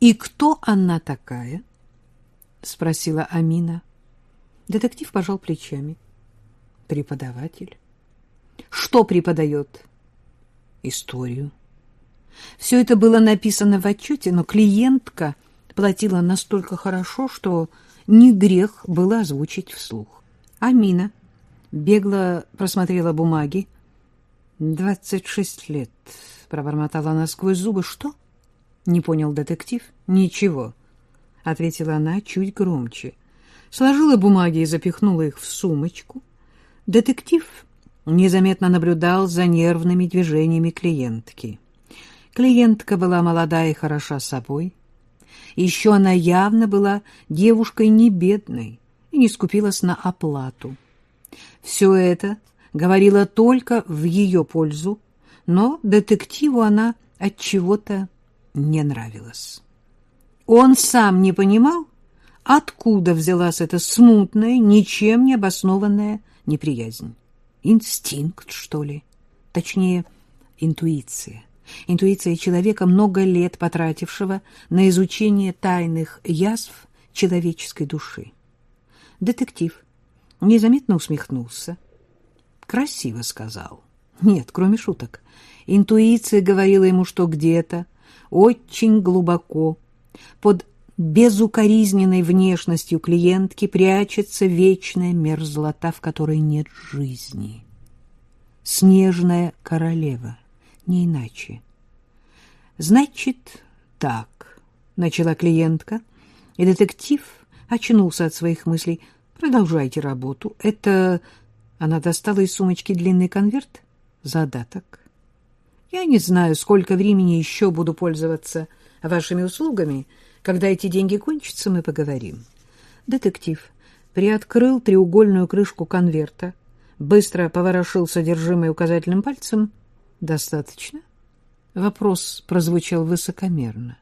И кто она такая? спросила Амина. Детектив пожал плечами. Преподаватель. Что преподает? Историю. Все это было написано в отчете, но клиентка платила настолько хорошо, что не грех было озвучить вслух. Амина бегло просмотрела бумаги. «Двадцать шесть лет», — пробормотала она сквозь зубы. «Что?» — не понял детектив. «Ничего», — ответила она чуть громче. Сложила бумаги и запихнула их в сумочку. Детектив незаметно наблюдал за нервными движениями клиентки. Клиентка была молодая и хороша собой. Еще она явно была девушкой не бедной и не скупилась на оплату. Все это говорило только в ее пользу, но детективу она от чего-то не нравилась. Он сам не понимал, откуда взялась эта смутная, ничем не обоснованная неприязнь. Инстинкт, что ли? Точнее, интуиция. Интуиция человека, много лет потратившего на изучение тайных язв человеческой души. Детектив незаметно усмехнулся. Красиво сказал. Нет, кроме шуток. Интуиция говорила ему, что где-то, очень глубоко, под безукоризненной внешностью клиентки прячется вечная мерзлота, в которой нет жизни. Снежная королева, не иначе. «Значит, так», — начала клиентка, и детектив очнулся от своих мыслей. «Продолжайте работу. Это...» Она достала из сумочки длинный конверт. «Задаток. Я не знаю, сколько времени еще буду пользоваться вашими услугами. Когда эти деньги кончатся, мы поговорим». Детектив приоткрыл треугольную крышку конверта, быстро поворошил содержимое указательным пальцем. «Достаточно?» Вопрос прозвучал высокомерно.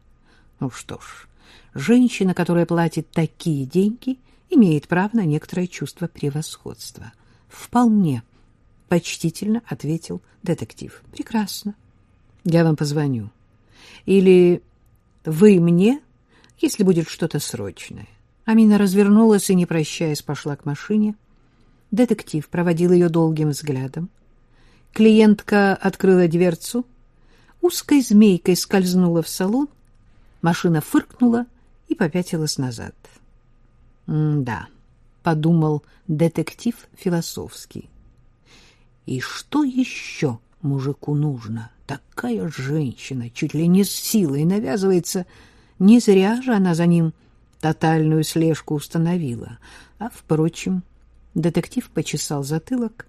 «Ну что ж, женщина, которая платит такие деньги, имеет право на некоторое чувство превосходства». «Вполне», — почтительно ответил детектив. «Прекрасно. Я вам позвоню. Или вы мне, если будет что-то срочное». Амина развернулась и, не прощаясь, пошла к машине. Детектив проводил ее долгим взглядом. Клиентка открыла дверцу, узкой змейкой скользнула в салон, машина фыркнула и попятилась назад. «Да», — подумал детектив философский. «И что еще мужику нужно? Такая женщина чуть ли не с силой навязывается. Не зря же она за ним тотальную слежку установила. А, впрочем, детектив почесал затылок.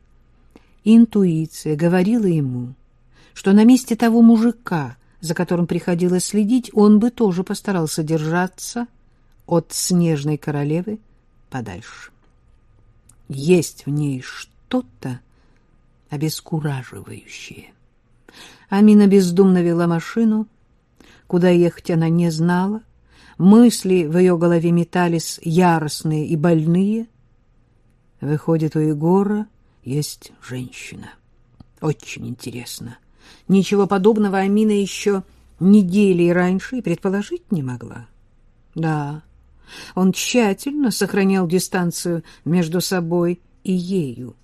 Интуиция говорила ему, что на месте того мужика, за которым приходилось следить, он бы тоже постарался держаться от снежной королевы подальше. Есть в ней что-то обескураживающее. Амина бездумно вела машину. Куда ехать она не знала. Мысли в ее голове метались яростные и больные. Выходит, у Егора есть женщина. Очень интересно. Ничего подобного Амина еще недели раньше и предположить не могла. Да, он тщательно сохранял дистанцию между собой и ею,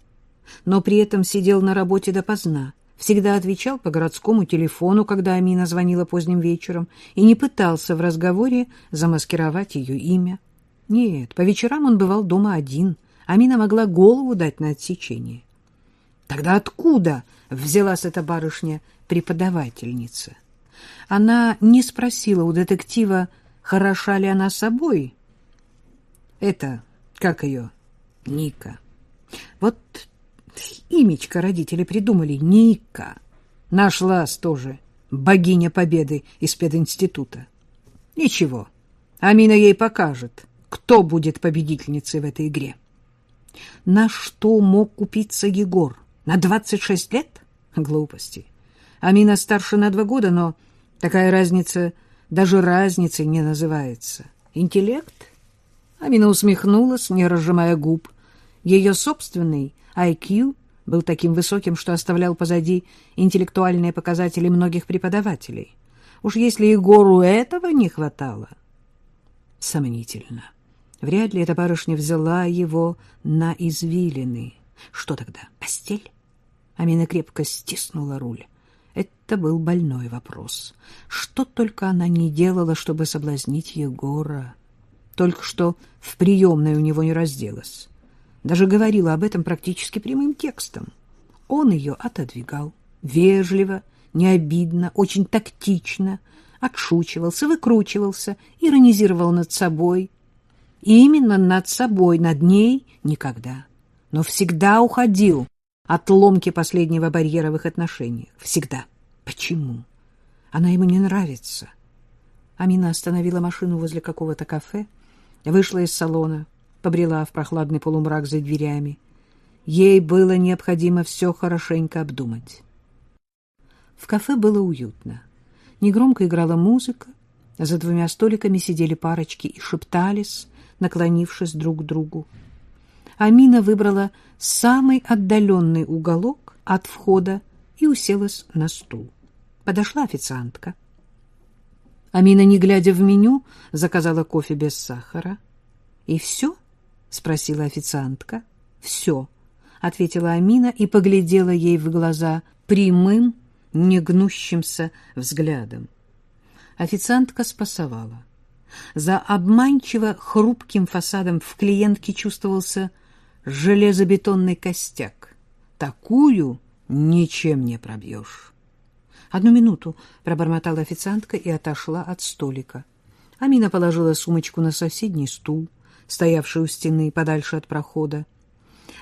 но при этом сидел на работе допоздна, всегда отвечал по городскому телефону, когда Амина звонила поздним вечером, и не пытался в разговоре замаскировать ее имя. Нет, по вечерам он бывал дома один. Амина могла голову дать на отсечение. Тогда откуда взялась эта барышня-преподавательница? Она не спросила у детектива, хороша ли она собой. Это, как ее, Ника. Вот имечко родители придумали, Ника. Нашлась тоже богиня победы из пединститута. Ничего, Амина ей покажет, кто будет победительницей в этой игре. На что мог купиться Егор? На двадцать шесть лет? Глупости. Амина старше на два года, но такая разница даже разницей не называется. Интеллект? Амина усмехнулась, не разжимая губ. Ее собственный IQ был таким высоким, что оставлял позади интеллектуальные показатели многих преподавателей. Уж если Егору этого не хватало. Сомнительно. Вряд ли эта барышня взяла его на извилины. Что тогда, постель? Амина крепко стиснула руль. Это был больной вопрос. Что только она не делала, чтобы соблазнить Егора. Только что в приемной у него не разделась. Даже говорила об этом практически прямым текстом. Он ее отодвигал. Вежливо, не обидно, очень тактично. Отшучивался, выкручивался, иронизировал над собой. И именно над собой, над ней никогда. Но всегда уходил от ломки последнего барьера в их отношениях. Всегда. Почему? Она ему не нравится. Амина остановила машину возле какого-то кафе, вышла из салона, побрела в прохладный полумрак за дверями. Ей было необходимо все хорошенько обдумать. В кафе было уютно. Негромко играла музыка, за двумя столиками сидели парочки и шептались, наклонившись друг к другу. Амина выбрала самый отдаленный уголок от входа и уселась на стул. Подошла официантка. Амина, не глядя в меню, заказала кофе без сахара. «И все?» — спросила официантка. «Все», — ответила Амина и поглядела ей в глаза прямым, негнущимся взглядом. Официантка спасовала. За обманчиво хрупким фасадом в клиентке чувствовался железобетонный костяк. Такую ничем не пробьешь. «Одну минуту», — пробормотала официантка и отошла от столика. Амина положила сумочку на соседний стул, стоявший у стены, подальше от прохода.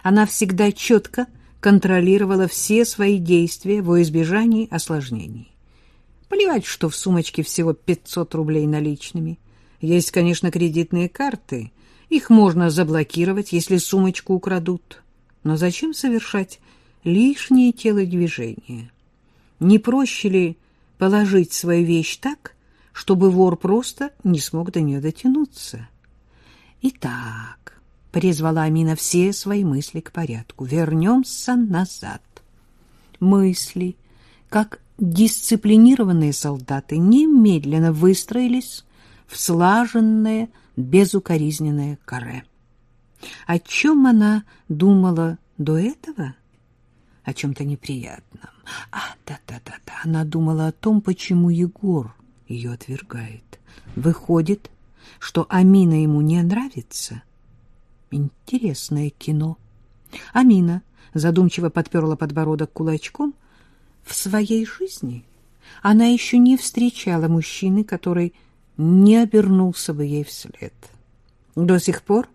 Она всегда четко контролировала все свои действия во избежании осложнений. Плевать, что в сумочке всего 500 рублей наличными. Есть, конечно, кредитные карты. Их можно заблокировать, если сумочку украдут. Но зачем совершать лишние телодвижения? Не проще ли положить свою вещь так, чтобы вор просто не смог до нее дотянуться? Итак, призвала Амина все свои мысли к порядку. Вернемся назад. Мысли, как дисциплинированные солдаты, немедленно выстроились в слаженное, безукоризненное каре. О чем она думала до этого? О чем-то неприятном. А, да-да-да-да, она думала о том, почему Егор ее отвергает. Выходит, что Амина ему не нравится. Интересное кино. Амина задумчиво подперла подбородок кулачком. В своей жизни она еще не встречала мужчины, который не обернулся бы ей вслед. До сих пор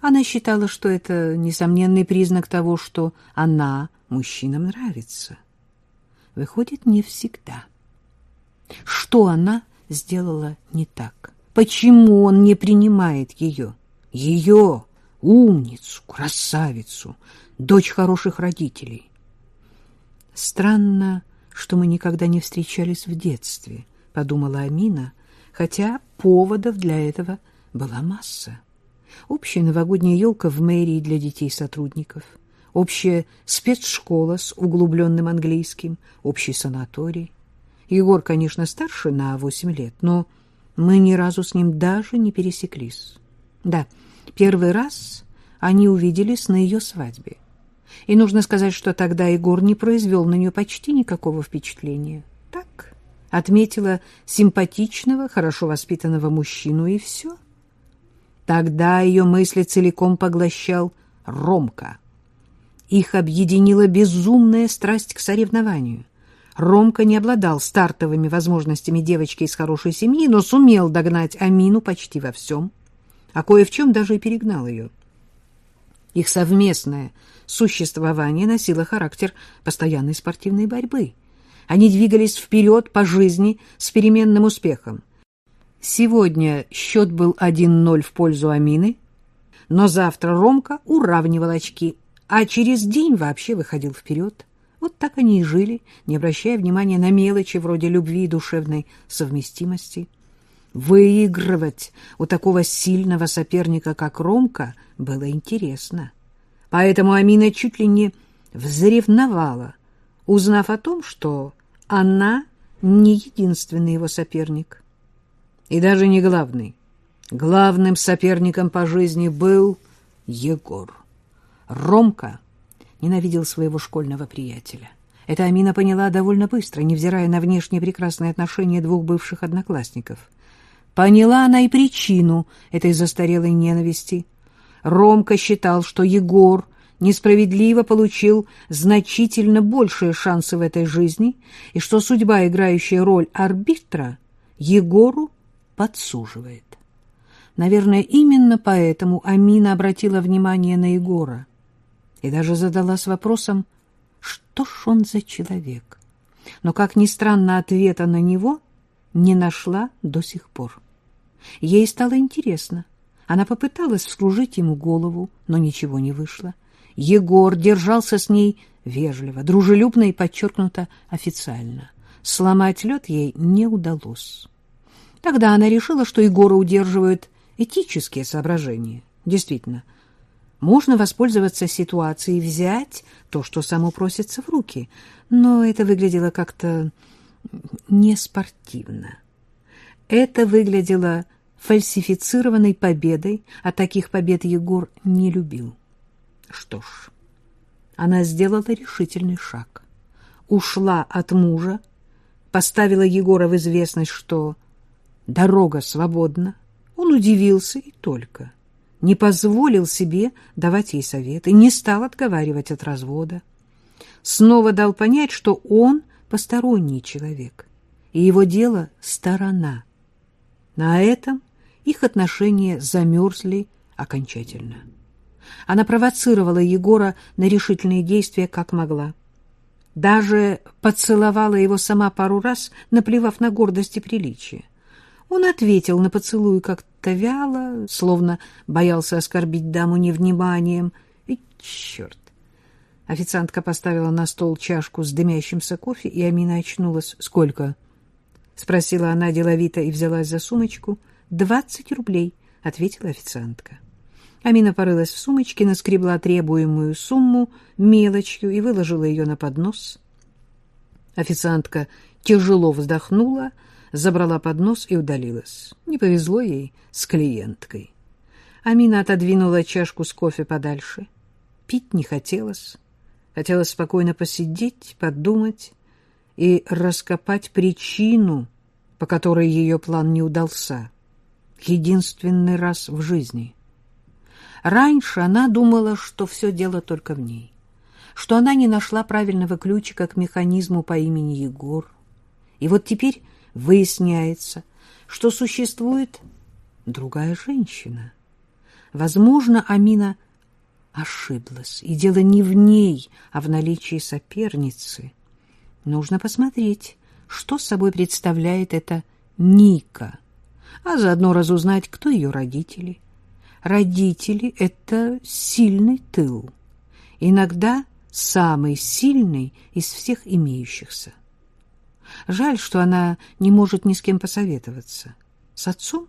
она считала, что это несомненный признак того, что она мужчинам нравится. Выходит, не всегда. Что она сделала не так? Почему он не принимает ее? Ее, умницу, красавицу, дочь хороших родителей. Странно, что мы никогда не встречались в детстве, подумала Амина, хотя поводов для этого была масса. Общая новогодняя елка в мэрии для детей сотрудников — общая спецшкола с углубленным английским, общий санаторий. Егор, конечно, старше на восемь лет, но мы ни разу с ним даже не пересеклись. Да, первый раз они увиделись на ее свадьбе. И нужно сказать, что тогда Егор не произвел на нее почти никакого впечатления. Так, отметила симпатичного, хорошо воспитанного мужчину, и все. Тогда ее мысли целиком поглощал Ромка — их объединила безумная страсть к соревнованию. Ромка не обладал стартовыми возможностями девочки из хорошей семьи, но сумел догнать Амину почти во всем, а кое в чем даже и перегнал ее. Их совместное существование носило характер постоянной спортивной борьбы. Они двигались вперед по жизни с переменным успехом. Сегодня счет был 1-0 в пользу Амины, но завтра Ромка уравнивал очки а через день вообще выходил вперед. Вот так они и жили, не обращая внимания на мелочи вроде любви и душевной совместимости. Выигрывать у такого сильного соперника, как Ромка, было интересно. Поэтому Амина чуть ли не взревновала, узнав о том, что она не единственный его соперник. И даже не главный. Главным соперником по жизни был Егор. Ромка ненавидел своего школьного приятеля. Это Амина поняла довольно быстро, невзирая на внешне прекрасные отношения двух бывших одноклассников. Поняла она и причину этой застарелой ненависти. Ромка считал, что Егор несправедливо получил значительно большие шансы в этой жизни, и что судьба, играющая роль арбитра, Егору подсуживает. Наверное, именно поэтому Амина обратила внимание на Егора и даже задалась вопросом, что ж он за человек? Но, как ни странно, ответа на него не нашла до сих пор. Ей стало интересно. Она попыталась вскружить ему голову, но ничего не вышло. Егор держался с ней вежливо, дружелюбно и подчеркнуто официально. Сломать лед ей не удалось. Тогда она решила, что Егора удерживают этические соображения. Действительно, — можно воспользоваться ситуацией, взять то, что само просится в руки, но это выглядело как-то неспортивно. Это выглядело фальсифицированной победой, а таких побед Егор не любил. Что ж, она сделала решительный шаг. Ушла от мужа, поставила Егора в известность, что дорога свободна. Он удивился и только — не позволил себе давать ей советы, не стал отговаривать от развода. Снова дал понять, что он посторонний человек, и его дело — сторона. На этом их отношения замерзли окончательно. Она провоцировала Егора на решительные действия, как могла. Даже поцеловала его сама пару раз, наплевав на гордость и приличие. Он ответил на поцелуй как-то вяло, словно боялся оскорбить даму невниманием. И черт! Официантка поставила на стол чашку с дымящимся кофе, и Амина очнулась. «Сколько?» — спросила она деловито и взялась за сумочку. «Двадцать рублей», — ответила официантка. Амина порылась в сумочке, наскребла требуемую сумму мелочью и выложила ее на поднос. Официантка тяжело вздохнула — забрала поднос и удалилась. Не повезло ей с клиенткой. Амина отодвинула чашку с кофе подальше. Пить не хотелось. Хотелось спокойно посидеть, подумать и раскопать причину, по которой ее план не удался. Единственный раз в жизни. Раньше она думала, что все дело только в ней, что она не нашла правильного ключика к механизму по имени Егор. И вот теперь выясняется, что существует другая женщина. Возможно, Амина ошиблась, и дело не в ней, а в наличии соперницы. Нужно посмотреть, что собой представляет эта Ника, а заодно разузнать, кто ее родители. Родители — это сильный тыл, иногда самый сильный из всех имеющихся. Жаль, что она не может ни с кем посоветоваться. С отцом?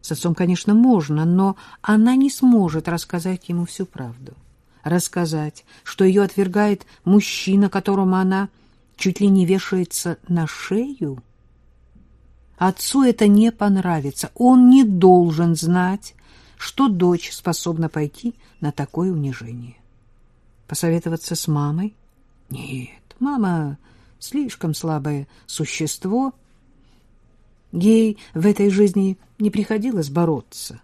С отцом, конечно, можно, но она не сможет рассказать ему всю правду. Рассказать, что ее отвергает мужчина, которому она чуть ли не вешается на шею. Отцу это не понравится. Он не должен знать, что дочь способна пойти на такое унижение. Посоветоваться с мамой? Нет, мама слишком слабое существо. Ей в этой жизни не приходилось бороться.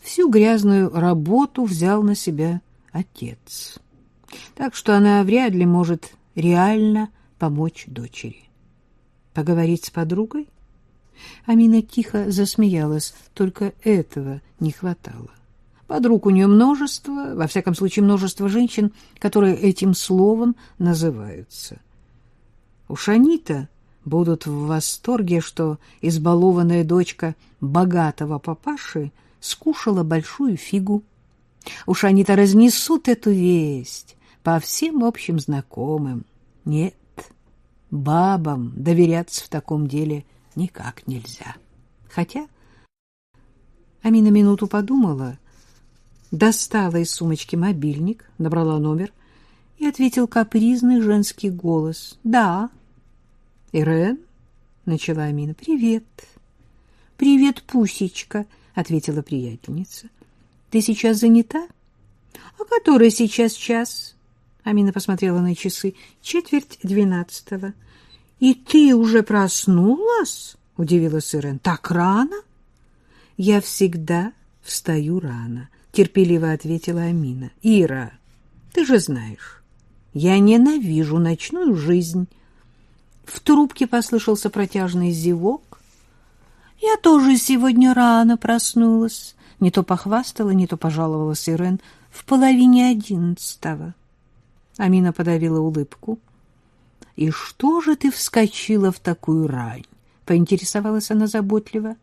Всю грязную работу взял на себя отец. Так что она вряд ли может реально помочь дочери. Поговорить с подругой? Амина тихо засмеялась, только этого не хватало. Подруг у нее множество, во всяком случае множество женщин, которые этим словом называются. Уж они-то будут в восторге, что избалованная дочка богатого папаши скушала большую фигу. Уж они-то разнесут эту весть по всем общим знакомым. Нет, бабам доверяться в таком деле никак нельзя. Хотя Амина минуту подумала, достала из сумочки мобильник, набрала номер — и ответил капризный женский голос. «Да». «Ирен?» начала Амина. Привет. Привет, Пусечка, ответила приятельница. Ты сейчас занята? А который сейчас час? Амина посмотрела на часы. Четверть двенадцатого. И ты уже проснулась? удивилась Ирен. Так рано? Я всегда встаю рано, терпеливо ответила Амина. Ира, ты же знаешь, я ненавижу ночную жизнь. В трубке послышался протяжный зевок. Я тоже сегодня рано проснулась. Не то похвастала, не то пожаловалась Ирен в половине одиннадцатого. Амина подавила улыбку. «И что же ты вскочила в такую рань?» — поинтересовалась она заботливо.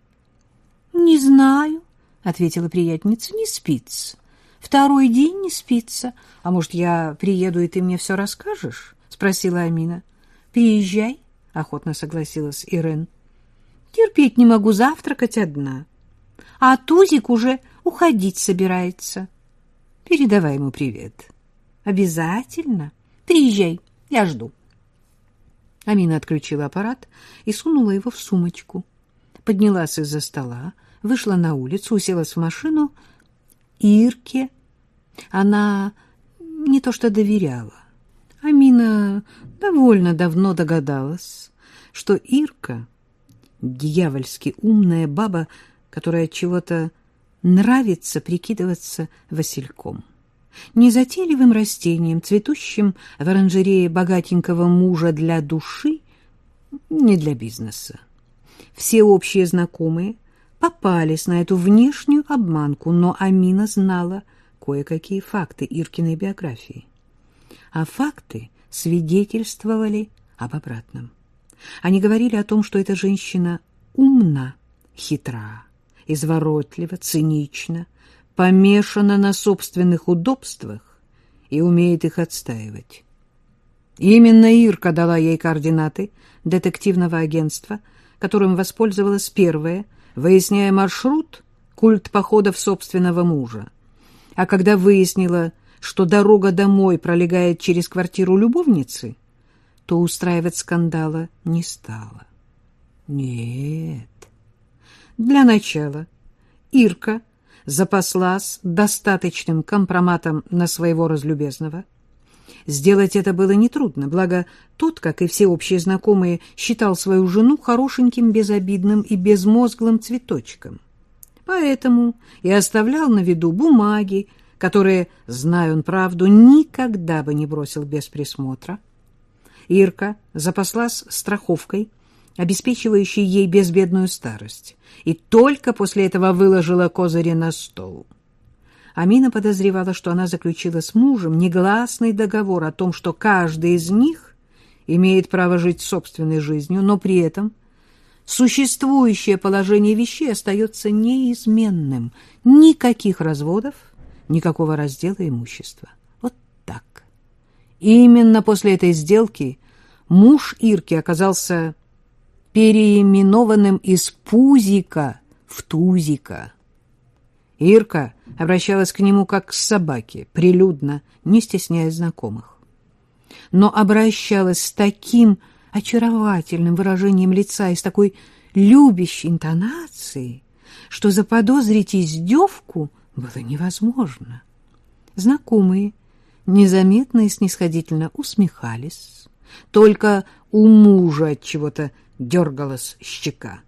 «Не знаю», — ответила приятница, — «не спится. Второй день не спится. А может, я приеду, и ты мне все расскажешь?» — спросила Амина. «Приезжай», — охотно согласилась Ирен. «Терпеть не могу завтракать одна. А Тузик уже уходить собирается. Передавай ему привет». «Обязательно. Приезжай, я жду». Амина отключила аппарат и сунула его в сумочку. Поднялась из-за стола, вышла на улицу, уселась в машину. Ирке она не то что доверяла. Амина довольно давно догадалась, что Ирка — дьявольски умная баба, которая чего-то нравится прикидываться Васильком незатейливым растением, цветущим в оранжерее богатенького мужа для души, не для бизнеса. Все общие знакомые попались на эту внешнюю обманку, но Амина знала кое-какие факты Иркиной биографии. А факты свидетельствовали об обратном. Они говорили о том, что эта женщина умна, хитра, изворотлива, цинична, помешана на собственных удобствах и умеет их отстаивать. Именно Ирка дала ей координаты детективного агентства, которым воспользовалась первая, выясняя маршрут культ походов собственного мужа. А когда выяснила, что дорога домой пролегает через квартиру любовницы, то устраивать скандала не стала. Нет. Для начала Ирка — запаслась достаточным компроматом на своего разлюбезного. Сделать это было нетрудно, благо тот, как и все общие знакомые, считал свою жену хорошеньким, безобидным и безмозглым цветочком. Поэтому и оставлял на виду бумаги, которые, зная он правду, никогда бы не бросил без присмотра. Ирка запаслась страховкой — обеспечивающий ей безбедную старость, и только после этого выложила козыри на стол. Амина подозревала, что она заключила с мужем негласный договор о том, что каждый из них имеет право жить собственной жизнью, но при этом существующее положение вещей остается неизменным. Никаких разводов, никакого раздела имущества. Вот так. именно после этой сделки муж Ирки оказался переименованным из Пузика в Тузика. Ирка обращалась к нему как к собаке, прилюдно, не стесняя знакомых. Но обращалась с таким очаровательным выражением лица и с такой любящей интонацией, что заподозрить издевку было невозможно. Знакомые незаметно и снисходительно усмехались. Только у мужа от чего-то дергалась щека.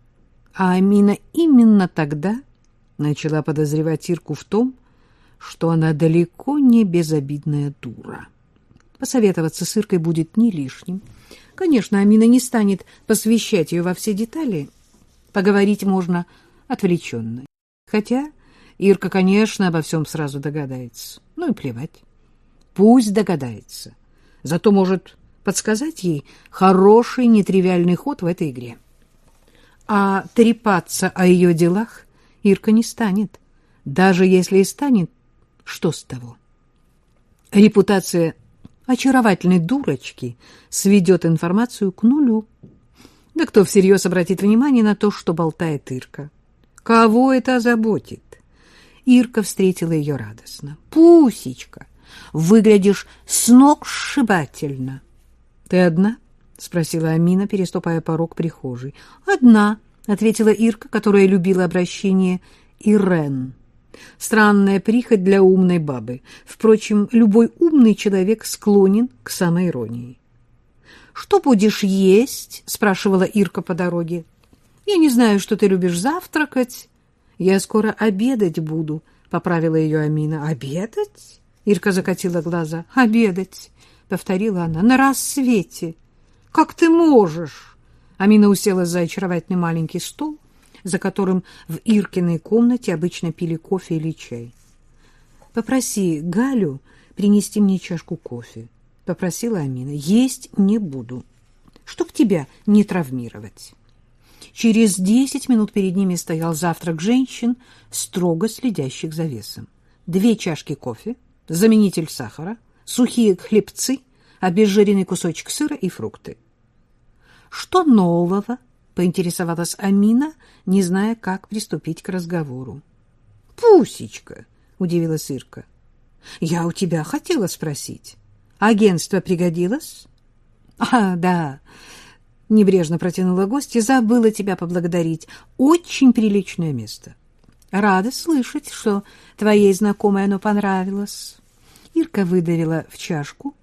А Амина именно тогда начала подозревать Ирку в том, что она далеко не безобидная дура. Посоветоваться с Иркой будет не лишним. Конечно, Амина не станет посвящать ее во все детали. Поговорить можно отвлеченно. Хотя Ирка, конечно, обо всем сразу догадается. Ну и плевать. Пусть догадается. Зато, может, подсказать ей хороший нетривиальный ход в этой игре. А трепаться о ее делах Ирка не станет. Даже если и станет, что с того? Репутация очаровательной дурочки сведет информацию к нулю. Да кто всерьез обратит внимание на то, что болтает Ирка? Кого это озаботит? Ирка встретила ее радостно. «Пусечка, выглядишь сногсшибательно!» Ты одна? — спросила Амина, переступая порог прихожей. «Одна», — ответила Ирка, которая любила обращение «Ирен». Странная прихоть для умной бабы. Впрочем, любой умный человек склонен к самоиронии. «Что будешь есть?» — спрашивала Ирка по дороге. «Я не знаю, что ты любишь завтракать. Я скоро обедать буду», — поправила ее Амина. «Обедать?» — Ирка закатила глаза. «Обедать», — повторила она, — «на рассвете». «Как ты можешь?» Амина уселась за очаровательный маленький стол, за которым в Иркиной комнате обычно пили кофе или чай. «Попроси Галю принести мне чашку кофе», — попросила Амина. «Есть не буду, чтоб тебя не травмировать». Через десять минут перед ними стоял завтрак женщин, строго следящих за весом. Две чашки кофе, заменитель сахара, сухие хлебцы, обезжиренный кусочек сыра и фрукты. «Что нового?» — поинтересовалась Амина, не зная, как приступить к разговору. «Пусечка!» — удивилась Ирка. «Я у тебя хотела спросить. Агентство пригодилось?» «А, да!» — небрежно протянула гость и забыла тебя поблагодарить. «Очень приличное место. Рада слышать, что твоей знакомой оно понравилось». Ирка выдавила в чашку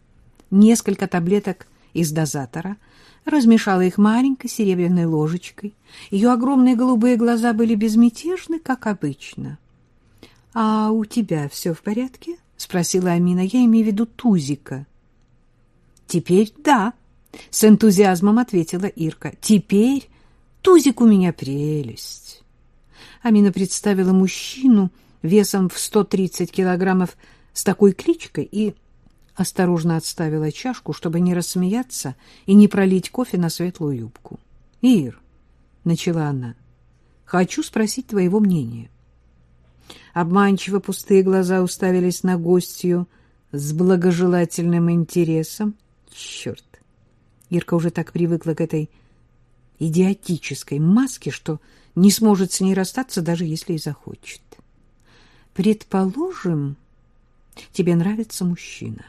несколько таблеток из дозатора — размешала их маленькой серебряной ложечкой. Ее огромные голубые глаза были безмятежны, как обычно. — А у тебя все в порядке? — спросила Амина. — Я имею в виду Тузика. — Теперь да, — с энтузиазмом ответила Ирка. — Теперь Тузик у меня прелесть. Амина представила мужчину весом в сто тридцать килограммов с такой кличкой и осторожно отставила чашку, чтобы не рассмеяться и не пролить кофе на светлую юбку. — Ир, — начала она, — хочу спросить твоего мнения. Обманчиво пустые глаза уставились на гостью с благожелательным интересом. Черт! Ирка уже так привыкла к этой идиотической маске, что не сможет с ней расстаться, даже если и захочет. Предположим, тебе нравится мужчина.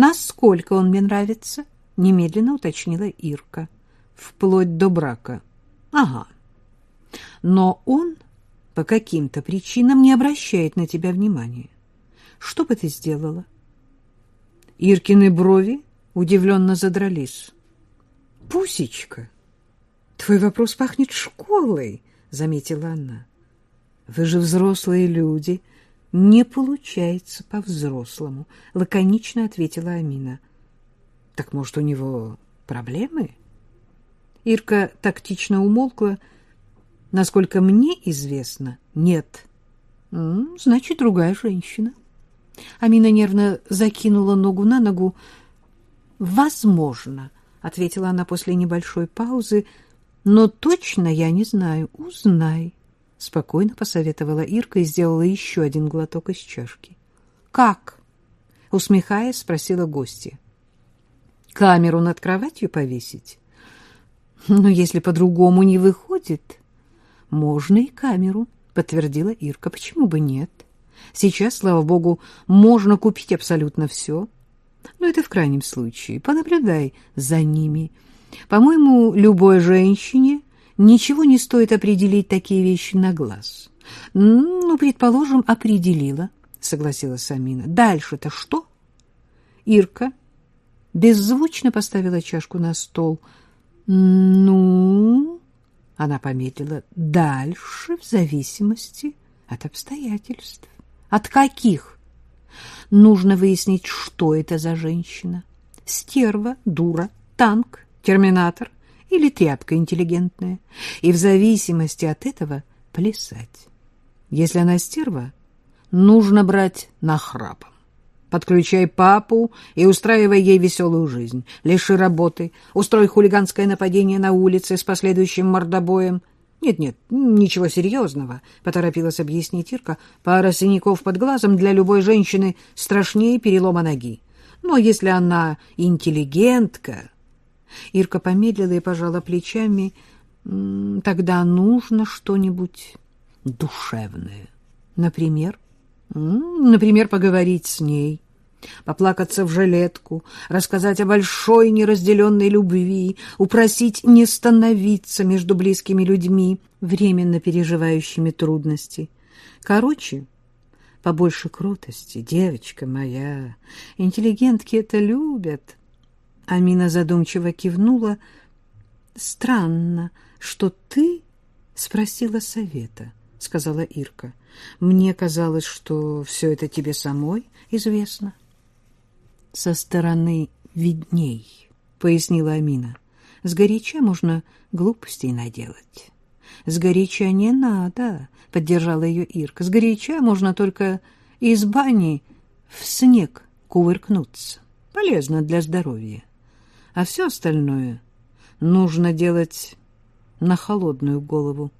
Насколько он мне нравится? Немедленно уточнила Ирка. Вплоть до брака. Ага. Но он по каким-то причинам не обращает на тебя внимания. Что бы ты сделала? Иркины брови удивленно задрались. Пусечка, твой вопрос пахнет школой, заметила она. Вы же взрослые люди, — не получается по-взрослому, лаконично ответила Амина. Так может, у него проблемы? Ирка тактично умолкла. Насколько мне известно, нет. Значит, другая женщина. Амина нервно закинула ногу на ногу. Возможно, ответила она после небольшой паузы, но точно я не знаю. Узнай. — спокойно посоветовала Ирка и сделала еще один глоток из чашки. «Как?» — усмехаясь, спросила гостья. «Камеру над кроватью повесить?» «Но если по-другому не выходит...» «Можно и камеру», — подтвердила Ирка. «Почему бы нет? Сейчас, слава богу, можно купить абсолютно все. Но это в крайнем случае. Понаблюдай за ними. По-моему, любой женщине Ничего не стоит определить такие вещи на глаз. Ну, предположим, определила, согласилась Амина. Дальше-то что? Ирка беззвучно поставила чашку на стол. Ну, она помедлила. Дальше в зависимости от обстоятельств. От каких? Нужно выяснить, что это за женщина. Стерва, дура, танк, терминатор или тряпка интеллигентная, и в зависимости от этого плясать. Если она стерва, нужно брать нахрапом. Подключай папу и устраивай ей веселую жизнь. Лиши работы, устрой хулиганское нападение на улице с последующим мордобоем. Нет-нет, ничего серьезного, — поторопилась объяснить Ирка. Пара синяков под глазом для любой женщины страшнее перелома ноги. Но если она интеллигентка, Ирка помедлила и пожала плечами. Тогда нужно что-нибудь душевное. Например? Например, поговорить с ней. поплакаться в жилетку, рассказать о большой неразделенной любви, упросить не становиться между близкими людьми, временно переживающими трудности. Короче, побольше крутости, девочка моя. Интеллигентки это любят. Амина задумчиво кивнула. Странно, что ты спросила совета, сказала Ирка. Мне казалось, что все это тебе самой известно. Со стороны видней, пояснила Амина. Сгоряча можно глупостей наделать. Сгоряча не надо, поддержала ее Ирка. Сгоряча можно только из бани в снег кувыркнуться. Полезно для здоровья. А все остальное нужно делать на холодную голову.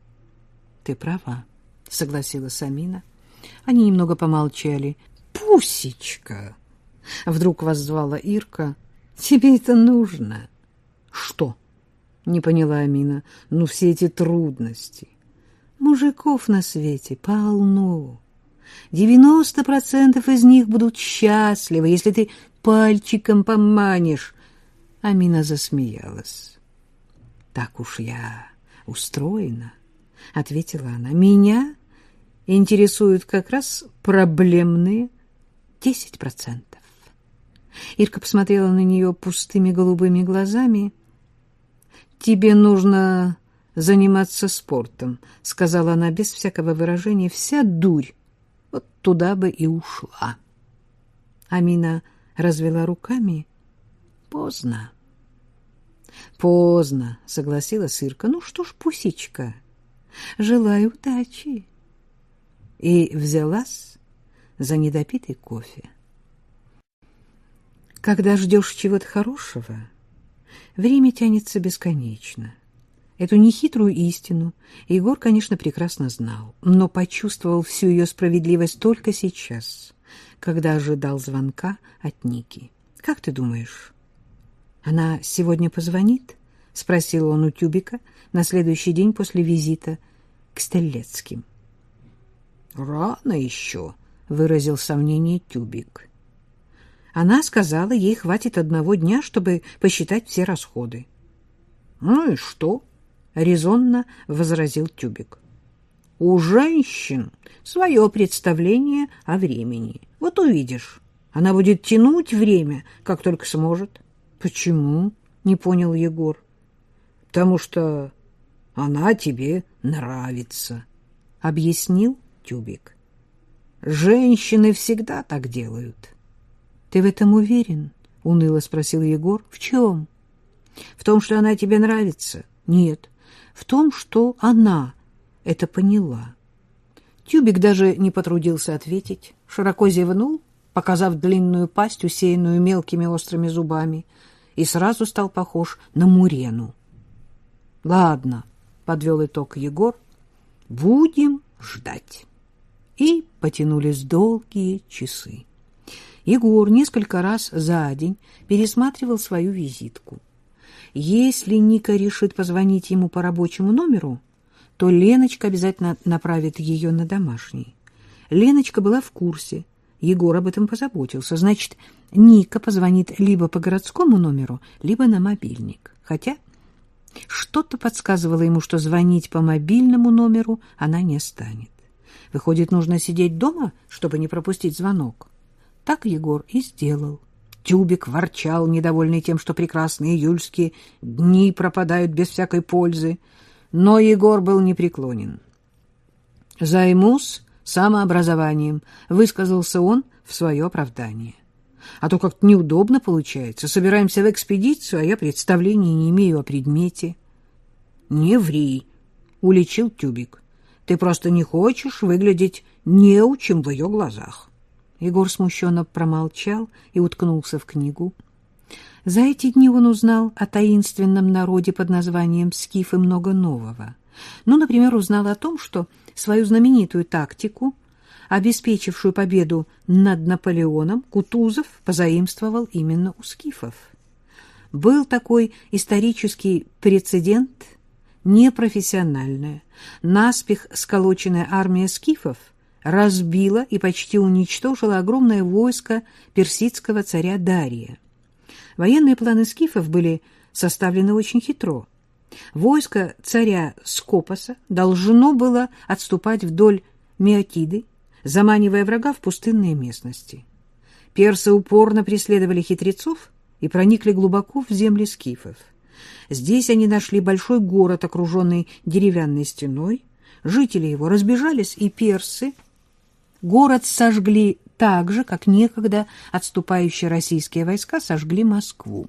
Ты права, согласилась Амина. Они немного помолчали. Пусечка, вдруг воззвала Ирка. Тебе это нужно? Что? Не поняла Амина. Ну все эти трудности. Мужиков на свете полно. Девяносто процентов из них будут счастливы, если ты пальчиком поманишь. Амина засмеялась. Так уж я устроена, ответила она. Меня интересуют как раз проблемные десять процентов. Ирка посмотрела на нее пустыми голубыми глазами. «Тебе нужно заниматься спортом», — сказала она без всякого выражения. «Вся дурь вот туда бы и ушла». Амина развела руками. «Поздно». «Поздно», — согласилась Ирка. «Ну что ж, пусечка, желаю удачи». И взялась за недопитый кофе. Когда ждешь чего-то хорошего, время тянется бесконечно. Эту нехитрую истину Егор, конечно, прекрасно знал, но почувствовал всю ее справедливость только сейчас, когда ожидал звонка от Ники. «Как ты думаешь, она сегодня позвонит?» — спросил он у Тюбика на следующий день после визита к Стеллецким. «Рано еще», — выразил сомнение Тюбик. Она сказала, ей хватит одного дня, чтобы посчитать все расходы. «Ну и что?» — резонно возразил Тюбик. «У женщин свое представление о времени. Вот увидишь, она будет тянуть время, как только сможет». «Почему?» — не понял Егор. «Потому что она тебе нравится», — объяснил Тюбик. «Женщины всегда так делают». Ты в этом уверен? уныло спросил Егор. В чем? В том, что она тебе нравится? Нет, в том, что она это поняла. Тюбик даже не потрудился ответить, широко зевнул, показав длинную пасть, усеянную мелкими острыми зубами, и сразу стал похож на мурену. Ладно, подвел итог Егор. Будем ждать. И потянулись долгие часы. Егор несколько раз за день пересматривал свою визитку. Если Ника решит позвонить ему по рабочему номеру, то Леночка обязательно направит ее на домашний. Леночка была в курсе. Егор об этом позаботился. Значит, Ника позвонит либо по городскому номеру, либо на мобильник. Хотя что-то подсказывало ему, что звонить по мобильному номеру она не станет. Выходит, нужно сидеть дома, чтобы не пропустить звонок. Так Егор и сделал. Тюбик ворчал, недовольный тем, что прекрасные июльские дни пропадают без всякой пользы. Но Егор был непреклонен. «Займусь самообразованием», — высказался он в свое оправдание. «А то как-то неудобно получается. Собираемся в экспедицию, а я представления не имею о предмете». «Не ври», — уличил Тюбик. «Ты просто не хочешь выглядеть неучим в ее глазах». Егор смущенно промолчал и уткнулся в книгу. За эти дни он узнал о таинственном народе под названием «Скифы» много нового. Ну, например, узнал о том, что свою знаменитую тактику, обеспечившую победу над Наполеоном, Кутузов позаимствовал именно у скифов. Был такой исторический прецедент – непрофессиональная, наспех сколоченная армия скифов – разбила и почти уничтожила огромное войско персидского царя Дария. Военные планы скифов были составлены очень хитро. Войско царя Скопоса должно было отступать вдоль Меотиды, заманивая врага в пустынные местности. Персы упорно преследовали хитрецов и проникли глубоко в земли скифов. Здесь они нашли большой город, окруженный деревянной стеной. Жители его разбежались, и персы город сожгли так же, как некогда отступающие российские войска сожгли Москву.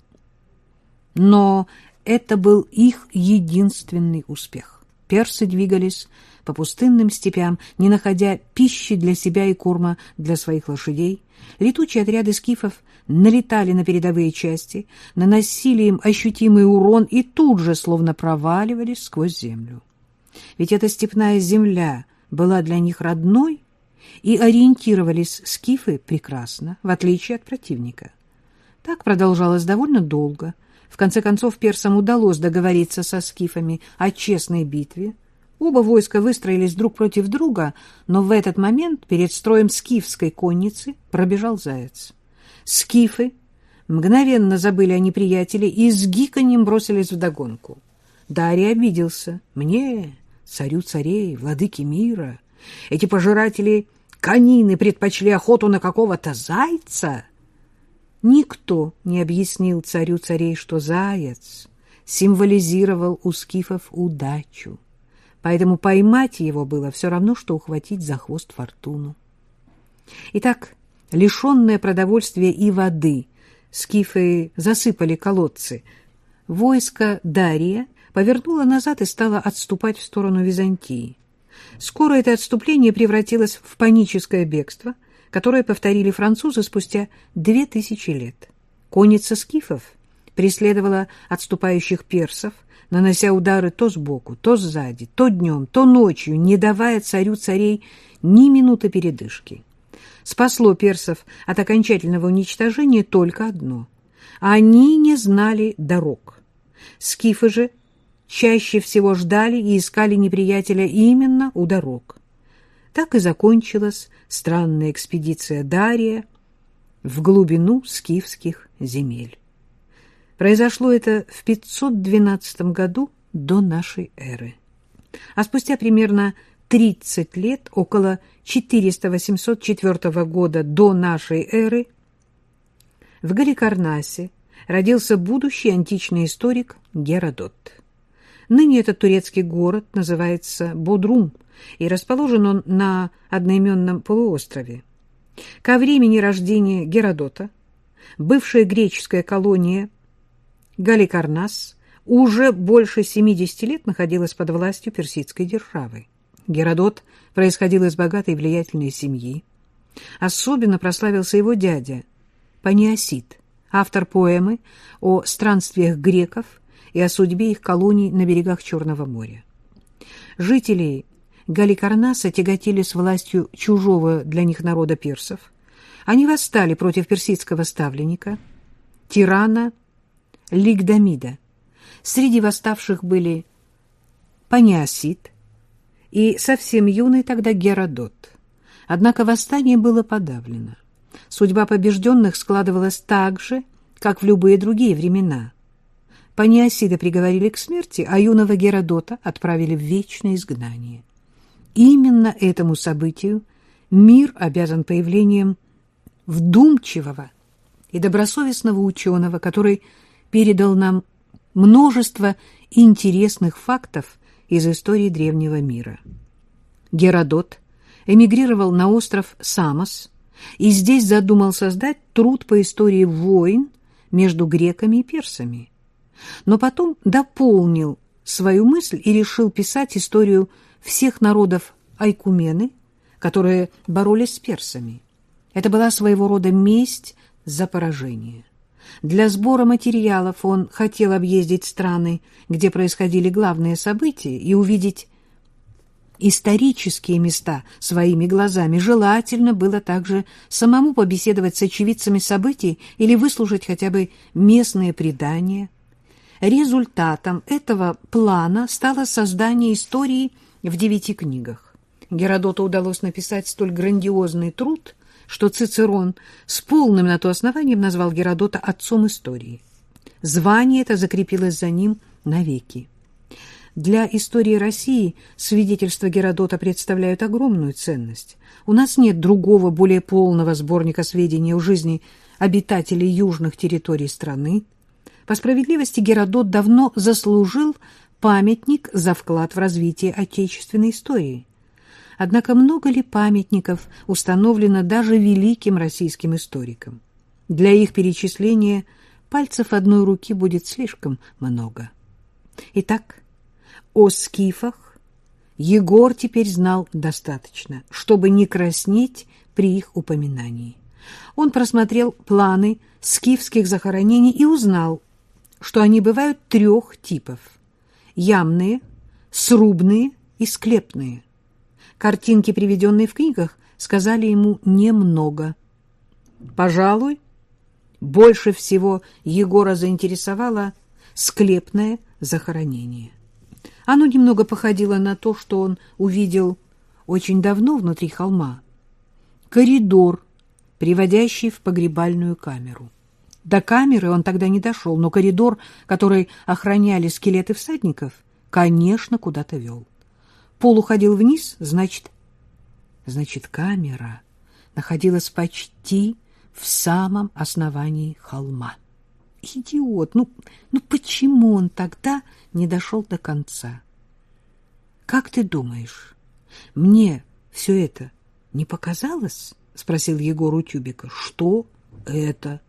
Но это был их единственный успех. Персы двигались по пустынным степям, не находя пищи для себя и корма для своих лошадей. Летучие отряды скифов налетали на передовые части, наносили им ощутимый урон и тут же словно проваливались сквозь землю. Ведь эта степная земля была для них родной, и ориентировались скифы прекрасно, в отличие от противника. Так продолжалось довольно долго. В конце концов персам удалось договориться со скифами о честной битве, Оба войска выстроились друг против друга, но в этот момент перед строем скифской конницы пробежал заяц. Скифы мгновенно забыли о неприятеле и с гиканьем бросились вдогонку. Дарий обиделся. «Мне, царю царей, владыки мира, эти пожиратели конины предпочли охоту на какого-то зайца?» Никто не объяснил царю царей, что заяц символизировал у скифов удачу поэтому поймать его было все равно, что ухватить за хвост фортуну. Итак, лишенные продовольствия и воды, скифы засыпали колодцы. Войско Дария повернуло назад и стало отступать в сторону Византии. Скоро это отступление превратилось в паническое бегство, которое повторили французы спустя две тысячи лет. Конница скифов преследовала отступающих персов, нанося удары то сбоку, то сзади, то днем, то ночью, не давая царю царей ни минуты передышки. Спасло персов от окончательного уничтожения только одно — они не знали дорог. Скифы же чаще всего ждали и искали неприятеля именно у дорог. Так и закончилась странная экспедиция Дария в глубину скифских земель. Произошло это в 512 году до нашей эры. А спустя примерно 30 лет, около 400-804 года до нашей эры, в Галикарнасе родился будущий античный историк Геродот. Ныне этот турецкий город называется Бодрум, и расположен он на одноименном полуострове. Ко времени рождения Геродота бывшая греческая колония Галикарнас уже больше 70 лет находилась под властью персидской державы. Геродот происходил из богатой и влиятельной семьи. Особенно прославился его дядя Паниосид, автор поэмы о странствиях греков и о судьбе их колоний на берегах Черного моря. Жители Галикарнаса тяготились властью чужого для них народа персов. Они восстали против персидского ставленника, тирана Лигдамида. Среди восставших были Паниасид и совсем юный тогда Геродот. Однако восстание было подавлено. Судьба побежденных складывалась так же, как в любые другие времена. Паниасида приговорили к смерти, а юного Геродота отправили в вечное изгнание. Именно этому событию мир обязан появлением вдумчивого и добросовестного ученого, который передал нам множество интересных фактов из истории древнего мира. Геродот эмигрировал на остров Самос и здесь задумал создать труд по истории войн между греками и персами. Но потом дополнил свою мысль и решил писать историю всех народов Айкумены, которые боролись с персами. Это была своего рода месть за поражение. Для сбора материалов он хотел объездить страны, где происходили главные события, и увидеть исторические места своими глазами. Желательно было также самому побеседовать с очевидцами событий или выслушать хотя бы местные предания. Результатом этого плана стало создание истории в девяти книгах. Геродоту удалось написать столь грандиозный труд, что Цицерон с полным на то основанием назвал Геродота отцом истории. Звание это закрепилось за ним навеки. Для истории России свидетельства Геродота представляют огромную ценность. У нас нет другого, более полного сборника сведений о жизни обитателей южных территорий страны. По справедливости Геродот давно заслужил памятник за вклад в развитие отечественной истории. Однако много ли памятников установлено даже великим российским историкам? Для их перечисления пальцев одной руки будет слишком много. Итак, о скифах Егор теперь знал достаточно, чтобы не краснеть при их упоминании. Он просмотрел планы скифских захоронений и узнал, что они бывают трех типов – ямные, срубные и склепные. Картинки, приведенные в книгах, сказали ему немного. Пожалуй, больше всего Егора заинтересовало склепное захоронение. Оно немного походило на то, что он увидел очень давно внутри холма. Коридор, приводящий в погребальную камеру. До камеры он тогда не дошел, но коридор, который охраняли скелеты всадников, конечно, куда-то вел. Пол уходил вниз, значит, значит, камера находилась почти в самом основании холма. Идиот! Ну, ну почему он тогда не дошел до конца? Как ты думаешь, мне все это не показалось? Спросил Егор у Тюбика. Что это?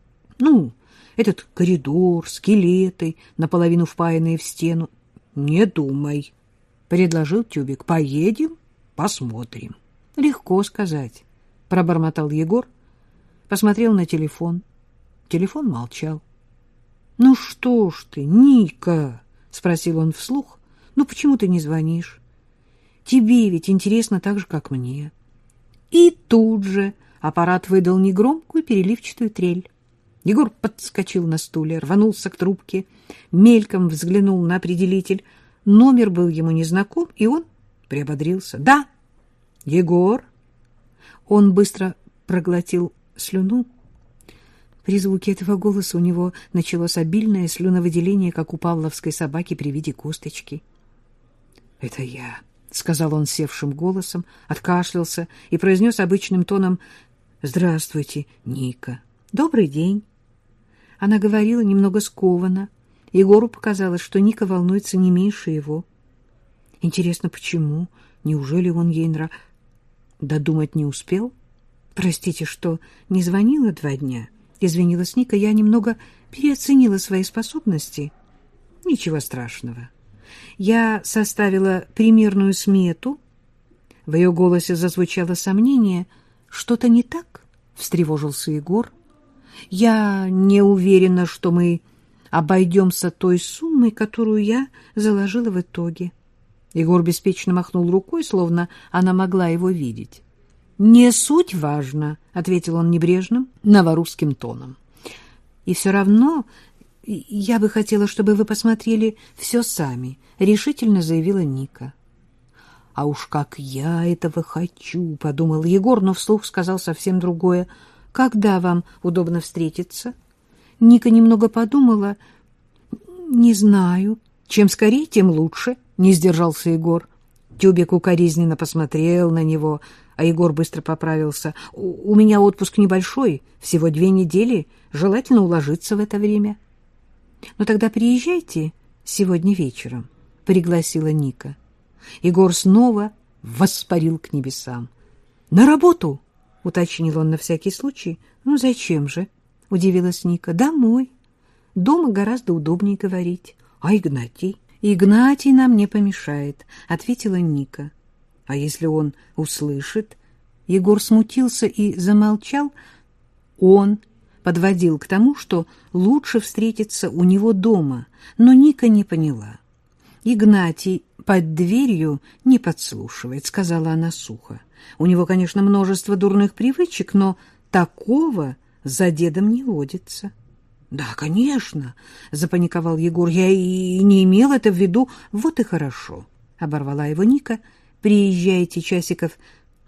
Ну, этот коридор, скелеты, наполовину впаянные в стену. Не думай, предложил Тюбик. Поедем, посмотрим. Легко сказать, пробормотал Егор, посмотрел на телефон. Телефон молчал. «Ну что ж ты, Ника?» — спросил он вслух. «Ну почему ты не звонишь? Тебе ведь интересно так же, как мне». И тут же аппарат выдал негромкую переливчатую трель. Егор подскочил на стуле, рванулся к трубке, мельком взглянул на определитель. Номер был ему незнаком, и он приободрился. «Да, Егор». Он быстро проглотил слюну, при звуке этого голоса у него началось обильное слюновыделение, как у павловской собаки при виде косточки. — Это я, — сказал он севшим голосом, откашлялся и произнес обычным тоном «Здравствуйте, Ника». «Добрый день». Она говорила немного скованно. Егору показалось, что Ника волнуется не меньше его. Интересно, почему? Неужели он ей нрав... Додумать не успел? Простите, что не звонила два дня?» Извинилась Ника, я немного переоценила свои способности. Ничего страшного. Я составила примерную смету. В ее голосе зазвучало сомнение. Что-то не так? Встревожился Егор. Я не уверена, что мы обойдемся той суммой, которую я заложила в итоге. Егор беспечно махнул рукой, словно она могла его видеть. «Не суть важно», — ответил он небрежным, новорусским тоном. «И все равно я бы хотела, чтобы вы посмотрели все сами», — решительно заявила Ника. «А уж как я этого хочу», — подумал Егор, но вслух сказал совсем другое. «Когда вам удобно встретиться?» Ника немного подумала. «Не знаю. Чем скорее, тем лучше», — не сдержался Егор. Тюбик укоризненно посмотрел на него — а Егор быстро поправился. «У меня отпуск небольшой, всего две недели, желательно уложиться в это время». «Ну тогда приезжайте сегодня вечером», — пригласила Ника. Егор снова воспарил к небесам. «На работу!» — уточнил он на всякий случай. «Ну зачем же?» — удивилась Ника. «Домой. Дома гораздо удобнее говорить. А Игнатий?» «Игнатий нам не помешает», — ответила Ника. А если он услышит? Егор смутился и замолчал. Он подводил к тому, что лучше встретиться у него дома, но Ника не поняла. «Игнатий под дверью не подслушивает», — сказала она сухо. «У него, конечно, множество дурных привычек, но такого за дедом не водится». «Да, конечно», — запаниковал Егор, — «я и не имел это в виду. Вот и хорошо», — оборвала его Ника, — приезжаете часиков...»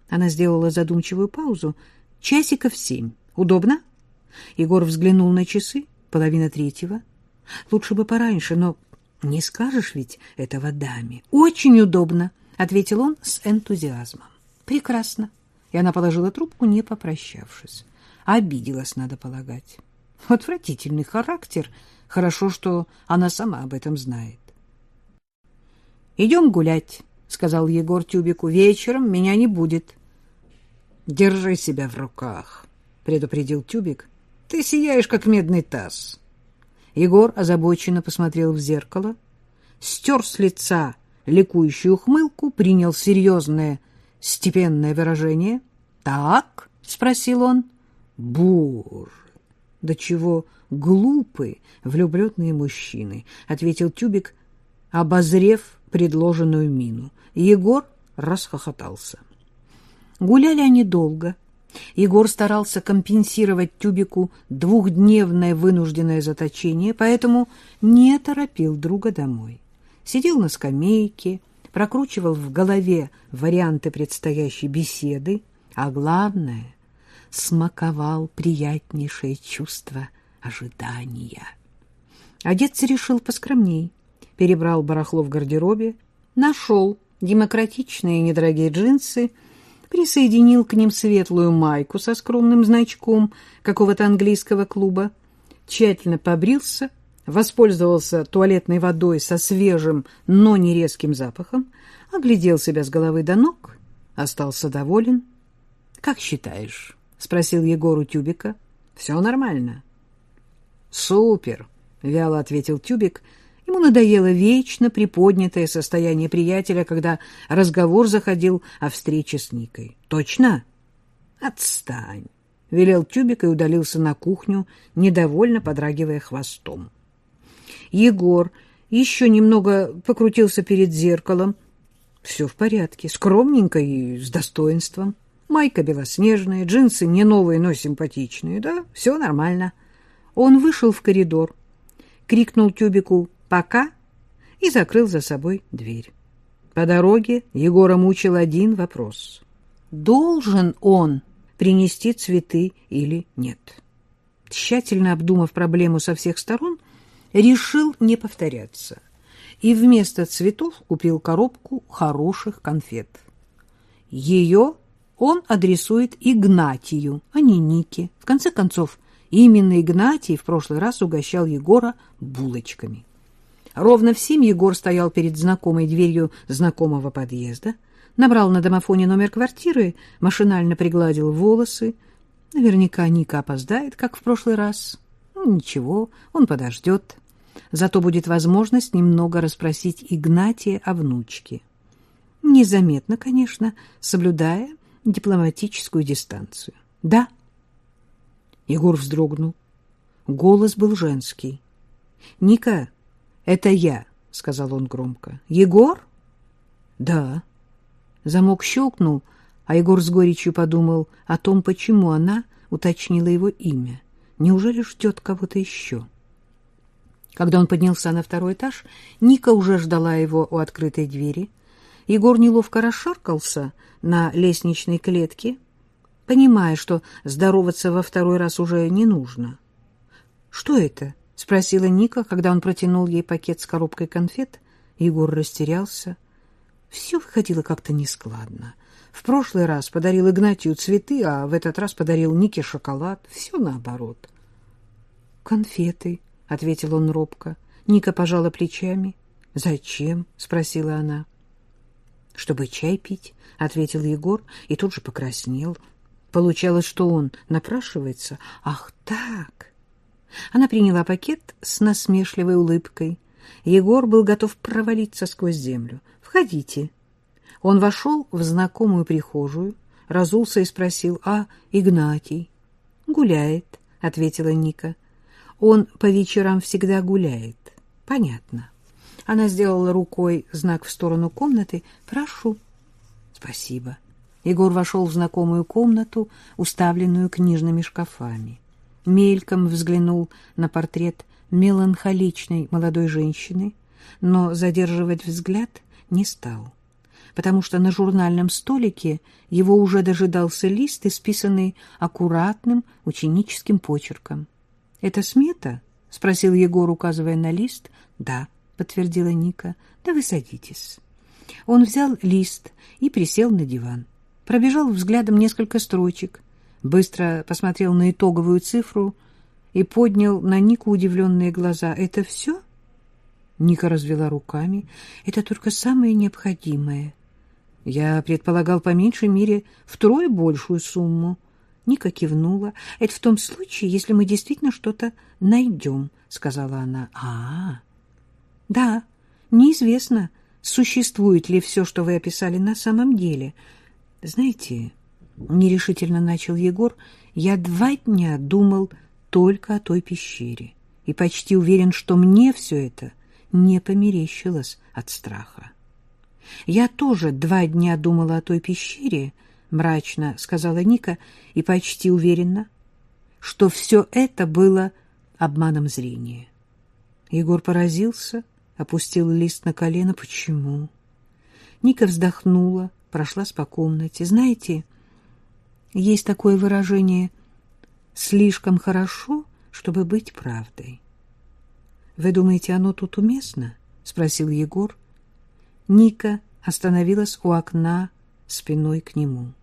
Она сделала задумчивую паузу. «Часиков семь. Удобно?» Егор взглянул на часы. Половина третьего. «Лучше бы пораньше, но не скажешь ведь этого даме. Очень удобно», — ответил он с энтузиазмом. «Прекрасно». И она положила трубку, не попрощавшись. Обиделась, надо полагать. Отвратительный характер. Хорошо, что она сама об этом знает. «Идем гулять», — сказал Егор Тюбику. «Вечером меня не будет». «Держи себя в руках», — предупредил Тюбик. «Ты сияешь, как медный таз». Егор озабоченно посмотрел в зеркало, стер с лица ликующую ухмылку, принял серьезное степенное выражение. «Так?» — спросил он. «Боже, до чего глупы влюбленные мужчины!» — ответил Тюбик, обозрев предложенную мину. Егор расхохотался. Гуляли они долго. Егор старался компенсировать Тюбику двухдневное вынужденное заточение, поэтому не торопил друга домой. Сидел на скамейке, прокручивал в голове варианты предстоящей беседы, а главное — смаковал приятнейшее чувство ожидания. Одеться решил поскромней, перебрал барахло в гардеробе, нашел демократичные недорогие джинсы, присоединил к ним светлую майку со скромным значком какого-то английского клуба, тщательно побрился — воспользовался туалетной водой со свежим, но не резким запахом, оглядел себя с головы до ног, остался доволен. — Как считаешь? — спросил Егор у Тюбика. — Все нормально. — Супер, — вяло ответил Тюбик. Ему надоело вечно приподнятое состояние приятеля, когда разговор заходил о встрече с Никой. — Точно? — Отстань, — велел Тюбик и удалился на кухню, недовольно подрагивая хвостом. Егор еще немного покрутился перед зеркалом. Все в порядке, скромненько и с достоинством. Майка белоснежная, джинсы не новые, но симпатичные. Да, все нормально. Он вышел в коридор, крикнул Тюбику «пока» и закрыл за собой дверь. По дороге Егора мучил один вопрос. Должен он принести цветы или нет? Тщательно обдумав проблему со всех сторон, решил не повторяться и вместо цветов купил коробку хороших конфет. Ее он адресует Игнатию, а не Нике. В конце концов, именно Игнатий в прошлый раз угощал Егора булочками. Ровно в семь Егор стоял перед знакомой дверью знакомого подъезда, набрал на домофоне номер квартиры, машинально пригладил волосы. Наверняка Ника опоздает, как в прошлый раз. Ну, ничего, он подождет. Зато будет возможность немного расспросить Игнатия о внучке. Незаметно, конечно, соблюдая дипломатическую дистанцию. «Да?» Егор вздрогнул. Голос был женский. «Ника, это я», — сказал он громко. «Егор?» «Да». Замок щелкнул, а Егор с горечью подумал о том, почему она уточнила его имя. Неужели ждет кого-то еще?» Когда он поднялся на второй этаж, Ника уже ждала его у открытой двери. Егор неловко расшаркался на лестничной клетке, понимая, что здороваться во второй раз уже не нужно. «Что это?» — спросила Ника, когда он протянул ей пакет с коробкой конфет. Егор растерялся. Все выходило как-то нескладно. В прошлый раз подарил Игнатию цветы, а в этот раз подарил Нике шоколад. Все наоборот. «Конфеты», — ответил он робко. Ника пожала плечами. «Зачем?» — спросила она. «Чтобы чай пить», — ответил Егор и тут же покраснел. Получалось, что он напрашивается. «Ах так!» Она приняла пакет с насмешливой улыбкой. Егор был готов провалиться сквозь землю. «Входите». Он вошел в знакомую прихожую, разулся и спросил, «А Игнатий?» «Гуляет», — ответила Ника. Он по вечерам всегда гуляет. Понятно. Она сделала рукой знак в сторону комнаты. Прошу. Спасибо. Егор вошел в знакомую комнату, уставленную книжными шкафами. Мельком взглянул на портрет меланхоличной молодой женщины, но задерживать взгляд не стал. потому что на журнальном столике его уже дожидался лист, исписанный аккуратным ученическим почерком. — Это смета? — спросил Егор, указывая на лист. — Да, — подтвердила Ника. — Да вы садитесь. Он взял лист и присел на диван. Пробежал взглядом несколько строчек, быстро посмотрел на итоговую цифру и поднял на Нику удивленные глаза. — Это все? Ника развела руками. — Это только самое необходимое. Я предполагал по меньшей мере втрое большую сумму. Ника кивнула. — Это в том случае, если мы действительно что-то найдем, — сказала она. — А, да, неизвестно, существует ли все, что вы описали на самом деле. Знаете, — нерешительно начал Егор, — я два дня думал только о той пещере и почти уверен, что мне все это не померещилось от страха. Я тоже два дня думала о той пещере, — мрачно сказала Ника, и почти уверена, что все это было обманом зрения. Егор поразился, опустил лист на колено. Почему? Ника вздохнула, прошлась по комнате. Знаете, есть такое выражение «слишком хорошо, чтобы быть правдой». Вы думаете, оно тут уместно? — спросил Егор. Ника остановилась у окна спиной к нему. —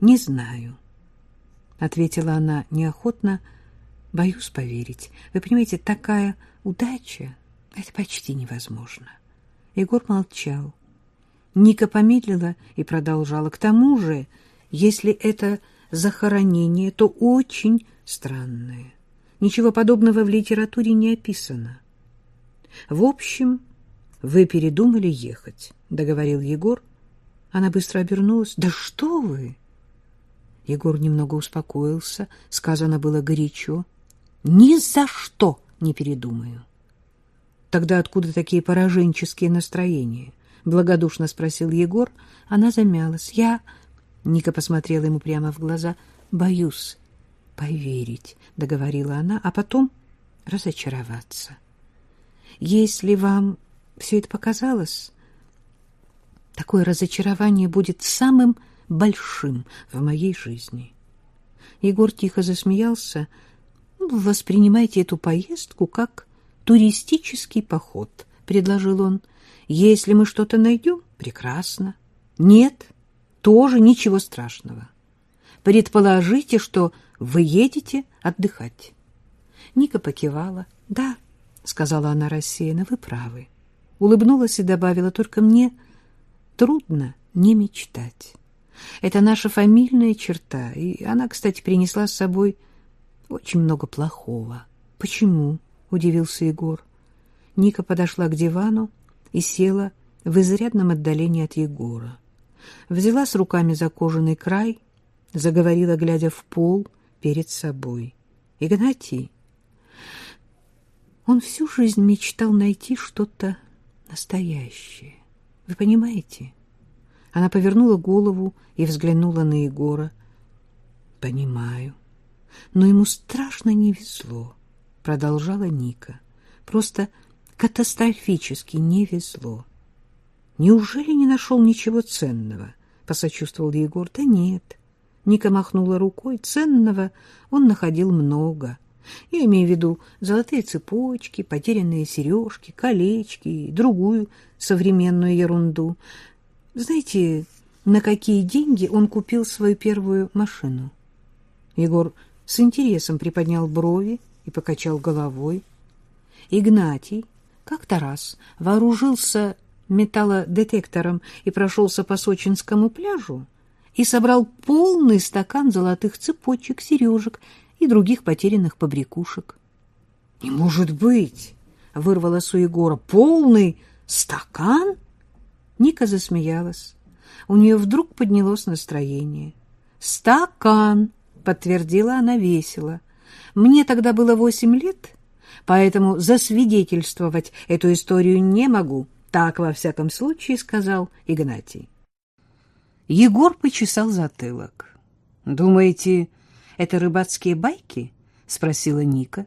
Не знаю, — ответила она неохотно, — боюсь поверить. Вы понимаете, такая удача — это почти невозможно. Егор молчал. Ника помедлила и продолжала. К тому же, если это захоронение, то очень странное. Ничего подобного в литературе не описано. В общем, вы передумали ехать, договорил Егор. Она быстро обернулась. Да что вы? Егор немного успокоился, сказано было горячо. Ни за что не передумаю. Тогда откуда такие пораженческие настроения? благодушно спросил Егор. Она замялась. Я Ника посмотрела ему прямо в глаза. Боюсь поверить, договорила она, а потом разочароваться. Если вам все это показалось, такое разочарование будет самым большим в моей жизни. Егор тихо засмеялся. «Ну, «Воспринимайте эту поездку как туристический поход», — предложил он. «Если мы что-то найдем, прекрасно. Нет, тоже ничего страшного. Предположите, что вы едете отдыхать». Ника покивала. «Да, — сказала она рассеянно, — вы правы. Улыбнулась и добавила, только мне трудно не мечтать. Это наша фамильная черта, и она, кстати, принесла с собой очень много плохого. Почему? — удивился Егор. Ника подошла к дивану и села в изрядном отдалении от Егора. Взяла с руками за кожаный край, заговорила, глядя в пол перед собой. — Игнатий, он всю жизнь мечтал найти что-то настоящее. Вы понимаете? Она повернула голову и взглянула на Егора. Понимаю. Но ему страшно не везло, продолжала Ника. Просто катастрофически не везло. Неужели не нашел ничего ценного? посочувствовал Егор. Да нет. Ника махнула рукой. Ценного он находил много. Я имею в виду золотые цепочки, потерянные сережки, колечки и другую современную ерунду. Знаете, на какие деньги он купил свою первую машину? Егор с интересом приподнял брови и покачал головой. Игнатий как-то раз вооружился металлодетектором и прошелся по сочинскому пляжу и собрал полный стакан золотых цепочек, сережек и других потерянных побрякушек. — Не может быть! — вырвалось у Егора. — Полный стакан? Ника засмеялась. У нее вдруг поднялось настроение. — Стакан! — подтвердила она весело. — Мне тогда было восемь лет, поэтому засвидетельствовать эту историю не могу. Так, во всяком случае, сказал Игнатий. Егор почесал затылок. — Думаете, это рыбацкие байки? спросила Ника.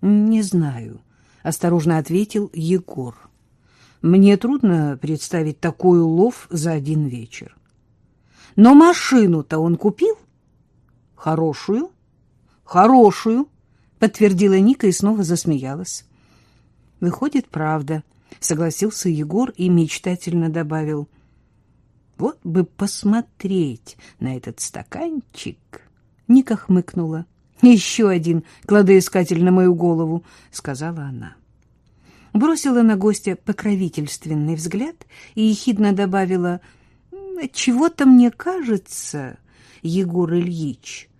Не знаю, осторожно ответил Егор. Мне трудно представить такой улов за один вечер. Но машину-то он купил? Хорошую? Хорошую, подтвердила Ника и снова засмеялась. Выходит, правда, согласился Егор и мечтательно добавил. Вот бы посмотреть на этот стаканчик. Ника хмыкнула. Еще один кладоискатель на мою голову, сказала она. Бросила на гостя покровительственный взгляд и ехидно добавила: "Чего-то мне кажется, Егор Ильич,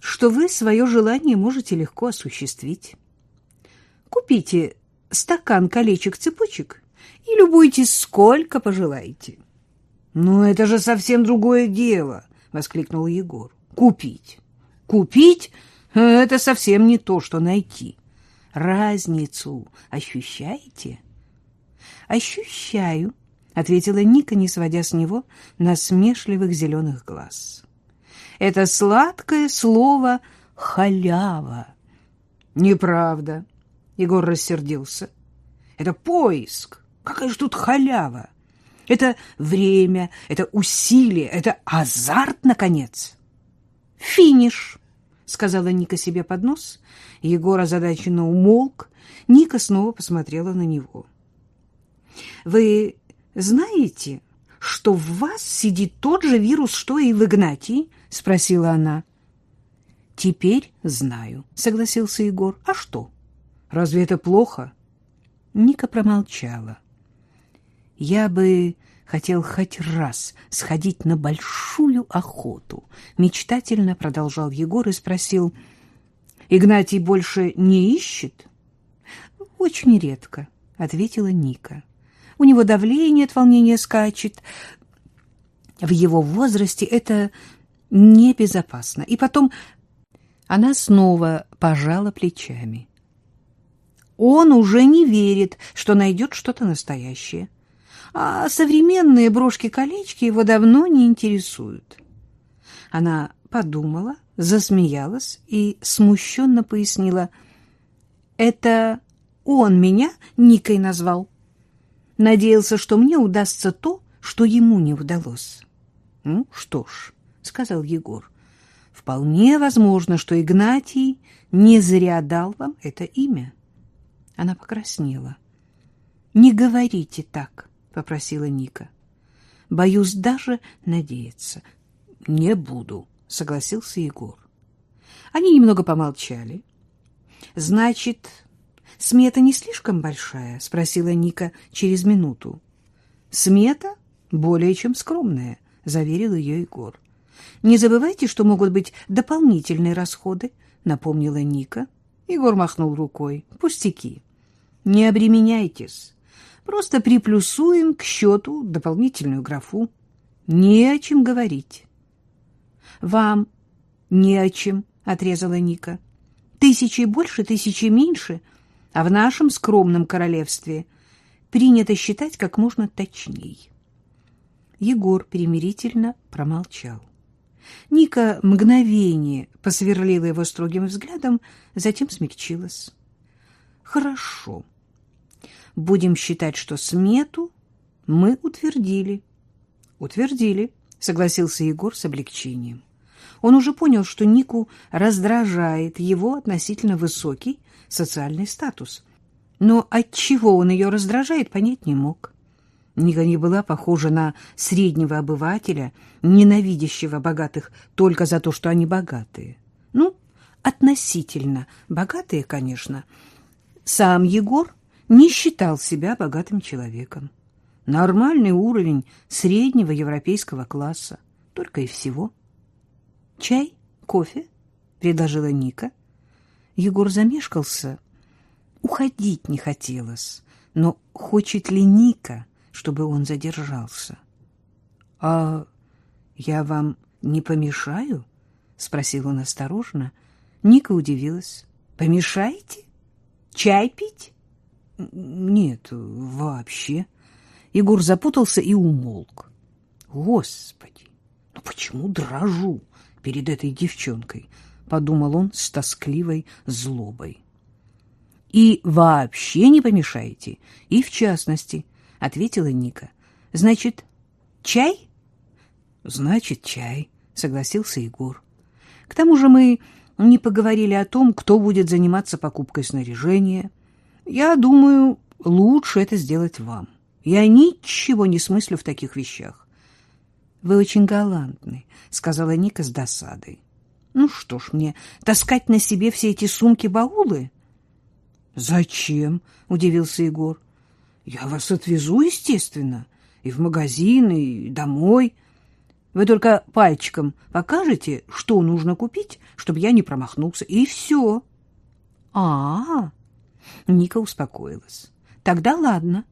что вы свое желание можете легко осуществить. Купите стакан колечек-цепочек и любуйтесь сколько пожелаете. — Ну, это же совсем другое дело, — воскликнул Егор. — Купить. Купить — это совсем не то, что найти. Разницу ощущаете? — Ощущаю, — ответила Ника, не сводя с него насмешливых зеленых глаз. — Это сладкое слово «халява». — Неправда, Егор рассердился. Это поиск. Какая же тут халява? Это время, это усилие, это азарт, наконец. Финиш, сказала Ника себе под нос. Егор озадаченно умолк. Ника снова посмотрела на него. Вы знаете, что в вас сидит тот же вирус, что и в Игнатии? спросила она. Теперь знаю, согласился Егор. А что? Разве это плохо? Ника промолчала. Я бы хотел хоть раз сходить на большую охоту, мечтательно продолжал Егор и спросил: Игнатий больше не ищет? Очень редко, ответила Ника. У него давление от волнения скачет. В его возрасте это небезопасно. И потом она снова пожала плечами. Он уже не верит, что найдет что-то настоящее. А современные брошки-колечки его давно не интересуют. Она подумала, засмеялась и смущенно пояснила. «Это он меня Никой назвал. Надеялся, что мне удастся то, что ему не удалось». «Ну, что ж», — сказал Егор, — «вполне возможно, что Игнатий не зря дал вам это имя». Она покраснела. «Не говорите так», — попросила Ника. «Боюсь даже надеяться». «Не буду», — согласился Егор. Они немного помолчали. «Значит, смета не слишком большая?» — спросила Ника через минуту. «Смета более чем скромная», — заверил ее Егор. «Не забывайте, что могут быть дополнительные расходы», — напомнила Ника. Егор махнул рукой. «Пустяки». Не обременяйтесь. Просто приплюсуем к счету дополнительную графу. Не о чем говорить. Вам не о чем, отрезала Ника. Тысячи больше, тысячи меньше, а в нашем скромном королевстве принято считать как можно точней. Егор примирительно промолчал. Ника мгновение посверлила его строгим взглядом, затем смягчилась. «Хорошо», Будем считать, что смету мы утвердили. Утвердили, согласился Егор с облегчением. Он уже понял, что Нику раздражает его относительно высокий социальный статус. Но от чего он ее раздражает, понять не мог. Ника не была похожа на среднего обывателя, ненавидящего богатых только за то, что они богатые. Ну, относительно богатые, конечно. Сам Егор не считал себя богатым человеком. Нормальный уровень среднего европейского класса, только и всего. «Чай? Кофе?» — предложила Ника. Егор замешкался. Уходить не хотелось, но хочет ли Ника, чтобы он задержался? — А я вам не помешаю? — спросил он осторожно. Ника удивилась. — Помешаете? Чай пить? Нет, вообще. Егор запутался и умолк. Господи, ну почему дрожу перед этой девчонкой? Подумал он с тоскливой злобой. И вообще не помешаете. И в частности, ответила Ника. Значит, чай? Значит, чай, согласился Егор. К тому же мы не поговорили о том, кто будет заниматься покупкой снаряжения. Я думаю, лучше это сделать вам. Я ничего не смыслю в таких вещах. — Вы очень галантны, — сказала Ника с досадой. — Ну что ж мне, таскать на себе все эти сумки-баулы? — Зачем? — удивился Егор. — Я вас отвезу, естественно, и в магазин, и домой. Вы только пальчиком покажете, что нужно купить, чтобы я не промахнулся, и все. — А-а-а! Ника успокоилась. — Тогда ладно.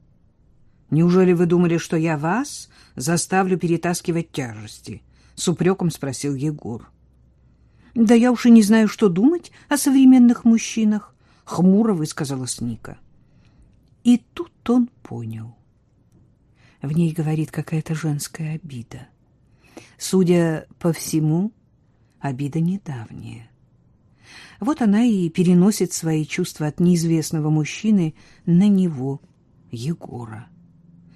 Неужели вы думали, что я вас заставлю перетаскивать тяжести? С упреком спросил Егор. Да я уж и не знаю, что думать о современных мужчинах, хмуро высказалась Ника. И тут он понял. В ней говорит какая-то женская обида. Судя по всему, обида недавняя. Вот она и переносит свои чувства от неизвестного мужчины на него, Егора.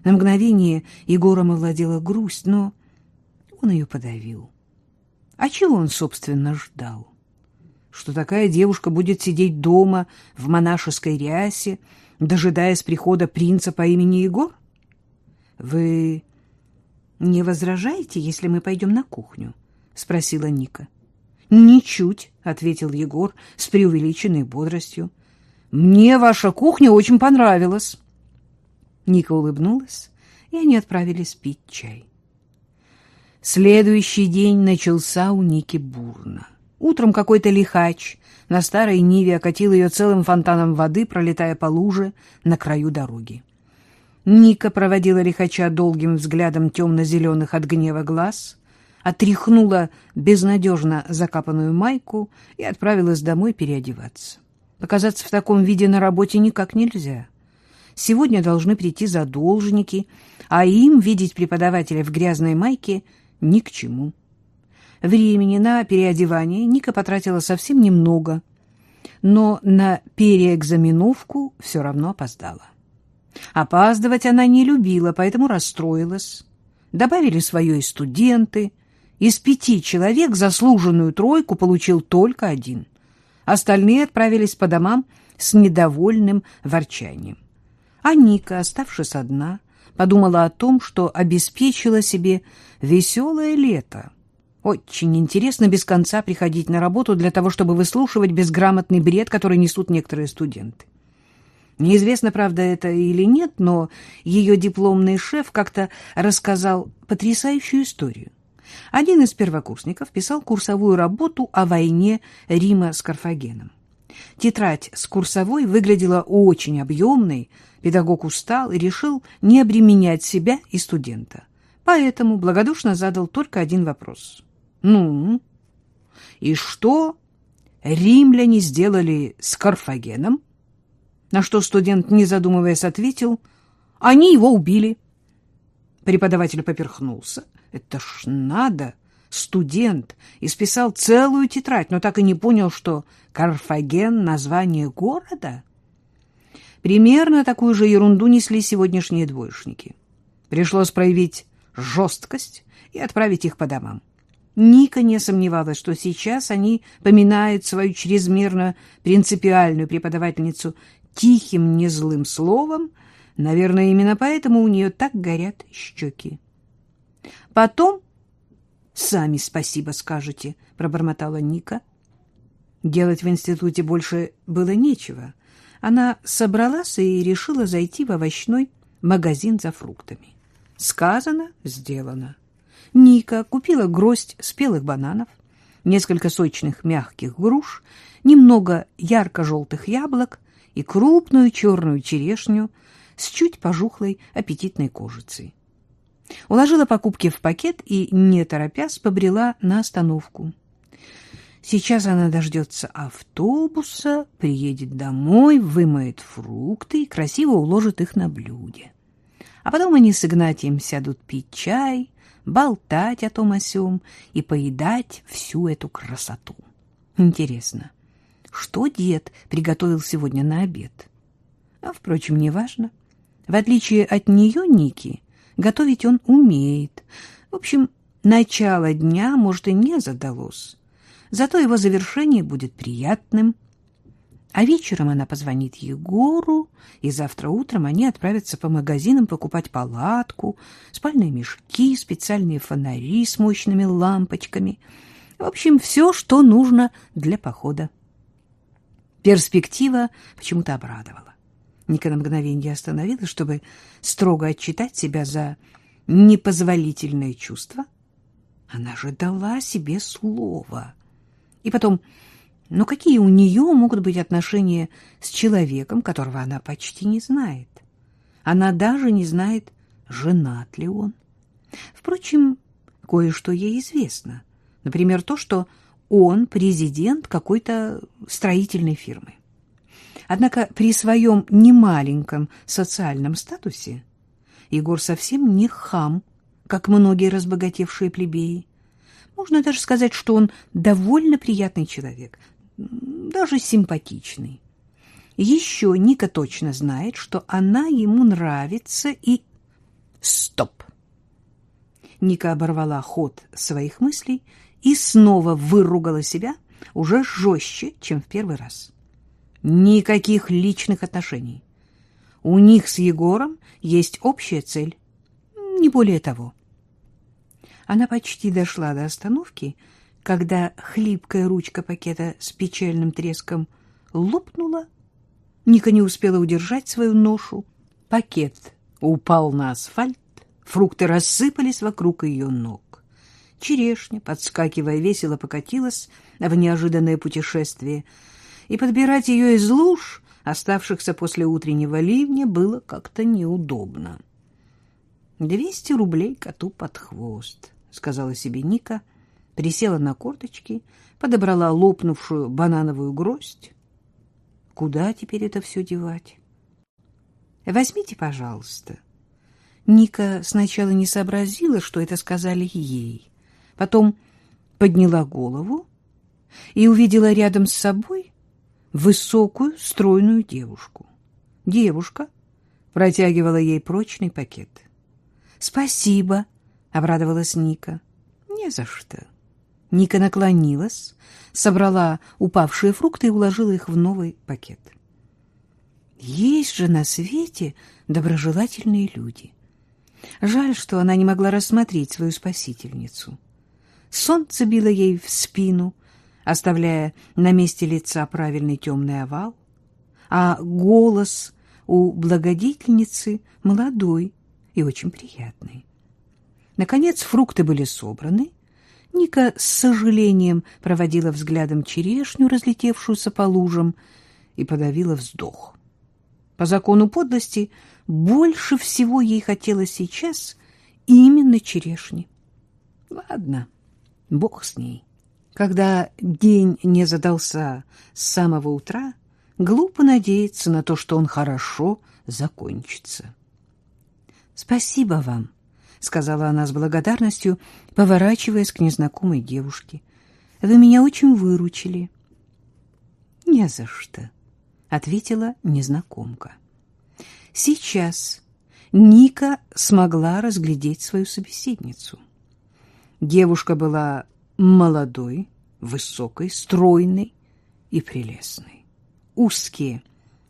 На мгновение Егором овладела грусть, но он ее подавил. А чего он, собственно, ждал? Что такая девушка будет сидеть дома в монашеской рясе, дожидаясь прихода принца по имени Егор? Вы не возражаете, если мы пойдем на кухню? — спросила Ника. — Ничуть, — ответил Егор с преувеличенной бодростью. — Мне ваша кухня очень понравилась. Ника улыбнулась, и они отправились пить чай. Следующий день начался у Ники бурно. Утром какой-то лихач на старой Ниве окатил ее целым фонтаном воды, пролетая по луже на краю дороги. Ника проводила лихача долгим взглядом темно-зеленых от гнева глаз, отряхнула безнадежно закапанную майку и отправилась домой переодеваться. Показаться в таком виде на работе никак нельзя. Сегодня должны прийти задолжники, а им видеть преподавателя в грязной майке ни к чему. Времени на переодевание Ника потратила совсем немного, но на переэкзаменовку все равно опоздала. Опаздывать она не любила, поэтому расстроилась. Добавили свое и студенты. Из пяти человек заслуженную тройку получил только один. Остальные отправились по домам с недовольным ворчанием. А Ника, оставшись одна, подумала о том, что обеспечила себе веселое лето. Очень интересно без конца приходить на работу для того, чтобы выслушивать безграмотный бред, который несут некоторые студенты. Неизвестно, правда, это или нет, но ее дипломный шеф как-то рассказал потрясающую историю. Один из первокурсников писал курсовую работу о войне Рима с Карфагеном. Тетрадь с курсовой выглядела очень объемной, педагог устал и решил не обременять себя и студента. Поэтому благодушно задал только один вопрос. «Ну, и что римляне сделали с Карфагеном?» На что студент, не задумываясь, ответил, «Они его убили». Преподаватель поперхнулся. «Это ж надо!» Студент, исписал целую тетрадь, но так и не понял, что Карфаген — название города. Примерно такую же ерунду несли сегодняшние двоечники. Пришлось проявить жесткость и отправить их по домам. Ника не сомневалась, что сейчас они поминают свою чрезмерно принципиальную преподавательницу тихим, незлым словом. Наверное, именно поэтому у нее так горят щеки. Потом сами спасибо скажете, — пробормотала Ника. Делать в институте больше было нечего. Она собралась и решила зайти в овощной магазин за фруктами. Сказано, сделано. Ника купила гроздь спелых бананов, несколько сочных мягких груш, немного ярко-желтых яблок и крупную черную черешню с чуть пожухлой аппетитной кожицей. Уложила покупки в пакет и, не торопясь, побрела на остановку. Сейчас она дождется автобуса, приедет домой, вымоет фрукты и красиво уложит их на блюде. А потом они с Игнатием сядут пить чай, болтать о том о сём и поедать всю эту красоту. Интересно, что дед приготовил сегодня на обед? А, впрочем, неважно. В отличие от нее, Ники, готовить он умеет. В общем, начало дня, может, и не задалось. Зато его завершение будет приятным. А вечером она позвонит Егору, и завтра утром они отправятся по магазинам покупать палатку, спальные мешки, специальные фонари с мощными лампочками. В общем, все, что нужно для похода. Перспектива почему-то обрадовала. Ника на мгновение остановилась, чтобы строго отчитать себя за непозволительное чувство. Она же дала себе слово. И потом, ну какие у нее могут быть отношения с человеком, которого она почти не знает? Она даже не знает, женат ли он. Впрочем, кое-что ей известно. Например, то, что он президент какой-то строительной фирмы. Однако при своем немаленьком социальном статусе Егор совсем не хам, как многие разбогатевшие плебеи. Можно даже сказать, что он довольно приятный человек, даже симпатичный. Еще Ника точно знает, что она ему нравится и... Стоп! Ника оборвала ход своих мыслей и снова выругала себя уже жестче, чем в первый раз. Никаких личных отношений. У них с Егором есть общая цель, не более того. Она почти дошла до остановки, когда хлипкая ручка пакета с печальным треском лопнула. Ника не успела удержать свою ношу. Пакет упал на асфальт, фрукты рассыпались вокруг ее ног. Черешня, подскакивая весело, покатилась в неожиданное путешествие, и подбирать ее из луж, оставшихся после утреннего ливня, было как-то неудобно. Двести рублей коту под хвост сказала себе Ника, присела на корточки, подобрала лопнувшую банановую гроздь. Куда теперь это все девать? Возьмите, пожалуйста. Ника сначала не сообразила, что это сказали ей. Потом подняла голову и увидела рядом с собой высокую, стройную девушку. Девушка протягивала ей прочный пакет. «Спасибо», обрадовалась Ника. Не за что. Ника наклонилась, собрала упавшие фрукты и уложила их в новый пакет. Есть же на свете доброжелательные люди. Жаль, что она не могла рассмотреть свою спасительницу. Солнце било ей в спину, оставляя на месте лица правильный темный овал, а голос у благодетельницы молодой и очень приятный. Наконец фрукты были собраны. Ника с сожалением проводила взглядом черешню, разлетевшуюся по лужам, и подавила вздох. По закону подлости больше всего ей хотелось сейчас именно черешни. Ладно, бог с ней. Когда день не задался с самого утра, глупо надеяться на то, что он хорошо закончится. Спасибо вам, сказала она с благодарностью, поворачиваясь к незнакомой девушке. Вы меня очень выручили. Не за что, ответила незнакомка. Сейчас Ника смогла разглядеть свою собеседницу. Девушка была молодой, высокой, стройной и прелестной. Узкие,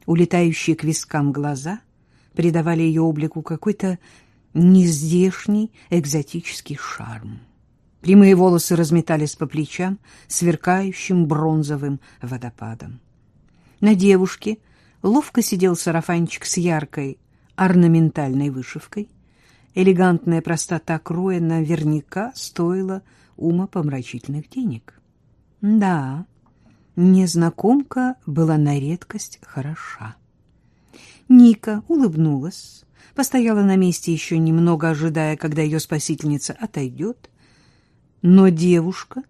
улетающие к вискам глаза придавали ее облику какой-то нездешний экзотический шарм. Прямые волосы разметались по плечам сверкающим бронзовым водопадом. На девушке ловко сидел сарафанчик с яркой орнаментальной вышивкой. Элегантная простота кроя наверняка стоила умопомрачительных денег. Да, незнакомка была на редкость хороша. Ника улыбнулась, постояла на месте еще немного, ожидая, когда ее спасительница отойдет. Но девушка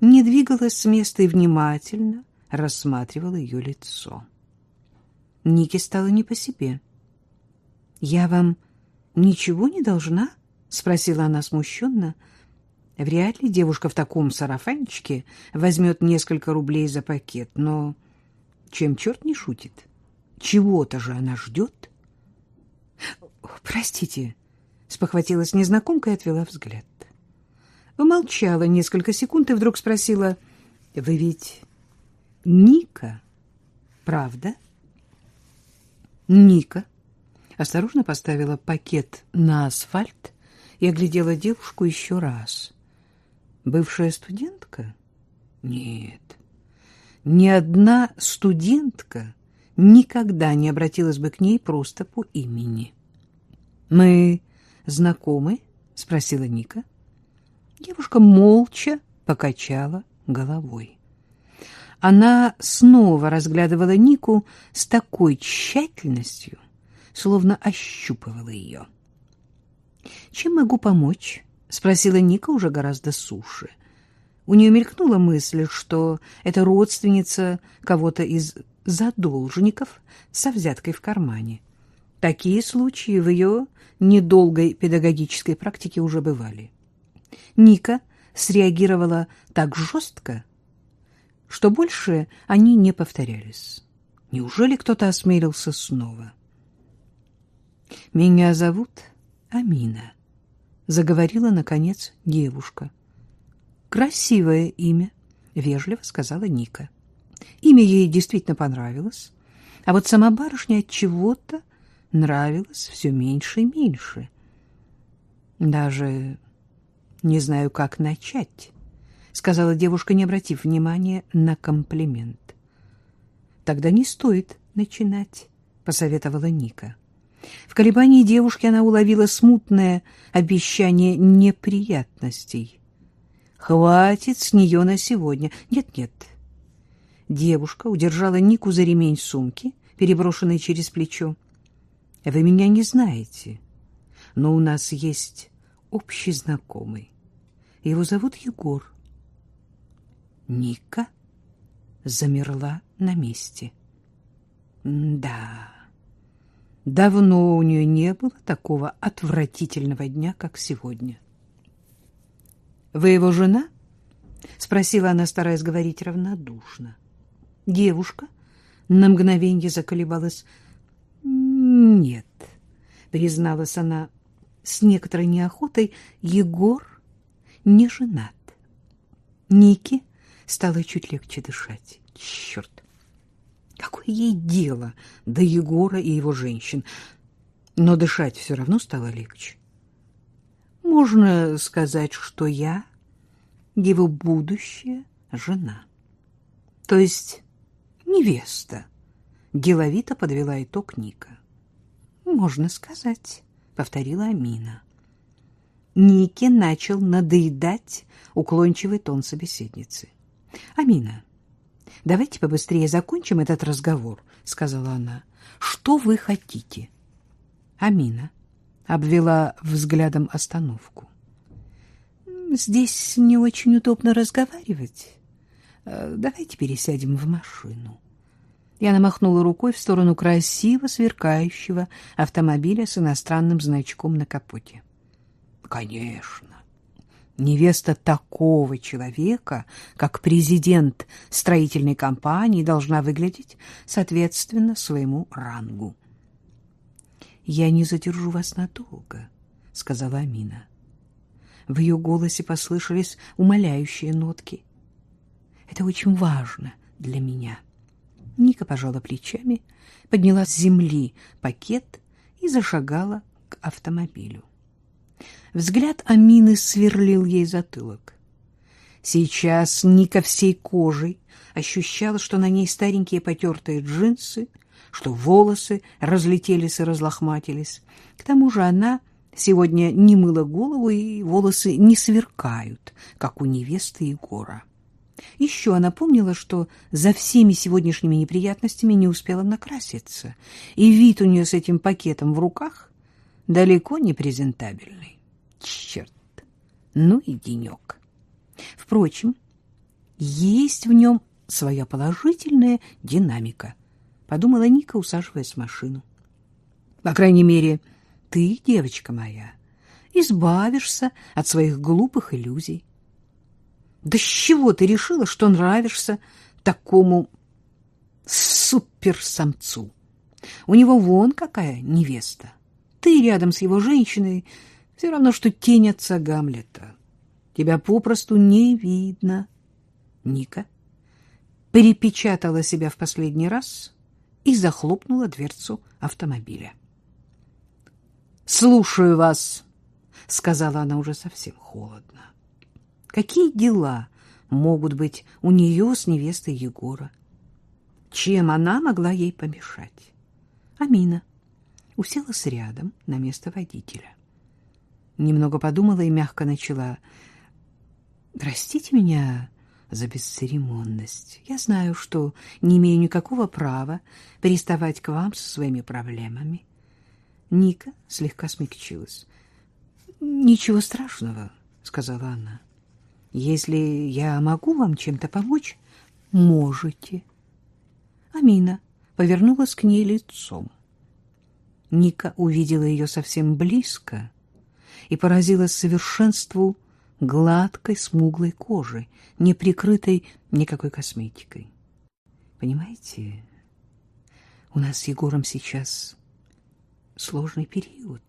не двигалась с места и внимательно рассматривала ее лицо. Нике стало не по себе. «Я вам ничего не должна?» — спросила она смущенно. Вряд ли девушка в таком сарафанчике возьмет несколько рублей за пакет, но чем черт не шутит? Чего-то же она ждет. Простите, спохватилась незнакомка и отвела взгляд. Помолчала несколько секунд и вдруг спросила, «Вы ведь Ника, правда?» Ника осторожно поставила пакет на асфальт и оглядела девушку еще раз. Бывшая студентка? Нет. Ни одна студентка никогда не обратилась бы к ней просто по имени. «Мы знакомы?» — спросила Ника. Девушка молча покачала головой. Она снова разглядывала Нику с такой тщательностью, словно ощупывала ее. «Чем могу помочь?» — спросила Ника уже гораздо суше. У нее мелькнула мысль, что это родственница кого-то из задолженников со взяткой в кармане. Такие случаи в ее недолгой педагогической практике уже бывали. Ника среагировала так жестко, что больше они не повторялись. Неужели кто-то осмелился снова? «Меня зовут Амина», — заговорила, наконец, девушка. «Красивое имя», — вежливо сказала Ника. Имя ей действительно понравилось, а вот сама барышня от чего-то нравилась все меньше и меньше. Даже не знаю, как начать, сказала девушка, не обратив внимания на комплимент. Тогда не стоит начинать, посоветовала Ника. В колебании девушки она уловила смутное обещание неприятностей. Хватит с нее на сегодня. Нет-нет. Девушка удержала Нику за ремень сумки, переброшенной через плечо. Вы меня не знаете, но у нас есть общий знакомый. Его зовут Егор. Ника замерла на месте. Да, давно у нее не было такого отвратительного дня, как сегодня. «Вы его жена?» — спросила она, стараясь говорить равнодушно. Девушка на мгновенье заколебалась. «Нет», — призналась она с некоторой неохотой, — «Егор не женат». Нике стало чуть легче дышать. Черт! Какое ей дело до Егора и его женщин? Но дышать все равно стало легче. Можно сказать, что я его будущая жена. То есть невеста. Деловито подвела итог Ника. Можно сказать, повторила Амина. Нике начал надоедать уклончивый тон собеседницы. Амина, давайте побыстрее закончим этот разговор, сказала она. Что вы хотите? Амина обвела взглядом остановку. Здесь не очень удобно разговаривать. Э, давайте пересядем в машину. Я намахнула рукой в сторону красиво сверкающего автомобиля с иностранным значком на капоте. Конечно. Невеста такого человека, как президент строительной компании, должна выглядеть соответственно своему рангу. «Я не задержу вас надолго», — сказала Амина. В ее голосе послышались умоляющие нотки. «Это очень важно для меня». Ника пожала плечами, подняла с земли пакет и зашагала к автомобилю. Взгляд Амины сверлил ей затылок. Сейчас Ника всей кожей ощущала, что на ней старенькие потертые джинсы, что волосы разлетелись и разлохматились. К тому же она сегодня не мыла голову, и волосы не сверкают, как у невесты Егора. Еще она помнила, что за всеми сегодняшними неприятностями не успела накраситься, и вид у нее с этим пакетом в руках далеко не презентабельный. Черт! Ну и денек. Впрочем, есть в нем своя положительная динамика, подумала Ника, усаживаясь в машину. По крайней мере, ты, девочка моя, избавишься от своих глупых иллюзий. Да с чего ты решила, что нравишься такому суперсамцу? У него вон какая невеста. ты рядом с его женщиной все равно, что тень отца Гамлета. Тебя попросту не видно. Ника перепечатала себя в последний раз и захлопнула дверцу автомобиля. «Слушаю вас», — сказала она уже совсем холодно. «Какие дела могут быть у нее с невестой Егора? Чем она могла ей помешать?» Амина уселась рядом на место водителя. Немного подумала и мягко начала. «Простите меня за бесцеремонность. Я знаю, что не имею никакого права приставать к вам со своими проблемами». Ника слегка смягчилась. «Ничего страшного», — сказала она. «Если я могу вам чем-то помочь, можете». Амина повернулась к ней лицом. Ника увидела ее совсем близко и поразилась совершенству гладкой, смуглой кожи, не прикрытой никакой косметикой. Понимаете, у нас с Егором сейчас сложный период.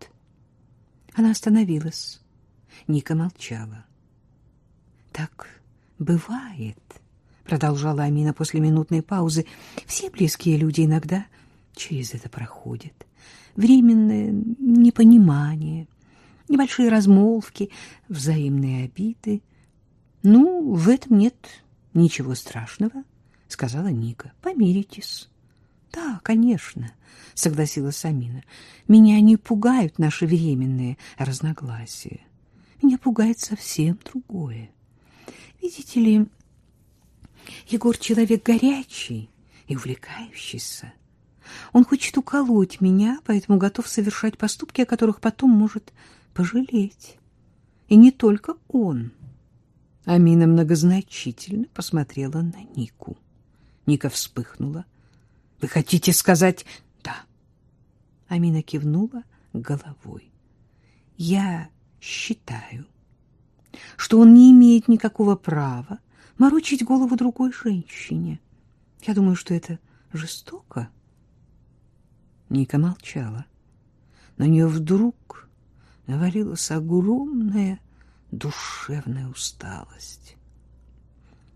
Она остановилась. Ника молчала. Так бывает, продолжала Амина после минутной паузы. Все близкие люди иногда через это проходят. Временное непонимание, небольшие размолвки, взаимные обиды. Ну, в этом нет ничего страшного, сказала Ника. Помиритесь. Да, конечно, согласилась Амина. Меня не пугают наши временные разногласия. Меня пугает совсем другое. Видите ли, Егор человек горячий и увлекающийся. Он хочет уколоть меня, поэтому готов совершать поступки, о которых потом может пожалеть. И не только он. Амина многозначительно посмотрела на Нику. Ника вспыхнула. — Вы хотите сказать... — Да. Амина кивнула головой. — Я считаю, что он не имеет никакого права морочить голову другой женщине. Я думаю, что это жестоко. — Ника молчала. На нее вдруг навалилась огромная душевная усталость.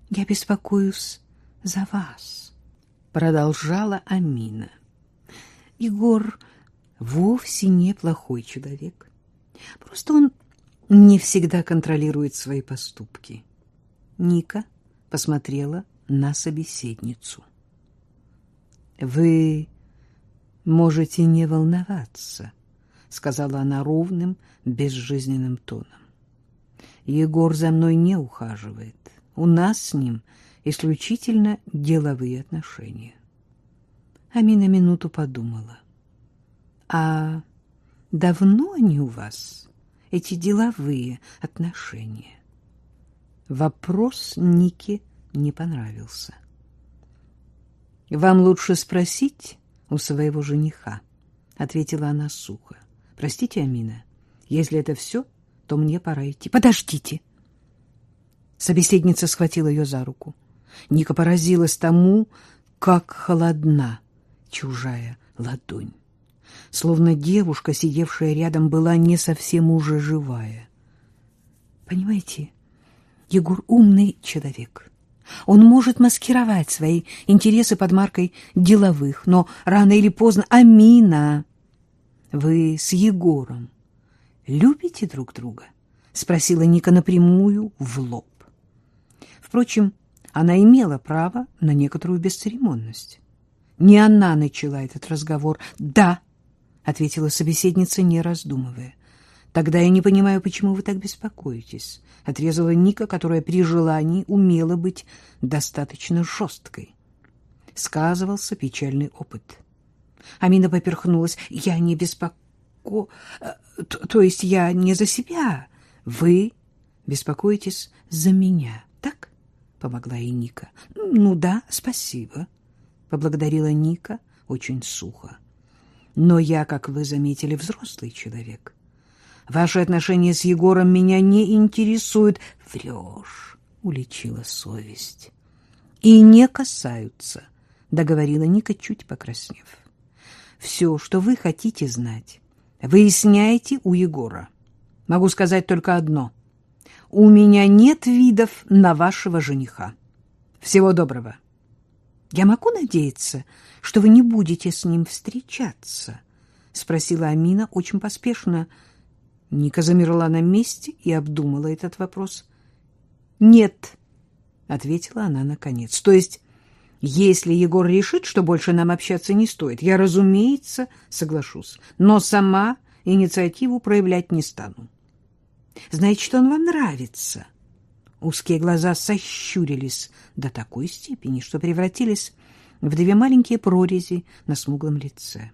«Я беспокоюсь за вас», — продолжала Амина. «Егор вовсе не плохой человек. Просто он не всегда контролирует свои поступки». Ника посмотрела на собеседницу. «Вы можете не волноваться, сказала она ровным, безжизненным тоном. Егор за мной не ухаживает. У нас с ним исключительно деловые отношения. Амина минуту подумала. А давно они у вас, эти деловые отношения? Вопрос Нике не понравился. Вам лучше спросить, у своего жениха, — ответила она сухо. — Простите, Амина, если это все, то мне пора идти. — Подождите! Собеседница схватила ее за руку. Ника поразилась тому, как холодна чужая ладонь. Словно девушка, сидевшая рядом, была не совсем уже живая. Понимаете, Егор умный человек. Он может маскировать свои интересы под маркой деловых, но рано или поздно... Амина, вы с Егором любите друг друга? Спросила Ника напрямую в лоб. Впрочем, она имела право на некоторую бесцеремонность. Не она начала этот разговор. «Да», — ответила собеседница, не раздумывая. Тогда я не понимаю, почему вы так беспокоитесь, отрезала Ника, которая при желании умела быть достаточно жесткой. Сказывался печальный опыт. Амина поперхнулась. Я не беспоко... Э, то есть я не за себя. Вы беспокоитесь за меня, так? Помогла ей Ника. Ну да, спасибо. Поблагодарила Ника очень сухо. Но я, как вы заметили, взрослый человек. Ваши отношения с Егором меня не интересуют. Врешь, уличила совесть. И не касаются, договорила Ника, чуть покраснев. Все, что вы хотите знать, Выясняйте у Егора. Могу сказать только одно. У меня нет видов на вашего жениха. Всего доброго. Я могу надеяться, что вы не будете с ним встречаться? Спросила Амина очень поспешно. Ника замерла на месте и обдумала этот вопрос. Нет, ответила она наконец. То есть если Егор решит, что больше нам общаться не стоит, я, разумеется, соглашусь, но сама инициативу проявлять не стану. Значит, он вам нравится. Узкие глаза сощурились до такой степени, что превратились в две маленькие прорези на смуглом лице.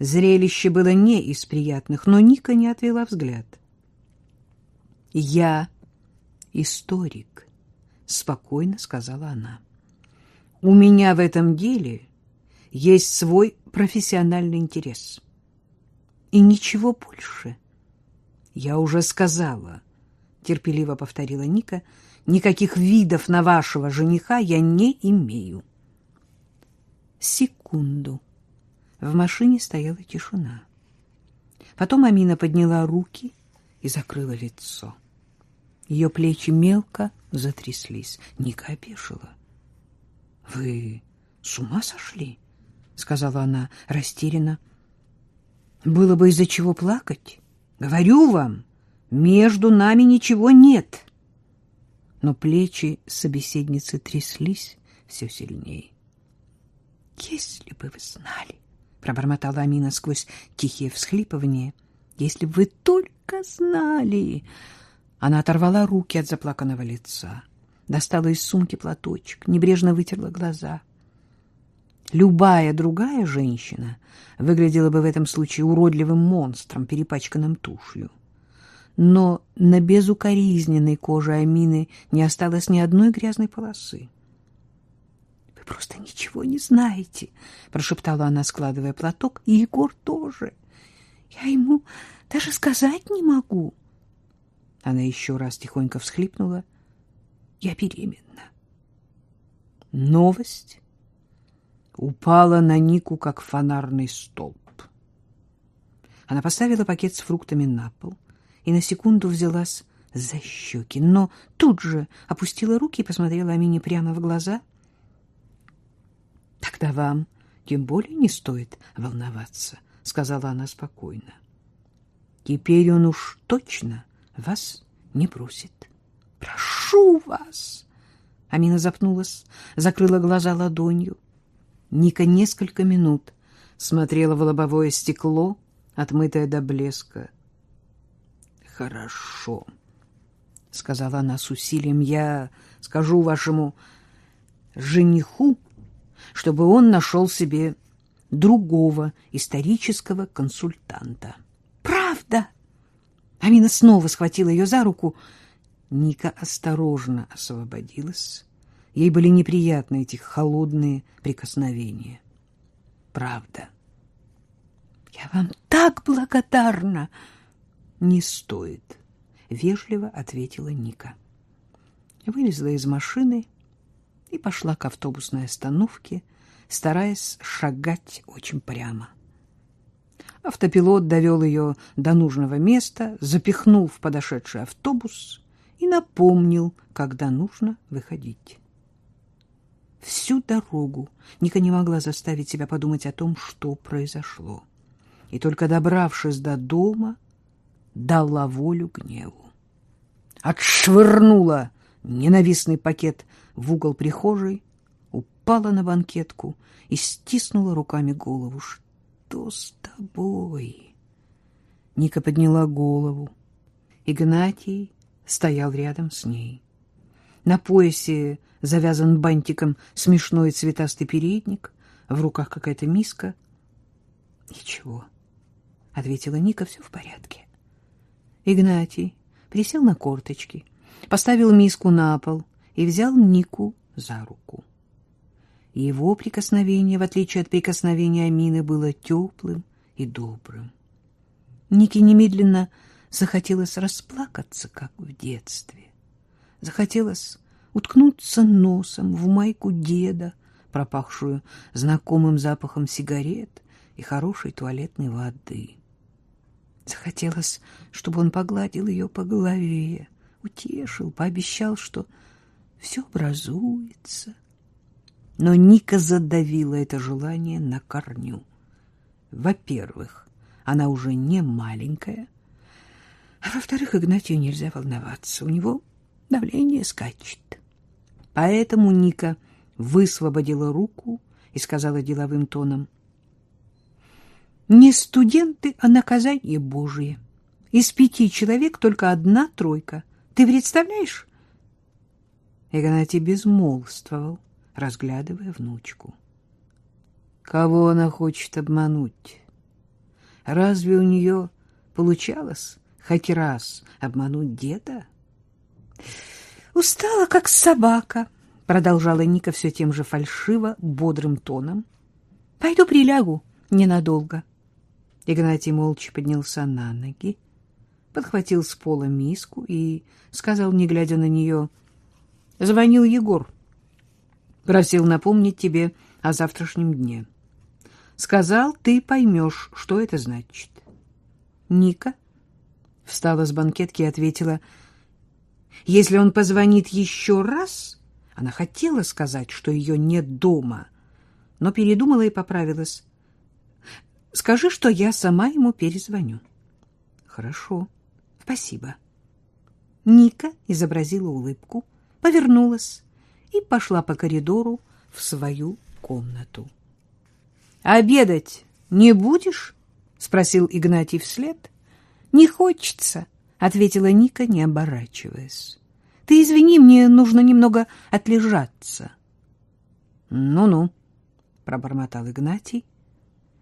Зрелище было не из приятных, но Ника не отвела взгляд. «Я историк», — спокойно сказала она. «У меня в этом деле есть свой профессиональный интерес. И ничего больше». Я уже сказала, терпеливо повторила Ника, никаких видов на вашего жениха я не имею. Секунду. В машине стояла тишина. Потом Амина подняла руки и закрыла лицо. Ее плечи мелко затряслись. Ника опешила. — Вы с ума сошли? — сказала она растерянно. — Было бы из-за чего плакать. Говорю вам, между нами ничего нет. Но плечи собеседницы тряслись все сильнее. Если бы вы знали, пробормотала Амина сквозь тихие всхлипывания. Если бы вы только знали. Она оторвала руки от заплаканного лица, достала из сумки платочек, небрежно вытерла глаза. Любая другая женщина выглядела бы в этом случае уродливым монстром, перепачканным тушью. Но на безукоризненной коже Амины не осталось ни одной грязной полосы. — Вы просто ничего не знаете, — прошептала она, складывая платок. — И Егор тоже. Я ему даже сказать не могу. Она еще раз тихонько всхлипнула. — Я беременна. Новость упала на Нику, как фонарный столб. Она поставила пакет с фруктами на пол и на секунду взялась за щеки, но тут же опустила руки и посмотрела Амине прямо в глаза. — Тогда вам тем более не стоит волноваться, — сказала она спокойно. — Теперь он уж точно вас не просит. — Прошу вас! Амина запнулась, закрыла глаза ладонью. Ника несколько минут смотрела в лобовое стекло, отмытое до блеска. «Хорошо», — сказала она с усилием, — «я скажу вашему жениху, чтобы он нашел себе другого исторического консультанта». «Правда?» Амина снова схватила ее за руку. Ника осторожно освободилась Ей были неприятны эти холодные прикосновения. Правда. Я вам так благодарна. Не стоит, вежливо ответила Ника. Вылезла из машины и пошла к автобусной остановке, стараясь шагать очень прямо. Автопилот довел ее до нужного места, запихнул в подошедший автобус и напомнил, когда нужно выходить. Всю дорогу Ника не могла заставить себя подумать о том, что произошло. И только добравшись до дома, дала волю гневу. Отшвырнула ненавистный пакет в угол прихожей, упала на банкетку и стиснула руками голову. «Что с тобой?» Ника подняла голову. Игнатий стоял рядом с ней. На поясе завязан бантиком смешной цветастый передник, в руках какая-то миска. — Ничего, — ответила Ника, — все в порядке. Игнатий присел на корточки, поставил миску на пол и взял Нику за руку. Его прикосновение, в отличие от прикосновения Амины, было теплым и добрым. Нике немедленно захотелось расплакаться, как в детстве. Захотелось уткнуться носом в майку деда, пропахшую знакомым запахом сигарет и хорошей туалетной воды. Захотелось, чтобы он погладил ее по голове, утешил, пообещал, что все образуется. Но Ника задавила это желание на корню. Во-первых, она уже не маленькая, а во-вторых, Игнатию нельзя волноваться, у него давление скачет. Поэтому Ника высвободила руку и сказала деловым тоном, «Не студенты, а наказание Божие. Из пяти человек только одна тройка. Ты представляешь?» Игнатий безмолвствовал, разглядывая внучку. Кого она хочет обмануть? Разве у нее получалось хоть раз обмануть деда? Устала, как собака, продолжала Ника все тем же фальшиво, бодрым тоном. Пойду прилягу ненадолго. Игнатий молча поднялся на ноги, подхватил с пола миску и сказал, не глядя на нее, «Звонил Егор, просил напомнить тебе о завтрашнем дне. Сказал, ты поймешь, что это значит». Ника встала с банкетки и ответила, «Если он позвонит еще раз...» Она хотела сказать, что ее нет дома, но передумала и поправилась. «Скажи, что я сама ему перезвоню». «Хорошо, спасибо». Ника изобразила улыбку, повернулась и пошла по коридору в свою комнату. «Обедать не будешь?» — спросил Игнатий вслед. Не хочется, ответила Ника, не оборачиваясь. Ты извини, мне нужно немного отлежаться. Ну-ну, пробормотал Игнатий.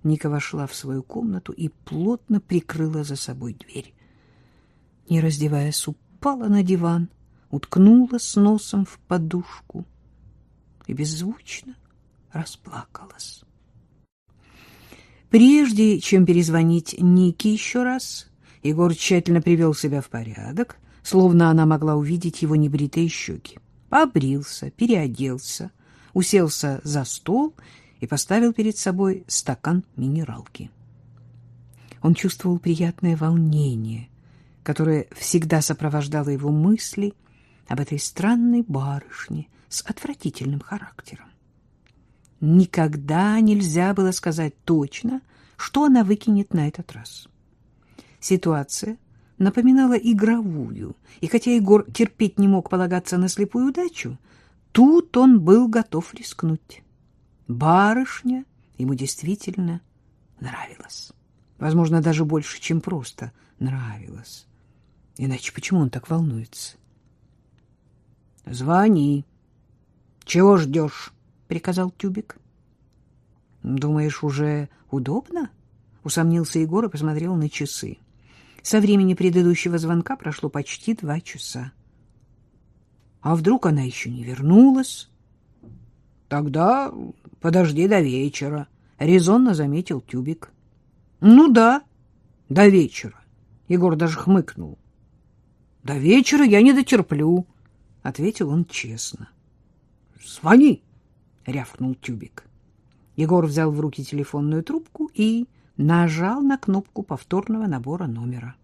Ника вошла в свою комнату и плотно прикрыла за собой дверь. Не раздеваясь, упала на диван, уткнулась носом в подушку и беззвучно расплакалась. Прежде чем перезвонить Нике еще раз, Егор тщательно привел себя в порядок, словно она могла увидеть его небритые щеки. Побрился, переоделся, уселся за стол и поставил перед собой стакан минералки. Он чувствовал приятное волнение, которое всегда сопровождало его мысли об этой странной барышне с отвратительным характером. Никогда нельзя было сказать точно, что она выкинет на этот раз. Ситуация напоминала игровую, и хотя Егор терпеть не мог полагаться на слепую удачу, тут он был готов рискнуть. Барышня ему действительно нравилась. Возможно, даже больше, чем просто нравилась. Иначе почему он так волнуется? — Звони. — Чего ждешь? — приказал Тюбик. — Думаешь, уже удобно? — усомнился Егор и посмотрел на часы. Со времени предыдущего звонка прошло почти два часа. А вдруг она еще не вернулась? Тогда подожди до вечера, резонно заметил Тюбик. Ну да, до вечера. Егор даже хмыкнул. До вечера я не дотерплю, ответил он честно. Звони, рявкнул Тюбик. Егор взял в руки телефонную трубку и нажал на кнопку повторного набора номера.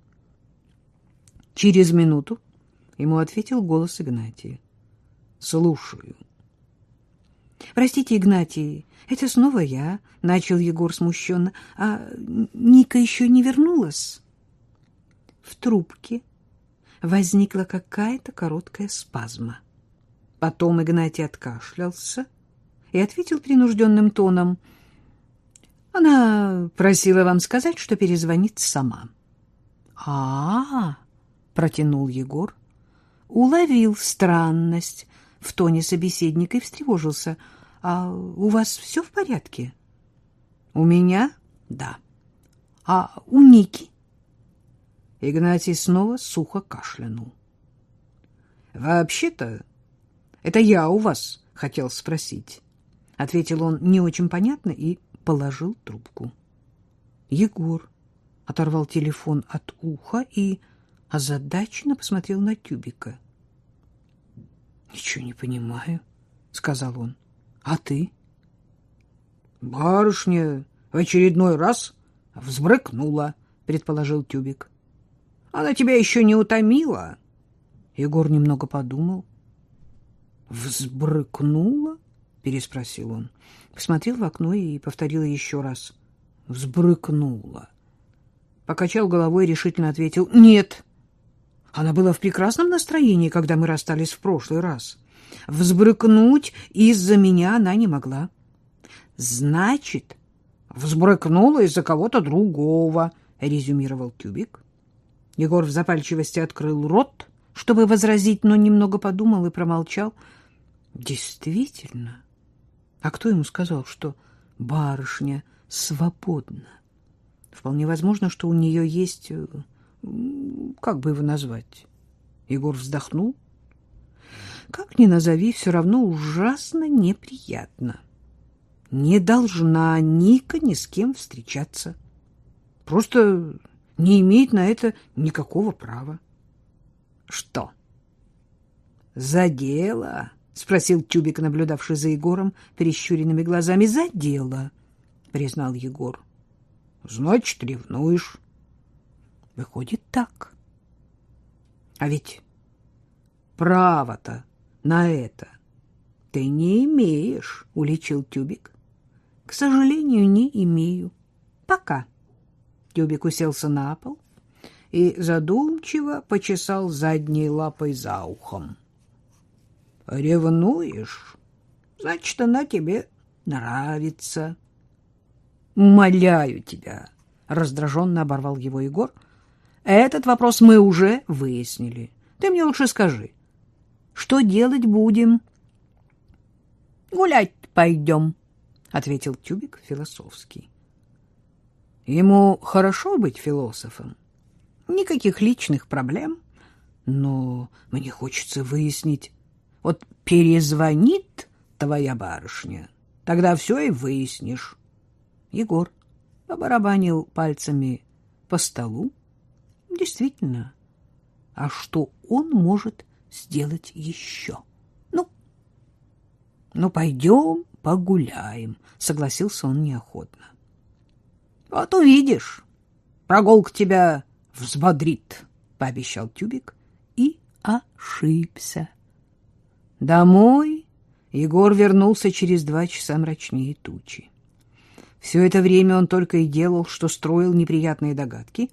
Через минуту ему ответил голос Игнатия. «Слушаю». «Простите, Игнатий, это снова я», — начал Егор смущенно. «А Ника еще не вернулась?» В трубке возникла какая-то короткая спазма. Потом Игнатий откашлялся и ответил принужденным тоном — она просила вам сказать, что перезвонит сама. А, -а, -а протянул Егор, уловил странность в тоне собеседника и встревожился. А у вас все в порядке? У меня? Да. А у Ники? Игнатий снова сухо кашлянул. Вообще-то это я у вас хотел спросить, ответил он не очень понятно и положил трубку. Егор оторвал телефон от уха и озадаченно посмотрел на Тюбика. — Ничего не понимаю, — сказал он. — А ты? — Барышня в очередной раз взбрыкнула, предположил Тюбик. Она тебя еще не утомила? Егор немного подумал. Взбрыкнула? переспросил он. Посмотрел в окно и повторил еще раз. Взбрыкнула. Покачал головой и решительно ответил «Нет». Она была в прекрасном настроении, когда мы расстались в прошлый раз. Взбрыкнуть из-за меня она не могла. Значит, взбрыкнула из-за кого-то другого, резюмировал Тюбик. Егор в запальчивости открыл рот, чтобы возразить, но немного подумал и промолчал. Действительно. А кто ему сказал, что барышня свободна? Вполне возможно, что у нее есть... Э, как бы его назвать? Егор вздохнул. Как ни назови, все равно ужасно неприятно. Не должна Ника ни с кем встречаться. Просто не имеет на это никакого права. — Что? — За дело? — спросил Тюбик, наблюдавший за Егором перещуренными глазами. — За дело, — признал Егор. — Значит, ревнуешь. — Выходит так. — А ведь право-то на это ты не имеешь, — уличил Тюбик. — К сожалению, не имею. Пока. Тюбик уселся на пол и задумчиво почесал задней лапой за ухом. — Ревнуешь? Значит, она тебе нравится. — Умоляю тебя, — раздраженно оборвал его Егор. — Этот вопрос мы уже выяснили. Ты мне лучше скажи, что делать будем? — Гулять пойдем, — ответил Тюбик философски. Ему хорошо быть философом. Никаких личных проблем. Но мне хочется выяснить, вот перезвонит твоя барышня, тогда все и выяснишь. Егор побарабанил пальцами по столу. Действительно, а что он может сделать еще? Ну, ну пойдем погуляем, согласился он неохотно. Вот увидишь, прогулка тебя взбодрит, пообещал Тюбик и ошибся. Домой Егор вернулся через два часа мрачнее тучи. Все это время он только и делал, что строил неприятные догадки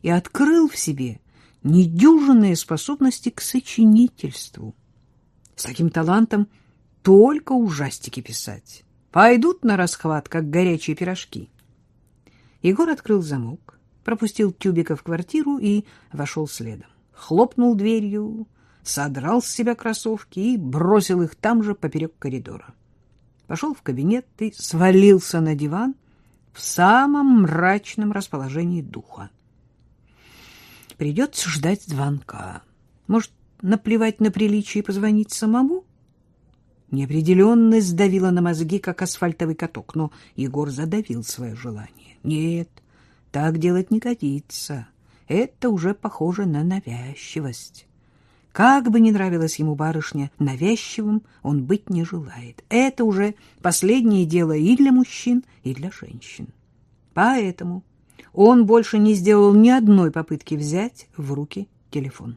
и открыл в себе недюжинные способности к сочинительству. С таким талантом только ужастики писать. Пойдут на расхват, как горячие пирожки. Егор открыл замок, пропустил Тюбика в квартиру и вошел следом. Хлопнул дверью, содрал с себя кроссовки и бросил их там же поперек коридора пошел в кабинет и свалился на диван в самом мрачном расположении духа. Придется ждать звонка. Может, наплевать на приличие и позвонить самому? Неопределенность сдавила на мозги, как асфальтовый каток, но Егор задавил свое желание. Нет, так делать не годится. Это уже похоже на навязчивость. Как бы ни нравилась ему барышня, навязчивым он быть не желает. Это уже последнее дело и для мужчин, и для женщин. Поэтому он больше не сделал ни одной попытки взять в руки телефон.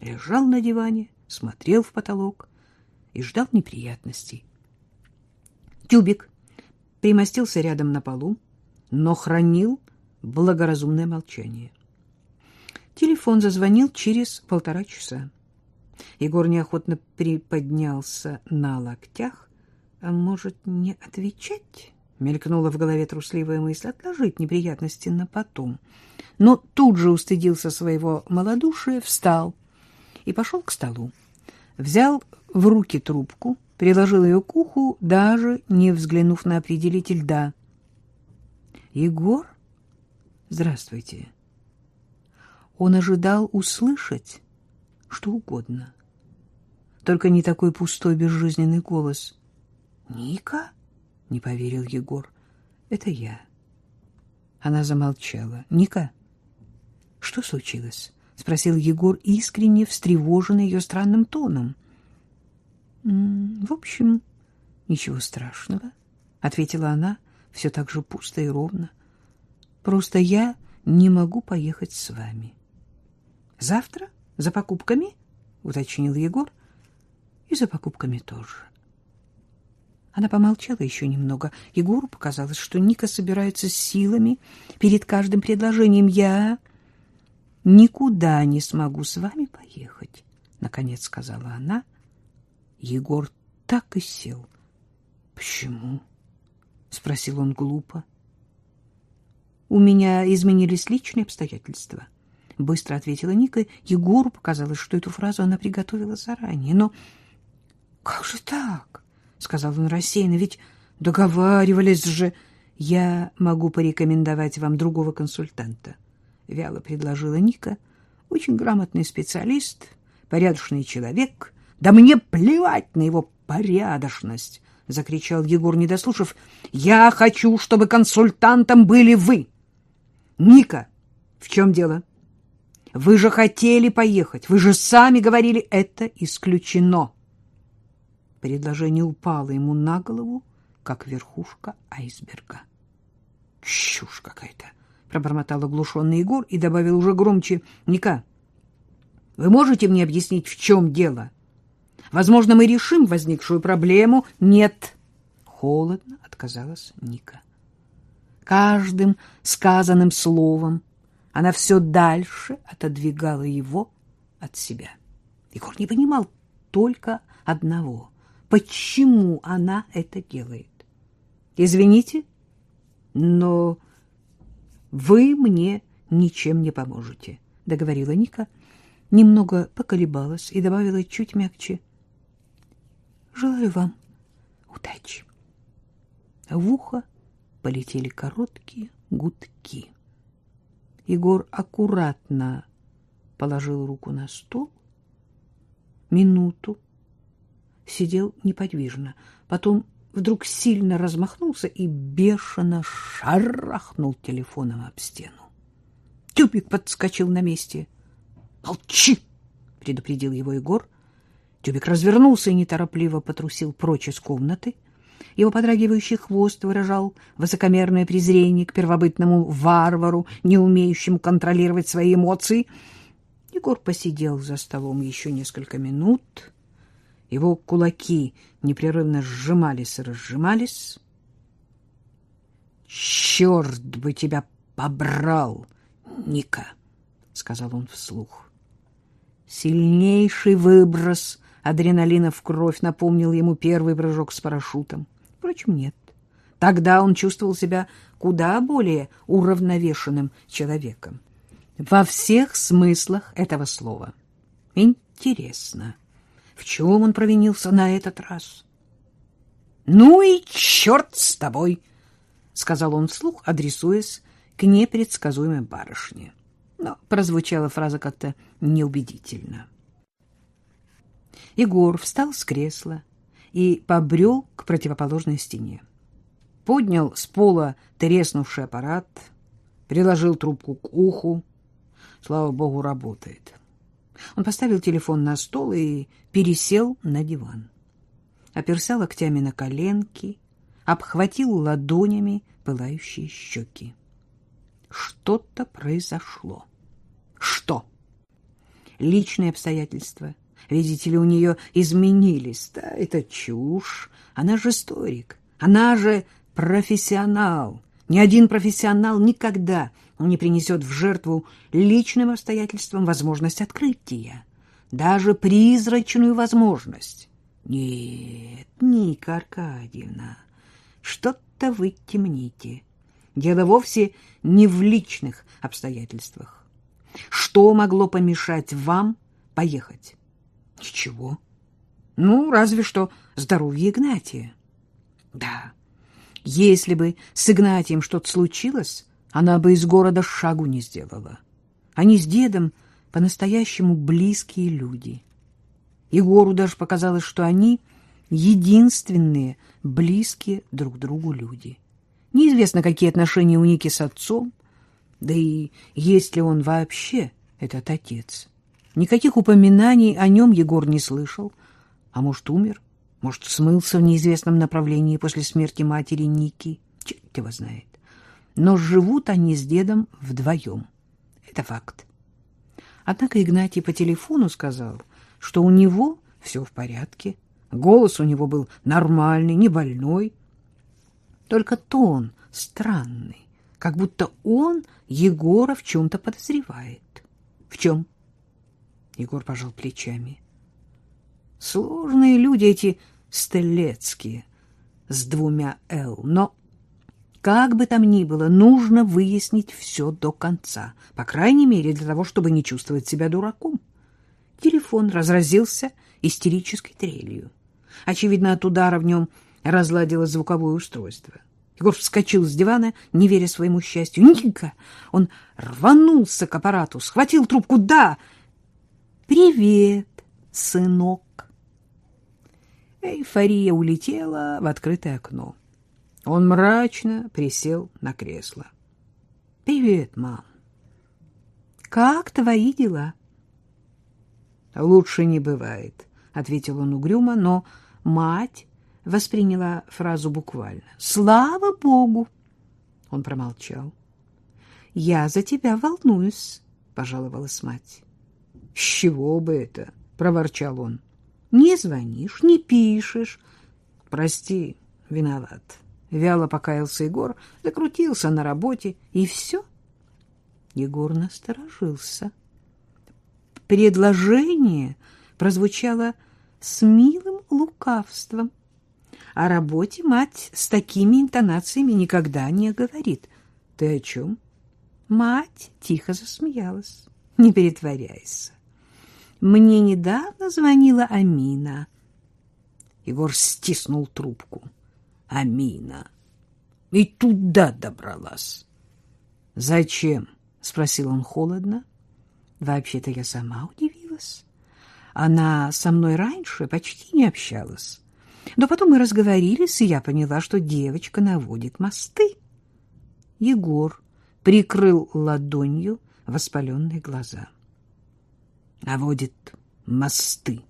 Лежал на диване, смотрел в потолок и ждал неприятностей. Тюбик примостился рядом на полу, но хранил благоразумное молчание. Телефон зазвонил через полтора часа. Егор неохотно приподнялся на локтях. А может, не отвечать? Мелькнула в голове трусливая мысль отложить неприятности на потом. Но тут же устыдился своего малодушия, встал и пошел к столу. Взял в руки трубку, приложил ее к уху, даже не взглянув на определитель «да». «Егор? Здравствуйте». Он ожидал услышать что угодно. Только не такой пустой безжизненный голос. «Ника?» — не поверил Егор. «Это я». Она замолчала. «Ника, что случилось?» — спросил Егор, искренне встревоженный ее странным тоном. «В общем, ничего страшного», — ответила она, все так же пусто и ровно. «Просто я не могу поехать с вами. — Завтра? За покупками? — уточнил Егор. — И за покупками тоже. Она помолчала еще немного. Егору показалось, что Ника собирается с силами перед каждым предложением. «Я никуда не смогу с вами поехать», — наконец сказала она. Егор так и сел. «Почему?» — спросил он глупо. «У меня изменились личные обстоятельства», — быстро ответила Ника. Егору показалось, что эту фразу она приготовила заранее. «Но как же так?» — сказал он рассеянно, — ведь договаривались же. — Я могу порекомендовать вам другого консультанта, — вяло предложила Ника. — Очень грамотный специалист, порядочный человек. — Да мне плевать на его порядочность! — закричал Егор, не дослушав. — Я хочу, чтобы консультантом были вы! — Ника, в чем дело? Вы же хотели поехать, вы же сами говорили, это исключено. — Предложение упало ему на голову, как верхушка айсберга. — Чушь какая-то! — пробормотал оглушенный Егор и добавил уже громче. — Ника, вы можете мне объяснить, в чем дело? Возможно, мы решим возникшую проблему. — Нет! — холодно отказалась Ника. Каждым сказанным словом она все дальше отодвигала его от себя. Егор не понимал только одного — почему она это делает. Извините, но вы мне ничем не поможете, договорила Ника, немного поколебалась и добавила чуть мягче. Желаю вам удачи. В ухо полетели короткие гудки. Егор аккуратно положил руку на стол, минуту сидел неподвижно. Потом вдруг сильно размахнулся и бешено шарахнул телефоном об стену. Тюбик подскочил на месте. «Молчи!» — предупредил его Егор. Тюбик развернулся и неторопливо потрусил прочь из комнаты. Его подрагивающий хвост выражал высокомерное презрение к первобытному варвару, не умеющему контролировать свои эмоции. Егор посидел за столом еще несколько минут, его кулаки непрерывно сжимались и разжимались. «Черт бы тебя побрал, Ника!» — сказал он вслух. Сильнейший выброс адреналина в кровь напомнил ему первый прыжок с парашютом. Впрочем, нет. Тогда он чувствовал себя куда более уравновешенным человеком. Во всех смыслах этого слова. Интересно. В чем он провинился на этот раз? — Ну и черт с тобой! — сказал он вслух, адресуясь к непредсказуемой барышне. Но прозвучала фраза как-то неубедительно. Егор встал с кресла и побрел к противоположной стене. Поднял с пола треснувший аппарат, приложил трубку к уху. Слава богу, работает. Он поставил телефон на стол и пересел на диван. Оперся локтями на коленки, обхватил ладонями пылающие щеки. Что-то произошло. Что? Личные обстоятельства. Видите ли, у нее изменились. Да, это чушь. Она же историк. Она же профессионал. Ни один профессионал никогда не принесет в жертву личным обстоятельствам возможность открытия, даже призрачную возможность. Нет, Ника Аркадьевна, что-то вы темните. Дело вовсе не в личных обстоятельствах. Что могло помешать вам поехать? Ничего. Ну, разве что здоровье Игнатия. Да, если бы с Игнатием что-то случилось, она бы из города шагу не сделала. Они с дедом по-настоящему близкие люди. Егору даже показалось, что они единственные близкие друг другу люди. Неизвестно, какие отношения у Ники с отцом, да и есть ли он вообще этот отец. Никаких упоминаний о нем Егор не слышал, а может, умер? Может, смылся в неизвестном направлении после смерти матери Ники. Черт его знает. но живут они с дедом вдвоем. Это факт. Однако Игнатий по телефону сказал, что у него все в порядке, голос у него был нормальный, не больной, только тон странный, как будто он Егора в чем-то подозревает. В чем? Егор пожал плечами. Сложные люди эти стелецкие, с двумя «Л», но как бы там ни было, нужно выяснить все до конца, по крайней мере, для того, чтобы не чувствовать себя дураком. Телефон разразился истерической трелью. Очевидно, от удара в нем разладилось звуковое устройство. Егор вскочил с дивана, не веря своему счастью. «Ника!» Он рванулся к аппарату, схватил трубку. «Да!» «Привет, сынок!» Эйфория улетела в открытое окно. Он мрачно присел на кресло. — Привет, мам. — Как твои дела? — Лучше не бывает, — ответил он угрюмо, но мать восприняла фразу буквально. — Слава богу! Он промолчал. — Я за тебя волнуюсь, — пожаловалась мать. — С чего бы это? — проворчал он. — Не звонишь, не пишешь. — Прости, виноват. — Вяло покаялся Егор, закрутился на работе, и все. Егор насторожился. Предложение прозвучало с милым лукавством. О работе мать с такими интонациями никогда не говорит. Ты о чем? Мать тихо засмеялась. Не перетворяйся. Мне недавно звонила Амина. Егор стиснул трубку. Амина. И туда добралась. Зачем? спросил он холодно. Вообще-то я сама удивилась. Она со мной раньше почти не общалась. Но потом мы разговорились, и я поняла, что девочка наводит мосты. Егор прикрыл ладонью воспаленные глаза. Наводит мосты.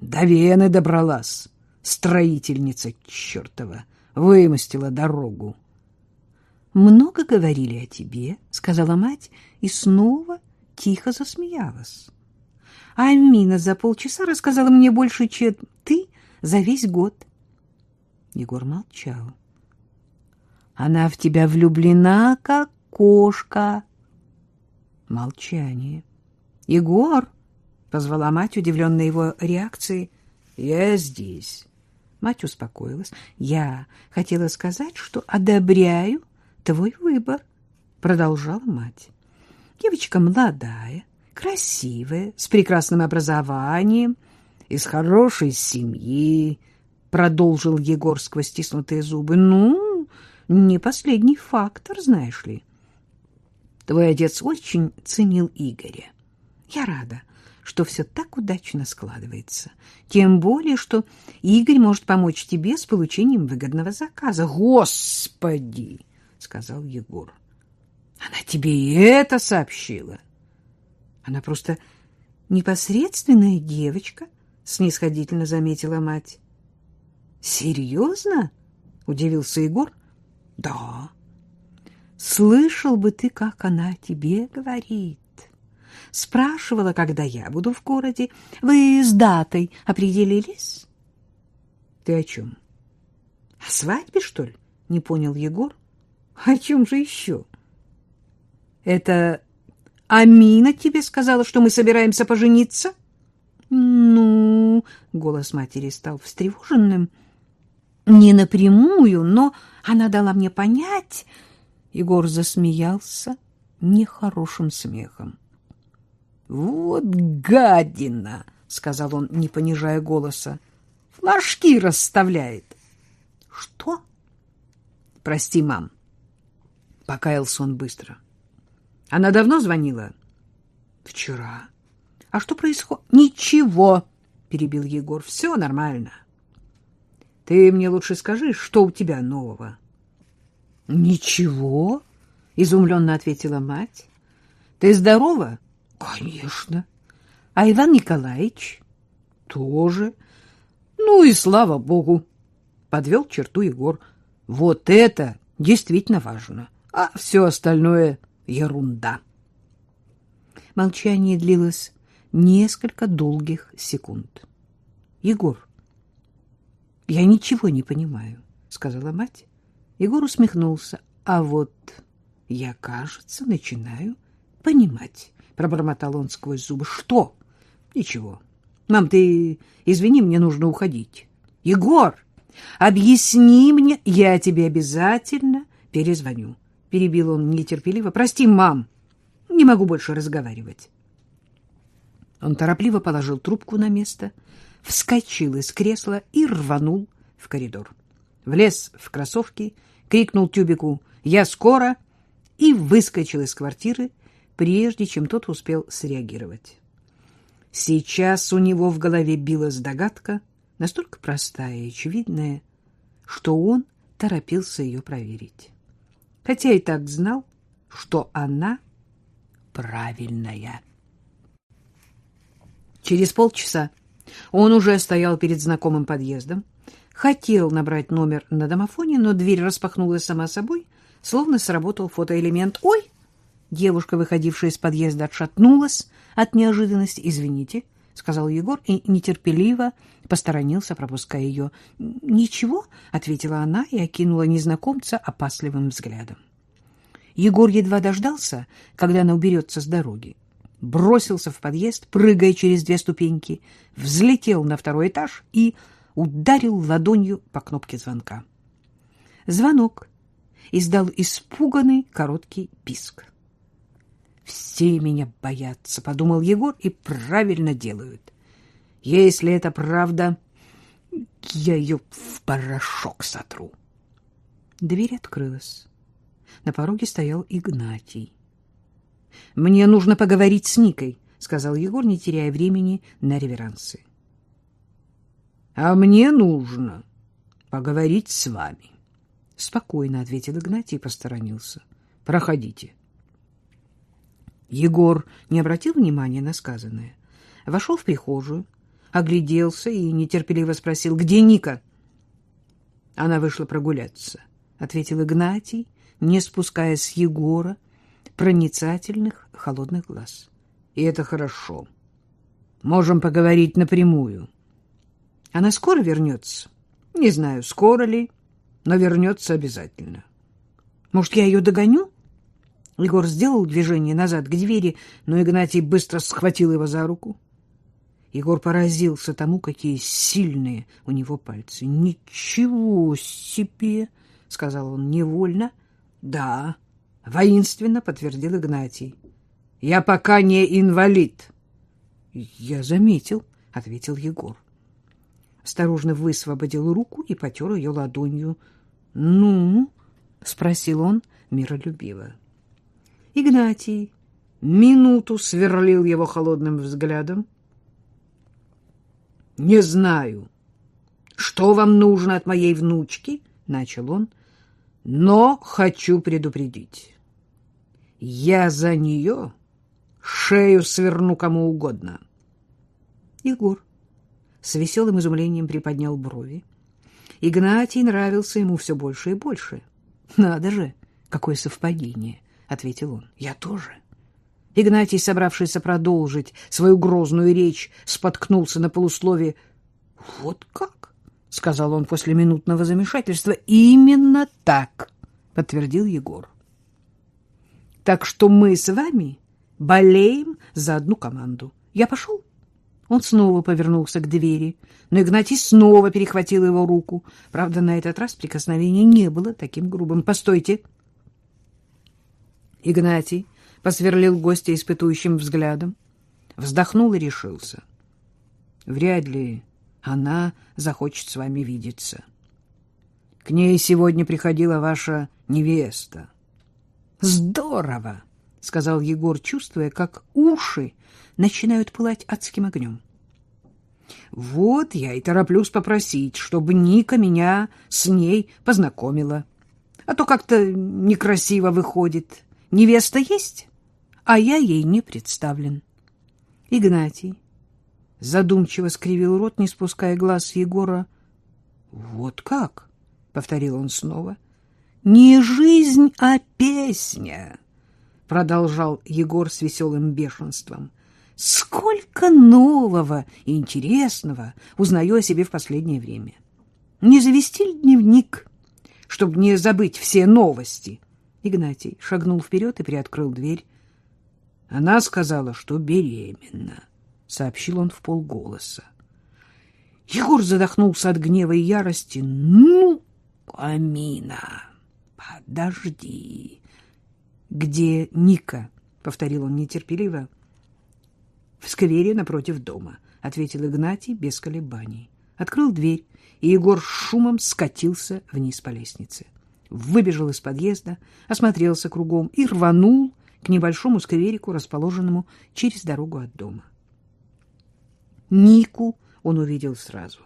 До Вены добралась строительница чертова, вымостила дорогу. «Много говорили о тебе», — сказала мать, и снова тихо засмеялась. Амина за полчаса рассказала мне больше, чем ты за весь год. Егор молчал. Она в тебя влюблена, как кошка. Молчание. Егор, позвала мать, удивленная его реакцией. Я здесь. Мать успокоилась. «Я хотела сказать, что одобряю твой выбор», — продолжала мать. «Девочка молодая, красивая, с прекрасным образованием, из хорошей семьи», — продолжил Егор сквозь стиснутые зубы. «Ну, не последний фактор, знаешь ли. Твой отец очень ценил Игоря. Я рада, что все так удачно складывается. Тем более, что Игорь может помочь тебе с получением выгодного заказа. Господи, сказал Егор. Она тебе и это сообщила. Она просто непосредственная девочка, снисходительно заметила мать. Серьезно? удивился Егор. Да. Слышал бы ты, как она тебе говорит спрашивала, когда я буду в городе. Вы с датой определились? Ты о чем? О свадьбе, что ли? Не понял Егор. О чем же еще? Это Амина тебе сказала, что мы собираемся пожениться? Ну, голос матери стал встревоженным. Не напрямую, но она дала мне понять. Егор засмеялся нехорошим смехом. Вот гадина, сказал он, не понижая голоса. Флажки расставляет. Что? Прости, мам. Покаялся он быстро. Она давно звонила? Вчера. А что происходит? Ничего, перебил Егор. Все нормально. Ты мне лучше скажи, что у тебя нового? Ничего, изумленно ответила мать. Ты здорова? Конечно. А Иван Николаевич? Тоже. Ну и слава богу. Подвел черту Егор. Вот это действительно важно. а все остальное — ерунда. Молчание длилось несколько долгих секунд. — Егор, я ничего не понимаю, — сказала мать. Егор усмехнулся. — А вот я, кажется, начинаю понимать, — пробормотал он сквозь зубы. — Что? — Ничего. Мам, ты извини, мне нужно уходить. — Егор, объясни мне, я тебе обязательно перезвоню. Перебил он нетерпеливо. — Прости, мам. — не могу больше разговаривать. Он торопливо положил трубку на место, вскочил из кресла и рванул в коридор. Влез в кроссовки, крикнул Тюбику «Я скоро!» и выскочил из квартиры, прежде чем тот успел среагировать. Сейчас у него в голове билась догадка, настолько простая и очевидная, что он торопился ее проверить. Хотя и так знал, что она правильная. Через полчаса он уже стоял перед знакомым подъездом, хотел набрать номер на домофоне, но дверь распахнулась сама собой, словно сработал фотоэлемент. «Ой!» Девушка, выходившая из подъезда, отшатнулась от неожиданности. «Извините», — сказал Егор и нетерпеливо посторонился, пропуская ее. «Ничего», — ответила она и окинула незнакомца опасливым взглядом. Егор едва дождался, когда она уберется с дороги. Бросился в подъезд, прыгая через две ступеньки, взлетел на второй этаж и ударил ладонью по кнопке звонка. Звонок издал испуганный короткий писк. «Все меня боятся», — подумал Егор, — «и правильно делают. Если это правда, я ее в порошок сотру». Дверь открылась. На пороге стоял Игнатий. — Мне нужно поговорить с Никой, — сказал Егор, не теряя времени на реверансы. — А мне нужно поговорить с вами. — Спокойно ответил Игнатий и посторонился. — Проходите. Егор не обратил внимания на сказанное. Вошел в прихожую, огляделся и нетерпеливо спросил, где Ника? — Она вышла прогуляться, — ответил Игнатий не спуская с Егора проницательных холодных глаз. И это хорошо. Можем поговорить напрямую. Она скоро вернется? Не знаю, скоро ли, но вернется обязательно. Может, я ее догоню? Егор сделал движение назад к двери, но Игнатий быстро схватил его за руку. Егор поразился тому, какие сильные у него пальцы. «Ничего себе!» — сказал он невольно — да, воинственно подтвердил Игнатий. Я пока не инвалид. Я заметил, ответил Егор. Осторожно высвободил руку и потер ее ладонью. Ну, спросил он миролюбиво. Игнатий минуту сверлил его холодным взглядом. Не знаю, что вам нужно от моей внучки, начал он. Но хочу предупредить. Я за нее шею сверну кому угодно. Егор с веселым изумлением приподнял брови. Игнатий нравился ему все больше и больше. «Надо же, какое совпадение!» — ответил он. «Я тоже». Игнатий, собравшийся продолжить свою грозную речь, споткнулся на полуслове. «Вот как?» — сказал он после минутного замешательства. — Именно так, — подтвердил Егор. — Так что мы с вами болеем за одну команду. Я пошел? Он снова повернулся к двери, но Игнатий снова перехватил его руку. Правда, на этот раз прикосновение не было таким грубым. — Постойте! Игнатий посверлил гостя испытующим взглядом, вздохнул и решился. — Вряд ли она захочет с вами видеться. К ней сегодня приходила ваша невеста. Здорово, сказал Егор, чувствуя, как уши начинают пылать адским огнем. Вот я и тороплюсь попросить, чтобы Ника меня с ней познакомила. А то как-то некрасиво выходит. Невеста есть, а я ей не представлен. Игнатий задумчиво скривил рот, не спуская глаз с Егора. — Вот как? — повторил он снова. — не жизнь, а песня, — продолжал Егор с веселым бешенством. Сколько нового и интересного узнаю о себе в последнее время. Не завести дневник, чтобы не забыть все новости? Игнатий шагнул вперед и приоткрыл дверь. Она сказала, что беременна, — сообщил он в полголоса. Егор задохнулся от гнева и ярости. «Ну, Амина, подожди!» «Где Ника?» — повторил он нетерпеливо. «В сквере напротив дома», — ответил Игнатий без колебаний. Открыл дверь, и Егор шумом скатился вниз по лестнице. Выбежал из подъезда, осмотрелся кругом и рванул к небольшому скверику, расположенному через дорогу от дома. Нику он увидел сразу.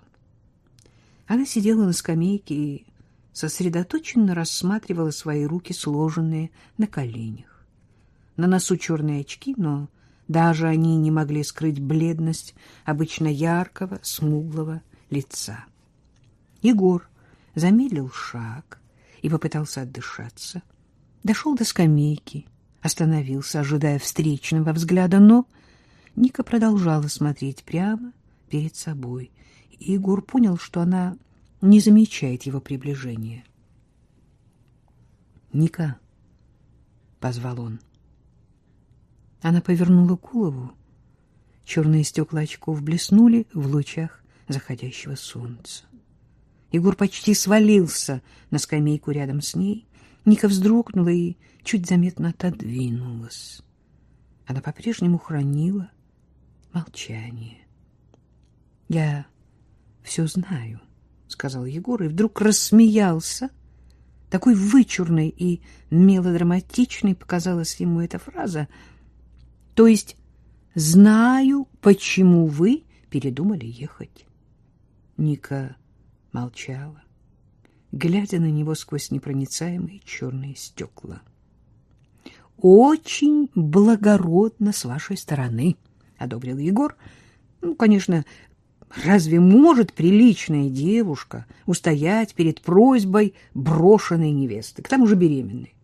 Она сидела на скамейке и сосредоточенно рассматривала свои руки, сложенные на коленях. На носу черные очки, но даже они не могли скрыть бледность обычно яркого, смуглого лица. Егор замедлил шаг и попытался отдышаться. Дошел до скамейки, остановился, ожидая встречного взгляда, но Ника продолжала смотреть прямо перед собой. И Егор понял, что она не замечает его приближения. «Ника», — позвал он. Она повернула голову. Черные стекла очков блеснули в лучах заходящего солнца. Егор почти свалился на скамейку рядом с ней. Ника вздрогнула и чуть заметно отодвинулась. Она по-прежнему хранила молчание. Я все знаю, сказал Егор и вдруг рассмеялся. Такой вычурной и мелодраматичной показалась ему эта фраза. То есть знаю, почему вы передумали ехать. Ника молчала, глядя на него сквозь непроницаемые черные стекла. Очень благородно с вашей стороны, одобрил Егор. Ну, конечно, Разве может приличная девушка устоять перед просьбой брошенной невесты, к тому же беременной?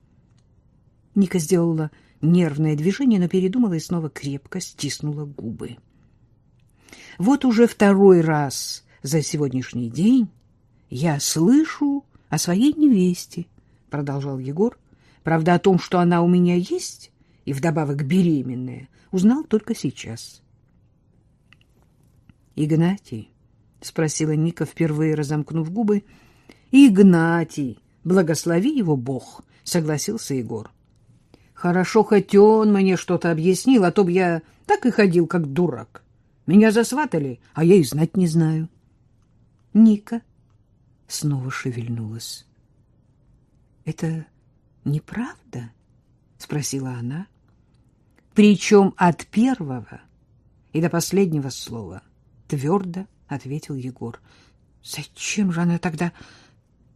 Ника сделала нервное движение, но передумала и снова крепко стиснула губы. Вот уже второй раз за сегодняшний день я слышу о своей невесте, продолжал Егор. Правда, о том, что она у меня есть, и вдобавок беременная, узнал только сейчас. Игнатий? — спросила Ника, впервые разомкнув губы. — Игнатий, благослови его Бог, — согласился Егор. — Хорошо, хоть он мне что-то объяснил, а то б я так и ходил, как дурак. Меня засватали, а я и знать не знаю. Ника снова шевельнулась. — Это неправда? — спросила она. — Причем от первого и до последнего слова —— твердо ответил Егор. — Зачем же она тогда...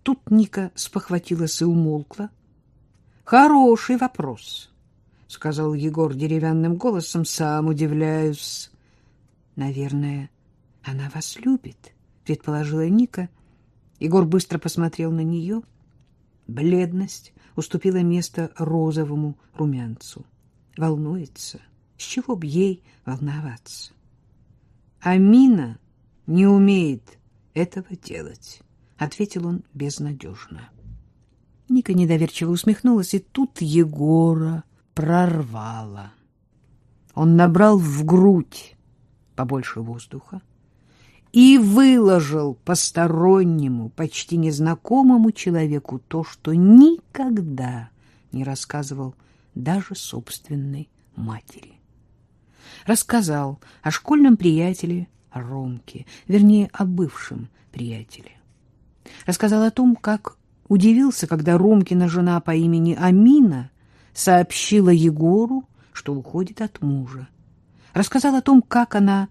Тут Ника спохватилась и умолкла. — Хороший вопрос, — сказал Егор деревянным голосом. — Сам удивляюсь. — Наверное, она вас любит, — предположила Ника. Егор быстро посмотрел на нее. Бледность уступила место розовому румянцу. Волнуется. С чего б ей волноваться? Амина не умеет этого делать, ответил он безнадежно. Ника недоверчиво усмехнулась, и тут Егора прорвало. Он набрал в грудь побольше воздуха и выложил постороннему, почти незнакомому человеку то, что никогда не рассказывал даже собственной матери рассказал о школьном приятеле Ромке, вернее, о бывшем приятеле. Рассказал о том, как удивился, когда Ромкина жена по имени Амина сообщила Егору, что уходит от мужа. Рассказал о том, как она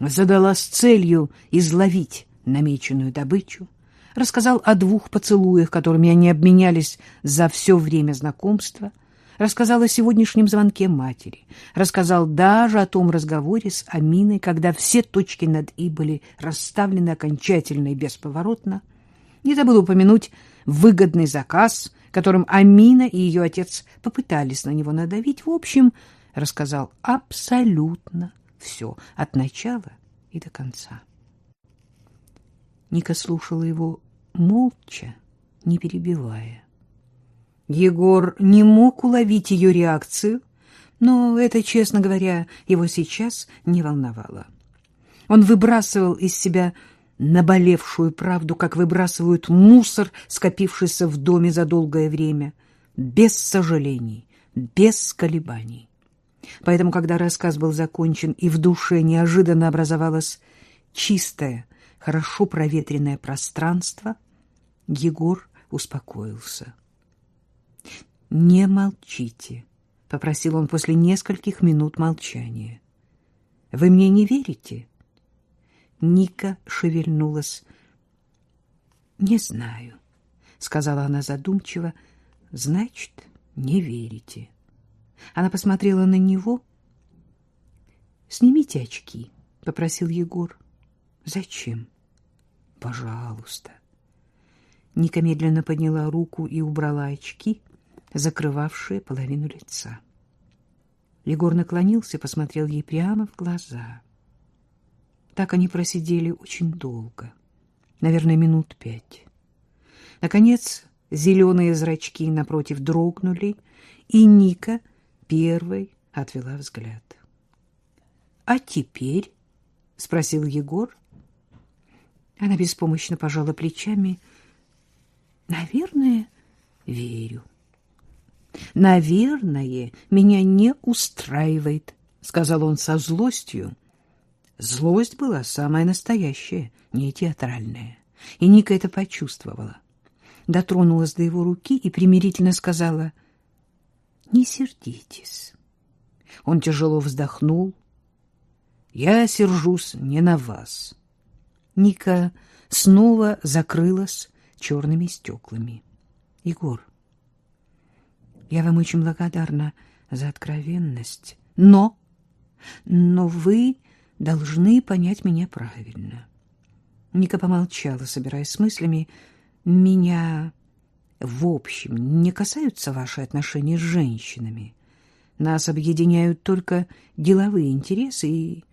задалась целью изловить намеченную добычу. Рассказал о двух поцелуях, которыми они обменялись за все время знакомства — рассказал о сегодняшнем звонке матери, рассказал даже о том разговоре с Аминой, когда все точки над «и» были расставлены окончательно и бесповоротно. Не забыл упомянуть выгодный заказ, которым Амина и ее отец попытались на него надавить. В общем, рассказал абсолютно все, от начала и до конца. Ника слушала его молча, не перебивая. Егор не мог уловить ее реакцию, но это, честно говоря, его сейчас не волновало. Он выбрасывал из себя наболевшую правду, как выбрасывают мусор, скопившийся в доме за долгое время, без сожалений, без колебаний. Поэтому, когда рассказ был закончен и в душе неожиданно образовалось чистое, хорошо проветренное пространство, Егор успокоился. «Не молчите», — попросил он после нескольких минут молчания. «Вы мне не верите?» Ника шевельнулась. «Не знаю», — сказала она задумчиво. «Значит, не верите». Она посмотрела на него. «Снимите очки», — попросил Егор. «Зачем?» «Пожалуйста». Ника медленно подняла руку и убрала очки, закрывавшие половину лица. Егор наклонился, посмотрел ей прямо в глаза. Так они просидели очень долго, наверное, минут пять. Наконец, зеленые зрачки напротив дрогнули, и Ника первой отвела взгляд. — А теперь? — спросил Егор. Она беспомощно пожала плечами. — Наверное, верю. — Наверное, меня не устраивает, — сказал он со злостью. Злость была самая настоящая, не театральная. И Ника это почувствовала. Дотронулась до его руки и примирительно сказала, «Не сердитесь». Он тяжело вздохнул. «Я сержусь не на вас». Ника снова закрылась черными стеклами. «Егор, я вам очень благодарна за откровенность, но... Но вы должны понять меня правильно. Ника помолчала, собираясь с мыслями. Меня, в общем, не касаются ваши отношения с женщинами. Нас объединяют только деловые интересы, и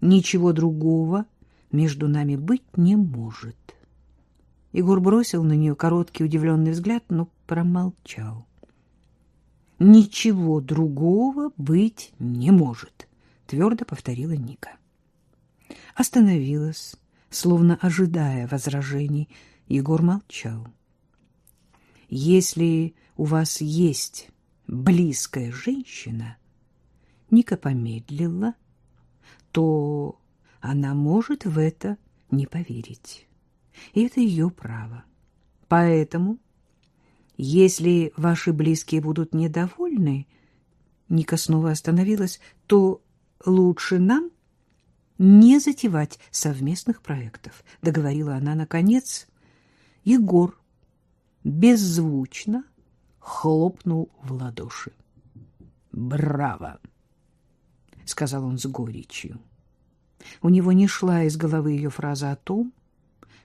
ничего другого между нами быть не может. Егор бросил на нее короткий удивленный взгляд, но промолчал. «Ничего другого быть не может», — твердо повторила Ника остановилась, словно ожидая возражений. Егор молчал. «Если у вас есть близкая женщина, — Ника помедлила, — то она может в это не поверить. И это ее право. Поэтому, если ваши близкие будут недовольны, Ника снова остановилась, то лучше нам не затевать совместных проектов, договорила она наконец. Егор беззвучно хлопнул в ладоши. Браво, сказал он с горечью. У него не шла из головы ее фраза о том,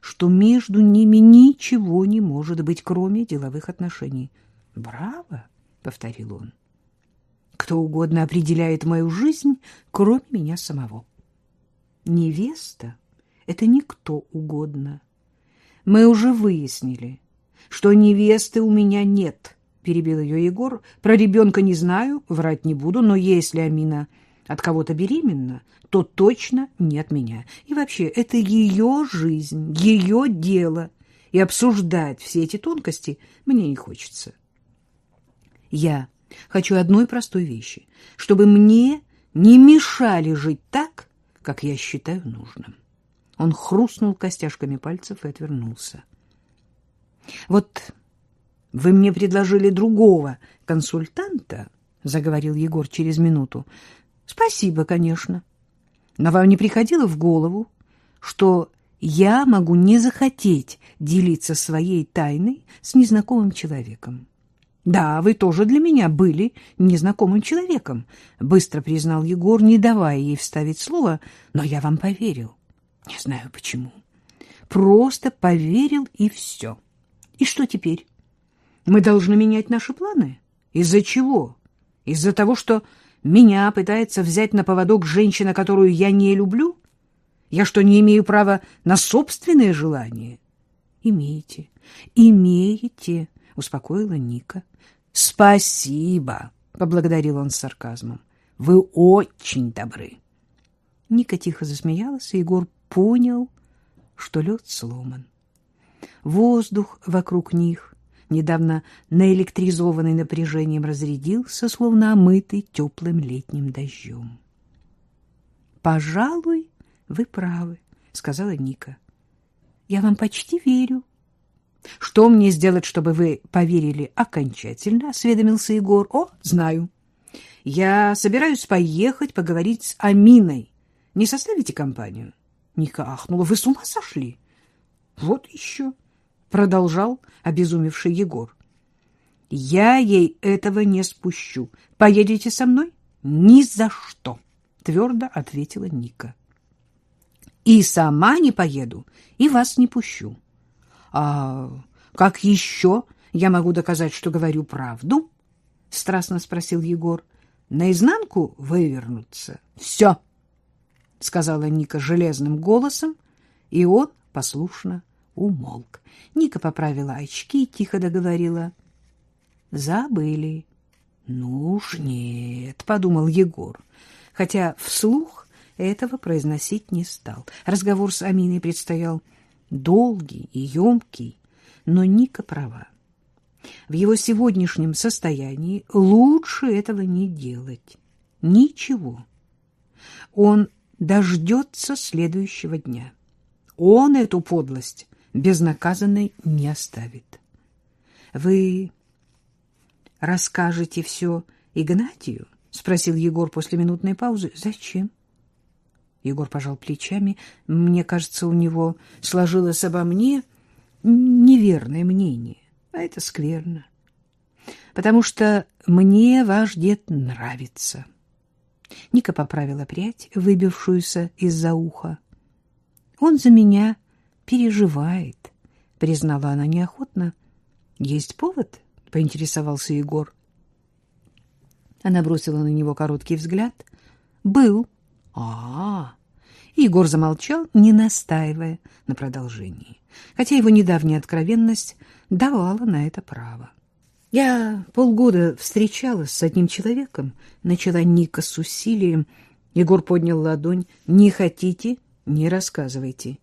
что между ними ничего не может быть, кроме деловых отношений. Браво, повторил он. Кто угодно определяет мою жизнь, кроме меня самого. Невеста — это никто угодно. Мы уже выяснили, что невесты у меня нет, — перебил ее Егор. Про ребенка не знаю, врать не буду, но если Амина от кого-то беременна, то точно не от меня. И вообще, это ее жизнь, ее дело, и обсуждать все эти тонкости мне не хочется. Я хочу одной простой вещи, чтобы мне не мешали жить так, как я считаю нужным. Он хрустнул костяшками пальцев и отвернулся. Вот вы мне предложили другого консультанта, заговорил Егор через минуту. Спасибо, конечно. Но вам не приходило в голову, что я могу не захотеть делиться своей тайной с незнакомым человеком? Да, вы тоже для меня были незнакомым человеком, быстро признал Егор, не давая ей вставить слово, но я вам поверил. Не знаю почему. просто поверил и все. И что теперь? Мы должны менять наши планы? Из-за чего? Из-за того, что меня пытается взять на поводок женщина, которую я не люблю? Я что, не имею права на собственное желание? Имеете, имеете, успокоила Ника. Спасибо, поблагодарил он с сарказмом. Вы очень добры. Ника тихо засмеялась, и Егор понял, что лед сломан. Воздух вокруг них, недавно наэлектризованный напряжением, разрядился, словно омытый теплым летним дождем. «Пожалуй, вы правы», — сказала Ника. «Я вам почти верю». «Что мне сделать, чтобы вы поверили окончательно?» — осведомился Егор. «О, знаю. Я собираюсь поехать поговорить с Аминой. Не составите компанию?» Ника ахнула. «Вы с ума сошли?» «Вот еще», — продолжал обезумевший Егор. «Я ей этого не спущу. Поедете со мной?» «Ни за что», — твердо ответила Ника. «И сама не поеду, и вас не пущу». «А как еще я могу доказать, что говорю правду?» — страстно спросил Егор. «Наизнанку вывернуться?» «Все!» — сказала Ника железным голосом, и он послушно умолк. Ника поправила очки и тихо договорила. «Забыли». «Ну уж нет», — подумал Егор, хотя вслух этого произносить не стал. Разговор с Аминой предстоял долгий и емкий, но Ника права. В его сегодняшнем состоянии лучше этого не делать. Ничего. Он дождется следующего дня. Он эту подлость безнаказанной не оставит. Вы расскажете все Игнатию? спросил Егор после минутной паузы. Зачем? Егор пожал плечами. Мне кажется, у него сложилось обо мне неверное мнение. А это скверно. Потому что мне ваш дед нравится. Ника поправила прядь, выбившуюся из-за уха. Он за меня переживает, признала она неохотно. Есть повод? поинтересовался Егор. Она бросила на него короткий взгляд. Был. А, -а. Егор замолчал, не настаивая на продолжении, хотя его недавняя откровенность давала на это право. Я полгода встречалась с одним человеком, начала Ника с усилием. Егор поднял ладонь. Не хотите не рассказывайте.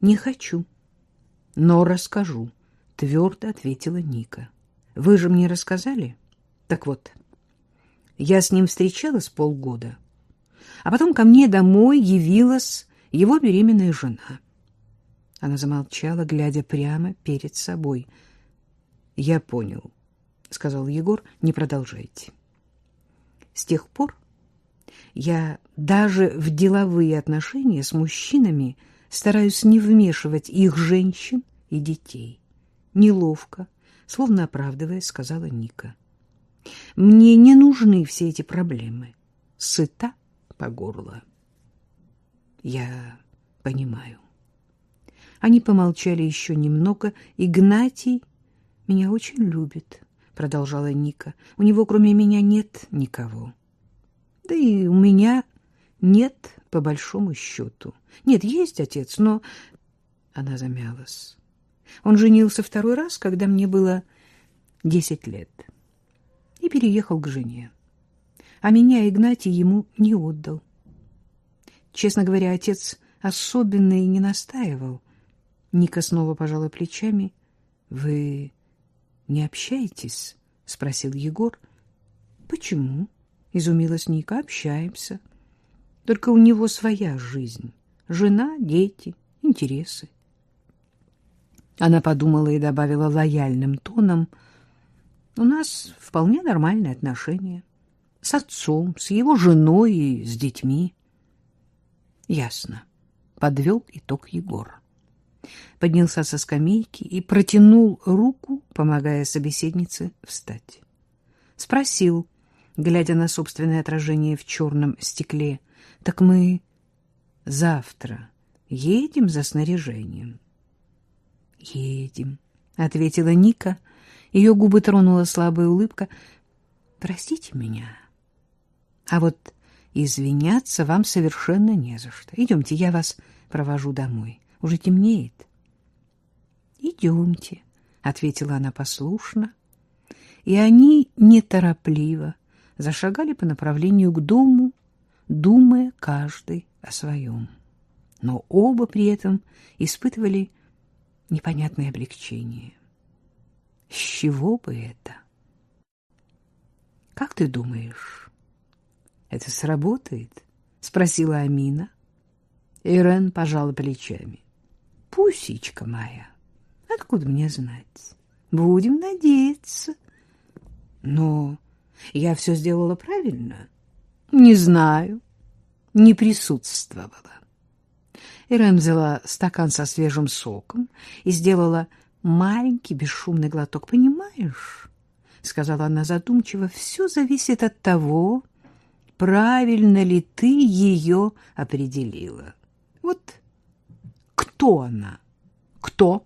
Не хочу, но расскажу, твердо ответила Ника. Вы же мне рассказали? Так вот, я с ним встречалась полгода, а потом ко мне домой явилась его беременная жена. Она замолчала, глядя прямо перед собой. Я понял, сказал Егор, не продолжайте. С тех пор я даже в деловые отношения с мужчинами стараюсь не вмешивать их женщин и детей. Неловко, словно оправдывая, сказала Ника. Мне не нужны все эти проблемы. Сыта по горло. Я понимаю. Они помолчали еще немного. Игнатий меня очень любит, продолжала Ника. У него кроме меня нет никого. Да и у меня нет, по большому счету. Нет, есть отец, но... Она замялась. Он женился второй раз, когда мне было десять лет, и переехал к жене. А меня Игнатий ему не отдал. Честно говоря, отец особенно и не настаивал. Ника снова пожала плечами. — Вы не общаетесь? — спросил Егор. — Почему? —— изумилась Ника. — Общаемся. Только у него своя жизнь. Жена, дети, интересы. Она подумала и добавила лояльным тоном. — У нас вполне нормальные отношения. С отцом, с его женой и с детьми. — Ясно. Подвел итог Егор. Поднялся со скамейки и протянул руку, помогая собеседнице встать. Спросил — глядя на собственное отражение в черном стекле. Так мы завтра едем за снаряжением. Едем, ответила Ника. Ее губы тронула слабая улыбка. Простите меня. А вот извиняться вам совершенно не за что. Идемте, я вас провожу домой. Уже темнеет. Идемте, ответила она послушно. И они неторопливо зашагали по направлению к дому, думая каждый о своем. Но оба при этом испытывали непонятное облегчение. С чего бы это? Как ты думаешь, это сработает? спросила Амина. Ирен пожала плечами. Пусичка моя, откуда мне знать? Будем надеяться. Но я все сделала правильно? Не знаю. Не присутствовала. Ирен взяла стакан со свежим соком и сделала маленький бесшумный глоток. «Понимаешь?» — сказала она задумчиво. «Все зависит от того, правильно ли ты ее определила. Вот кто она? Кто?»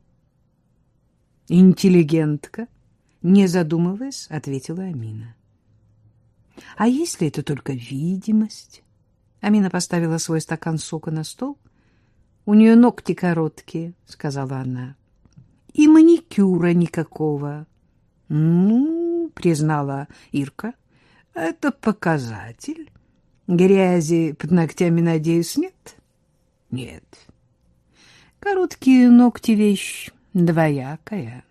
«Интеллигентка», — не задумываясь, ответила Амина. «А если это только видимость?» Амина поставила свой стакан сока на стол. «У нее ногти короткие», — сказала она. «И маникюра никакого». «Ну, — признала Ирка, — это показатель. Грязи под ногтями, надеюсь, нет?» «Нет». «Короткие ногти — вещь двоякая.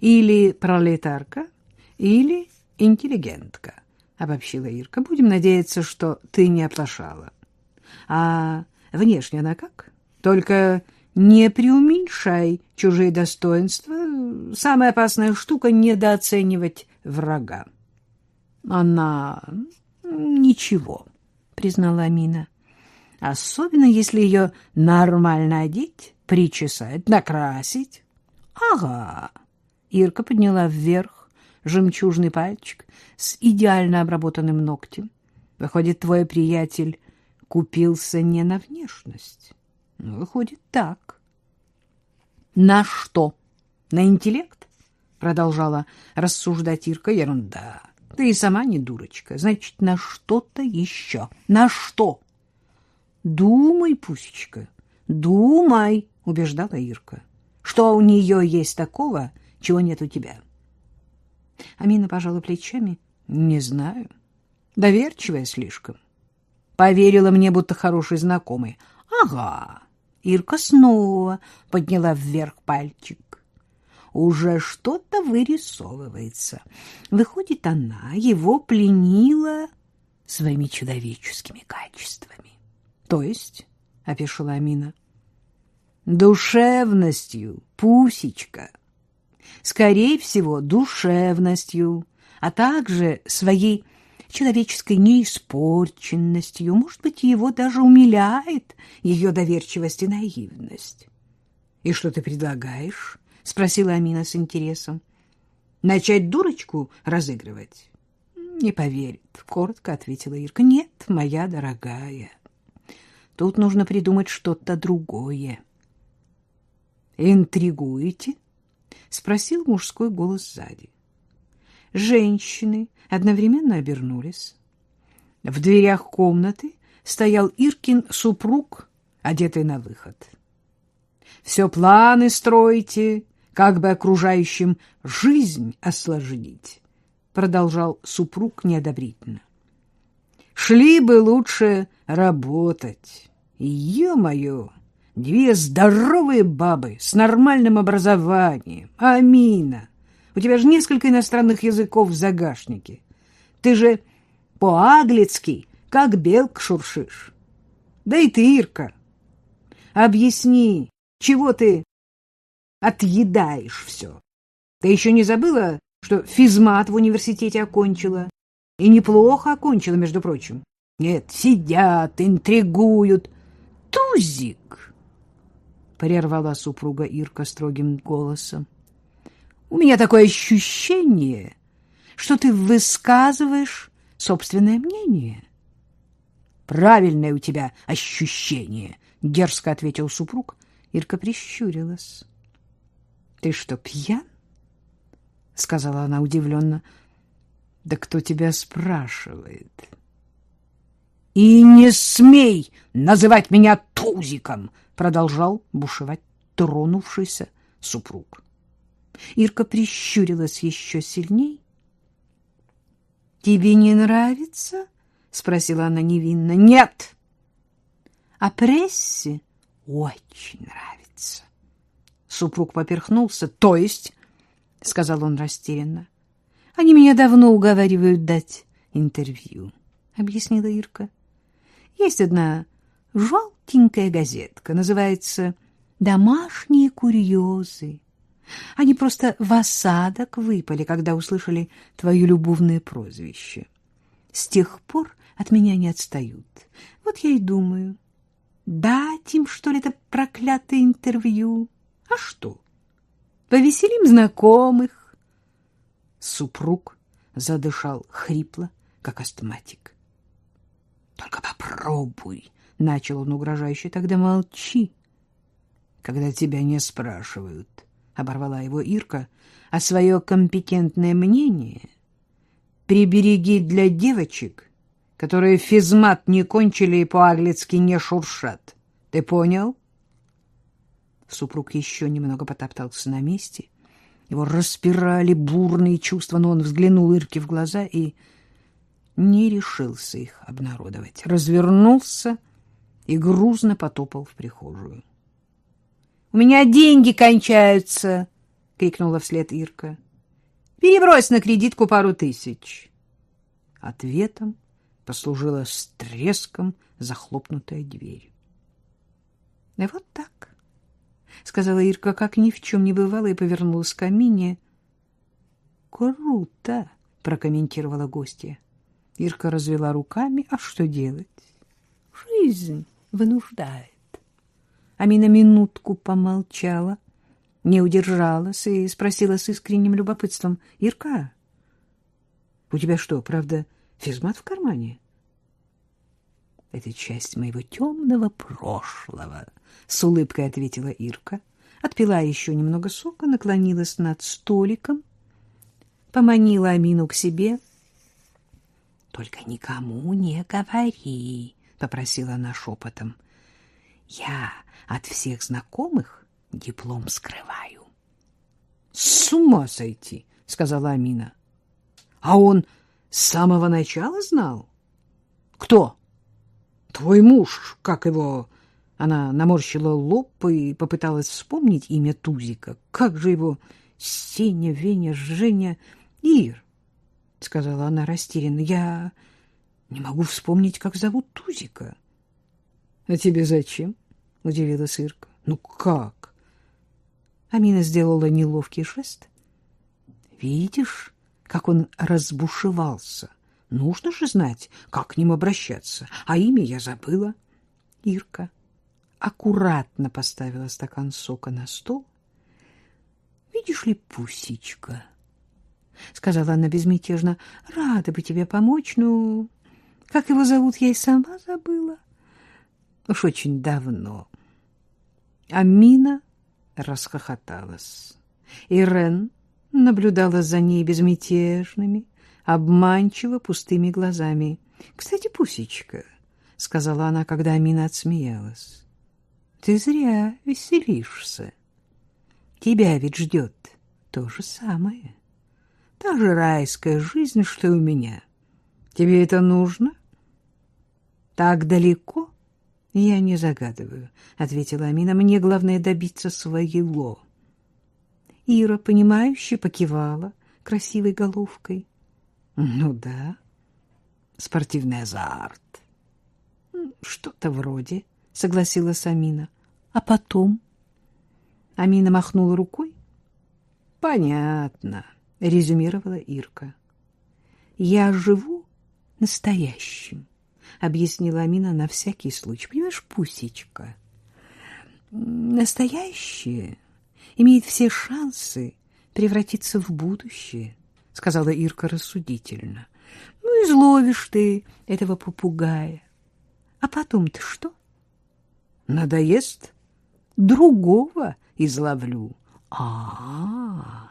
Или пролетарка, или интеллигентка» обобщила Ирка. Будем надеяться, что ты не оплошала. А внешне она как? Только не преуменьшай чужие достоинства. Самая опасная штука — недооценивать врага. Она ничего, признала Амина. Особенно, если ее нормально одеть, причесать, накрасить. Ага. Ирка подняла вверх жемчужный пальчик с идеально обработанным ногтем. Выходит, твой приятель купился не на внешность. Ну, выходит, так. На что? На интеллект? Продолжала рассуждать Ирка. Ерунда. Ты и сама не дурочка. Значит, на что-то еще. На что? Думай, Пусечка, думай, убеждала Ирка. Что у нее есть такого, чего нет у тебя? — Амина пожала плечами. Не знаю. Доверчивая слишком. Поверила мне, будто хороший знакомый. Ага. Ирка снова подняла вверх пальчик. Уже что-то вырисовывается. Выходит, она его пленила своими человеческими качествами. То есть, — опешила Амина, — душевностью, пусечка — скорее всего, душевностью, а также своей человеческой неиспорченностью. Может быть, его даже умиляет ее доверчивость и наивность. — И что ты предлагаешь? — спросила Амина с интересом. — Начать дурочку разыгрывать? — Не поверит, — коротко ответила Ирка. — Нет, моя дорогая, тут нужно придумать что-то другое. — Интригуете? — спросил мужской голос сзади. Женщины одновременно обернулись. В дверях комнаты стоял Иркин супруг, одетый на выход. «Все планы строите, как бы окружающим жизнь осложнить», — продолжал супруг неодобрительно. «Шли бы лучше работать. Ё-моё!» Две здоровые бабы с нормальным образованием. Амина, у тебя же несколько иностранных языков в загашнике. Ты же по-аглицки, как белк шуршишь. Да и ты, Ирка, объясни, чего ты отъедаешь все? Ты еще не забыла, что физмат в университете окончила? И неплохо окончила, между прочим. Нет, сидят, интригуют. Тузик! — прервала супруга Ирка строгим голосом. — У меня такое ощущение, что ты высказываешь собственное мнение. — Правильное у тебя ощущение, — дерзко ответил супруг. Ирка прищурилась. Ты что, пьян? сказала она удивленно. Да кто тебя спрашивает? И не смей называть меня тузиком, продолжал бушевать тронувшийся супруг. Ирка прищурилась еще сильней. Тебе не нравится? спросила она невинно. Нет. А прессе очень нравится. Супруг поперхнулся. То есть, сказал он растерянно. Они меня давно уговаривают дать интервью, объяснила Ирка. Есть одна желтенькая газетка, называется «Домашние курьезы». Они просто в осадок выпали, когда услышали твое любовное прозвище. С тех пор от меня не отстают. Вот я и думаю, дать им, что ли, это проклятое интервью? А что? Повеселим знакомых. Супруг задышал хрипло, как астматик. Только попробуй, — начал он угрожающе, — тогда молчи, когда тебя не спрашивают, — оборвала его Ирка, — а свое компетентное мнение прибереги для девочек, которые физмат не кончили и по-аглицки не шуршат. Ты понял? Супруг еще немного потоптался на месте. Его распирали бурные чувства, но он взглянул Ирке в глаза и не решился их обнародовать. Развернулся и грузно потопал в прихожую. — У меня деньги кончаются! — крикнула вслед Ирка. — Перебрось на кредитку пару тысяч. Ответом послужила с треском захлопнутая дверь. — И вот так, — сказала Ирка, как ни в чем не бывало, и повернулась к камине. — Круто! — прокомментировала гостья. Ирка развела руками. А что делать? Жизнь вынуждает. Амина минутку помолчала, не удержалась и спросила с искренним любопытством. — Ирка, у тебя что, правда, физмат в кармане? — Это часть моего темного прошлого, — с улыбкой ответила Ирка. Отпила еще немного сока, наклонилась над столиком, поманила Амину к себе — только никому не говори, попросила она шепотом. Я от всех знакомых диплом скрываю. С ума сойти, сказала Амина. А он с самого начала знал? Кто? Твой муж, как его? Она наморщила лоб и попыталась вспомнить имя Тузика. Как же его? Сеня, Веня, Женя, Ир сказала она растерянно. Я не могу вспомнить, как зовут Тузика. А тебе зачем? удивилась Ирка. Ну как? Амина сделала неловкий жест. Видишь, как он разбушевался. Нужно же знать, как к ним обращаться. А имя я забыла. Ирка аккуратно поставила стакан сока на стол. Видишь ли, пусечка, — сказала она безмятежно. — Рада бы тебе помочь, но... Как его зовут, я и сама забыла. Уж очень давно. Амина расхохоталась. Ирен наблюдала за ней безмятежными, обманчиво пустыми глазами. — Кстати, Пусечка, — сказала она, когда Амина отсмеялась, — ты зря веселишься. Тебя ведь ждет то же самое. — Та же райская жизнь, что и у меня. Тебе это нужно? Так далеко? Я не загадываю, ответила Амина. Мне главное добиться своего. Ира, понимающе покивала красивой головкой. Ну да, спортивный азарт. Что-то вроде, согласилась Амина. А потом? Амина махнула рукой. Понятно резюмировала Ирка. Я живу настоящим, объяснила Амина на всякий случай. Понимаешь, пусечка. Настоящее имеет все шансы превратиться в будущее, сказала Ирка рассудительно. Ну, изловишь ты этого попугая. А потом ты что? Надоест? Другого изловлю. А-а-а!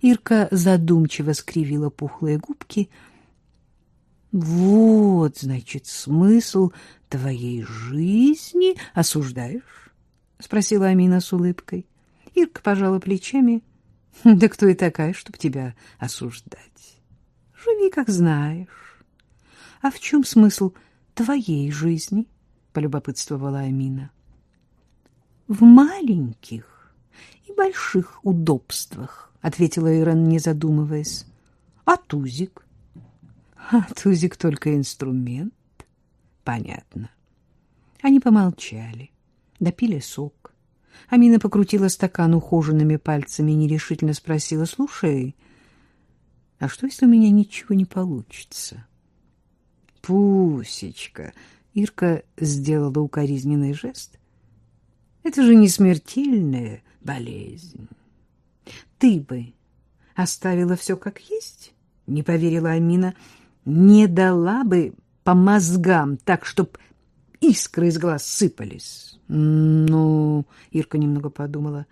Ирка задумчиво скривила пухлые губки. Вот, значит, смысл твоей жизни осуждаешь? спросила Амина с улыбкой. Ирка пожала плечами. Да кто и такая, чтоб тебя осуждать? Живи, как знаешь. А в чем смысл твоей жизни? полюбопытствовала Амина. В маленьких и больших удобствах, ответила Иран, не задумываясь. А тузик? А тузик только инструмент. Понятно. Они помолчали, допили сок. Амина покрутила стакан ухоженными пальцами и нерешительно спросила, «Слушай, а что, если у меня ничего не получится?» «Пусечка!» — Ирка сделала укоризненный жест. «Это же не смертельная болезнь. Ты бы оставила все как есть?» — не поверила Амина. «Не дала бы по мозгам так, чтоб искры из глаз сыпались. Ну, Ирка немного подумала.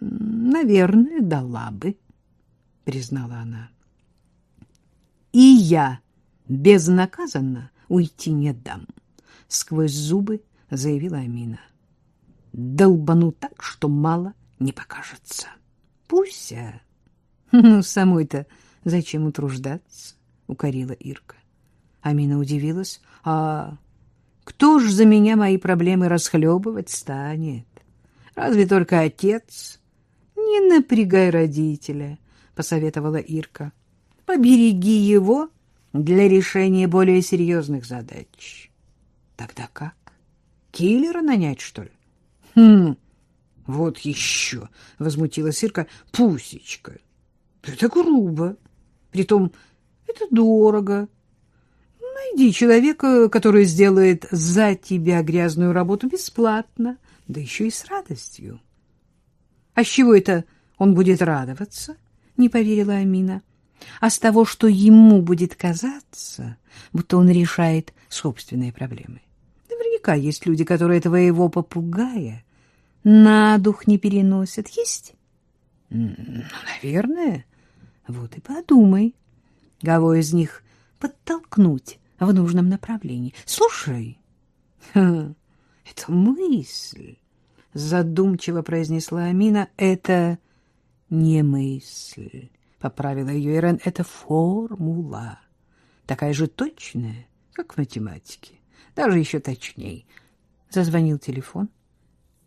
Наверное, дала бы, признала она. И я безнаказанно уйти не дам, сквозь зубы заявила Амина. Долбану так, что мало не покажется. Пуся. Ну, самой-то зачем утруждаться? Укорила Ирка. Амина удивилась. А кто ж за меня мои проблемы расхлебывать станет? Разве только отец? Не напрягай родителя, посоветовала Ирка. Побереги его для решения более серьезных задач. Тогда как? Киллера нанять, что ли? Хм, вот еще, возмутилась Ирка, пусечка. Это грубо. Притом это дорого. Найди человека, который сделает за тебя грязную работу бесплатно, да еще и с радостью. А с чего это он будет радоваться? Не поверила Амина. А с того, что ему будет казаться, будто он решает собственные проблемы. Наверняка есть люди, которые твоего попугая на дух не переносят. Есть? Ну, наверное. Вот и подумай, кого из них подтолкнуть в нужном направлении. Слушай, это мысль, задумчиво произнесла Амина. Это не мысль, поправила ее Ирен, это формула, такая же точная, как в математике, даже еще точней. Зазвонил телефон.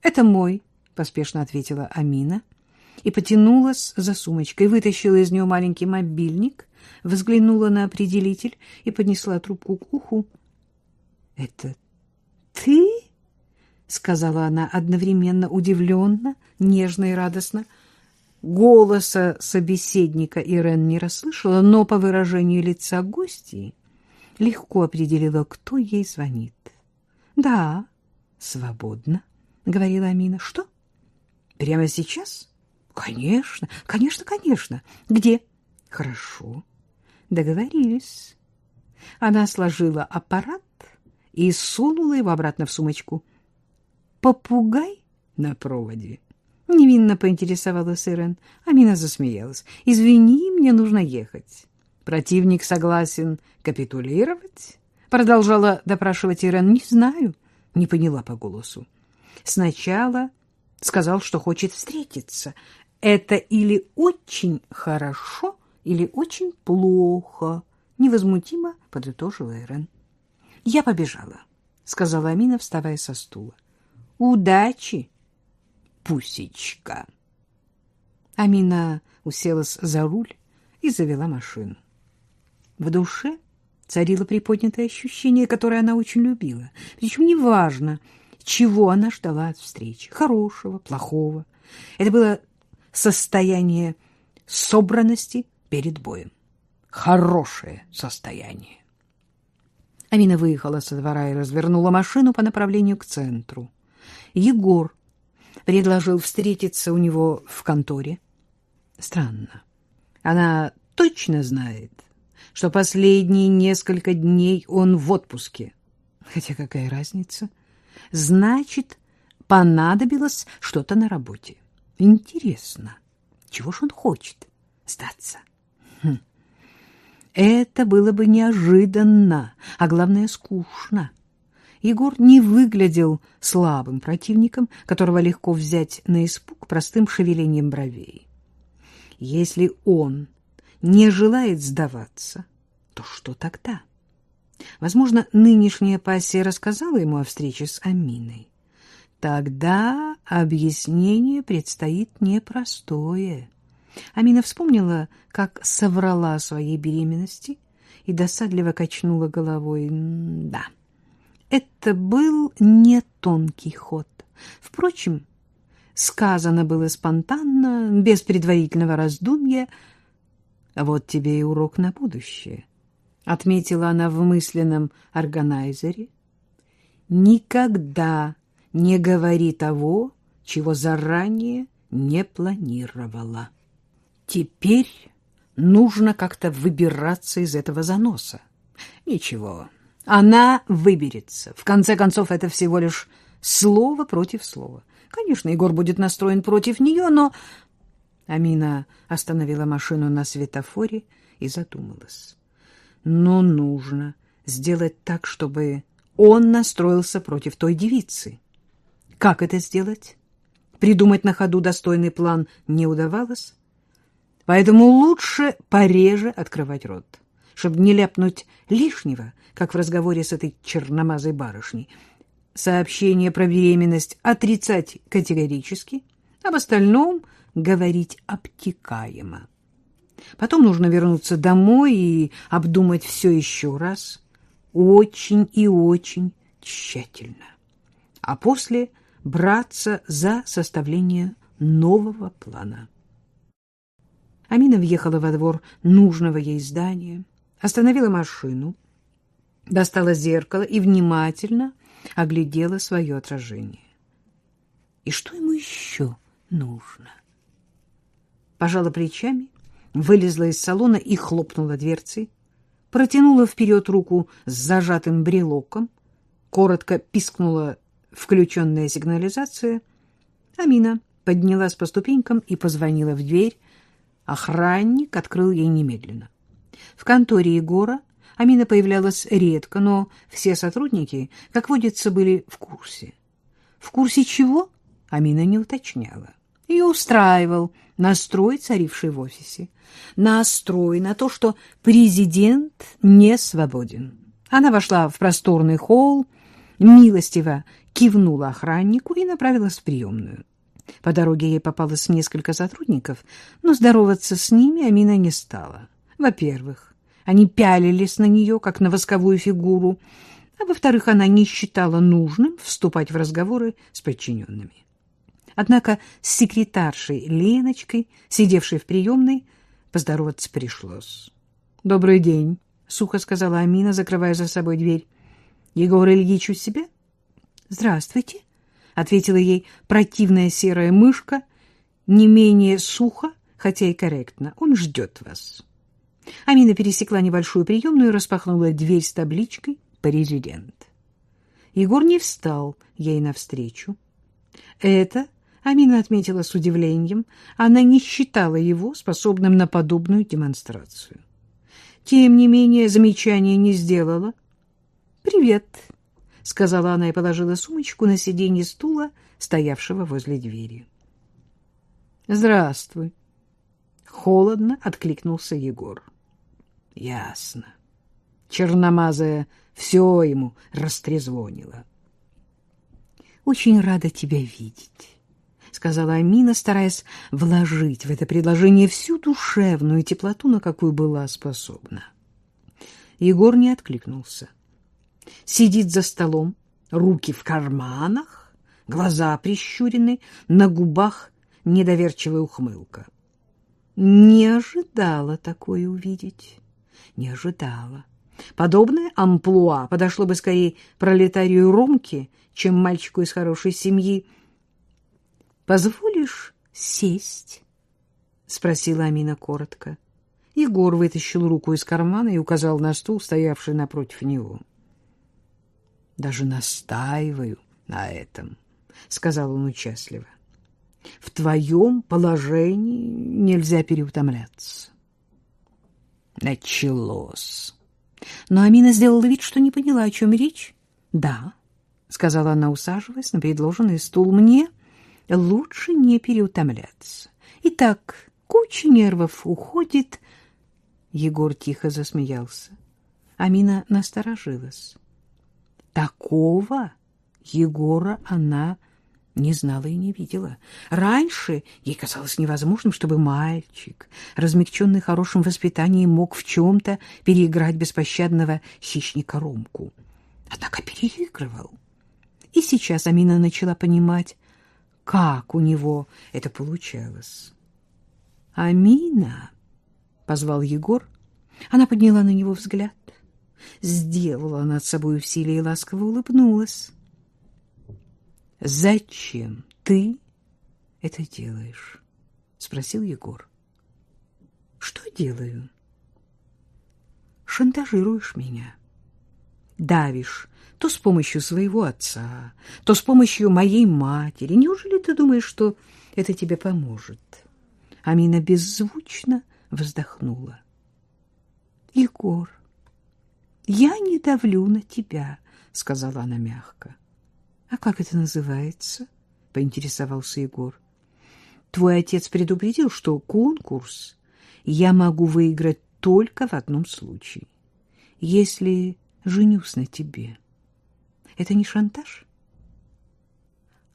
Это мой, поспешно ответила Амина и потянулась за сумочкой, вытащила из нее маленький мобильник взглянула на определитель и поднесла трубку к уху. — Это ты? — сказала она одновременно удивленно, нежно и радостно. Голоса собеседника Ирен не расслышала, но по выражению лица гостей легко определила, кто ей звонит. — Да, свободно, — говорила Амина. — Что? Прямо сейчас? — Конечно, конечно, конечно. Где? — Хорошо. Договорились. Она сложила аппарат и сунула его обратно в сумочку. Попугай на проводе. Невинно поинтересовалась Ирен. Амина засмеялась. «Извини, мне нужно ехать». «Противник согласен капитулировать?» Продолжала допрашивать Ирен. «Не знаю». Не поняла по голосу. Сначала сказал, что хочет встретиться. Это или очень хорошо, или очень плохо, невозмутимо подытожила Ирен. Я побежала, сказала Амина, вставая со стула. Удачи, пусечка. Амина уселась за руль и завела машину. В душе царило приподнятое ощущение, которое она очень любила. Причем неважно, чего она ждала от встречи, хорошего, плохого. Это было состояние собранности перед боем. Хорошее состояние. Амина выехала со двора и развернула машину по направлению к центру. Егор предложил встретиться у него в конторе. Странно. Она точно знает, что последние несколько дней он в отпуске. Хотя какая разница? Значит, понадобилось что-то на работе. Интересно, чего ж он хочет? Сдаться. Хм. Это было бы неожиданно, а главное, скучно. Егор не выглядел слабым противником, которого легко взять на испуг простым шевелением бровей. Если он не желает сдаваться, то что тогда? Возможно, нынешняя пассия рассказала ему о встрече с Аминой. Тогда объяснение предстоит непростое. Амина вспомнила, как соврала о своей беременности и досадливо качнула головой. Да, это был не тонкий ход. Впрочем, сказано было спонтанно, без предварительного раздумья. Вот тебе и урок на будущее, — отметила она в мысленном органайзере. Никогда не говори того, чего заранее не планировала. Теперь нужно как-то выбираться из этого заноса. Ничего, она выберется. В конце концов, это всего лишь слово против слова. Конечно, Егор будет настроен против нее, но... Амина остановила машину на светофоре и задумалась. Но нужно сделать так, чтобы он настроился против той девицы. Как это сделать? Придумать на ходу достойный план не удавалось. Поэтому лучше пореже открывать рот, чтобы не ляпнуть лишнего, как в разговоре с этой черномазой барышней. Сообщение про беременность отрицать категорически, об остальном говорить обтекаемо. Потом нужно вернуться домой и обдумать все еще раз, очень и очень тщательно. А после браться за составление нового плана. Амина въехала во двор нужного ей здания, остановила машину, достала зеркало и внимательно оглядела свое отражение. И что ему еще нужно? Пожала плечами, вылезла из салона и хлопнула дверцей, протянула вперед руку с зажатым брелоком, коротко пискнула включенная сигнализация. Амина поднялась по ступенькам и позвонила в дверь, Охранник открыл ей немедленно. В конторе Егора Амина появлялась редко, но все сотрудники, как водится, были в курсе. В курсе чего? Амина не уточняла. Ее устраивал настрой, царивший в офисе. Настрой на то, что президент не свободен. Она вошла в просторный холл, милостиво кивнула охраннику и направилась в приемную. По дороге ей попалось несколько сотрудников, но здороваться с ними Амина не стала. Во-первых, они пялились на нее, как на восковую фигуру, а во-вторых, она не считала нужным вступать в разговоры с подчиненными. Однако с секретаршей Леночкой, сидевшей в приемной, поздороваться пришлось. — Добрый день, — сухо сказала Амина, закрывая за собой дверь. — Егор Ильич у себя? — Здравствуйте, — ответила ей противная серая мышка, не менее сухо, хотя и корректно. Он ждет вас. Амина пересекла небольшую приемную и распахнула дверь с табличкой «Президент». Егор не встал ей навстречу. Это Амина отметила с удивлением. Она не считала его способным на подобную демонстрацию. Тем не менее, замечания не сделала. «Привет», — сказала она и положила сумочку на сиденье стула, стоявшего возле двери. — Здравствуй. Холодно откликнулся Егор. — Ясно. Черномазая все ему растрезвонила. — Очень рада тебя видеть, — сказала Амина, стараясь вложить в это предложение всю душевную теплоту, на какую была способна. Егор не откликнулся. — сидит за столом, руки в карманах, глаза прищурены, на губах недоверчивая ухмылка. Не ожидала такое увидеть, не ожидала. Подобное амплуа подошло бы скорее пролетарию Ромке, чем мальчику из хорошей семьи. «Позволишь сесть?» — спросила Амина коротко. Егор вытащил руку из кармана и указал на стул, стоявший напротив него. Даже настаиваю на этом, — сказал он участливо. — В твоем положении нельзя переутомляться. Началось. Но Амина сделала вид, что не поняла, о чем речь. — Да, — сказала она, усаживаясь на предложенный стул, — мне лучше не переутомляться. Итак, куча нервов уходит. Егор тихо засмеялся. Амина насторожилась. Такого Егора она не знала и не видела. Раньше ей казалось невозможным, чтобы мальчик, размягченный хорошим воспитанием, мог в чем-то переиграть беспощадного хищника Ромку. Однако переигрывал. И сейчас Амина начала понимать, как у него это получалось. «Амина!» — позвал Егор. Она подняла на него взгляд, сделала над собой усилие и ласково улыбнулась. «Зачем ты это делаешь?» — спросил Егор. «Что делаю?» «Шантажируешь меня, давишь то с помощью своего отца, то с помощью моей матери. Неужели ты думаешь, что это тебе поможет?» Амина беззвучно вздохнула. «Егор, я не давлю на тебя», — сказала она мягко. «А как это называется?» — поинтересовался Егор. «Твой отец предупредил, что конкурс я могу выиграть только в одном случае, если женюсь на тебе. Это не шантаж?»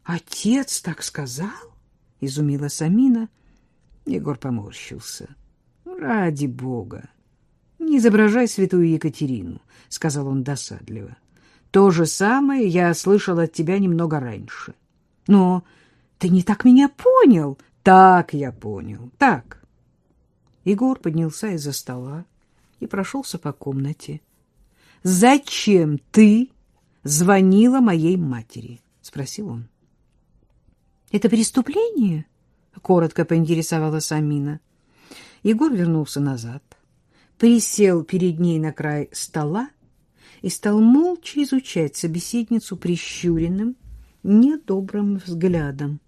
«Отец так сказал?» — изумилась Амина. Егор поморщился. «Ради бога! Не изображай святую Екатерину», — сказал он досадливо. То же самое я слышал от тебя немного раньше. Но ты не так меня понял. Так я понял. Так. Егор поднялся из-за стола и прошелся по комнате. Зачем ты звонила моей матери? спросил он. Это преступление? коротко поинтересовалась Амина. Егор вернулся назад, присел перед ней на край стола и стал молча изучать собеседницу прищуренным, недобрым взглядом.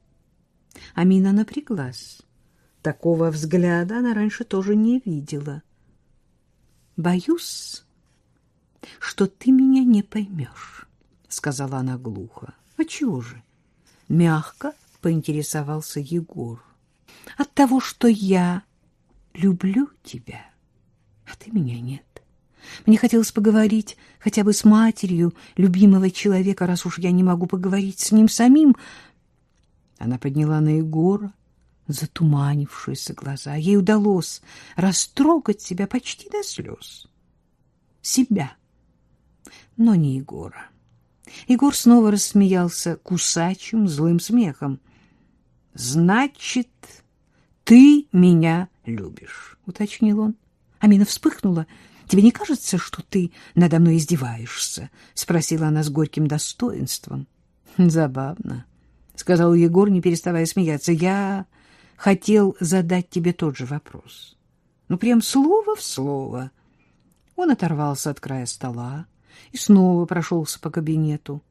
Амина напряглась. Такого взгляда она раньше тоже не видела. «Боюсь, что ты меня не поймешь», — сказала она глухо. «А чего же?» — мягко поинтересовался Егор. «От того, что я люблю тебя, а ты меня нет. Мне хотелось поговорить хотя бы с матерью любимого человека, раз уж я не могу поговорить с ним самим. Она подняла на Егора затуманившиеся глаза. Ей удалось растрогать себя почти до слез. Себя, но не Егора. Егор снова рассмеялся кусачим злым смехом. «Значит, ты меня любишь», — уточнил он. Амина вспыхнула — Тебе не кажется, что ты надо мной издеваешься? — спросила она с горьким достоинством. — Забавно, — сказал Егор, не переставая смеяться. — Я хотел задать тебе тот же вопрос. Ну, прям слово в слово. Он оторвался от края стола и снова прошелся по кабинету.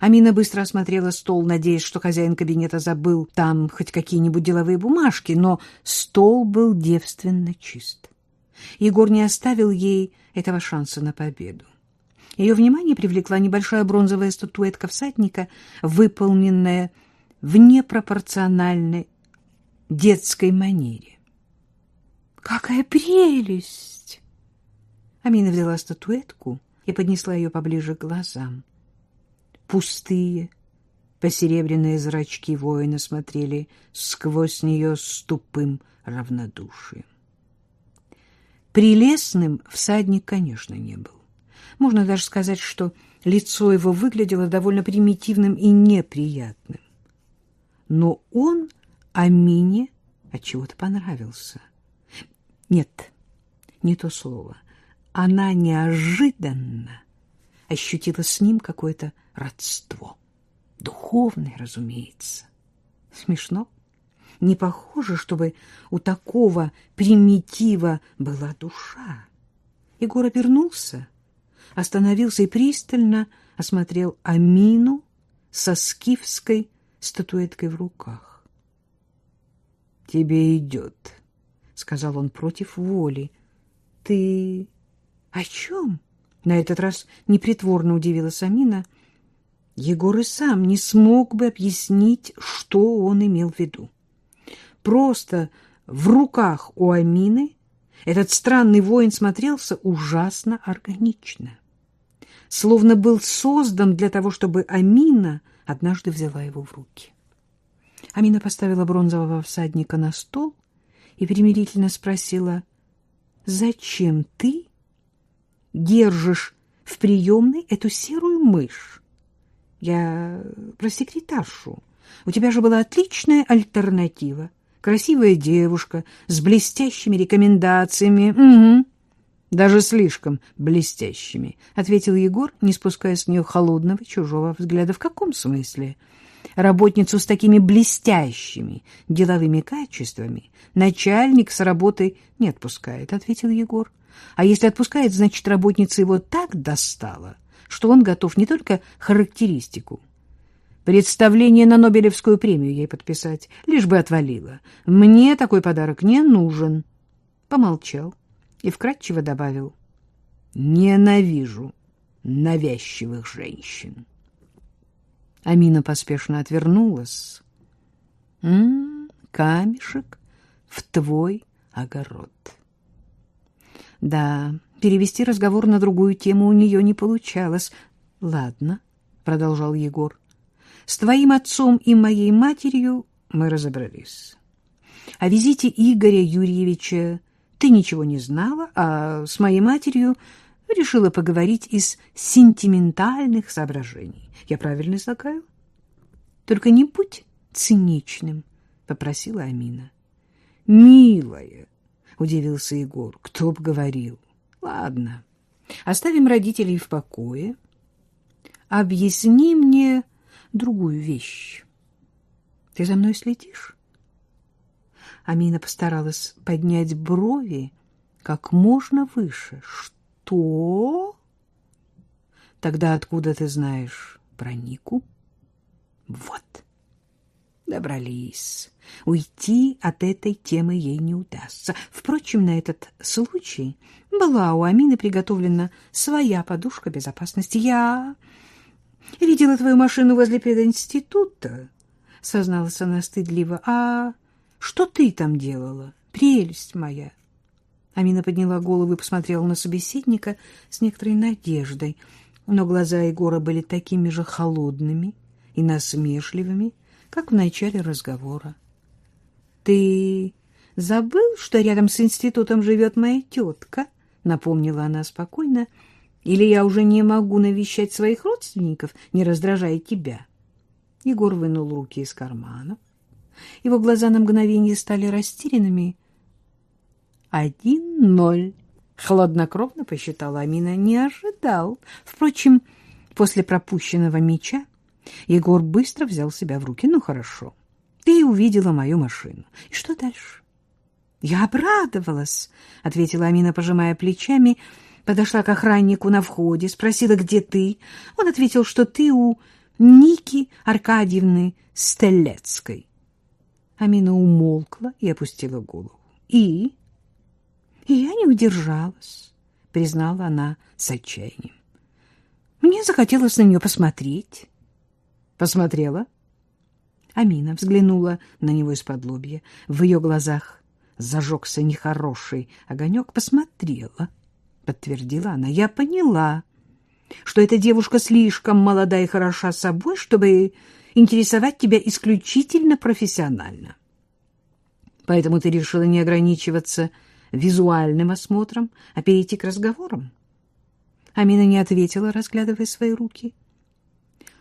Амина быстро осмотрела стол, надеясь, что хозяин кабинета забыл там хоть какие-нибудь деловые бумажки, но стол был девственно чист. Егор не оставил ей этого шанса на победу. Ее внимание привлекла небольшая бронзовая статуэтка всадника, выполненная в непропорциональной детской манере. «Какая прелесть!» Амина взяла статуэтку и поднесла ее поближе к глазам. Пустые, посеребряные зрачки воина смотрели сквозь нее с тупым равнодушием. Прелестным всадник, конечно, не был. Можно даже сказать, что лицо его выглядело довольно примитивным и неприятным. Но он Амине отчего-то понравился. Нет, не то слово. Она неожиданно ощутила с ним какое-то родство. Духовное, разумеется. Смешно? Не похоже, чтобы у такого примитива была душа. Егор обернулся, остановился и пристально осмотрел Амину со скифской статуэткой в руках. «Тебе идет», — сказал он против воли. «Ты о чем?» — на этот раз непритворно удивилась Амина. Егор и сам не смог бы объяснить, что он имел в виду. Просто в руках у Амины этот странный воин смотрелся ужасно органично. Словно был создан для того, чтобы Амина однажды взяла его в руки. Амина поставила бронзового всадника на стол и примирительно спросила, «Зачем ты держишь в приемной эту серую мышь? Я про секретаршу. У тебя же была отличная альтернатива. Красивая девушка с блестящими рекомендациями. Угу. Даже слишком блестящими, — ответил Егор, не спуская с нее холодного чужого взгляда. В каком смысле? Работницу с такими блестящими деловыми качествами начальник с работы не отпускает, — ответил Егор. А если отпускает, значит, работница его так достала, что он готов не только характеристику, представление на Нобелевскую премию ей подписать, лишь бы отвалила. Мне такой подарок не нужен. Помолчал и вкратчиво добавил. Ненавижу навязчивых женщин. Амина поспешно отвернулась. «М -м, камешек в твой огород. Да, перевести разговор на другую тему у нее не получалось. Ладно, продолжал Егор. С твоим отцом и моей матерью мы разобрались. О визите Игоря Юрьевича ты ничего не знала, а с моей матерью решила поговорить из сентиментальных соображений. Я правильно излагаю? Только не будь циничным, попросила Амина. Милая, удивился Егор. Кто б говорил? Ладно. Оставим родителей в покое. Объясни мне другую вещь. Ты за мной следишь? Амина постаралась поднять брови как можно выше. Что? Тогда откуда ты знаешь про Нику? Вот. Добрались. Уйти от этой темы ей не удастся. Впрочем, на этот случай была у Амины приготовлена своя подушка безопасности. Я видела твою машину возле пединститута, созналась она стыдливо. А что ты там делала, прелесть моя? Амина подняла голову и посмотрела на собеседника с некоторой надеждой, но глаза Егора были такими же холодными и насмешливыми, как в начале разговора. — Ты забыл, что рядом с институтом живет моя тетка? — напомнила она спокойно. — Или я уже не могу навещать своих родственников, не раздражая тебя? Егор вынул руки из карманов. Его глаза на мгновение стали растерянными. «Один ноль», — хладнокровно посчитала Амина, не ожидал. Впрочем, после пропущенного мяча Егор быстро взял себя в руки. «Ну, хорошо, ты увидела мою машину. И что дальше?» «Я обрадовалась», — ответила Амина, пожимая плечами, подошла к охраннику на входе, спросила, где ты. Он ответил, что ты у Ники Аркадьевны Стелецкой. Амина умолкла и опустила голову. «И?» «И я не удержалась», — признала она с отчаянием. «Мне захотелось на нее посмотреть». «Посмотрела?» Амина взглянула на него из-под лобья. В ее глазах зажегся нехороший огонек. «Посмотрела», — подтвердила она. «Я поняла, что эта девушка слишком молода и хороша собой, чтобы интересовать тебя исключительно профессионально. Поэтому ты решила не ограничиваться визуальным осмотром, а перейти к разговорам? Амина не ответила, разглядывая свои руки.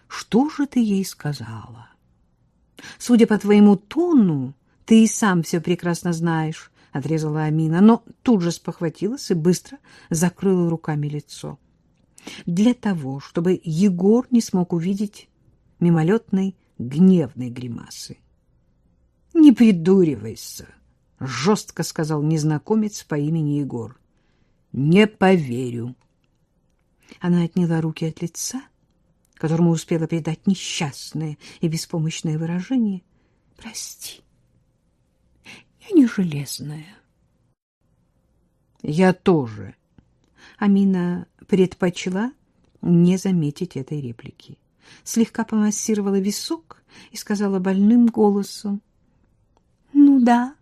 Что же ты ей сказала? Судя по твоему тону, ты и сам все прекрасно знаешь, — отрезала Амина, но тут же спохватилась и быстро закрыла руками лицо. Для того, чтобы Егор не смог увидеть мимолетной гневной гримасы. — Не придуривайся, — жестко сказал незнакомец по имени Егор. — Не поверю. Она отняла руки от лица, которому успела придать несчастное и беспомощное выражение. Прости, я не железная. Я тоже. Амина предпочла не заметить этой реплики. Слегка помассировала висок и сказала больным голосом. — Ну да,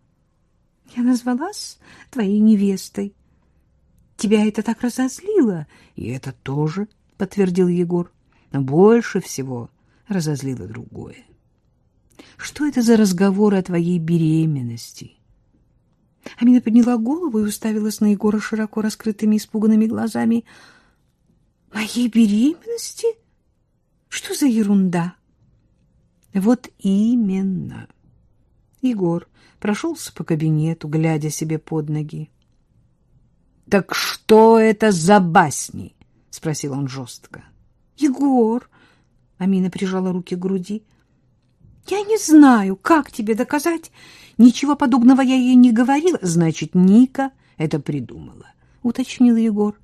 я назвалась твоей невестой. Тебя это так разозлило? — И это тоже, — подтвердил Егор. Но больше всего разозлило другое. — Что это за разговор о твоей беременности? Амина подняла голову и уставилась на Егора широко раскрытыми испуганными глазами. — Моей беременности? Что за ерунда? — Вот именно. Егор прошелся по кабинету, глядя себе под ноги. — Так что это за басни? — спросил он жестко. — Егор! — Амина прижала руки к груди. — Я не знаю, как тебе доказать. Ничего подобного я ей не говорила. Значит, Ника это придумала, — уточнил Егор.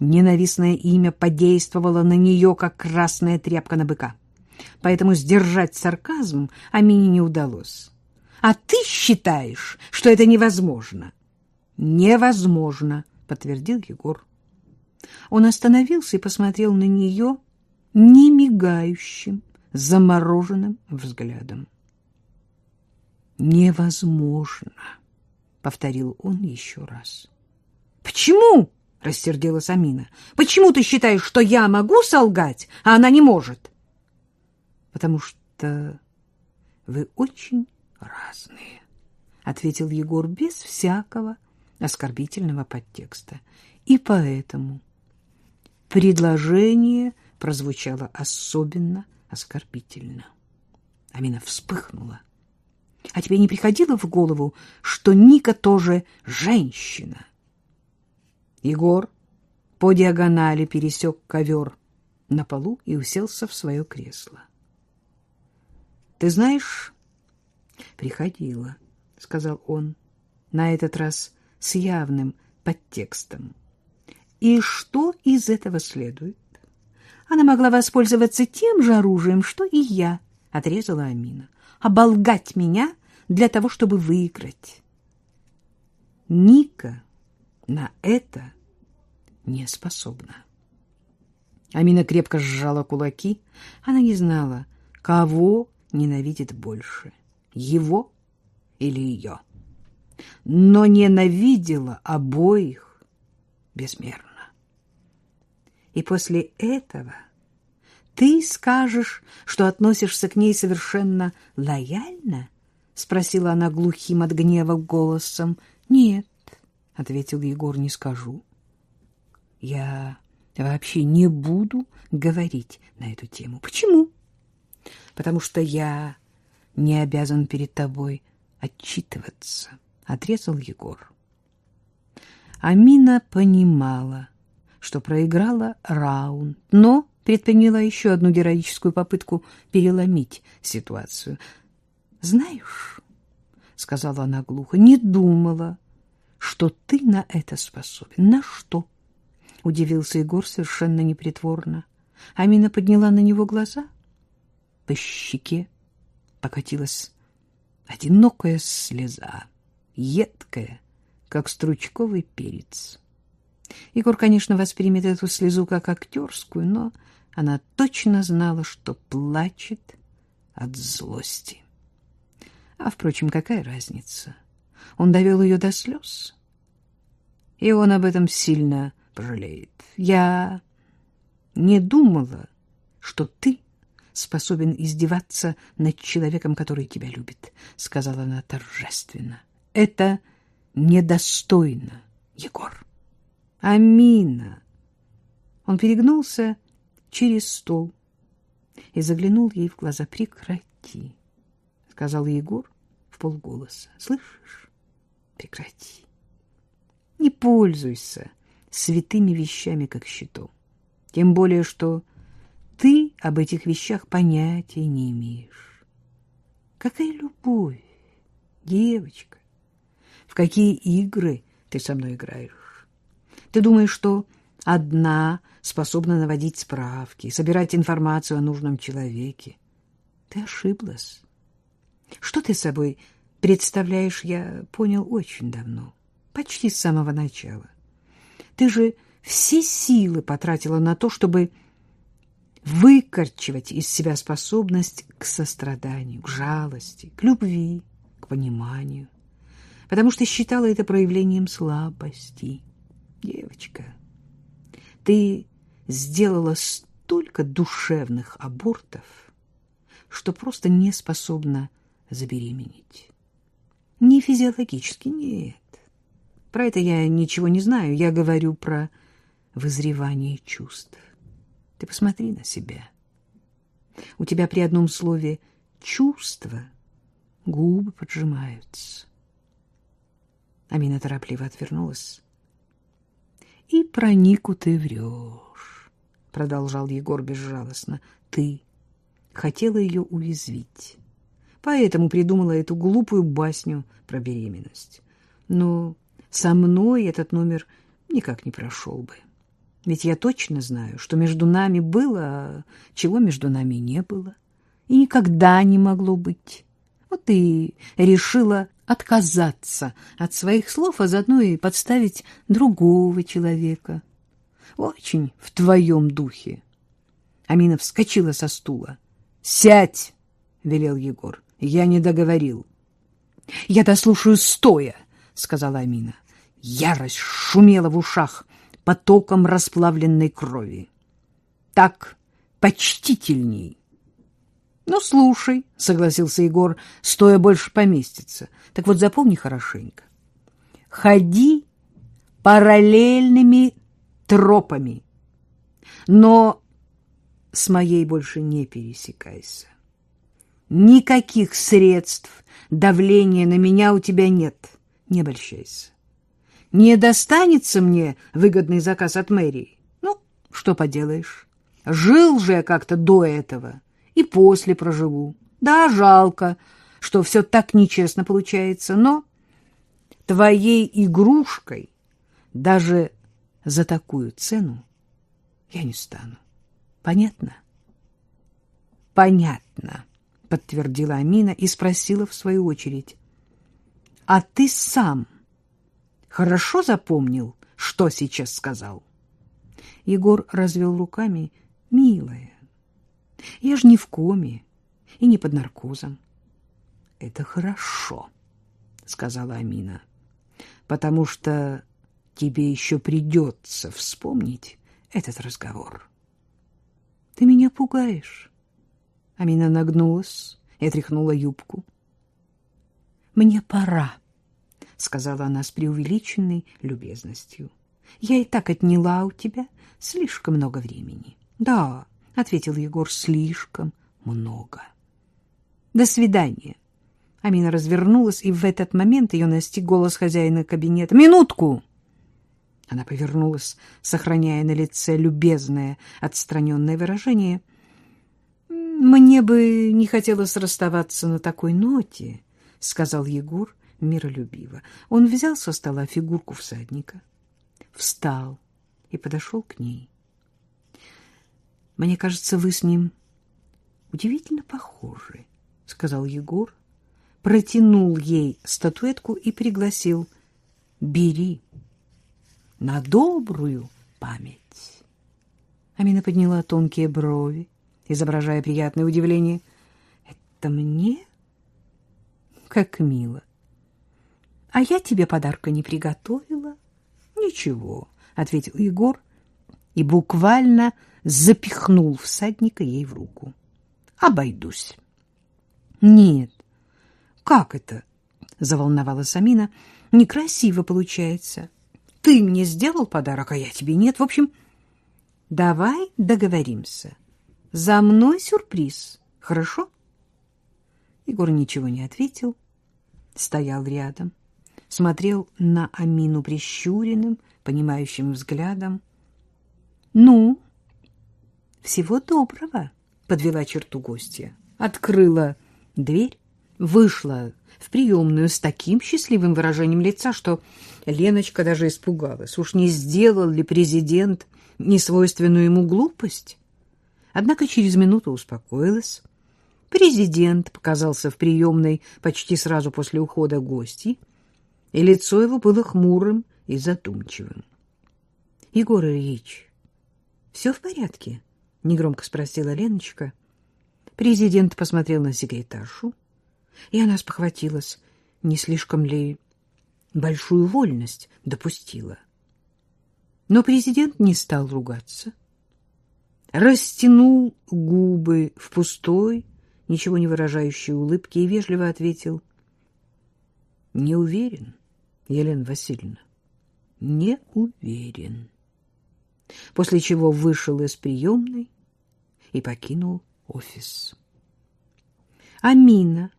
Ненавистное имя подействовало на нее, как красная тряпка на быка. Поэтому сдержать сарказм Амине не удалось. А ты считаешь, что это невозможно? Невозможно, подтвердил Егор. Он остановился и посмотрел на нее немигающим, замороженным взглядом. Невозможно, повторил он еще раз. Почему? рассердилась Амина. Почему ты считаешь, что я могу солгать, а она не может? Потому что вы очень разные, — ответил Егор без всякого оскорбительного подтекста. И поэтому предложение прозвучало особенно оскорбительно. Амина вспыхнула. А тебе не приходило в голову, что Ника тоже женщина? Егор по диагонали пересек ковер на полу и уселся в свое кресло. — Ты знаешь, Приходила, сказал он, на этот раз с явным подтекстом. И что из этого следует? Она могла воспользоваться тем же оружием, что и я, отрезала Амина. Оболгать меня для того, чтобы выиграть. Ника на это не способна. Амина крепко сжала кулаки. Она не знала, кого ненавидит больше — его или ее, но ненавидела обоих безмерно. И после этого ты скажешь, что относишься к ней совершенно лояльно? — спросила она глухим от гнева голосом. — Нет, — ответил Егор, — не скажу. — Я вообще не буду говорить на эту тему. — Почему? — Потому что я не обязан перед тобой отчитываться, — отрезал Егор. Амина понимала, что проиграла раунд, но предприняла еще одну героическую попытку переломить ситуацию. — Знаешь, — сказала она глухо, — не думала, что ты на это способен. — На что? — удивился Егор совершенно непритворно. Амина подняла на него глаза. По щеке покатилась одинокая слеза, едкая, как стручковый перец. Егор, конечно, воспримет эту слезу как актерскую, но она точно знала, что плачет от злости. А, впрочем, какая разница? Он довел ее до слез, и он об этом сильно пожалеет. Я не думала, что ты способен издеваться над человеком, который тебя любит, — сказала она торжественно. — Это недостойно, Егор. Амина. Он перегнулся через стол и заглянул ей в глаза. — Прекрати, — сказал Егор в полголоса. — Слышишь? Прекрати. Не пользуйся святыми вещами, как щитом. Тем более, что ты об этих вещах понятия не имеешь. Какая любовь, девочка! В какие игры ты со мной играешь? Ты думаешь, что одна способна наводить справки, собирать информацию о нужном человеке. Ты ошиблась. Что ты собой представляешь, я понял очень давно, почти с самого начала. Ты же все силы потратила на то, чтобы выкорчевать из себя способность к состраданию, к жалости, к любви, к пониманию, потому что считала это проявлением слабости. Девочка, ты сделала столько душевных абортов, что просто не способна забеременеть. Не физиологически, нет. Про это я ничего не знаю. Я говорю про вызревание чувств. Ты посмотри на себя. У тебя при одном слове «чувство» губы поджимаются. Амина торопливо отвернулась. — И про ты врешь, — продолжал Егор безжалостно. — Ты хотела ее уязвить, поэтому придумала эту глупую басню про беременность. Но со мной этот номер никак не прошел бы. Ведь я точно знаю, что между нами было, а чего между нами не было, и никогда не могло быть. Вот и решила отказаться от своих слов, а заодно и подставить другого человека. Очень в твоем духе. Амина вскочила со стула. «Сядь!» — велел Егор. «Я не договорил». «Я дослушаю стоя!» — сказала Амина. Ярость шумела в ушах потоком расплавленной крови. «Так почтительней!» «Ну, слушай», — согласился Егор, — «стоя больше поместится. Так вот запомни хорошенько. Ходи параллельными тропами, но с моей больше не пересекайся. Никаких средств давления на меня у тебя нет, не обольщайся. Не достанется мне выгодный заказ от мэрии. Ну, что поделаешь, жил же я как-то до этого» и после проживу. Да, жалко, что все так нечестно получается, но твоей игрушкой даже за такую цену я не стану. Понятно? Понятно, подтвердила Амина и спросила в свою очередь. А ты сам хорошо запомнил, что сейчас сказал? Егор развел руками. Милая, я же не в коме и не под наркозом. — Это хорошо, — сказала Амина, — потому что тебе еще придется вспомнить этот разговор. — Ты меня пугаешь. Амина нагнулась и отряхнула юбку. — Мне пора, — сказала она с преувеличенной любезностью. — Я и так отняла у тебя слишком много времени. — Да, — ответил Егор, — слишком много. До свидания. Амина развернулась, и в этот момент ее настиг голос хозяина кабинета. «Минутку!» Она повернулась, сохраняя на лице любезное, отстраненное выражение. «Мне бы не хотелось расставаться на такой ноте», — сказал Егор миролюбиво. Он взял со стола фигурку всадника, встал и подошел к ней. Мне кажется, вы с ним удивительно похожи, — сказал Егор, протянул ей статуэтку и пригласил. — Бери на добрую память. Амина подняла тонкие брови, изображая приятное удивление. — Это мне? Как мило. А я тебе подарка не приготовила. — Ничего, — ответил Егор и буквально запихнул всадника ей в руку. «Обойдусь». «Нет». «Как это?» — заволновалась Амина. «Некрасиво получается. Ты мне сделал подарок, а я тебе нет. В общем, давай договоримся. За мной сюрприз, хорошо?» Егор ничего не ответил, стоял рядом, смотрел на Амину прищуренным, понимающим взглядом. «Ну?» Всего доброго, подвела черту гостья. Открыла дверь, вышла в приемную с таким счастливым выражением лица, что Леночка даже испугалась. Уж не сделал ли президент несвойственную ему глупость. Однако через минуту успокоилась. Президент показался в приемной почти сразу после ухода гостей, и лицо его было хмурым и задумчивым. — Егор Ильич, все в порядке? — негромко спросила Леночка. Президент посмотрел на секретаршу, и она спохватилась, не слишком ли большую вольность допустила. Но президент не стал ругаться. Растянул губы в пустой, ничего не выражающей улыбке и вежливо ответил. — Не уверен, Елена Васильевна, не уверен. После чего вышел из приемной и покинул офис. Амина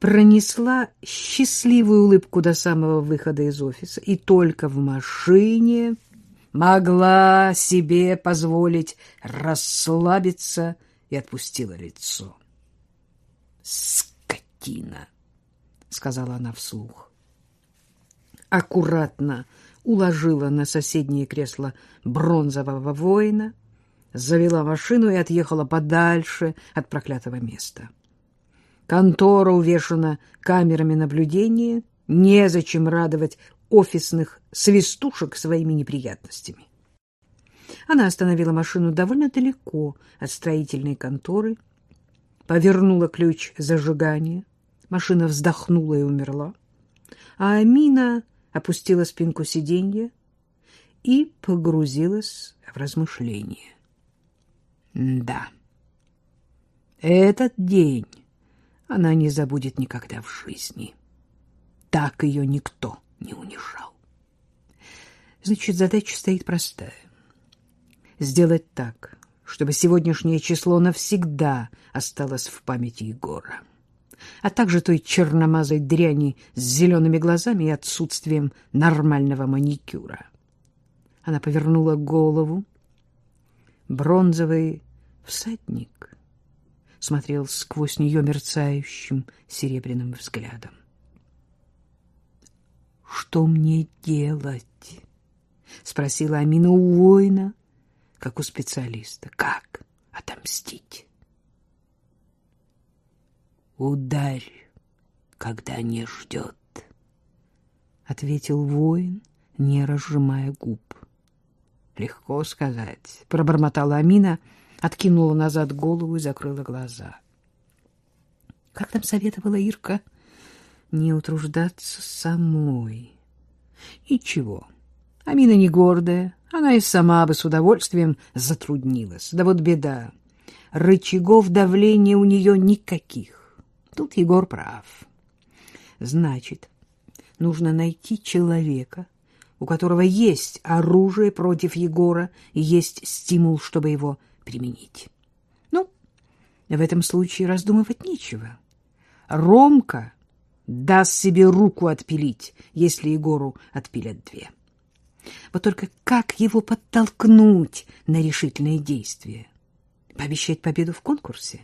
пронесла счастливую улыбку до самого выхода из офиса и только в машине могла себе позволить расслабиться и отпустила лицо. «Скотина!» — сказала она вслух. Аккуратно уложила на соседнее кресло бронзового воина, завела машину и отъехала подальше от проклятого места. Контора увешана камерами наблюдения, незачем радовать офисных свистушек своими неприятностями. Она остановила машину довольно далеко от строительной конторы, повернула ключ зажигания, машина вздохнула и умерла, а Амина опустила спинку сиденья и погрузилась в размышления. Да, этот день она не забудет никогда в жизни. Так ее никто не унижал. Значит, задача стоит простая. Сделать так, чтобы сегодняшнее число навсегда осталось в памяти Егора, а также той черномазой дряни с зелеными глазами и отсутствием нормального маникюра. Она повернула голову. Бронзовый всадник смотрел сквозь нее мерцающим серебряным взглядом. «Что мне делать?» — спросила Амина у воина, как у специалиста. «Как отомстить?» «Ударь, когда не ждет», — ответил воин, не разжимая губ. «Легко сказать», — пробормотала Амина, — откинула назад голову и закрыла глаза. Как там советовала Ирка? Не утруждаться самой. Ничего. Амина не гордая, она и сама бы с удовольствием затруднилась. Да вот беда. Рычагов давления у нее никаких. Тут Егор прав. Значит, нужно найти человека, у которого есть оружие против Егора и есть стимул, чтобы его применить. Ну, в этом случае раздумывать нечего. Ромка даст себе руку отпилить, если Егору отпилят две. Вот только как его подтолкнуть на решительные действия? Пообещать победу в конкурсе?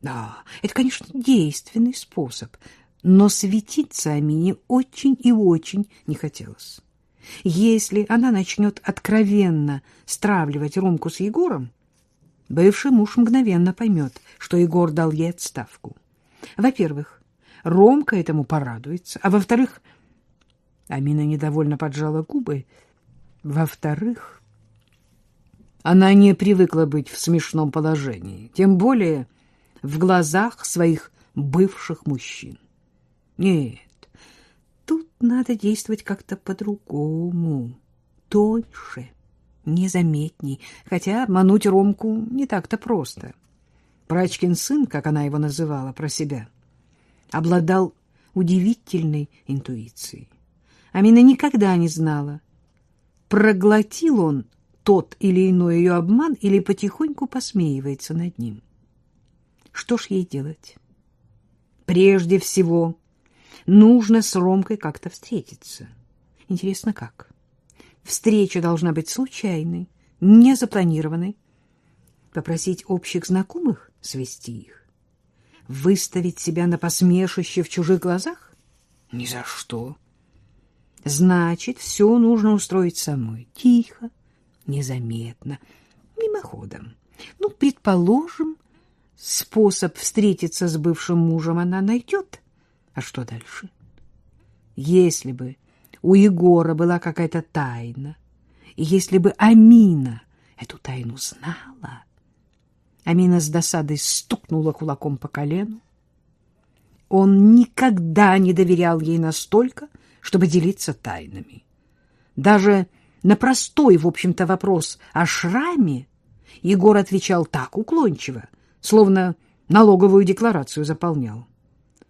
Да, это, конечно, действенный способ, но светиться Амине очень и очень не хотелось. Если она начнет откровенно стравливать Ромку с Егором, бывший муж мгновенно поймет, что Егор дал ей отставку. Во-первых, Ромка этому порадуется, а во-вторых, Амина недовольно поджала губы, во-вторых, она не привыкла быть в смешном положении, тем более в глазах своих бывших мужчин. Нет, надо действовать как-то по-другому, тоньше, незаметней, хотя обмануть Ромку не так-то просто. Прачкин сын, как она его называла про себя, обладал удивительной интуицией. Амина никогда не знала, проглотил он тот или иной ее обман или потихоньку посмеивается над ним. Что ж ей делать? Прежде всего Нужно с Ромкой как-то встретиться. Интересно, как? Встреча должна быть случайной, незапланированной. Попросить общих знакомых свести их? Выставить себя на посмешище в чужих глазах? Ни за что. Значит, все нужно устроить самой. Тихо, незаметно, мимоходом. Ну, предположим, способ встретиться с бывшим мужем она найдет. А что дальше? Если бы у Егора была какая-то тайна, и если бы Амина эту тайну знала... Амина с досадой стукнула кулаком по колену. Он никогда не доверял ей настолько, чтобы делиться тайнами. Даже на простой, в общем-то, вопрос о шраме Егор отвечал так уклончиво, словно налоговую декларацию заполнял.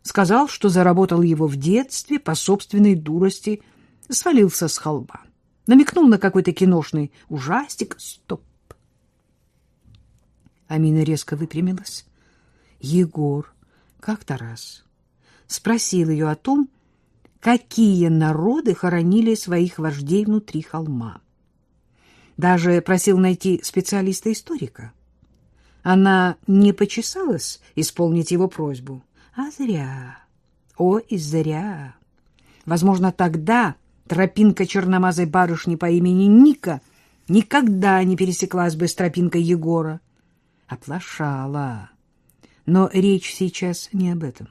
Сказал, что заработал его в детстве по собственной дурости, свалился с холма. Намекнул на какой-то киношный ужастик. Стоп! Амина резко выпрямилась. Егор как-то раз спросил ее о том, какие народы хоронили своих вождей внутри холма. Даже просил найти специалиста-историка. Она не почесалась исполнить его просьбу, а зря. О, и зря. Возможно, тогда тропинка черномазой барышни по имени Ника никогда не пересеклась бы с тропинкой Егора. Оплошала. Но речь сейчас не об этом.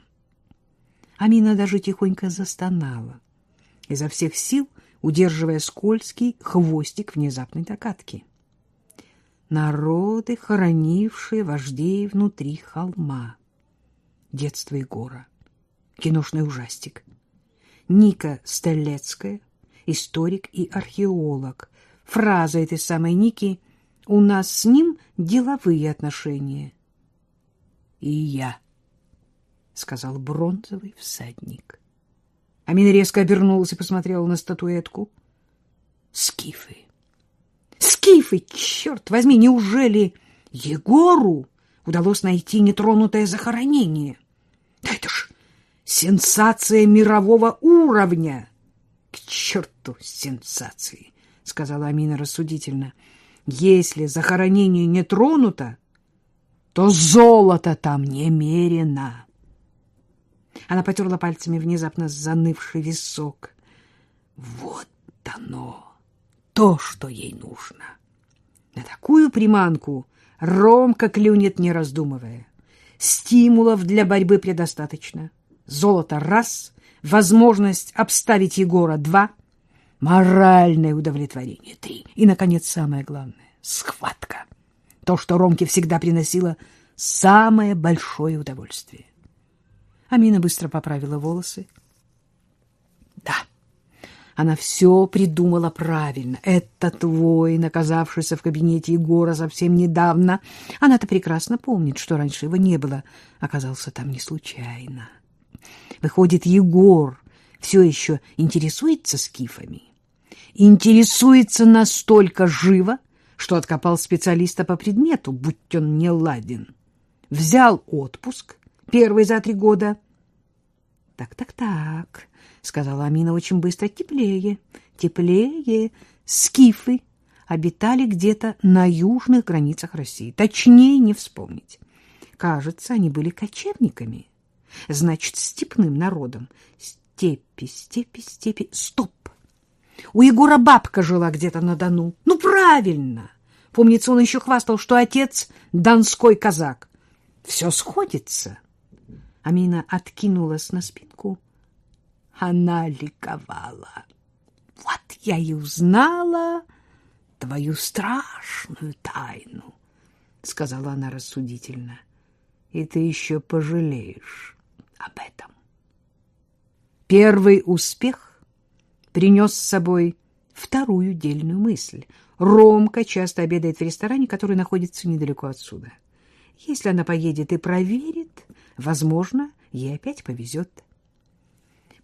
Амина даже тихонько застонала, изо всех сил удерживая скользкий хвостик внезапной догадки. Народы, хоронившие вождей внутри холма. Детство Егора. Киношный ужастик. Ника Стелецкая, историк и археолог. Фраза этой самой Ники «У нас с ним деловые отношения». И я — сказал бронзовый всадник. Амина резко обернулась и посмотрела на статуэтку. Скифы! Скифы! Черт возьми, неужели Егору удалось найти нетронутое захоронение? Да это ж сенсация мирового уровня! К черту сенсации! — сказала Амина рассудительно. Если захоронение не тронуто, то золото там немерено. Она потерла пальцами внезапно занывший висок. Вот оно, то, что ей нужно. На такую приманку Ромка клюнет, не раздумывая. Стимулов для борьбы предостаточно. Золото — раз, возможность обставить Егора — два, моральное удовлетворение — три. И, наконец, самое главное — схватка. То, что Ромке всегда приносило самое большое удовольствие. Амина быстро поправила волосы. Она все придумала правильно. Этот воин, оказавшийся в кабинете Егора совсем недавно, она-то прекрасно помнит, что раньше его не было, оказался там не случайно. Выходит, Егор все еще интересуется скифами. Интересуется настолько живо, что откопал специалиста по предмету, будь он не ладен. Взял отпуск первый за три года — так, так, так, сказала Амина очень быстро. Теплее, теплее. Скифы обитали где-то на южных границах России. Точнее не вспомнить. Кажется, они были кочевниками. Значит, степным народом. Степи, степи, степи. Стоп! У Егора бабка жила где-то на Дону. Ну, правильно! Помнится, он еще хвастал, что отец — донской казак. Все сходится. Амина откинулась на спинку. Она ликовала. Вот я и узнала твою страшную тайну, сказала она рассудительно. И ты еще пожалеешь об этом. Первый успех принес с собой вторую дельную мысль. Ромка часто обедает в ресторане, который находится недалеко отсюда. Если она поедет и проверит, Возможно, ей опять повезет.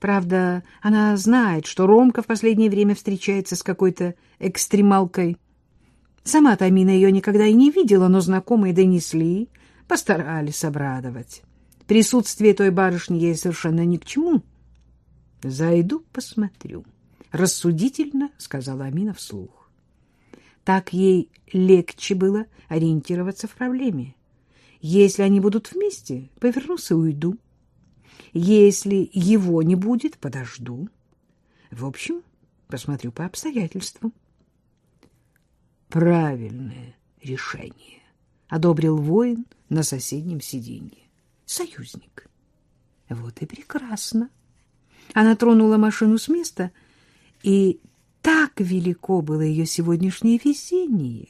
Правда, она знает, что Ромка в последнее время встречается с какой-то экстремалкой. Сама Тамина ее никогда и не видела, но знакомые донесли, постарались обрадовать. Присутствие той барышни ей совершенно ни к чему. «Зайду, посмотрю», — рассудительно сказала Амина вслух. Так ей легче было ориентироваться в проблеме. Если они будут вместе, повернусь и уйду. Если его не будет, подожду. В общем, посмотрю по обстоятельствам. правильное решение, — одобрил воин на соседнем сиденье. Союзник. Вот и прекрасно. Она тронула машину с места, и так велико было ее сегодняшнее везение,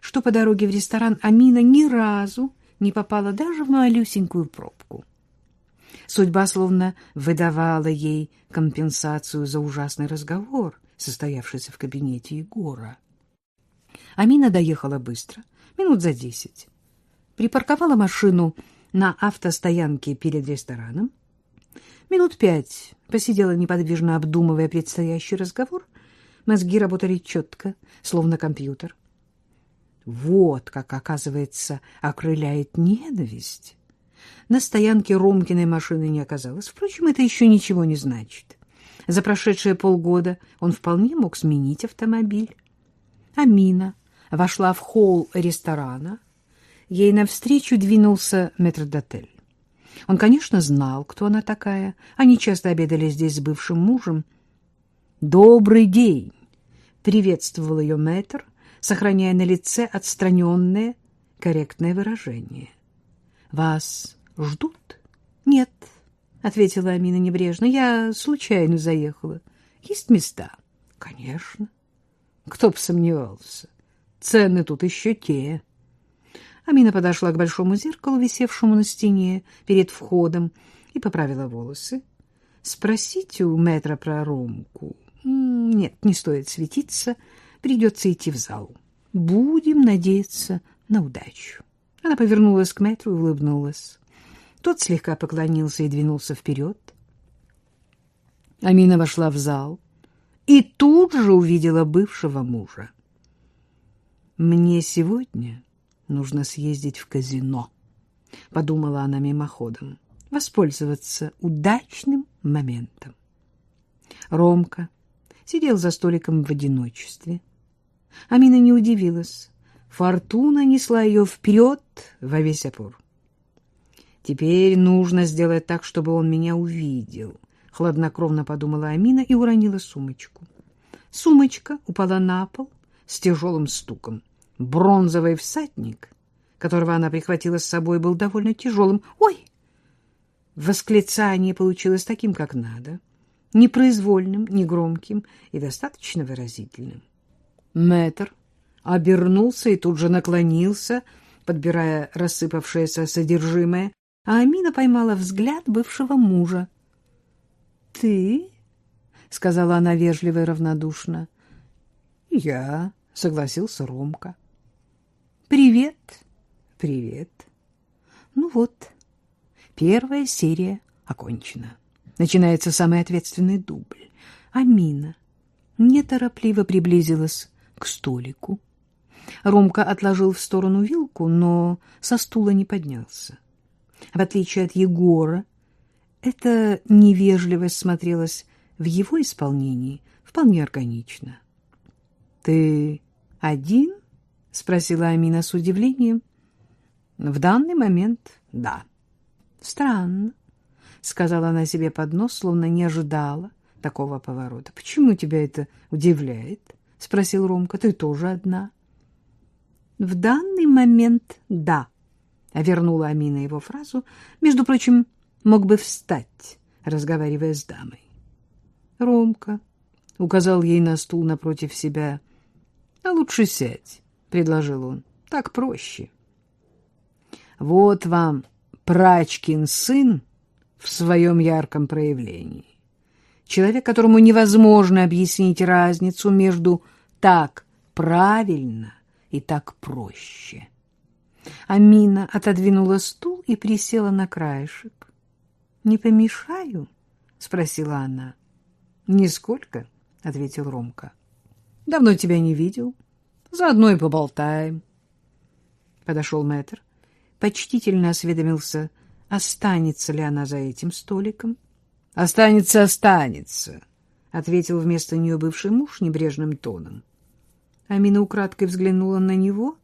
что по дороге в ресторан Амина ни разу не попала даже в малюсенькую пробку. Судьба словно выдавала ей компенсацию за ужасный разговор, состоявшийся в кабинете Егора. Амина доехала быстро, минут за десять. Припарковала машину на автостоянке перед рестораном. Минут пять посидела неподвижно, обдумывая предстоящий разговор. Мозги работали четко, словно компьютер. Вот как, оказывается, окрыляет ненависть. На стоянке Ромкиной машины не оказалось. Впрочем, это еще ничего не значит. За прошедшие полгода он вполне мог сменить автомобиль. Амина вошла в холл ресторана. Ей навстречу двинулся метрдотель. Он, конечно, знал, кто она такая. Они часто обедали здесь с бывшим мужем. «Добрый день!» — приветствовал ее мэтр, сохраняя на лице отстраненное, корректное выражение. «Вас ждут?» «Нет», — ответила Амина небрежно. «Я случайно заехала. Есть места?» «Конечно. Кто бы сомневался. Цены тут еще те». Амина подошла к большому зеркалу, висевшему на стене перед входом, и поправила волосы. «Спросите у мэтра про Ромку». «Нет, не стоит светиться. Придется идти в зал. Будем надеяться на удачу». Она повернулась к мэтру и улыбнулась. Тот слегка поклонился и двинулся вперед. Амина вошла в зал и тут же увидела бывшего мужа. «Мне сегодня нужно съездить в казино», — подумала она мимоходом, — «воспользоваться удачным моментом». Ромка сидел за столиком в одиночестве. Амина не удивилась. Фортуна несла ее вперед во весь опор. «Теперь нужно сделать так, чтобы он меня увидел», — хладнокровно подумала Амина и уронила сумочку. Сумочка упала на пол с тяжелым стуком. Бронзовый всадник, которого она прихватила с собой, был довольно тяжелым. «Ой!» Восклицание получилось таким, как надо, непроизвольным, негромким и достаточно выразительным. Мэтр обернулся и тут же наклонился, подбирая рассыпавшееся содержимое, а Амина поймала взгляд бывшего мужа. — Ты? — сказала она вежливо и равнодушно. — Я, — согласился Ромка. — Привет. — Привет. Ну вот, первая серия окончена. Начинается самый ответственный дубль. Амина неторопливо приблизилась к столику. Ромка отложил в сторону вилку, но со стула не поднялся. В отличие от Егора, эта невежливость смотрелась в его исполнении вполне органично. — Ты один? — спросила Амина с удивлением. — В данный момент — да. — Странно, — сказала она себе под нос, словно не ожидала такого поворота. — Почему тебя это удивляет? — спросил Ромка. — Ты тоже одна? — В данный момент — да, — вернула Амина его фразу. — Между прочим, мог бы встать, разговаривая с дамой. Ромка указал ей на стул напротив себя. — А лучше сядь, — предложил он. — Так проще. — Вот вам Прачкин сын в своем ярком проявлении. Человек, которому невозможно объяснить разницу между так правильно и так проще. Амина отодвинула стул и присела на краешек. — Не помешаю? — спросила она. — Нисколько, — ответил Ромка. — Давно тебя не видел. Заодно и поболтаем. Подошел мэтр, почтительно осведомился, останется ли она за этим столиком. — Останется, останется, — ответил вместо нее бывший муж небрежным тоном. Амина украдкой взглянула на него.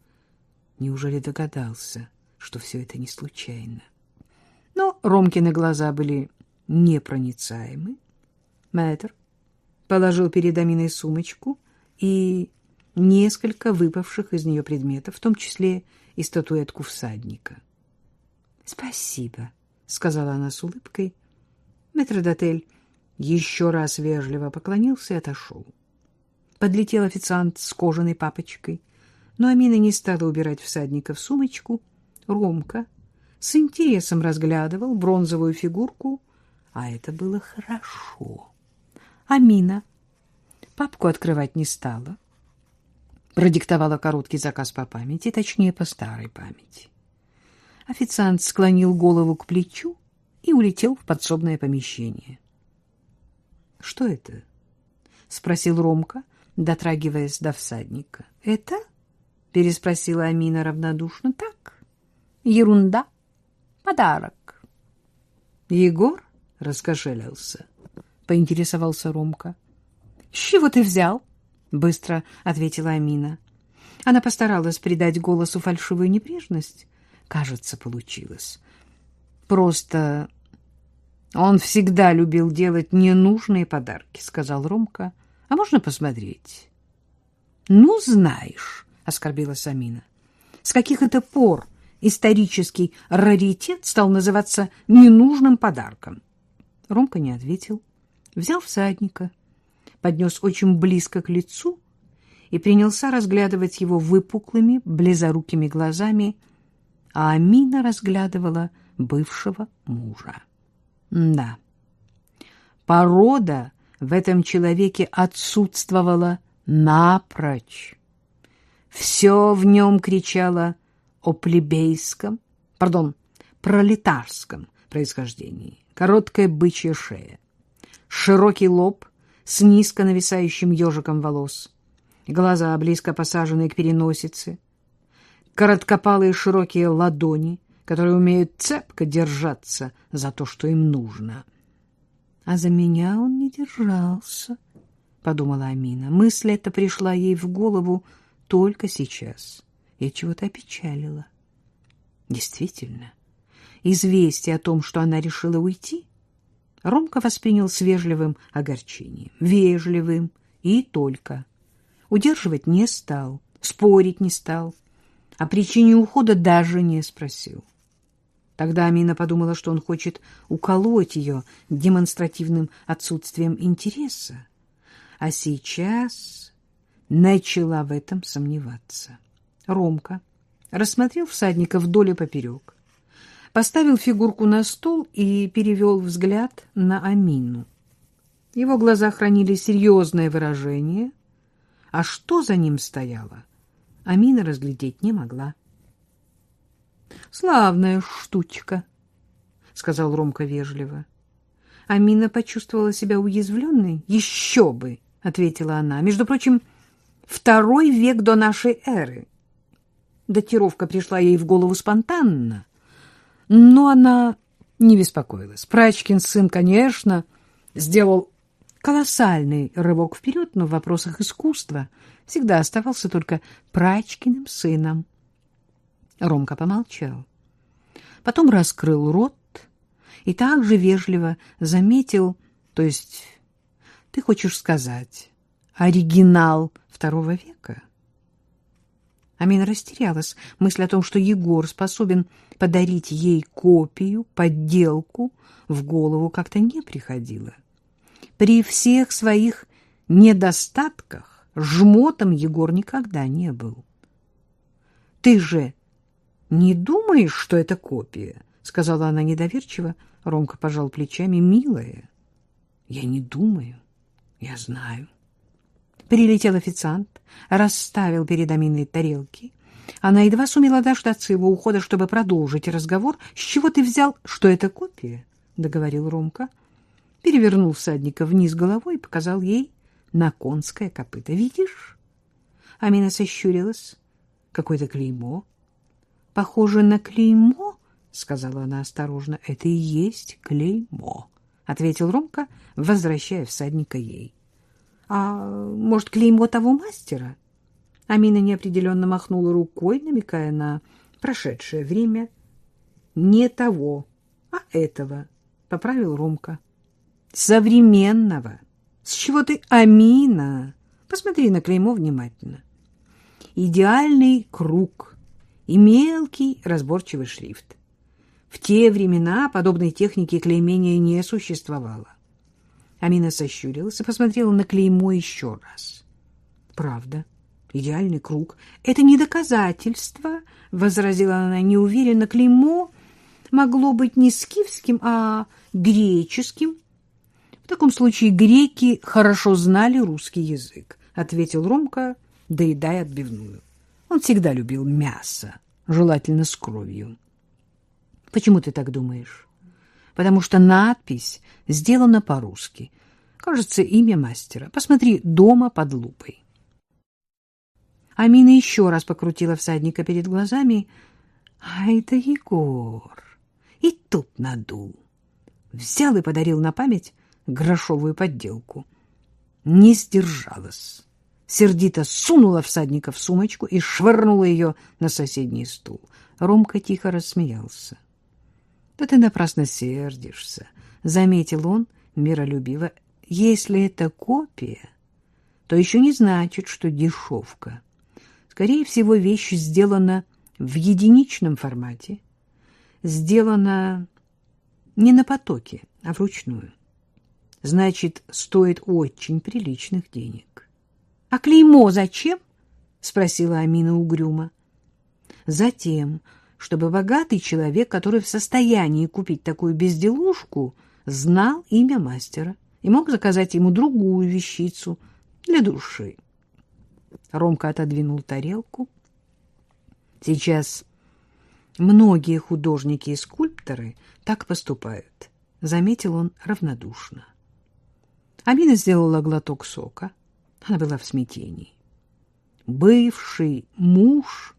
Неужели догадался, что все это не случайно? Но Ромкины глаза были непроницаемы. Мэтр положил перед Аминой сумочку и несколько выпавших из нее предметов, в том числе и статуэтку всадника. — Спасибо, — сказала она с улыбкой. Метродотель еще раз вежливо поклонился и отошел. Подлетел официант с кожаной папочкой, но Амина не стала убирать всадника в сумочку. Ромка с интересом разглядывал бронзовую фигурку, а это было хорошо. Амина папку открывать не стала. Продиктовала короткий заказ по памяти, точнее, по старой памяти. Официант склонил голову к плечу и улетел в подсобное помещение. — Что это? — спросил Ромка, дотрагиваясь до всадника. — Это? — переспросила Амина равнодушно. — Так, ерунда, подарок. Егор раскошелился, поинтересовался Ромка. — С чего ты взял? — быстро ответила Амина. Она постаралась придать голосу фальшивую небрежность. Кажется, получилось. Просто он всегда любил делать ненужные подарки, сказал Ромка. А можно посмотреть? Ну, знаешь, оскорбилась Амина. С каких это пор исторический раритет стал называться ненужным подарком? Ромка не ответил. Взял всадника, поднес очень близко к лицу и принялся разглядывать его выпуклыми, близорукими глазами, а Амина разглядывала бывшего мужа. Да, порода в этом человеке отсутствовала напрочь. Все в нем кричало о плебейском, пардон, пролетарском происхождении. Короткая бычья шея, широкий лоб с низко нависающим ежиком волос, глаза близко посаженные к переносице, короткопалые широкие ладони, которые умеют цепко держаться за то, что им нужно. А за меня он не держался, — подумала Амина. Мысль эта пришла ей в голову только сейчас и чего-то опечалила. Действительно, известие о том, что она решила уйти, Ромка воспринял с вежливым огорчением. Вежливым и только. Удерживать не стал, спорить не стал, о причине ухода даже не спросил. Тогда Амина подумала, что он хочет уколоть ее демонстративным отсутствием интереса. А сейчас начала в этом сомневаться. Ромка рассмотрел всадника вдоль и поперек, поставил фигурку на стол и перевел взгляд на Амину. Его глаза хранили серьезное выражение, а что за ним стояло, Амина разглядеть не могла. — Славная штучка, — сказал Ромка вежливо. Амина почувствовала себя уязвленной. — Еще бы, — ответила она. — Между прочим, второй век до нашей эры. Датировка пришла ей в голову спонтанно, но она не беспокоилась. Прачкин сын, конечно, сделал колоссальный рывок вперед, но в вопросах искусства всегда оставался только Прачкиным сыном. Ромка помолчал. Потом раскрыл рот и также вежливо заметил, то есть, ты хочешь сказать, оригинал второго века? Амина растерялась. Мысль о том, что Егор способен подарить ей копию, подделку, в голову как-то не приходила. При всех своих недостатках жмотом Егор никогда не был. — Ты же не думаешь, что это копия? — сказала она недоверчиво. Ромка пожал плечами. — Милая, я не думаю, я знаю. Прилетел официант, расставил перед Аминой тарелки. Она едва сумела дождаться его ухода, чтобы продолжить разговор. — С чего ты взял, что это копия? — договорил Ромка. Перевернул всадника вниз головой и показал ей на конское копыто. — Видишь? Амина сощурилась. — Какое-то клеймо похоже на клеймо, — сказала она осторожно. — Это и есть клеймо, — ответил Ромка, возвращая всадника ей. — А может, клеймо того мастера? Амина неопределенно махнула рукой, намекая на прошедшее время. — Не того, а этого, — поправил Ромка. — Современного. С чего ты, Амина? Посмотри на клеймо внимательно. идеальный круг и мелкий разборчивый шрифт. В те времена подобной техники клеймения не существовало. Амина сощурилась и посмотрела на клеймо еще раз. «Правда, идеальный круг — это не доказательство», — возразила она неуверенно. «Клеймо могло быть не скифским, а греческим». «В таком случае греки хорошо знали русский язык», — ответил Ромка, доедая отбивную. Он всегда любил мясо, желательно с кровью. «Почему ты так думаешь?» потому что надпись сделана по-русски. Кажется, имя мастера. Посмотри, дома под лупой. Амина еще раз покрутила всадника перед глазами. Ай да Егор! И тут надул. Взял и подарил на память грошовую подделку. Не сдержалась. Сердито сунула всадника в сумочку и швырнула ее на соседний стул. Ромка тихо рассмеялся. Да ты напрасно сердишься, — заметил он миролюбиво. Если это копия, то еще не значит, что дешевка. Скорее всего, вещь сделана в единичном формате, сделана не на потоке, а вручную. Значит, стоит очень приличных денег. — А клеймо зачем? — спросила Амина угрюмо. — Затем, чтобы богатый человек, который в состоянии купить такую безделушку, знал имя мастера и мог заказать ему другую вещицу для души. Ромка отодвинул тарелку. Сейчас многие художники и скульпторы так поступают, заметил он равнодушно. Амина сделала глоток сока. Она была в смятении. Бывший муж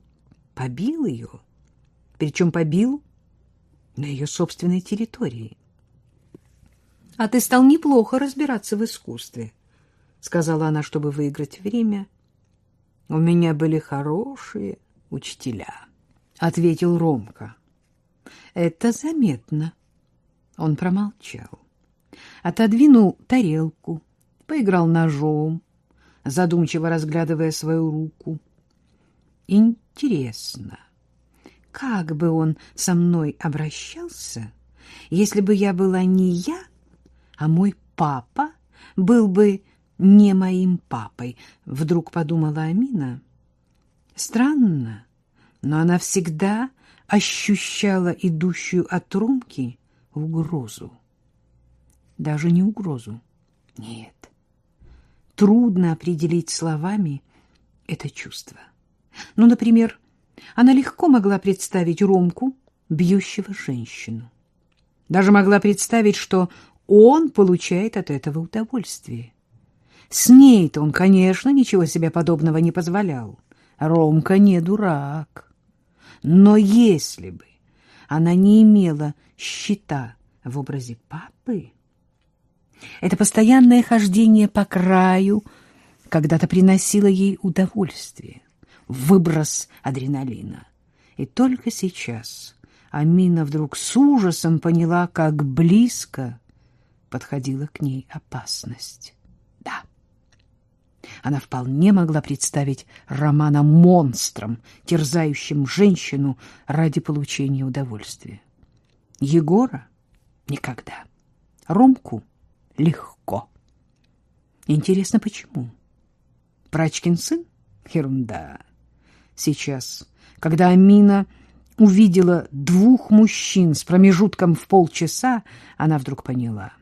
побил ее причем побил на ее собственной территории. — А ты стал неплохо разбираться в искусстве, — сказала она, чтобы выиграть время. — У меня были хорошие учителя, — ответил Ромка. — Это заметно. Он промолчал. Отодвинул тарелку, поиграл ножом, задумчиво разглядывая свою руку. Интересно, как бы он со мной обращался, если бы я была не я, а мой папа был бы не моим папой, вдруг подумала Амина. Странно, но она всегда ощущала идущую от Ромки угрозу. Даже не угрозу. Нет. Трудно определить словами это чувство. Ну, например, она легко могла представить Ромку, бьющего женщину. Даже могла представить, что он получает от этого удовольствие. С ней-то он, конечно, ничего себе подобного не позволял. Ромка не дурак. Но если бы она не имела щита в образе папы, это постоянное хождение по краю когда-то приносило ей удовольствие выброс адреналина. И только сейчас Амина вдруг с ужасом поняла, как близко подходила к ней опасность. Да, она вполне могла представить Романа монстром, терзающим женщину ради получения удовольствия. Егора — никогда. Ромку — легко. Интересно, почему? Прачкин сын? Ерунда. Сейчас, когда Амина увидела двух мужчин с промежутком в полчаса, она вдруг поняла.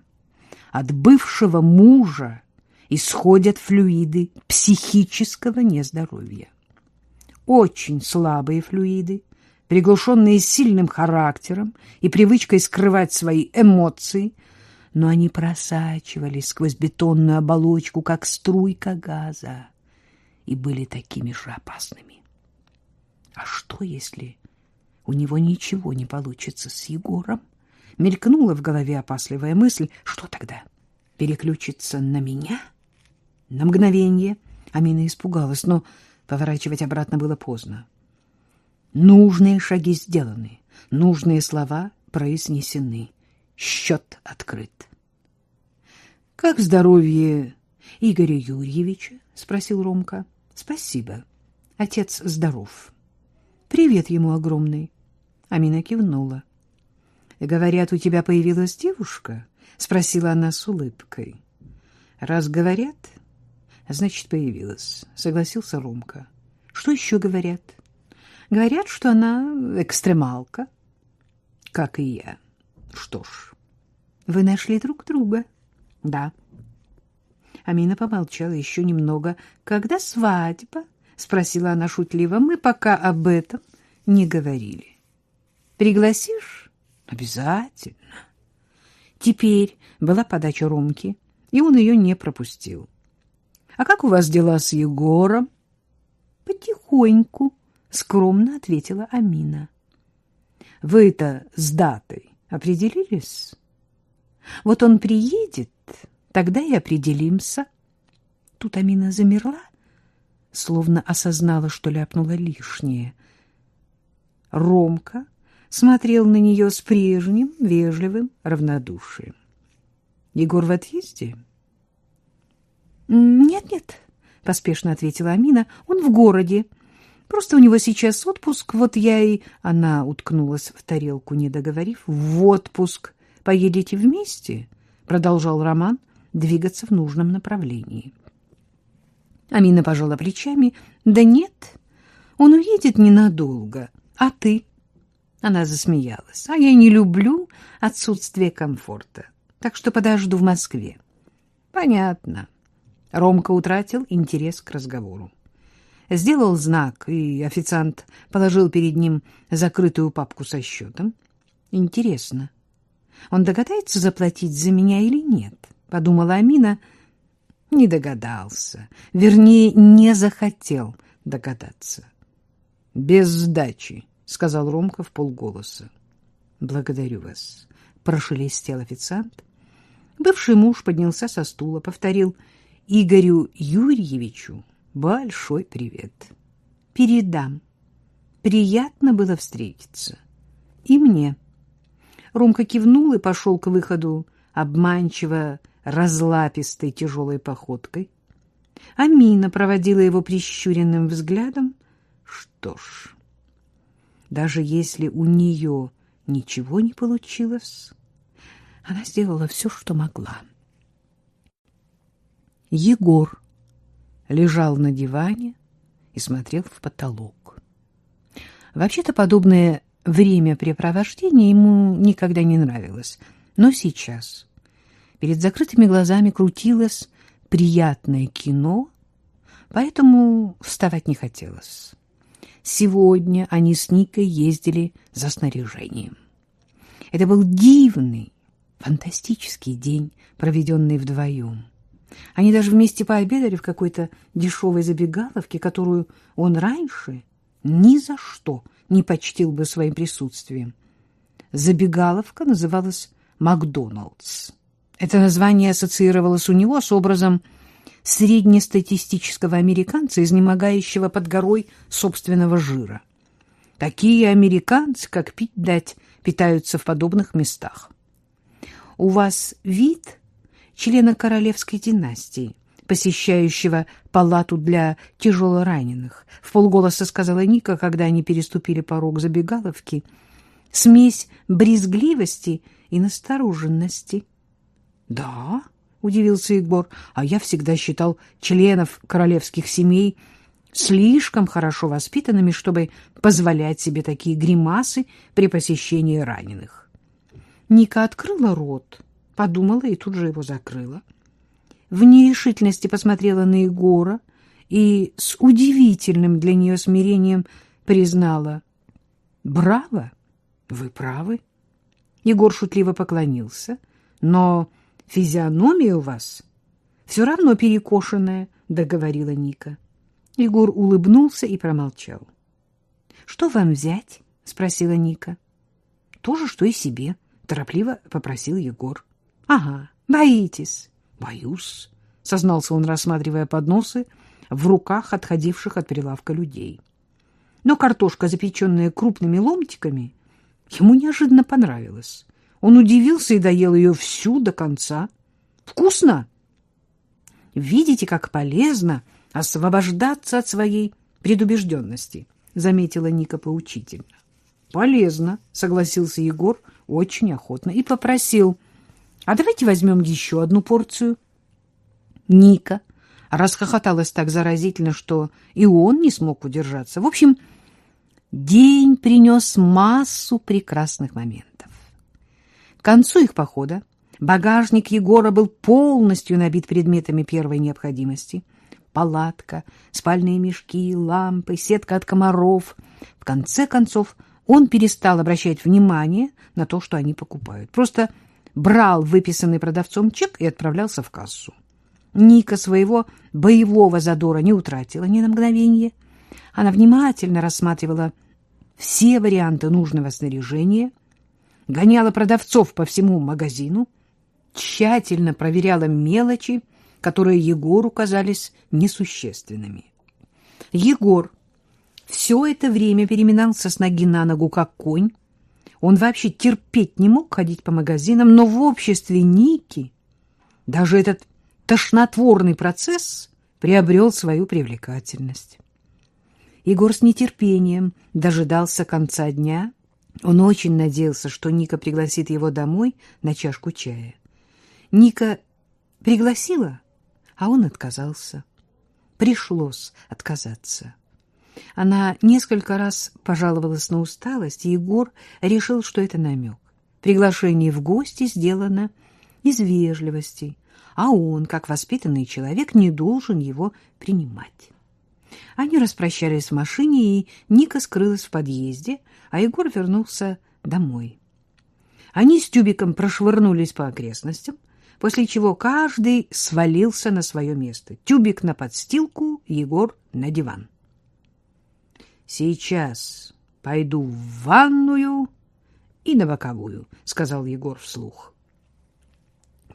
От бывшего мужа исходят флюиды психического нездоровья. Очень слабые флюиды, приглушенные сильным характером и привычкой скрывать свои эмоции, но они просачивались сквозь бетонную оболочку, как струйка газа, и были такими же опасными. А что, если у него ничего не получится с Егором? Мелькнула в голове опасливая мысль. Что тогда? Переключиться на меня? На мгновение Амина испугалась, но поворачивать обратно было поздно. Нужные шаги сделаны, нужные слова произнесены. Счет открыт. — Как здоровье Игоря Юрьевича? — спросил Ромка. — Спасибо. Отец здоров. Привет ему огромный. Амина кивнула. Говорят, у тебя появилась девушка? спросила она с улыбкой. Раз говорят, значит, появилась, согласился Ромка. Что еще говорят? Говорят, что она экстремалка, как и я. Что ж, вы нашли друг друга? Да. Амина помолчала еще немного. Когда свадьба? спросила она шутливо. Мы пока об этом не говорили. Пригласишь? Обязательно. Теперь была подача Ромки, и он ее не пропустил. А как у вас дела с Егором? Потихоньку, скромно ответила Амина. Вы-то с датой определились? Вот он приедет, тогда и определимся. Тут Амина замерла, словно осознала, что ляпнула лишнее. Ромка смотрел на нее с прежним вежливым равнодушием. Егор в отъезде? Нет-нет, поспешно ответила Амина. Он в городе. Просто у него сейчас отпуск, вот я и... Она уткнулась в тарелку, не договорив. В отпуск. Поедете вместе? Продолжал Роман двигаться в нужном направлении. Амина пожала плечами. Да нет, он уедет ненадолго. А ты? Она засмеялась. А я не люблю отсутствие комфорта. Так что подожду в Москве. Понятно. Ромка утратил интерес к разговору. Сделал знак, и официант положил перед ним закрытую папку со счетом. Интересно, он догадается заплатить за меня или нет? Подумала Амина. Не догадался. Вернее, не захотел догадаться. Без сдачи, сказал Ромка в полголоса. Благодарю вас, прошелестел официант. Бывший муж поднялся со стула, повторил Игорю Юрьевичу большой привет. Передам. Приятно было встретиться. И мне. Ромка кивнул и пошел к выходу, обманчиво разлапистой тяжелой походкой. Амина проводила его прищуренным взглядом. Что ж, даже если у нее ничего не получилось, она сделала все, что могла. Егор лежал на диване и смотрел в потолок. Вообще-то подобное времяпрепровождение ему никогда не нравилось, но сейчас перед закрытыми глазами крутилось приятное кино, поэтому вставать не хотелось. Сегодня они с Никой ездили за снаряжением. Это был дивный, фантастический день, проведенный вдвоем. Они даже вместе пообедали в какой-то дешевой забегаловке, которую он раньше ни за что не почтил бы своим присутствием. Забегаловка называлась «Макдоналдс». Это название ассоциировалось у него с образом среднестатистического американца, изнемогающего под горой собственного жира. Такие американцы, как пить дать, питаются в подобных местах. У вас вид члена королевской династии, посещающего палату для тяжелораненых, в полголоса сказала Ника, когда они переступили порог забегаловки. Смесь брезгливости и настороженности. — Да, — удивился Егор, — а я всегда считал членов королевских семей слишком хорошо воспитанными, чтобы позволять себе такие гримасы при посещении раненых. Ника открыла рот, подумала и тут же его закрыла. В нерешительности посмотрела на Егора и с удивительным для нее смирением признала «Браво! Вы правы!» Егор шутливо поклонился, но физиономия у вас все равно перекошенная, — договорила Ника. Егор улыбнулся и промолчал. — Что вам взять? — спросила Ника. — То же, что и себе, — торопливо попросил Егор. — Ага, боитесь. — Боюсь, — сознался он, рассматривая подносы в руках отходивших от прилавка людей. Но картошка, запеченная крупными ломтиками, ему неожиданно понравилась. Он удивился и доел ее всю до конца. Вкусно! Видите, как полезно освобождаться от своей предубежденности, заметила Ника поучительно. Полезно, согласился Егор очень охотно и попросил: "А давайте возьмем еще одну порцию". Ника расхохоталась так заразительно, что и он не смог удержаться. В общем, день принес массу прекрасных моментов. К концу их похода багажник Егора был полностью набит предметами первой необходимости. Палатка, спальные мешки, лампы, сетка от комаров. В конце концов, он перестал обращать внимание на то, что они покупают. Просто брал выписанный продавцом чек и отправлялся в кассу. Ника своего боевого задора не утратила ни на мгновение. Она внимательно рассматривала все варианты нужного снаряжения, гоняла продавцов по всему магазину, тщательно проверяла мелочи, которые Егору казались несущественными. Егор все это время переминался с ноги на ногу, как конь. Он вообще терпеть не мог ходить по магазинам, но в обществе Ники даже этот тошнотворный процесс приобрел свою привлекательность. Егор с нетерпением дожидался конца дня. Он очень надеялся, что Ника пригласит его домой на чашку чая. Ника пригласила, а он отказался. Пришлось отказаться. Она несколько раз пожаловалась на усталость, и Егор решил, что это намек. Приглашение в гости сделано из вежливости, а он, как воспитанный человек, не должен его принимать. Они распрощались в машине, и Ника скрылась в подъезде, а Егор вернулся домой. Они с Тюбиком прошвырнулись по окрестностям, после чего каждый свалился на свое место. Тюбик на подстилку, Егор на диван. «Сейчас пойду в ванную и на боковую», — сказал Егор вслух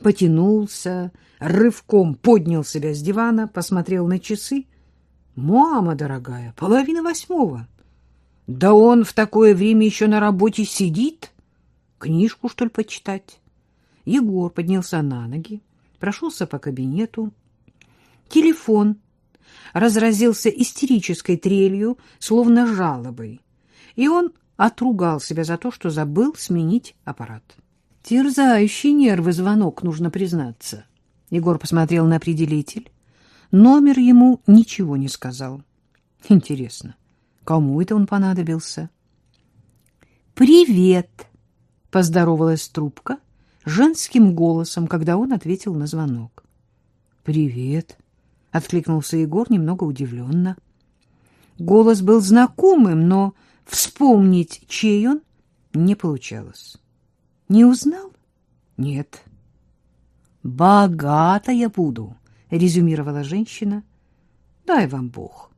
потянулся, рывком поднял себя с дивана, посмотрел на часы. «Мама дорогая, половина восьмого. Да он в такое время еще на работе сидит. Книжку, что ли, почитать?» Егор поднялся на ноги, прошелся по кабинету. Телефон разразился истерической трелью, словно жалобой, и он отругал себя за то, что забыл сменить аппарат. Терзающий нервы звонок, нужно признаться. Егор посмотрел на определитель. Номер ему ничего не сказал. Интересно, кому это он понадобился? «Привет!» — поздоровалась трубка женским голосом, когда он ответил на звонок. «Привет!» — откликнулся Егор немного удивленно. Голос был знакомым, но вспомнить, чей он, не получалось. Не узнал? Нет. Богатая буду, резюмировала женщина. Дай вам Бог.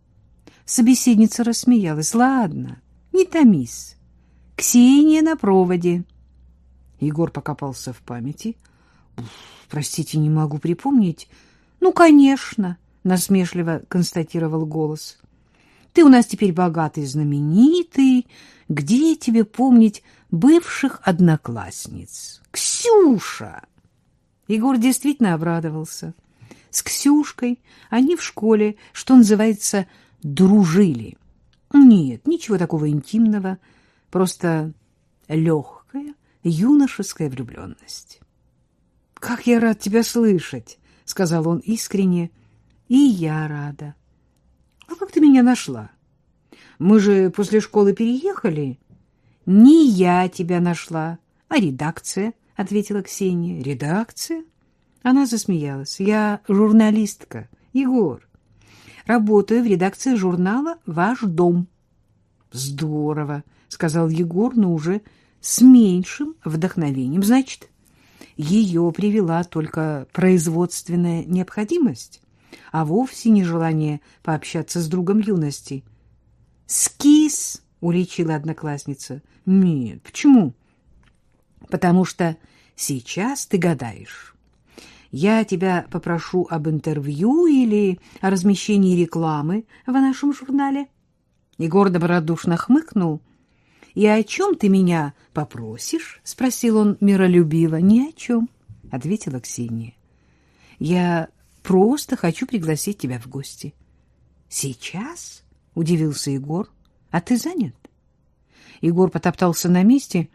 Собеседница рассмеялась. Ладно, не томись. Ксения на проводе. Егор покопался в памяти. Простите, не могу припомнить. Ну, конечно, насмешливо констатировал голос. Ты у нас теперь богатый, знаменитый. Где тебе помнить бывших одноклассниц? Ксюша! Егор действительно обрадовался. С Ксюшкой они в школе, что называется, дружили. Нет, ничего такого интимного, просто легкая юношеская влюбленность. «Как я рад тебя слышать!» — сказал он искренне. «И я рада. А как ты меня нашла? Мы же после школы переехали. Не я тебя нашла, а редакция, ответила Ксения. Редакция? Она засмеялась. Я журналистка, Егор. Работаю в редакции журнала Ваш дом. Здорово, сказал Егор, но уже с меньшим вдохновением. Значит, ее привела только производственная необходимость а вовсе не желание пообщаться с другом юности. «Скис!» — уличила одноклассница. «Нет, почему?» «Потому что сейчас ты гадаешь. Я тебя попрошу об интервью или о размещении рекламы в нашем журнале». Егор добродушно хмыкнул. «И о чем ты меня попросишь?» — спросил он миролюбиво. «Ни о чем», — ответила Ксения. «Я Просто хочу пригласить тебя в гости. Сейчас? — удивился Егор. «А ты занят?» Егор потоптался на месте.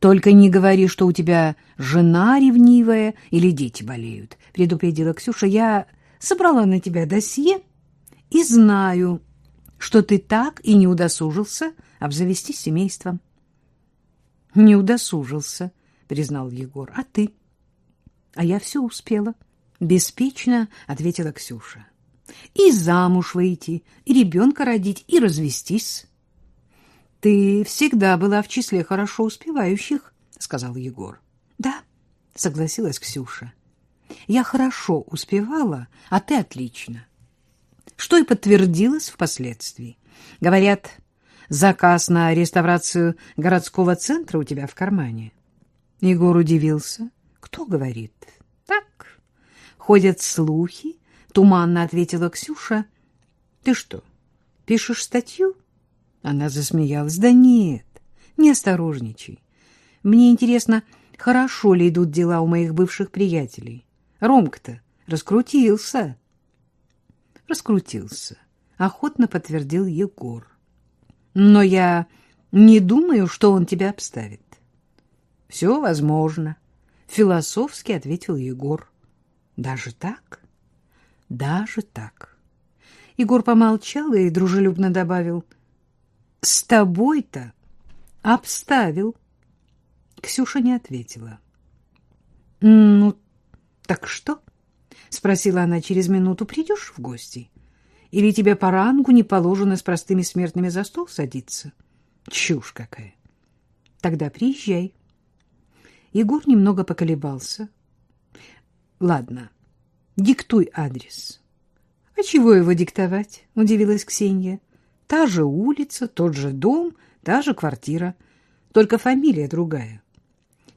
«Только не говори, что у тебя жена ревнивая или дети болеют», — предупредила Ксюша. «Я собрала на тебя досье и знаю, что ты так и не удосужился обзавестись семейством». «Не удосужился», — признал Егор. «А ты?» «А я все успела», — беспечно ответила Ксюша. «И замуж выйти, и ребенка родить, и развестись». «Ты всегда была в числе хорошо успевающих», — сказал Егор. «Да», — согласилась Ксюша. «Я хорошо успевала, а ты отлично». Что и подтвердилось впоследствии. Говорят, заказ на реставрацию городского центра у тебя в кармане. Егор удивился. Кто говорит? Так, ходят слухи, туманно ответила Ксюша. Ты что, пишешь статью? Она засмеялась. Да нет, не осторожничай. Мне интересно, хорошо ли идут дела у моих бывших приятелей. Ромка-то раскрутился. Раскрутился, охотно подтвердил Егор. Но я не думаю, что он тебя обставит. Все возможно, философски ответил Егор. Даже так? Даже так. Егор помолчал и дружелюбно добавил: с тобой-то обставил. Ксюша не ответила. Ну, так что? спросила она через минуту. Придешь в гости? Или тебе по рангу не положено с простыми смертными за стол садиться? Чушь какая. Тогда приезжай. Егор немного поколебался. Ладно, диктуй адрес. А чего его диктовать? удивилась Ксения. Та же улица, тот же дом, та же квартира, только фамилия другая.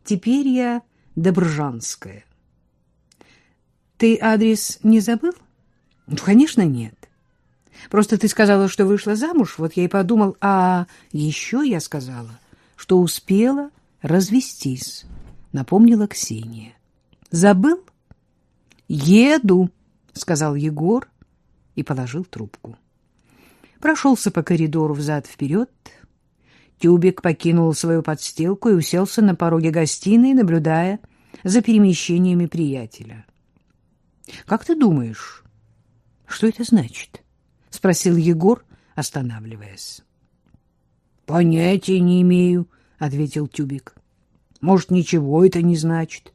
Теперь я Добржанская. Ты адрес не забыл? Ну, конечно, нет. Просто ты сказала, что вышла замуж, вот я и подумал, а еще я сказала, что успела развестись, напомнила Ксения. Забыл? Еду, сказал Егор и положил трубку прошелся по коридору взад-вперед. Тюбик покинул свою подстилку и уселся на пороге гостиной, наблюдая за перемещениями приятеля. — Как ты думаешь, что это значит? — спросил Егор, останавливаясь. — Понятия не имею, — ответил Тюбик. — Может, ничего это не значит.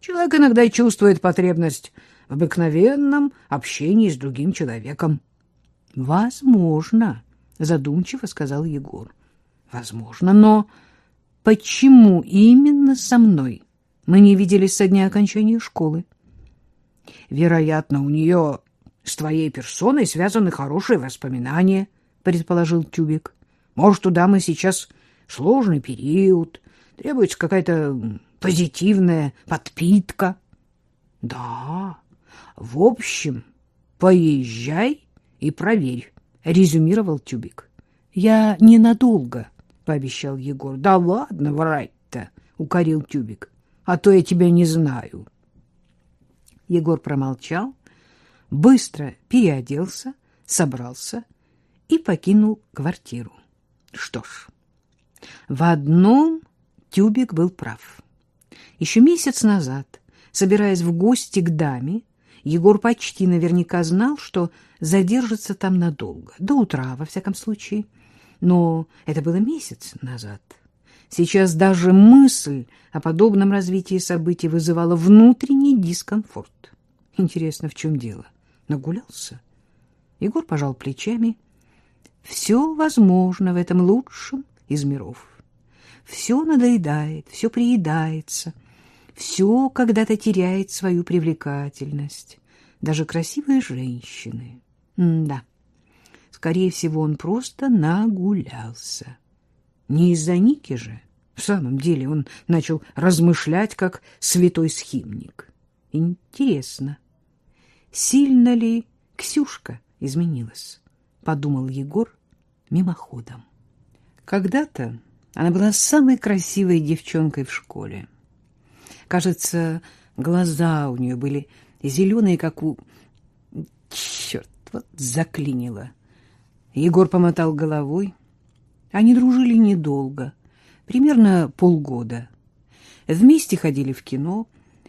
Человек иногда чувствует потребность в обыкновенном общении с другим человеком. Возможно, задумчиво сказал Егор. Возможно, но почему именно со мной? Мы не виделись со дня окончания школы. Вероятно, у нее с твоей персоной связаны хорошие воспоминания, предположил Тюбик. Может, туда мы сейчас сложный период, требуется какая-то позитивная подпитка. Да, в общем, поезжай и проверь, — резюмировал Тюбик. — Я ненадолго, — пообещал Егор. — Да ладно врать-то, — укорил Тюбик, — а то я тебя не знаю. Егор промолчал, быстро переоделся, собрался и покинул квартиру. Что ж, в одном Тюбик был прав. Еще месяц назад, собираясь в гости к даме, Егор почти наверняка знал, что задержится там надолго, до утра, во всяком случае. Но это было месяц назад. Сейчас даже мысль о подобном развитии событий вызывала внутренний дискомфорт. Интересно, в чем дело? Нагулялся? Егор пожал плечами. Все возможно в этом лучшем из миров. Все надоедает, все приедается — все когда-то теряет свою привлекательность, даже красивые женщины. М да, скорее всего, он просто нагулялся. Не из-за Ники же. В самом деле он начал размышлять, как святой схимник. Интересно, сильно ли Ксюшка изменилась? Подумал Егор мимоходом. Когда-то она была самой красивой девчонкой в школе. Кажется, глаза у нее были зеленые, как у... Черт, вот заклинило. Егор помотал головой. Они дружили недолго, примерно полгода. Вместе ходили в кино,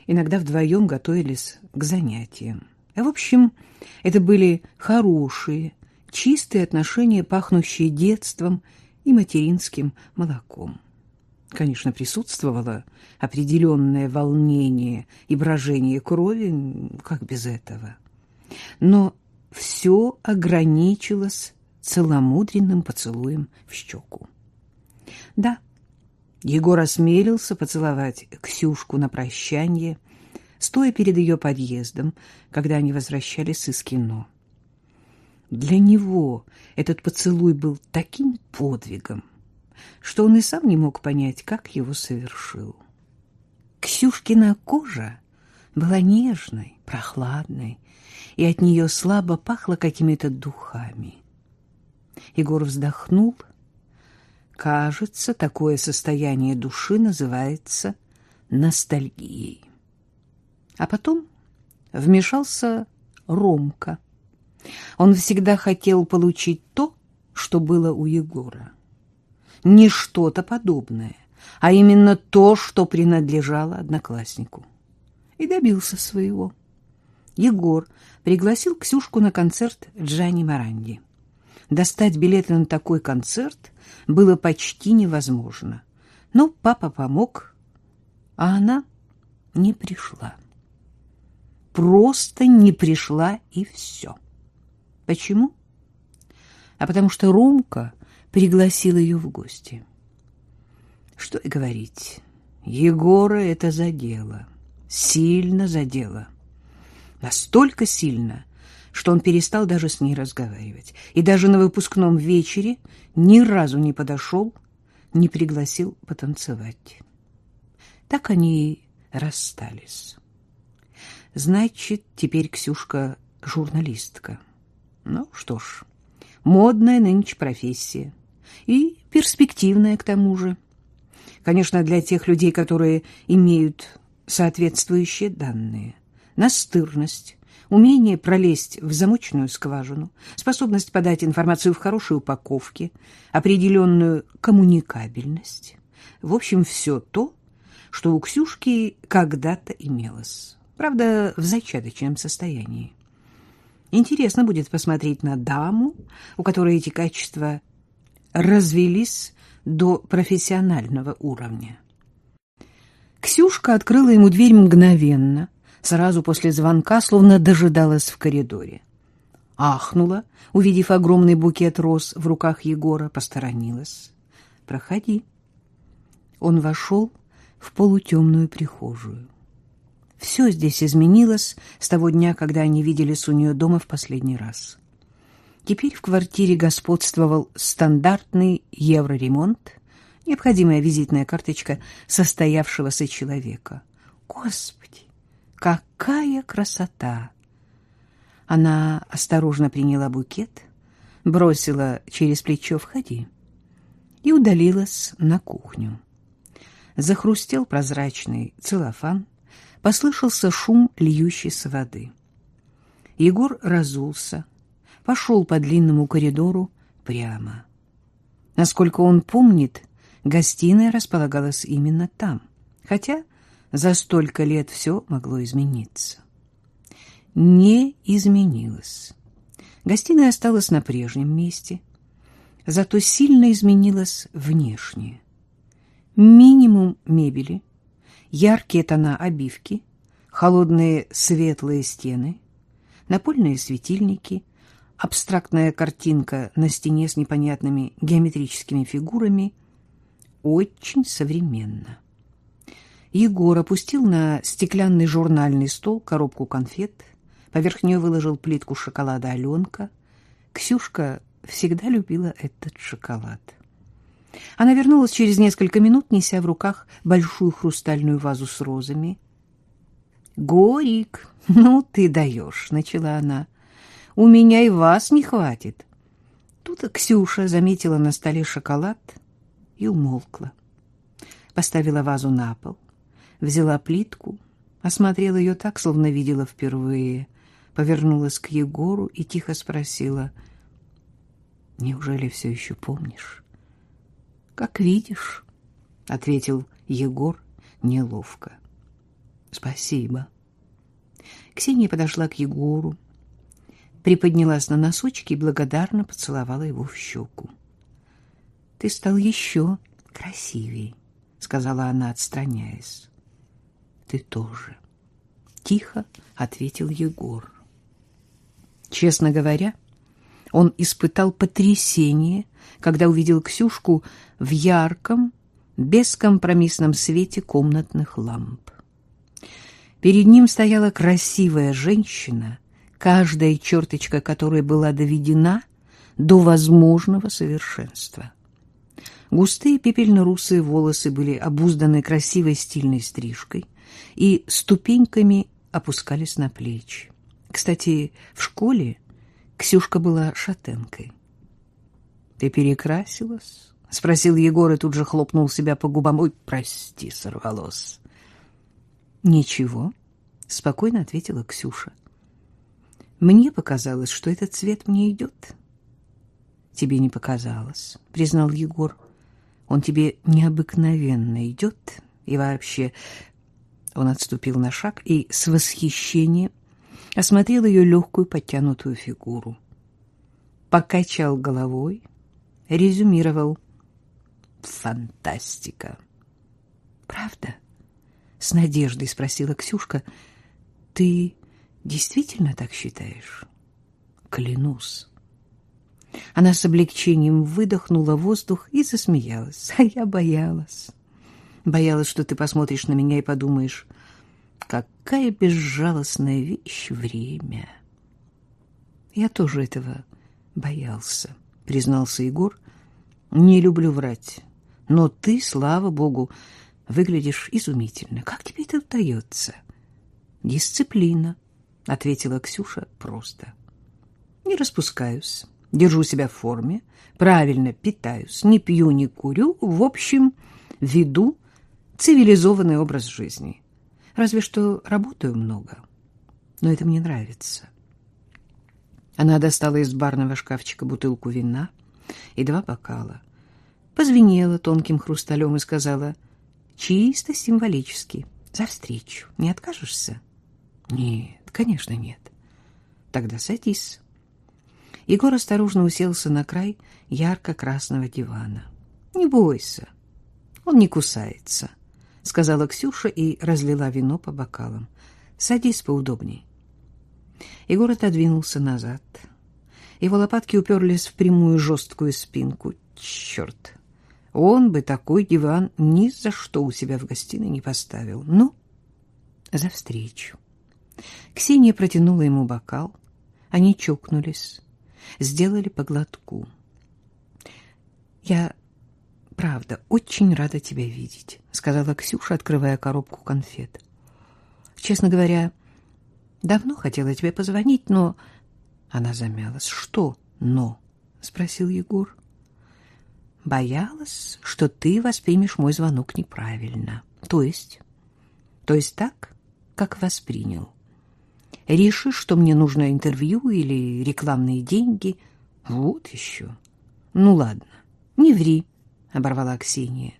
иногда вдвоем готовились к занятиям. В общем, это были хорошие, чистые отношения, пахнущие детством и материнским молоком. Конечно, присутствовало определенное волнение и брожение крови, как без этого. Но все ограничилось целомудренным поцелуем в щеку. Да, Егор осмелился поцеловать Ксюшку на прощание, стоя перед ее подъездом, когда они возвращались из кино. Для него этот поцелуй был таким подвигом, что он и сам не мог понять, как его совершил. Ксюшкина кожа была нежной, прохладной, и от нее слабо пахло какими-то духами. Егор вздохнул. Кажется, такое состояние души называется ностальгией. А потом вмешался Ромка. Он всегда хотел получить то, что было у Егора не что-то подобное, а именно то, что принадлежало однокласснику. И добился своего. Егор пригласил Ксюшку на концерт Джани Маранди. Достать билеты на такой концерт было почти невозможно. Но папа помог, а она не пришла. Просто не пришла и все. Почему? А потому что Ромка пригласил ее в гости. Что и говорить, Егора это задело, сильно задело. Настолько сильно, что он перестал даже с ней разговаривать. И даже на выпускном вечере ни разу не подошел, не пригласил потанцевать. Так они и расстались. Значит, теперь Ксюшка журналистка. Ну что ж, модная нынче профессия и перспективная к тому же. Конечно, для тех людей, которые имеют соответствующие данные. Настырность, умение пролезть в замочную скважину, способность подать информацию в хорошей упаковке, определенную коммуникабельность. В общем, все то, что у Ксюшки когда-то имелось. Правда, в зачаточном состоянии. Интересно будет посмотреть на даму, у которой эти качества развелись до профессионального уровня. Ксюшка открыла ему дверь мгновенно, сразу после звонка, словно дожидалась в коридоре. Ахнула, увидев огромный букет роз в руках Егора, посторонилась. «Проходи». Он вошел в полутемную прихожую. Все здесь изменилось с того дня, когда они виделись у нее дома в последний раз. Теперь в квартире господствовал стандартный евроремонт, необходимая визитная карточка состоявшегося человека. Господи, какая красота! Она осторожно приняла букет, бросила через плечо «входи» и удалилась на кухню. Захрустел прозрачный целлофан, послышался шум льющейся воды. Егор разулся, пошел по длинному коридору прямо. Насколько он помнит, гостиная располагалась именно там, хотя за столько лет все могло измениться. Не изменилось. Гостиная осталась на прежнем месте, зато сильно изменилась внешне. Минимум мебели, яркие тона обивки, холодные светлые стены, напольные светильники — абстрактная картинка на стене с непонятными геометрическими фигурами очень современно. Егор опустил на стеклянный журнальный стол коробку конфет, поверх нее выложил плитку шоколада Аленка. Ксюшка всегда любила этот шоколад. Она вернулась через несколько минут, неся в руках большую хрустальную вазу с розами. «Горик, ну ты даешь!» — начала она у меня и вас не хватит. Тут Ксюша заметила на столе шоколад и умолкла. Поставила вазу на пол, взяла плитку, осмотрела ее так, словно видела впервые, повернулась к Егору и тихо спросила, Неужели все еще помнишь? Как видишь, — ответил Егор неловко. Спасибо. Ксения подошла к Егору, приподнялась на носочки и благодарно поцеловала его в щеку. — Ты стал еще красивее, — сказала она, отстраняясь. — Ты тоже. Тихо ответил Егор. Честно говоря, он испытал потрясение, когда увидел Ксюшку в ярком, бескомпромиссном свете комнатных ламп. Перед ним стояла красивая женщина, каждая черточка которой была доведена до возможного совершенства. Густые пепельно-русые волосы были обузданы красивой стильной стрижкой и ступеньками опускались на плечи. Кстати, в школе Ксюшка была шатенкой. — Ты перекрасилась? — спросил Егор и тут же хлопнул себя по губам. — Ой, прости, сорвалось. — Ничего, — спокойно ответила Ксюша. — Мне показалось, что этот цвет мне идет. — Тебе не показалось, — признал Егор. — Он тебе необыкновенно идет. И вообще... Он отступил на шаг и с восхищением осмотрел ее легкую подтянутую фигуру. Покачал головой, резюмировал. Фантастика! Правда? С надеждой спросила Ксюшка. Ты действительно так считаешь? Клянусь. Она с облегчением выдохнула воздух и засмеялась. А я боялась. Боялась, что ты посмотришь на меня и подумаешь, какая безжалостная вещь время. Я тоже этого боялся, признался Егор. Не люблю врать, но ты, слава богу, выглядишь изумительно. Как тебе это удается? Дисциплина, ответила Ксюша просто. Не распускаюсь, держу себя в форме, правильно питаюсь, не пью, не курю, в общем, веду цивилизованный образ жизни. Разве что работаю много. Но это мне нравится. Она достала из барного шкафчика бутылку вина и два бокала. Позвенела тонким хрусталем и сказала, чисто символически, за встречу. Не откажешься? Нет, конечно, нет. Тогда садись. Егор осторожно уселся на край ярко-красного дивана. Не бойся, он не кусается сказала Ксюша и разлила вино по бокалам. Садись поудобней. Егор отодвинулся назад. Его лопатки уперлись в прямую жесткую спинку. Черт! Он бы такой диван ни за что у себя в гостиной не поставил. Ну, за встречу. Ксения протянула ему бокал. Они чокнулись, сделали по глотку. Я правда, очень рада тебя видеть», — сказала Ксюша, открывая коробку конфет. «Честно говоря, давно хотела тебе позвонить, но...» Она замялась. «Что «но»?» — спросил Егор. «Боялась, что ты воспримешь мой звонок неправильно. То есть?» «То есть так, как воспринял. Решишь, что мне нужно интервью или рекламные деньги? Вот еще. Ну ладно, не ври» оборвала Ксения.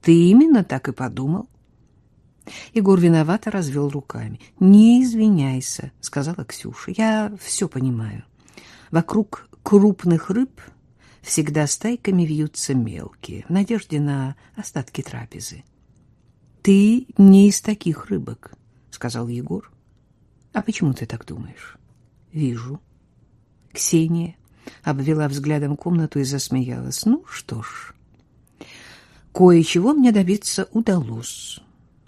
Ты именно так и подумал? Егор виновато развел руками. Не извиняйся, сказала Ксюша. Я все понимаю. Вокруг крупных рыб всегда стайками вьются мелкие, в надежде на остатки трапезы. Ты не из таких рыбок, сказал Егор. А почему ты так думаешь? Вижу. Ксения обвела взглядом комнату и засмеялась. Ну что ж, Кое-чего мне добиться удалось.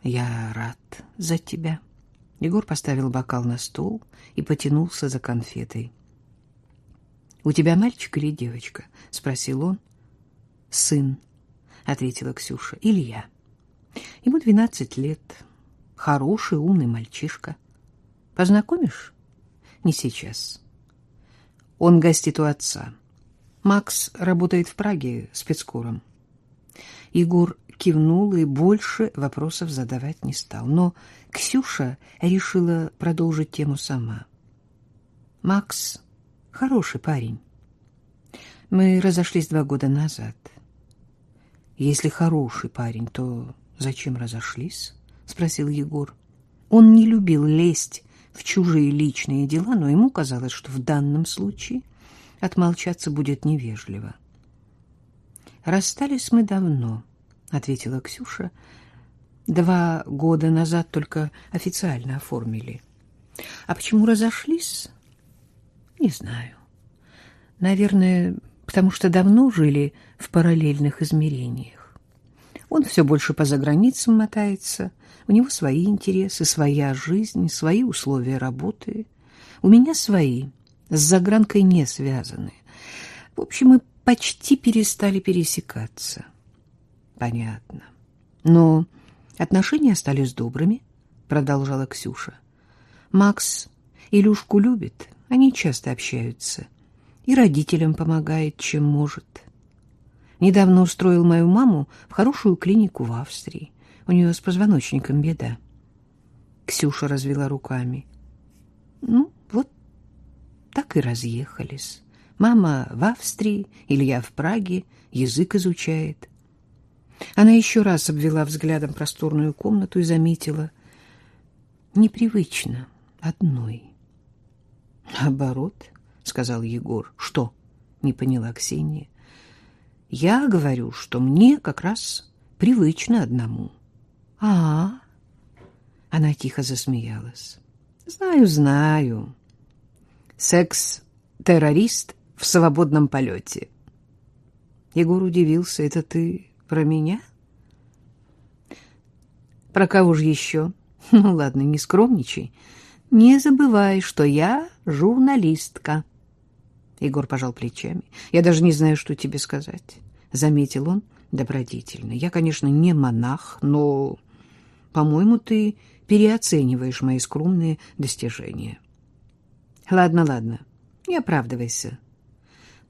Я рад за тебя. Егор поставил бокал на стол и потянулся за конфетой. У тебя мальчик или девочка? спросил он. Сын, ответила Ксюша. Илья. Ему двенадцать лет. Хороший, умный мальчишка. Познакомишь? Не сейчас. Он гостит у отца. Макс работает в Праге спецкуром. Егор кивнул и больше вопросов задавать не стал. Но Ксюша решила продолжить тему сама. «Макс хороший парень. Мы разошлись два года назад. Если хороший парень, то зачем разошлись? Спросил Егор. Он не любил лезть в чужие личные дела, но ему казалось, что в данном случае отмолчаться будет невежливо. Расстались мы давно, ответила Ксюша. Два года назад только официально оформили. А почему разошлись? Не знаю. Наверное, потому что давно жили в параллельных измерениях. Он все больше по заграницам мотается, у него свои интересы, своя жизнь, свои условия работы. У меня свои, с загранкой не связаны. В общем, мы почти перестали пересекаться. Понятно. Но отношения остались добрыми, продолжала Ксюша. Макс Илюшку любит, они часто общаются и родителям помогает, чем может. Недавно устроил мою маму в хорошую клинику в Австрии. У нее с позвоночником беда. Ксюша развела руками. Ну, вот так и разъехались. Мама в Австрии, Илья в Праге, язык изучает. Она еще раз обвела взглядом просторную комнату и заметила. Непривычно одной. Наоборот, — сказал Егор. — Что? — не поняла Ксения. — Я говорю, что мне как раз привычно одному. — А? Она тихо засмеялась. — Знаю, знаю. Секс-террорист в свободном полете. Егор удивился. — Это ты про меня? — Про кого же еще? — Ну, ладно, не скромничай. Не забывай, что я журналистка. — Егор пожал плечами. Я даже не знаю, что тебе сказать, заметил он добродетельно. Я, конечно, не монах, но, по-моему, ты переоцениваешь мои скромные достижения. Ладно, ладно. Не оправдывайся.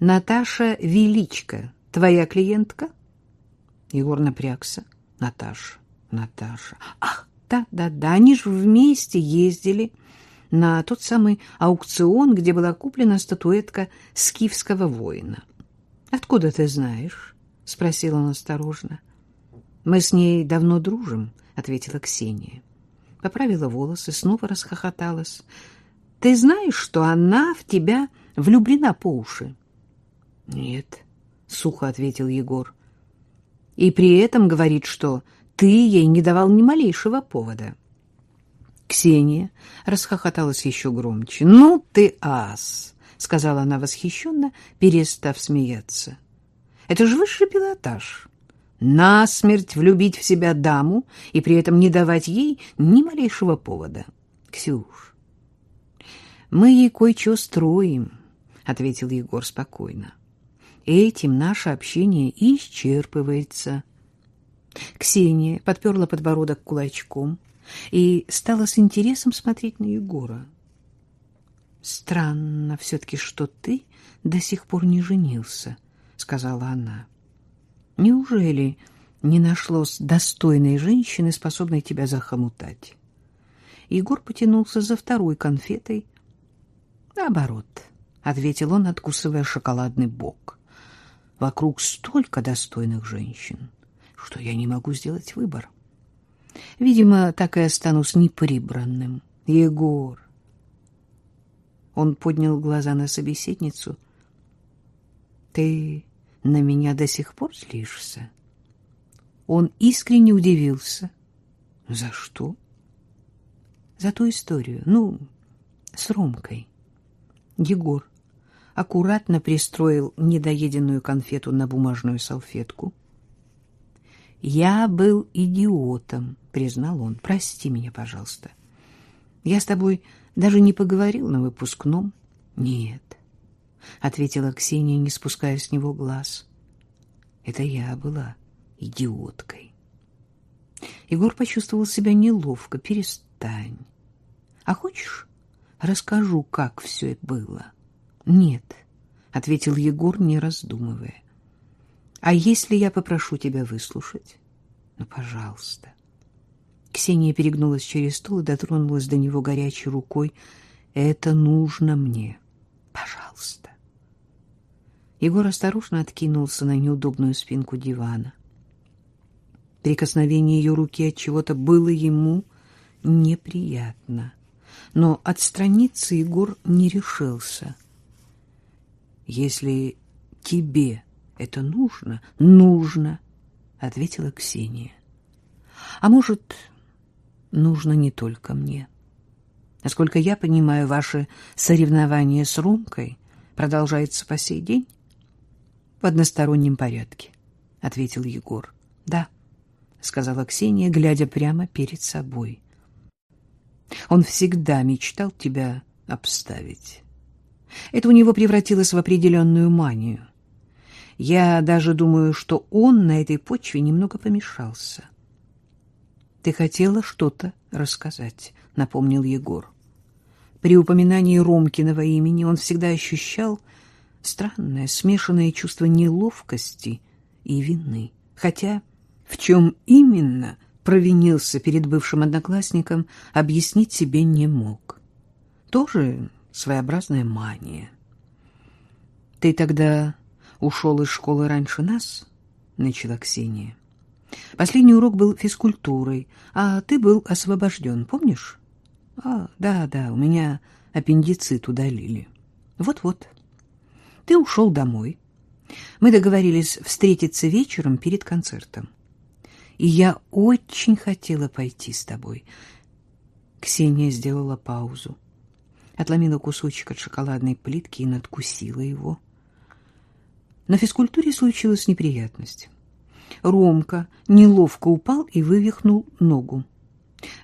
Наташа Величко, твоя клиентка? Егор напрягся. Наташа, Наташа. Ах, да-да-да, они же вместе ездили на тот самый аукцион, где была куплена статуэтка скифского воина. «Откуда ты знаешь?» — спросил он осторожно. «Мы с ней давно дружим», — ответила Ксения. Поправила волосы, снова расхохоталась. «Ты знаешь, что она в тебя влюблена по уши?» «Нет», — сухо ответил Егор. «И при этом говорит, что ты ей не давал ни малейшего повода». Ксения расхохоталась еще громче. «Ну ты ас!» — сказала она восхищенно, перестав смеяться. «Это же высший пилотаж. Насмерть влюбить в себя даму и при этом не давать ей ни малейшего повода. Ксюш, мы ей кое-что строим», — ответил Егор спокойно. «Этим наше общение исчерпывается». Ксения подперла подбородок кулачком — и стала с интересом смотреть на Егора. «Странно все-таки, что ты до сих пор не женился», — сказала она. «Неужели не нашлось достойной женщины, способной тебя захомутать?» Егор потянулся за второй конфетой. «Наоборот», — ответил он, откусывая шоколадный бок. «Вокруг столько достойных женщин, что я не могу сделать выбор». Видимо, так и останусь неприбранным. Егор. Он поднял глаза на собеседницу. Ты на меня до сих пор злишься? Он искренне удивился. За что? За ту историю. Ну, с Ромкой. Егор аккуратно пристроил недоеденную конфету на бумажную салфетку. Я был идиотом, признал он. Прости меня, пожалуйста. Я с тобой даже не поговорил на выпускном. Нет, ответила Ксения, не спуская с него глаз. Это я была идиоткой. Егор почувствовал себя неловко. Перестань. А хочешь, расскажу, как все было? Нет, ответил Егор, не раздумывая. А если я попрошу тебя выслушать? Ну, пожалуйста. Ксения перегнулась через стол и дотронулась до него горячей рукой. Это нужно мне. Пожалуйста. Егор осторожно откинулся на неудобную спинку дивана. Прикосновение ее руки от чего-то было ему неприятно. Но отстраниться Егор не решился. Если тебе это нужно, нужно, ответила Ксения. А может, нужно не только мне. Насколько я понимаю, ваше соревнование с Румкой продолжается по сей день? В одностороннем порядке, ответил Егор. Да, сказала Ксения, глядя прямо перед собой. Он всегда мечтал тебя обставить. Это у него превратилось в определенную манию. Я даже думаю, что он на этой почве немного помешался. Ты хотела что-то рассказать, напомнил Егор. При упоминании Ромкиного имени он всегда ощущал странное, смешанное чувство неловкости и вины. Хотя в чем именно провинился перед бывшим одноклассником, объяснить себе не мог. Тоже своеобразная мания. «Ты тогда ушел из школы раньше нас?» — начала Ксения. «Последний урок был физкультурой, а ты был освобожден, помнишь?» «А, да, да, у меня аппендицит удалили». «Вот-вот. Ты ушел домой. Мы договорились встретиться вечером перед концертом и я очень хотела пойти с тобой. Ксения сделала паузу, отломила кусочек от шоколадной плитки и надкусила его. На физкультуре случилась неприятность. Ромка неловко упал и вывихнул ногу.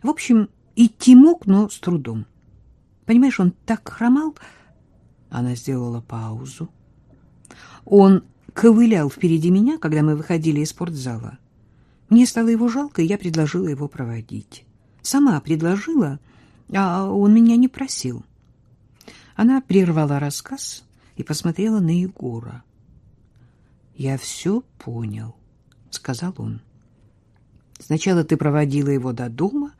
В общем, идти мог, но с трудом. Понимаешь, он так хромал... Она сделала паузу. Он ковылял впереди меня, когда мы выходили из спортзала. Мне стало его жалко, и я предложила его проводить. Сама предложила, а он меня не просил. Она прервала рассказ и посмотрела на Егора. «Я все понял», — сказал он. «Сначала ты проводила его до дома,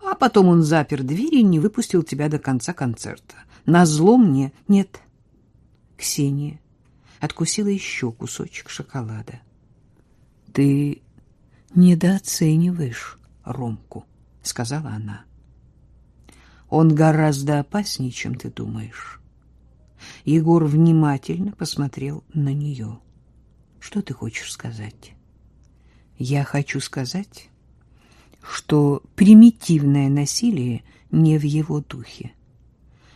а потом он запер дверь и не выпустил тебя до конца концерта. Назло мне нет». Ксения откусила еще кусочек шоколада. «Ты недооцениваешь Ромку, — сказала она. Он гораздо опаснее, чем ты думаешь. Егор внимательно посмотрел на нее. Что ты хочешь сказать? Я хочу сказать, что примитивное насилие не в его духе, —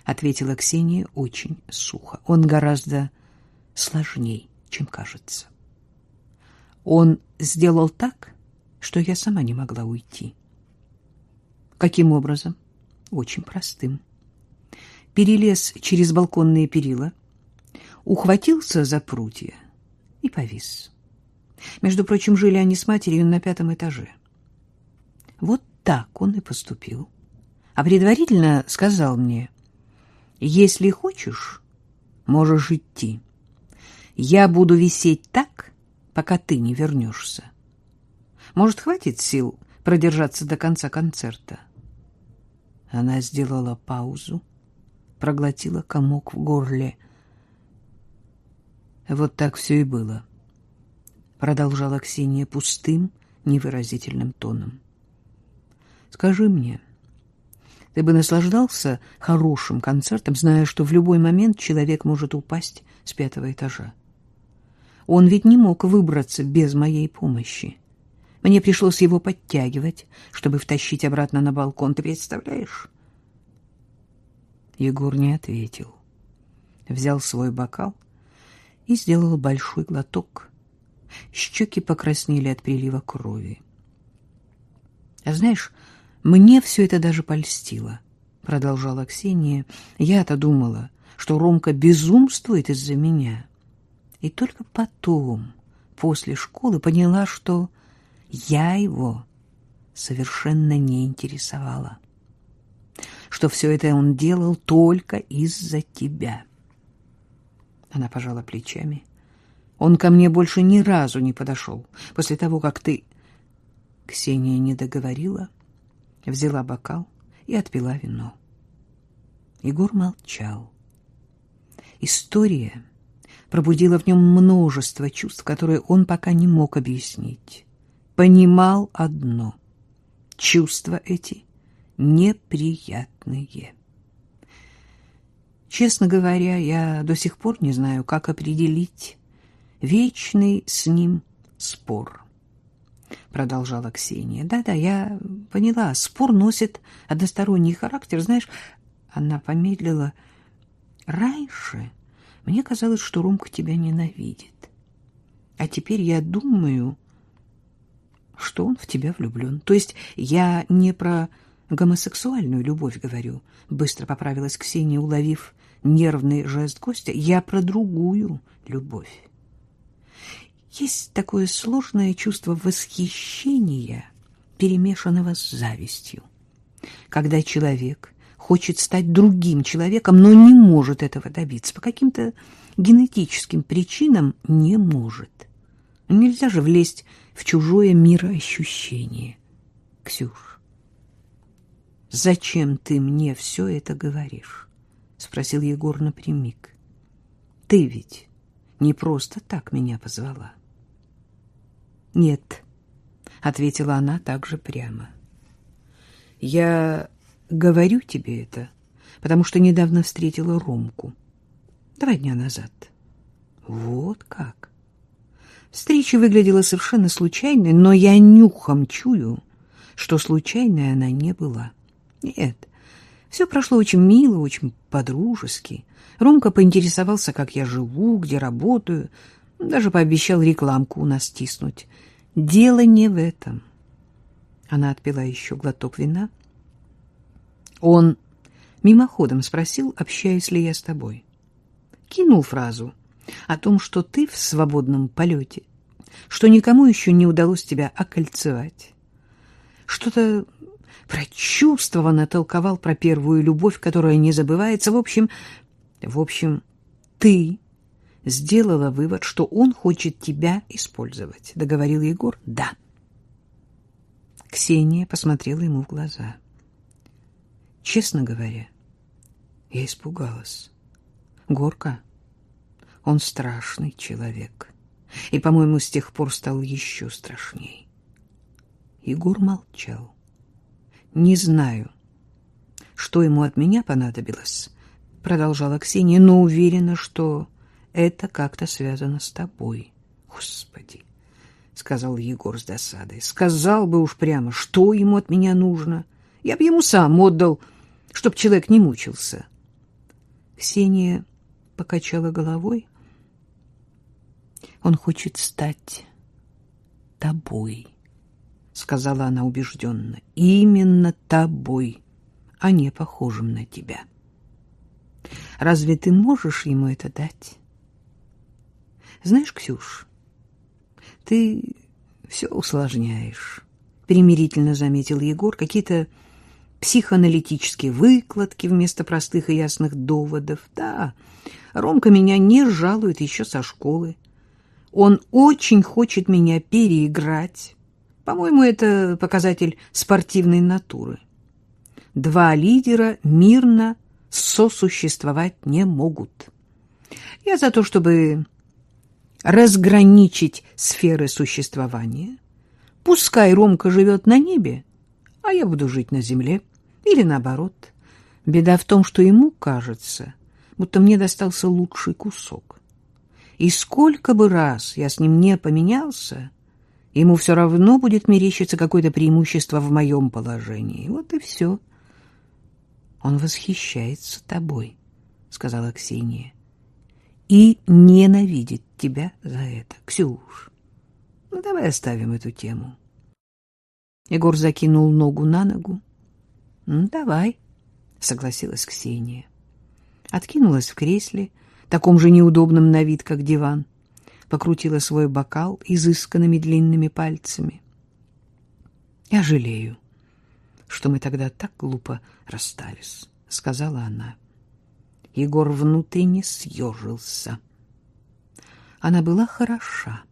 ответила Ксения очень сухо. Он гораздо сложнее, чем кажется. Он сделал так, что я сама не могла уйти. Каким образом? Очень простым. Перелез через балконные перила, ухватился за прутья и повис. Между прочим, жили они с матерью на пятом этаже. Вот так он и поступил. А предварительно сказал мне, если хочешь, можешь идти. Я буду висеть так, пока ты не вернешься. Может, хватит сил продержаться до конца концерта? Она сделала паузу, проглотила комок в горле. Вот так все и было. Продолжала Ксения пустым, невыразительным тоном. Скажи мне, ты бы наслаждался хорошим концертом, зная, что в любой момент человек может упасть с пятого этажа? Он ведь не мог выбраться без моей помощи. Мне пришлось его подтягивать, чтобы втащить обратно на балкон. Ты представляешь? Егор не ответил. Взял свой бокал и сделал большой глоток. Щеки покраснели от прилива крови. А знаешь, мне все это даже польстило, продолжала Ксения. Я-то думала, что Ромка безумствует из-за меня. И только потом, после школы, поняла, что я его совершенно не интересовала. Что все это он делал только из-за тебя. Она пожала плечами. Он ко мне больше ни разу не подошел. После того, как ты... Ксения не договорила, взяла бокал и отпила вино. Егор молчал. История пробудила в нем множество чувств, которые он пока не мог объяснить. Понимал одно — чувства эти неприятные. Честно говоря, я до сих пор не знаю, как определить вечный с ним спор. Продолжала Ксения. Да-да, я поняла, спор носит односторонний характер. Знаешь, она помедлила. Раньше мне казалось, что Ромка тебя ненавидит. А теперь я думаю, что он в тебя влюблен. То есть я не про гомосексуальную любовь говорю, быстро поправилась Ксения, уловив нервный жест Костя. Я про другую любовь. Есть такое сложное чувство восхищения, перемешанного с завистью. Когда человек хочет стать другим человеком, но не может этого добиться по каким-то генетическим причинам не может. Нельзя же влезть в чужое мироощущение. Ксюш, зачем ты мне все это говоришь? Спросил Егор напрямик. Ты ведь не просто так меня позвала. Нет, ответила она также прямо. Я говорю тебе это, потому что недавно встретила Ромку. Два дня назад. Вот как. Встреча выглядела совершенно случайной, но я нюхом чую, что случайной она не была. Нет, все прошло очень мило, очень по-дружески. Ромка поинтересовался, как я живу, где работаю, даже пообещал рекламку у нас тиснуть. Дело не в этом. Она отпила еще глоток вина. Он мимоходом спросил, общаюсь ли я с тобой. Кинул фразу о том, что ты в свободном полете, что никому еще не удалось тебя окольцевать. Что-то прочувствованно толковал про первую любовь, которая не забывается. В общем, в общем, ты сделала вывод, что он хочет тебя использовать. Договорил Егор? Да. Ксения посмотрела ему в глаза. Честно говоря, я испугалась. Горка, он страшный человек. И, по-моему, с тех пор стал еще страшней. Егор молчал. Не знаю, что ему от меня понадобилось, продолжала Ксения, но уверена, что это как-то связано с тобой. Господи, сказал Егор с досадой. Сказал бы уж прямо, что ему от меня нужно. Я бы ему сам отдал, чтоб человек не мучился. Ксения покачала головой. Он хочет стать тобой, сказала она убежденно. Именно тобой, а не похожим на тебя. Разве ты можешь ему это дать? Знаешь, Ксюш, ты все усложняешь, примирительно заметил Егор, какие-то психоаналитические выкладки вместо простых и ясных доводов. Да, Ромка меня не жалует еще со школы. Он очень хочет меня переиграть. По-моему, это показатель спортивной натуры. Два лидера мирно сосуществовать не могут. Я за то, чтобы разграничить сферы существования. Пускай Ромка живет на небе, а я буду жить на земле. Или наоборот. Беда в том, что ему кажется, будто мне достался лучший кусок. И сколько бы раз я с ним не поменялся, ему все равно будет мерещиться какое-то преимущество в моем положении. Вот и все. Он восхищается тобой, — сказала Ксения, — и ненавидит тебя за это. Ксюш, ну давай оставим эту тему. Егор закинул ногу на ногу. «Ну, давай, согласилась Ксения. Откинулась в кресле, таком же неудобном на вид, как диван, покрутила свой бокал изысканными длинными пальцами. Я жалею, что мы тогда так глупо расстались, сказала она. Егор внутренне съежился. Она была хороша.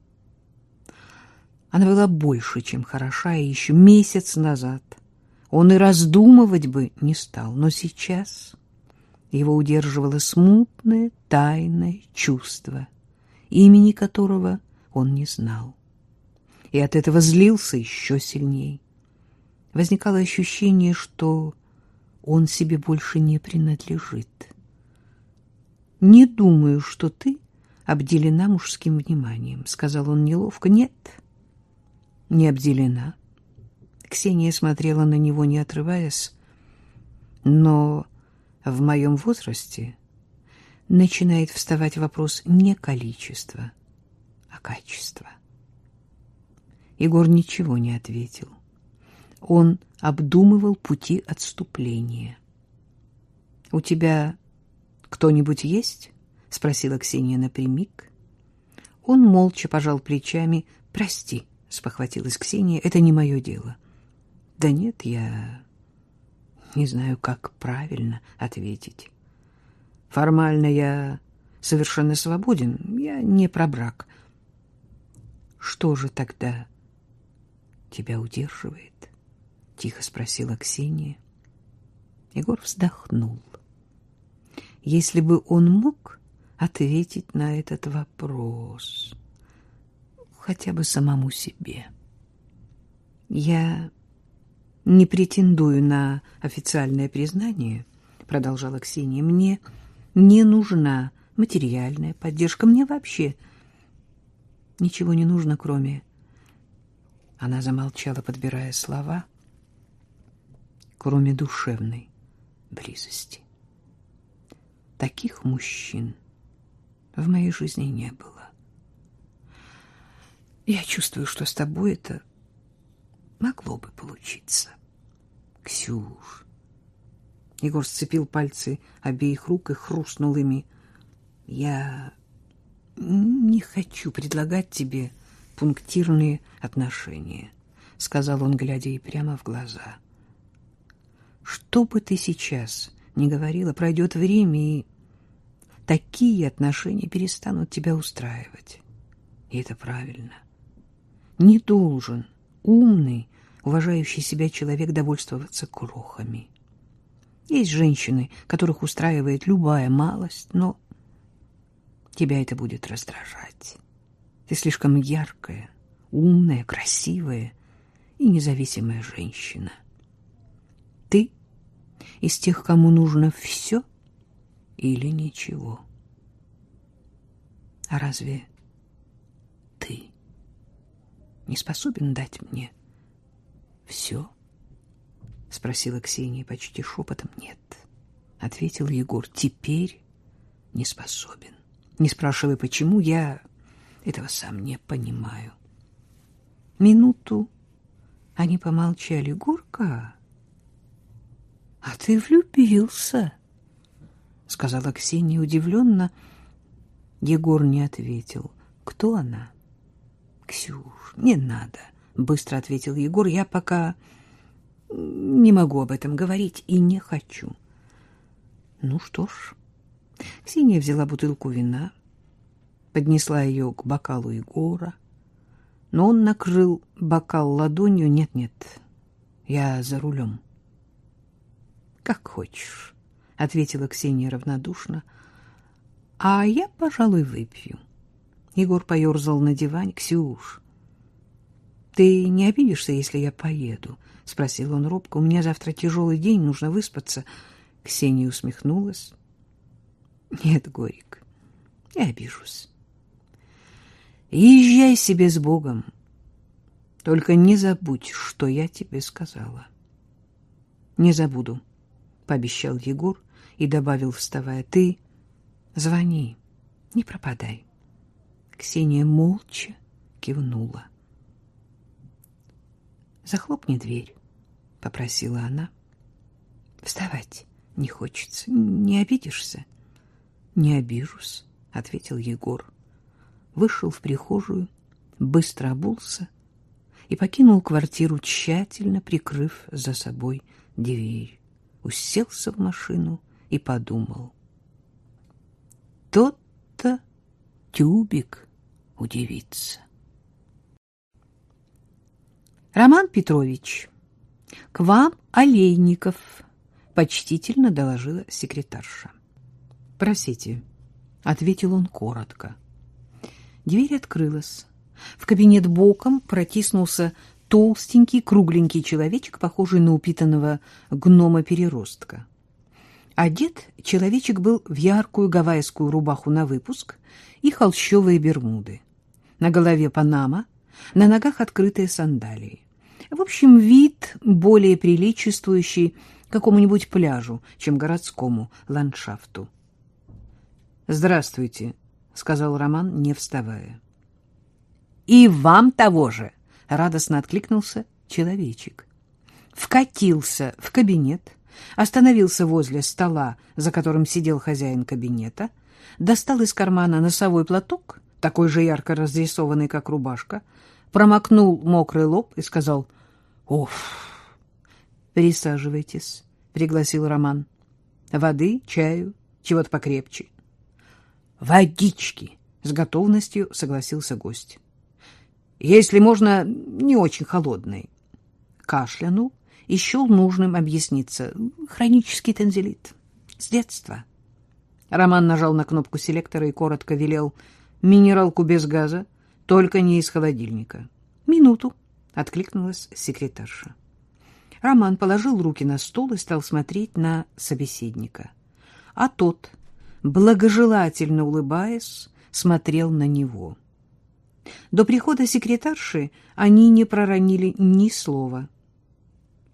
Она была больше, чем хороша, и еще месяц назад он и раздумывать бы не стал. Но сейчас его удерживало смутное, тайное чувство имени которого он не знал. И от этого злился еще сильней. Возникало ощущение, что он себе больше не принадлежит. «Не думаю, что ты обделена мужским вниманием», — сказал он неловко. «Нет, не обделена». Ксения смотрела на него, не отрываясь. «Но в моем возрасте начинает вставать вопрос не количества, а качества». Егор ничего не ответил. Он обдумывал пути отступления. «У тебя кто-нибудь есть?» — спросила Ксения напрямик. Он молча пожал плечами. «Прости», — спохватилась Ксения, — «это не мое дело». «Да нет, я не знаю, как правильно ответить. Формально я совершенно свободен, я не про брак. Что же тогда тебя удерживает?» — тихо спросила Ксения. Егор вздохнул. Если бы он мог ответить на этот вопрос, хотя бы самому себе. «Я не претендую на официальное признание», — продолжала Ксения. «Мне не нужна материальная поддержка. Мне вообще ничего не нужно, кроме...» Она замолчала, подбирая слова — кроме душевной близости. Таких мужчин в моей жизни не было. Я чувствую, что с тобой это могло бы получиться. Ксюш. Егор сцепил пальцы обеих рук и хрустнул ими. Я не хочу предлагать тебе пунктирные отношения, сказал он, глядя ей прямо в глаза. Что бы ты сейчас ни говорила, пройдет время, и такие отношения перестанут тебя устраивать. И это правильно. Не должен умный, уважающий себя человек довольствоваться крохами. Есть женщины, которых устраивает любая малость, но тебя это будет раздражать. Ты слишком яркая, умная, красивая и независимая женщина. Из тех, кому нужно все или ничего. А разве ты не способен дать мне все? Спросила Ксения почти шепотом. Нет, ответил Егор. Теперь не способен. Не спрашивай, почему, я этого сам не понимаю. Минуту они помолчали. Горка, а ты влюбился, сказала Ксения удивленно. Егор не ответил. Кто она? Ксюш, не надо, быстро ответил Егор. Я пока не могу об этом говорить и не хочу. Ну что ж. Ксения взяла бутылку вина, поднесла ее к бокалу Егора, но он накрыл бокал ладонью. Нет-нет, я за рулем. Как хочешь, ответила Ксения равнодушно. А я, пожалуй, выпью. Егор поерзал на диване. Ксюш, ты не обидишься, если я поеду? спросил он робко. У меня завтра тяжелый день, нужно выспаться. Ксения усмехнулась. Нет, Горик, я обижусь. Езжай себе с Богом. Только не забудь, что я тебе сказала. Не забуду, пообещал Егор и добавил, вставая, ты звони, не пропадай. Ксения молча кивнула. Захлопни дверь, попросила она. Вставать не хочется. Не обидишься? Не обижусь, ответил Егор. Вышел в прихожую, быстро обулся и покинул квартиру, тщательно прикрыв за собой дверь уселся в машину и подумал. Тот-то тюбик удивится. Роман Петрович, к вам Олейников, почтительно доложила секретарша. Просите, ответил он коротко. Дверь открылась. В кабинет боком протиснулся толстенький, кругленький человечек, похожий на упитанного гнома-переростка. Одет человечек был в яркую гавайскую рубаху на выпуск и холщовые бермуды. На голове панама, на ногах открытые сандалии. В общем, вид более приличествующий какому-нибудь пляжу, чем городскому ландшафту. «Здравствуйте», — сказал Роман, не вставая. «И вам того же!» — радостно откликнулся человечек. Вкатился в кабинет, остановился возле стола, за которым сидел хозяин кабинета, достал из кармана носовой платок, такой же ярко разрисованный, как рубашка, промокнул мокрый лоб и сказал «Оф!» «Присаживайтесь», — пригласил Роман. «Воды, чаю, чего-то покрепче». «Водички!» — с готовностью согласился гость. «Если можно, не очень холодной». Кашлянул и счел нужным объясниться. Хронический тензилит. С детства. Роман нажал на кнопку селектора и коротко велел «Минералку без газа, только не из холодильника». «Минуту», — откликнулась секретарша. Роман положил руки на стол и стал смотреть на собеседника. А тот, благожелательно улыбаясь, смотрел на него. До прихода секретарши они не проронили ни слова.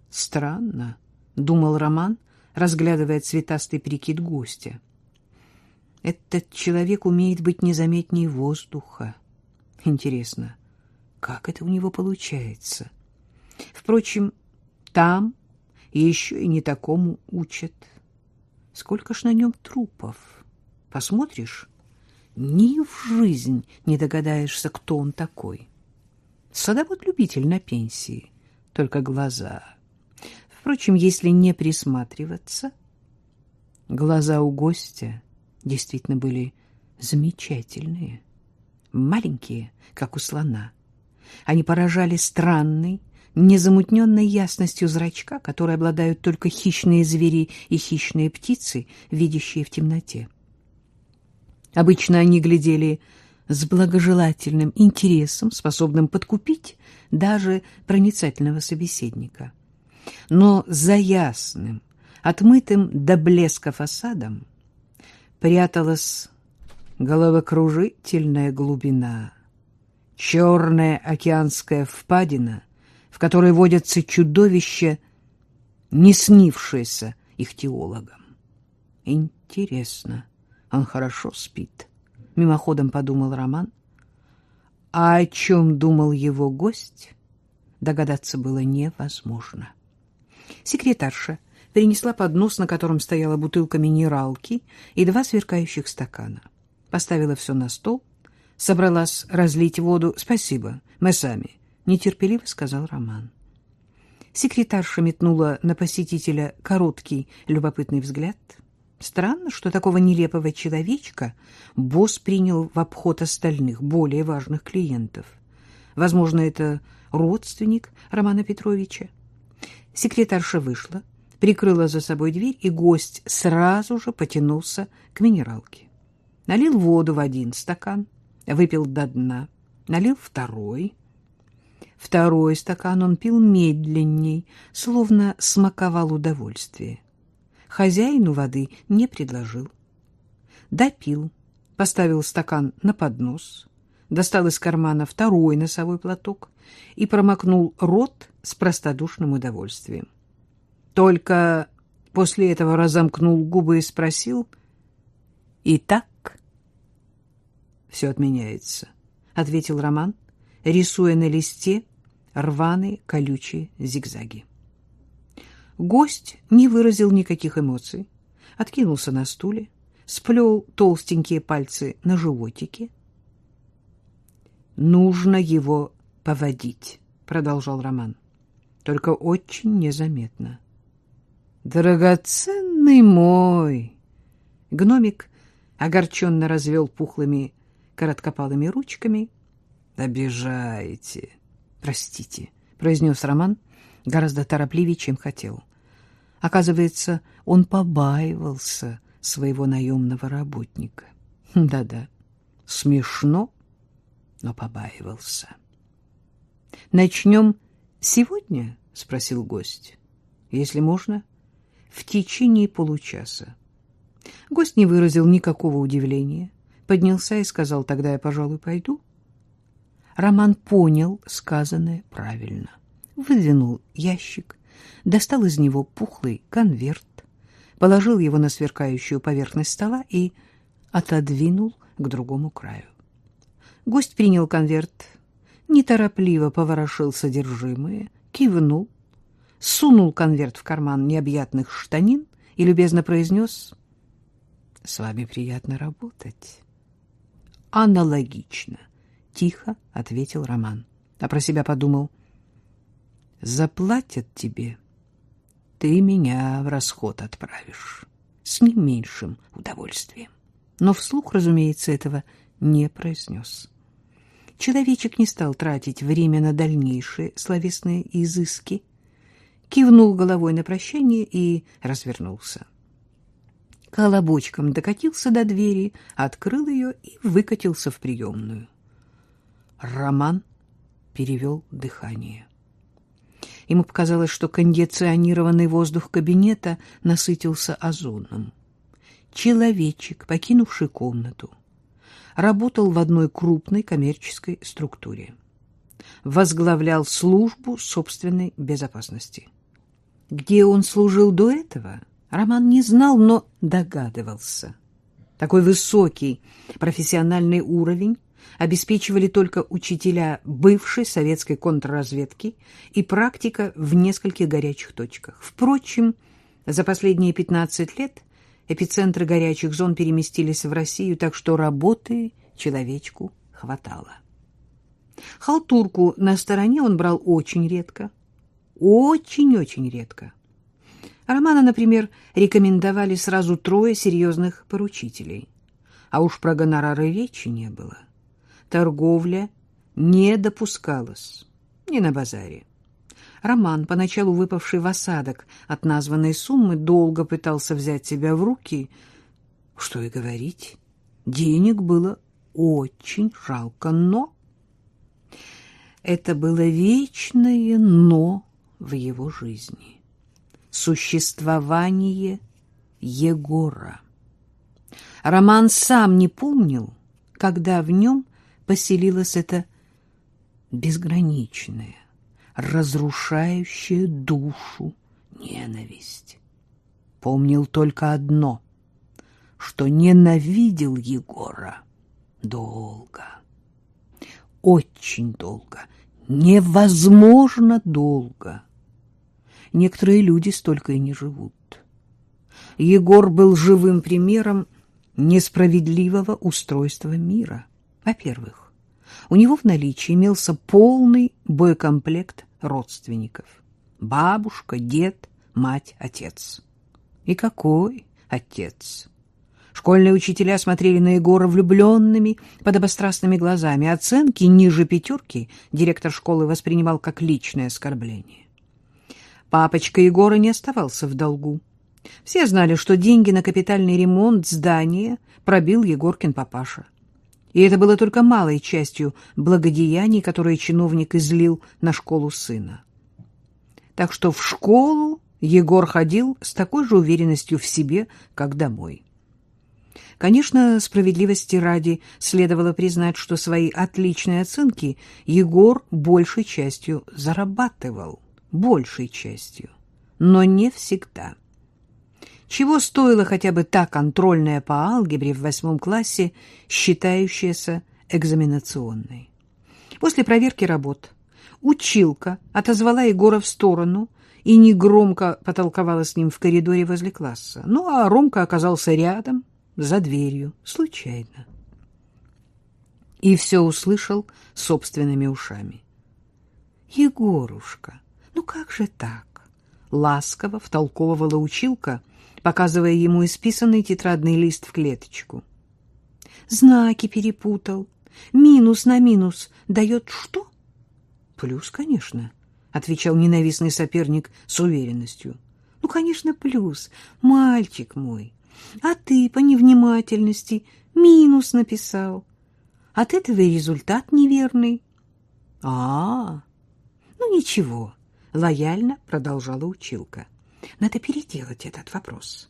«Странно», — думал Роман, разглядывая цветастый прикид гостя. «Этот человек умеет быть незаметнее воздуха. Интересно, как это у него получается? Впрочем, там еще и не такому учат. Сколько ж на нем трупов? Посмотришь, ни в жизнь не догадаешься, кто он такой. Садовод-любитель на пенсии, только глаза. Впрочем, если не присматриваться, глаза у гостя действительно были замечательные, маленькие, как у слона. Они поражали странной, незамутненной ясностью зрачка, которой обладают только хищные звери и хищные птицы, видящие в темноте. Обычно они глядели с благожелательным интересом, способным подкупить даже проницательного собеседника. Но за ясным, отмытым до блеска фасадом пряталась головокружительная глубина, черная океанская впадина, в которой водятся чудовища, не снившиеся их теологам. Интересно, он хорошо спит, — мимоходом подумал Роман. А о чем думал его гость, догадаться было невозможно. Секретарша перенесла поднос, на котором стояла бутылка минералки и два сверкающих стакана. Поставила все на стол, собралась разлить воду. «Спасибо, мы сами», — нетерпеливо сказал Роман. Секретарша метнула на посетителя короткий любопытный взгляд — Странно, что такого нелепого человечка босс принял в обход остальных, более важных клиентов. Возможно, это родственник Романа Петровича. Секретарша вышла, прикрыла за собой дверь, и гость сразу же потянулся к минералке. Налил воду в один стакан, выпил до дна, налил второй. Второй стакан он пил медленней, словно смаковал удовольствие хозяину воды не предложил. Допил, поставил стакан на поднос, достал из кармана второй носовой платок и промокнул рот с простодушным удовольствием. Только после этого разомкнул губы и спросил, «И так?» «Все отменяется», — ответил Роман, рисуя на листе рваные колючие зигзаги. Гость не выразил никаких эмоций, откинулся на стуле, сплел толстенькие пальцы на животике. «Нужно его поводить», — продолжал Роман, — «только очень незаметно». «Драгоценный мой!» Гномик огорченно развел пухлыми короткопалыми ручками. «Обижаете!» «Простите», — произнес Роман, — гораздо торопливее, чем хотел. Оказывается, он побаивался своего наемного работника. Да-да, смешно но побаивался. «Начнем сегодня?» — спросил гость. «Если можно, в течение получаса». Гость не выразил никакого удивления, поднялся и сказал, «Тогда я, пожалуй, пойду». Роман понял сказанное правильно. Выдвинул ящик, достал из него пухлый конверт, положил его на сверкающую поверхность стола и отодвинул к другому краю. Гость принял конверт, неторопливо поворошил содержимое, кивнул, сунул конверт в карман необъятных штанин и любезно произнес «С вами приятно работать». «Аналогично», — тихо ответил Роман, а про себя подумал «Заплатят тебе, ты меня в расход отправишь с не меньшим удовольствием». Но вслух, разумеется, этого не произнес. Человечек не стал тратить время на дальнейшие словесные изыски, кивнул головой на прощание и развернулся. Колобочком докатился до двери, открыл ее и выкатился в приемную. Роман перевел дыхание. Ему показалось, что кондиционированный воздух кабинета насытился озоном. Человечек, покинувший комнату, работал в одной крупной коммерческой структуре. Возглавлял службу собственной безопасности. Где он служил до этого, Роман не знал, но догадывался. Такой высокий профессиональный уровень обеспечивали только учителя бывшей советской контрразведки и практика в нескольких горячих точках. Впрочем, за последние 15 лет эпицентры горячих зон переместились в Россию, так что работы человечку хватало. Халтурку на стороне он брал очень редко. Очень-очень редко. Романа, например, рекомендовали сразу трое серьезных поручителей. А уж про гонорары речи не было. Торговля не допускалась. Ни на базаре. Роман, поначалу выпавший в осадок от названной суммы, долго пытался взять себя в руки. Что и говорить, денег было очень жалко, но... Это было вечное «но» в его жизни. Существование Егора. Роман сам не помнил, когда в нем поселилась эта безграничная, разрушающая душу ненависть. Помнил только одно, что ненавидел Егора долго, очень долго, невозможно долго. Некоторые люди столько и не живут. Егор был живым примером несправедливого устройства мира. Во-первых, у него в наличии имелся полный боекомплект родственников. Бабушка, дед, мать, отец. И какой отец! Школьные учителя смотрели на Егора влюбленными, подобострастными глазами. Оценки ниже пятерки директор школы воспринимал как личное оскорбление. Папочка Егора не оставался в долгу. Все знали, что деньги на капитальный ремонт здания пробил Егоркин папаша. И это было только малой частью благодеяний, которые чиновник излил на школу сына. Так что в школу Егор ходил с такой же уверенностью в себе, как домой. Конечно, справедливости ради следовало признать, что свои отличные оценки Егор большей частью зарабатывал, большей частью, но не всегда. Чего стоила хотя бы та контрольная по алгебре в восьмом классе, считающаяся экзаменационной. После проверки работ училка отозвала Егора в сторону и негромко потолковала с ним в коридоре возле класса. Ну, а Ромка оказался рядом, за дверью, случайно. И все услышал собственными ушами. «Егорушка, ну как же так?» Ласково втолковывала училка — показывая ему исписанный тетрадный лист в клеточку. Знаки перепутал. Минус на минус дает что? Плюс, конечно, отвечал ненавистный соперник с уверенностью. Ну, конечно, плюс, мальчик мой. А ты по невнимательности минус написал. от этого и результат неверный. А, -а, -а. ну ничего, лояльно продолжала училка. Надо переделать этот вопрос.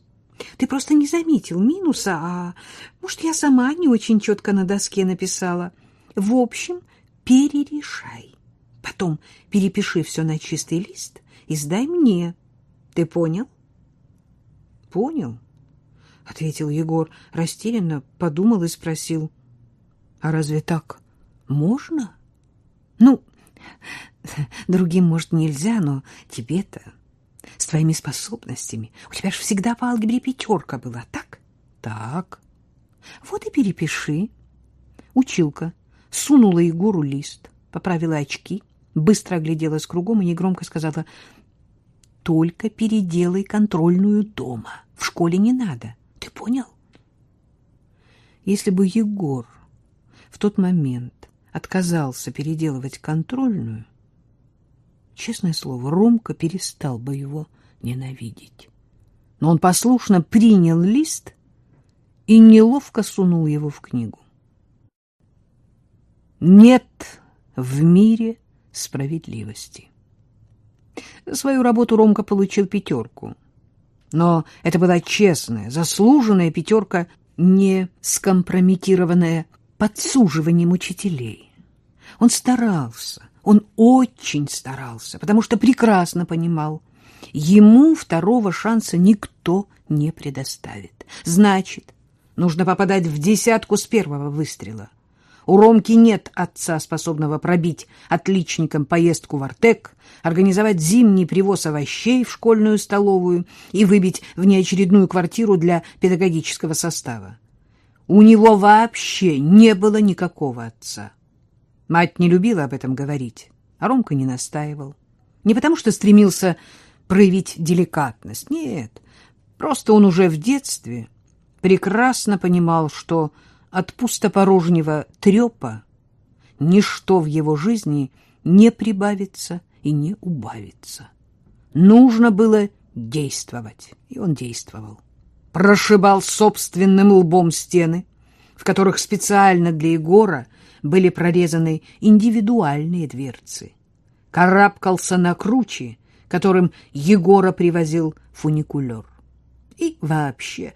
Ты просто не заметил минуса, а может, я сама не очень четко на доске написала. В общем, перерешай. Потом перепиши все на чистый лист и сдай мне. Ты понял? Понял, ответил Егор, растерянно подумал и спросил: А разве так можно? Ну, другим, может, нельзя, но тебе-то с твоими способностями. У тебя же всегда по алгебре пятерка была, так? Так. Вот и перепиши. Училка сунула Егору лист, поправила очки, быстро огляделась кругом и негромко сказала, «Только переделай контрольную дома. В школе не надо. Ты понял?» Если бы Егор в тот момент отказался переделывать контрольную, Честное слово, Ромка перестал бы его ненавидеть. Но он послушно принял лист и неловко сунул его в книгу. Нет в мире справедливости. Свою работу Ромка получил пятерку. Но это была честная, заслуженная пятерка, не скомпрометированная подсуживанием учителей. Он старался, он очень старался, потому что прекрасно понимал, ему второго шанса никто не предоставит. Значит, нужно попадать в десятку с первого выстрела. У Ромки нет отца, способного пробить отличникам поездку в Артек, организовать зимний привоз овощей в школьную столовую и выбить внеочередную квартиру для педагогического состава. У него вообще не было никакого отца. Мать не любила об этом говорить, а Ромка не настаивал. Не потому что стремился проявить деликатность, нет, просто он уже в детстве прекрасно понимал, что от пустопорожнего трепа ничто в его жизни не прибавится и не убавится. Нужно было действовать, и он действовал. Прошибал собственным лбом стены, в которых специально для Егора были прорезаны индивидуальные дверцы. Карабкался на круче, которым Егора привозил фуникулер. И вообще,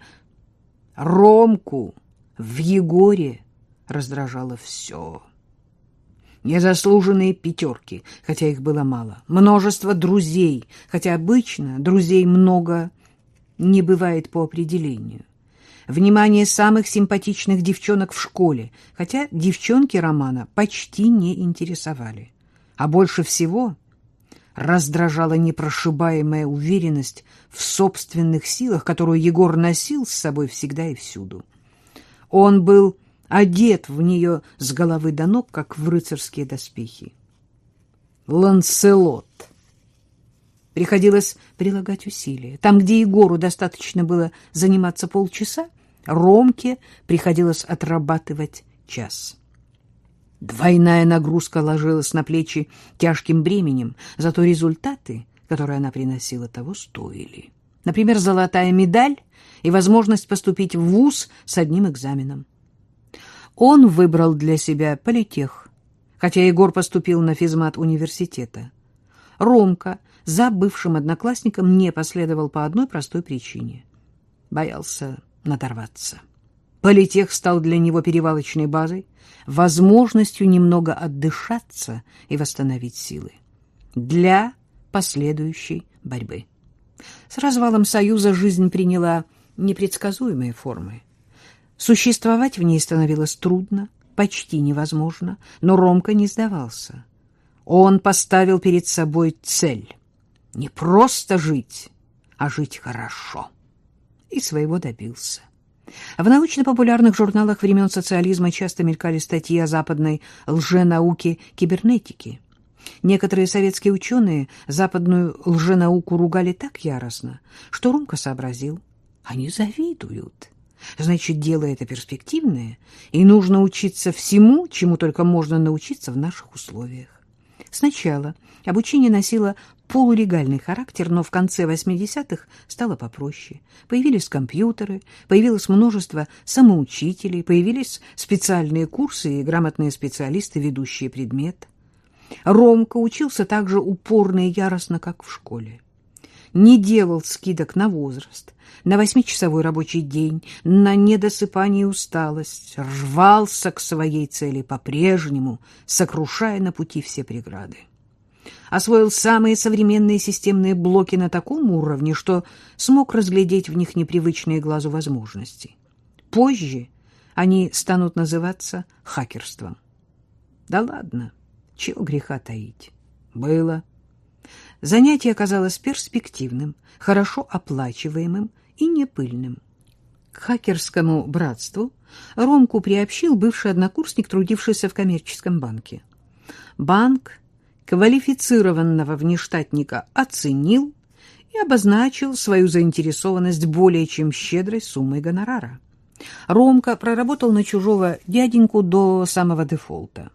Ромку в Егоре раздражало все. Незаслуженные пятерки, хотя их было мало, множество друзей, хотя обычно друзей много не бывает по определению внимание самых симпатичных девчонок в школе, хотя девчонки Романа почти не интересовали. А больше всего раздражала непрошибаемая уверенность в собственных силах, которую Егор носил с собой всегда и всюду. Он был одет в нее с головы до ног, как в рыцарские доспехи. Ланселот. Приходилось прилагать усилия. Там, где Егору достаточно было заниматься полчаса, Ромке приходилось отрабатывать час. Двойная нагрузка ложилась на плечи тяжким бременем, зато результаты, которые она приносила, того стоили. Например, золотая медаль и возможность поступить в вуз с одним экзаменом. Он выбрал для себя политех, хотя Егор поступил на физмат университета. Ромка за бывшим одноклассником не последовал по одной простой причине. Боялся надорваться. Политех стал для него перевалочной базой, возможностью немного отдышаться и восстановить силы для последующей борьбы. С развалом Союза жизнь приняла непредсказуемые формы. Существовать в ней становилось трудно, почти невозможно, но Ромка не сдавался. Он поставил перед собой цель — не просто жить, а жить хорошо и своего добился. В научно-популярных журналах времен социализма часто мелькали статьи о западной лженауке кибернетики. Некоторые советские ученые западную лженауку ругали так яростно, что Ромка сообразил. Они завидуют. Значит, дело это перспективное, и нужно учиться всему, чему только можно научиться в наших условиях. Сначала обучение носило полулегальный характер, но в конце 80-х стало попроще. Появились компьютеры, появилось множество самоучителей, появились специальные курсы и грамотные специалисты, ведущие предмет. Ромка учился так же упорно и яростно, как в школе. Не делал скидок на возраст, на восьмичасовой рабочий день, на недосыпание и усталость, рвался к своей цели по-прежнему, сокрушая на пути все преграды освоил самые современные системные блоки на таком уровне, что смог разглядеть в них непривычные глазу возможности. Позже они станут называться хакерством. Да ладно, чего греха таить. Было. Занятие оказалось перспективным, хорошо оплачиваемым и непыльным. К хакерскому братству Ромку приобщил бывший однокурсник, трудившийся в коммерческом банке. Банк квалифицированного внештатника оценил и обозначил свою заинтересованность более чем щедрой суммой гонорара. Ромка проработал на чужого дяденьку до самого дефолта.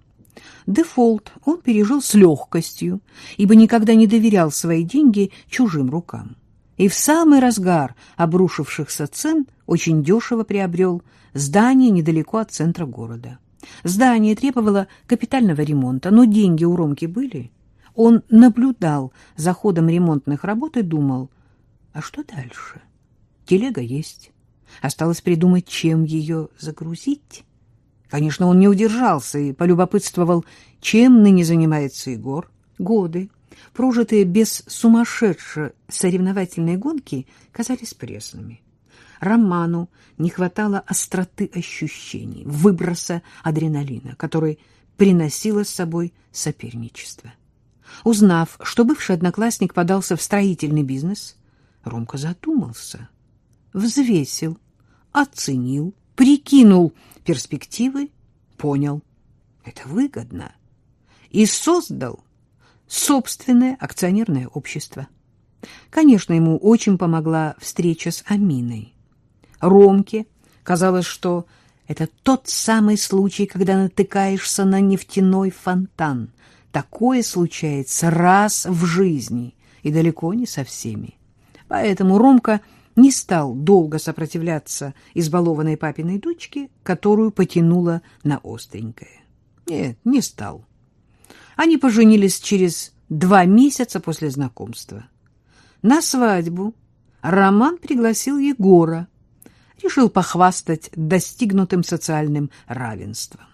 Дефолт он пережил с легкостью, ибо никогда не доверял свои деньги чужим рукам. И в самый разгар обрушившихся цен очень дешево приобрел здание недалеко от центра города. Здание требовало капитального ремонта, но деньги у Ромки были. Он наблюдал за ходом ремонтных работ и думал, а что дальше? Телега есть. Осталось придумать, чем ее загрузить. Конечно, он не удержался и полюбопытствовал, чем ныне занимается Егор. Годы, прожитые без сумасшедшей соревновательной гонки, казались пресными. Роману не хватало остроты ощущений, выброса адреналина, который приносило с собой соперничество. Узнав, что бывший одноклассник подался в строительный бизнес, Ромка задумался, взвесил, оценил, прикинул перспективы, понял — это выгодно, и создал собственное акционерное общество. Конечно, ему очень помогла встреча с Аминой. Ромке казалось, что это тот самый случай, когда натыкаешься на нефтяной фонтан. Такое случается раз в жизни и далеко не со всеми. Поэтому Ромка не стал долго сопротивляться избалованной папиной дочке, которую потянула на остренькое. Нет, не стал. Они поженились через два месяца после знакомства. На свадьбу Роман пригласил Егора, решил похвастать достигнутым социальным равенством.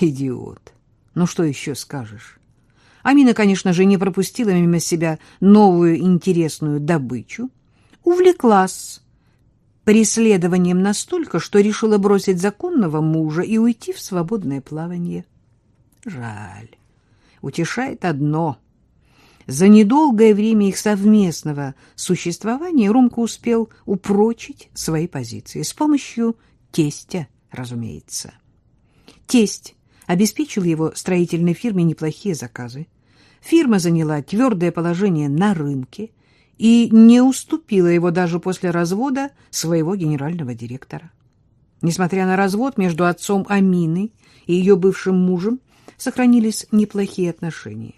Идиот. Ну что еще скажешь? Амина, конечно же, не пропустила мимо себя новую интересную добычу, увлеклась преследованием настолько, что решила бросить законного мужа и уйти в свободное плавание. Жаль. Утешает одно — за недолгое время их совместного существования Ромка успел упрочить свои позиции с помощью тестя, разумеется. Тесть обеспечил его строительной фирме неплохие заказы. Фирма заняла твердое положение на рынке и не уступила его даже после развода своего генерального директора. Несмотря на развод между отцом Амины и ее бывшим мужем, сохранились неплохие отношения.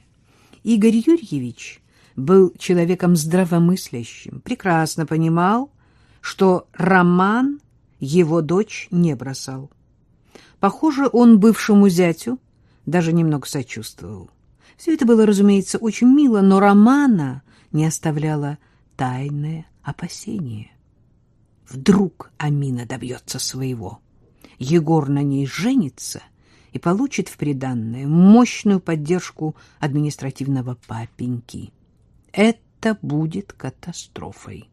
Игорь Юрьевич был человеком здравомыслящим, прекрасно понимал, что Роман его дочь не бросал. Похоже, он бывшему зятю даже немного сочувствовал. Все это было, разумеется, очень мило, но Романа не оставляло тайное опасение. Вдруг Амина добьется своего. Егор на ней женится и получит в приданное мощную поддержку административного папеньки. Это будет катастрофой.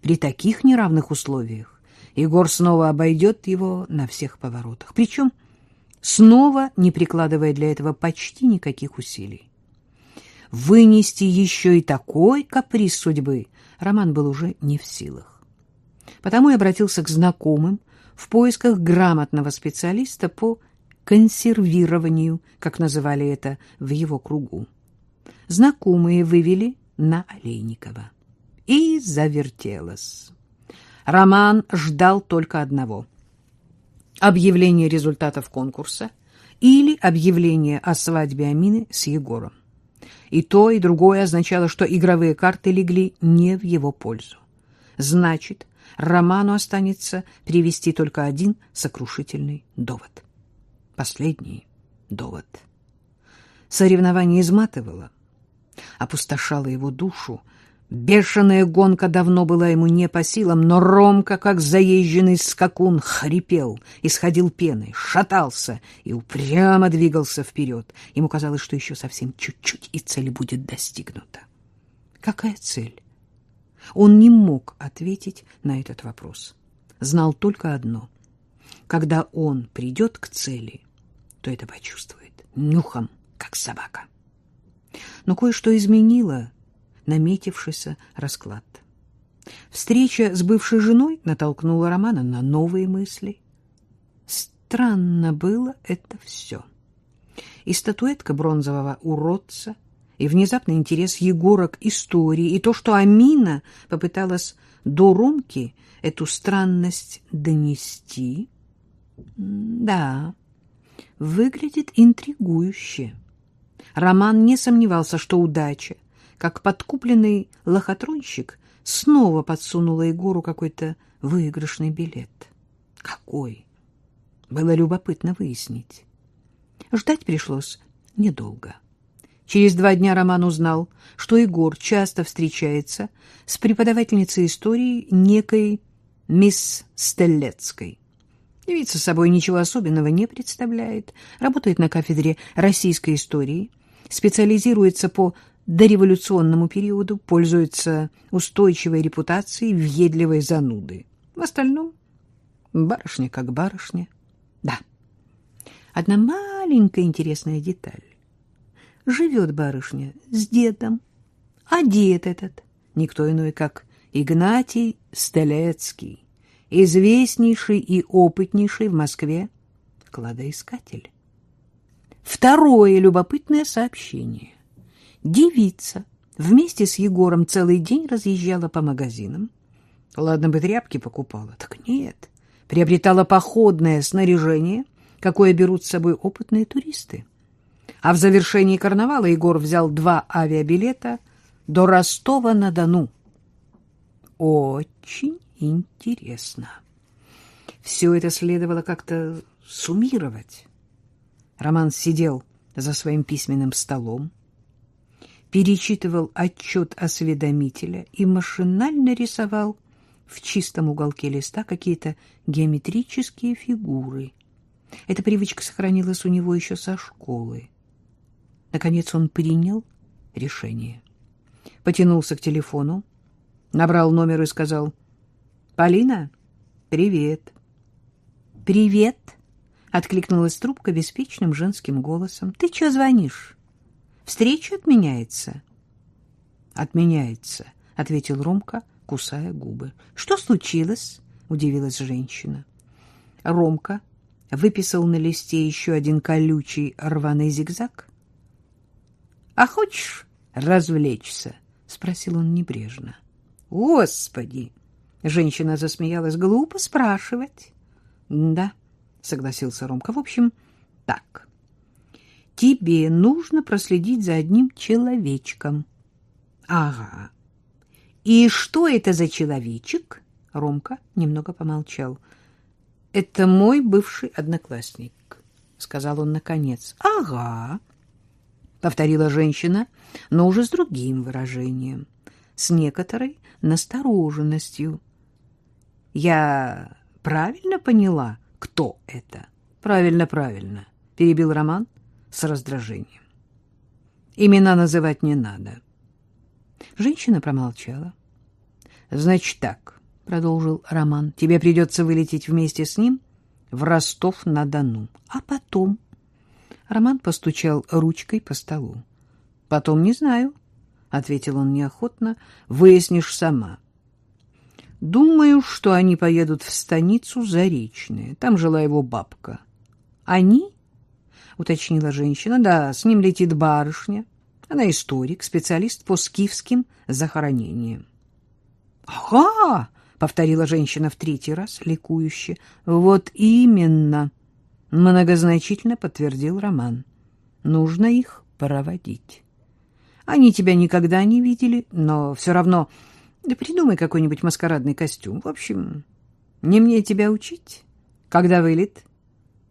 При таких неравных условиях Егор снова обойдет его на всех поворотах, причем снова не прикладывая для этого почти никаких усилий. Вынести еще и такой каприз судьбы Роман был уже не в силах. Потому и обратился к знакомым в поисках грамотного специалиста по консервированию, как называли это в его кругу. Знакомые вывели на Олейникова. И завертелось. Роман ждал только одного — объявления результатов конкурса или объявление о свадьбе Амины с Егором. И то, и другое означало, что игровые карты легли не в его пользу. Значит, Роману останется привести только один сокрушительный довод. Последний довод. Соревнование изматывало, опустошало его душу, Бешеная гонка давно была ему не по силам, но Ромка, как заезженный скакун, хрипел, исходил пеной, шатался и упрямо двигался вперед. Ему казалось, что еще совсем чуть-чуть, и цель будет достигнута. Какая цель? Он не мог ответить на этот вопрос. Знал только одно. Когда он придет к цели, то это почувствует нюхом, как собака. Но кое-что изменило наметившийся расклад. Встреча с бывшей женой натолкнула Романа на новые мысли. Странно было это все. И статуэтка бронзового уродца, и внезапный интерес Егора к истории, и то, что Амина попыталась до Ромки эту странность донести. Да, выглядит интригующе. Роман не сомневался, что удача — как подкупленный лохотронщик, снова подсунула Егору какой-то выигрышный билет. Какой? Было любопытно выяснить. Ждать пришлось недолго. Через два дня Роман узнал, что Егор часто встречается с преподавательницей истории некой мисс Стеллецкой. Девица собой ничего особенного не представляет, работает на кафедре российской истории, специализируется по дореволюционному периоду пользуется устойчивой репутацией въедливой зануды. В остальном барышня как барышня. Да, одна маленькая интересная деталь. Живет барышня с дедом, а дед этот никто иной, как Игнатий Стелецкий, известнейший и опытнейший в Москве кладоискатель. Второе любопытное сообщение. Девица вместе с Егором целый день разъезжала по магазинам. Ладно бы тряпки покупала, так нет. Приобретала походное снаряжение, какое берут с собой опытные туристы. А в завершении карнавала Егор взял два авиабилета до Ростова-на-Дону. Очень интересно. Все это следовало как-то суммировать. Роман сидел за своим письменным столом, перечитывал отчет осведомителя и машинально рисовал в чистом уголке листа какие-то геометрические фигуры. Эта привычка сохранилась у него еще со школы. Наконец он принял решение. Потянулся к телефону, набрал номер и сказал «Полина, привет». «Привет», — откликнулась трубка беспечным женским голосом. «Ты что звонишь?» Встреча отменяется. Отменяется, ответил Ромка, кусая губы. Что случилось? удивилась женщина. Ромка выписал на листе еще один колючий рваный зигзаг. А хочешь развлечься? спросил он небрежно. Господи, женщина засмеялась. Глупо спрашивать. Да, согласился Ромка. В общем, так тебе нужно проследить за одним человечком. — Ага. — И что это за человечек? Ромка немного помолчал. — Это мой бывший одноклассник, — сказал он наконец. — Ага, — повторила женщина, но уже с другим выражением, с некоторой настороженностью. — Я правильно поняла, кто это? — Правильно, правильно, — перебил Роман с раздражением. Имена называть не надо. Женщина промолчала. Значит так, продолжил Роман. Тебе придется вылететь вместе с ним в Ростов-на-Дону. А потом Роман постучал ручкой по столу. Потом не знаю, ответил он неохотно. Выяснишь сама. Думаю, что они поедут в станицу Заречное. Там жила его бабка. Они уточнила женщина. Да, с ним летит барышня. Она историк, специалист по скифским захоронениям. Ага, повторила женщина в третий раз ликующе. Вот именно. Многозначительно подтвердил Роман. Нужно их проводить. Они тебя никогда не видели, но все равно... Да придумай какой-нибудь маскарадный костюм. В общем, не мне тебя учить. Когда вылет?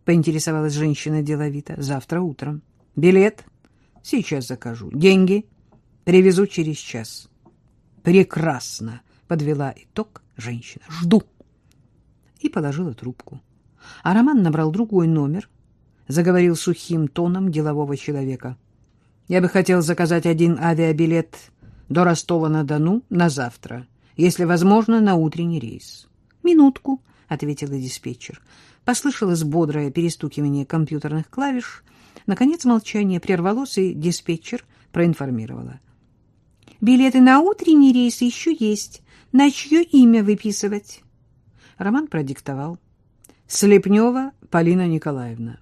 Поинтересовалась женщина деловито. Завтра утром. Билет? Сейчас закажу. Деньги? Привезу через час. Прекрасно, подвела итог женщина. Жду. И положила трубку. А Роман набрал другой номер, заговорил сухим тоном делового человека. Я бы хотел заказать один авиабилет до Ростова-на-Дону на завтра, если возможно, на утренний рейс. Минутку, ответила диспетчер. Послышалось бодрое перестукивание компьютерных клавиш. Наконец молчание прервалось, и диспетчер проинформировала. Билеты на утренний рейс еще есть. На чье имя выписывать? Роман продиктовал. Слепнева Полина Николаевна.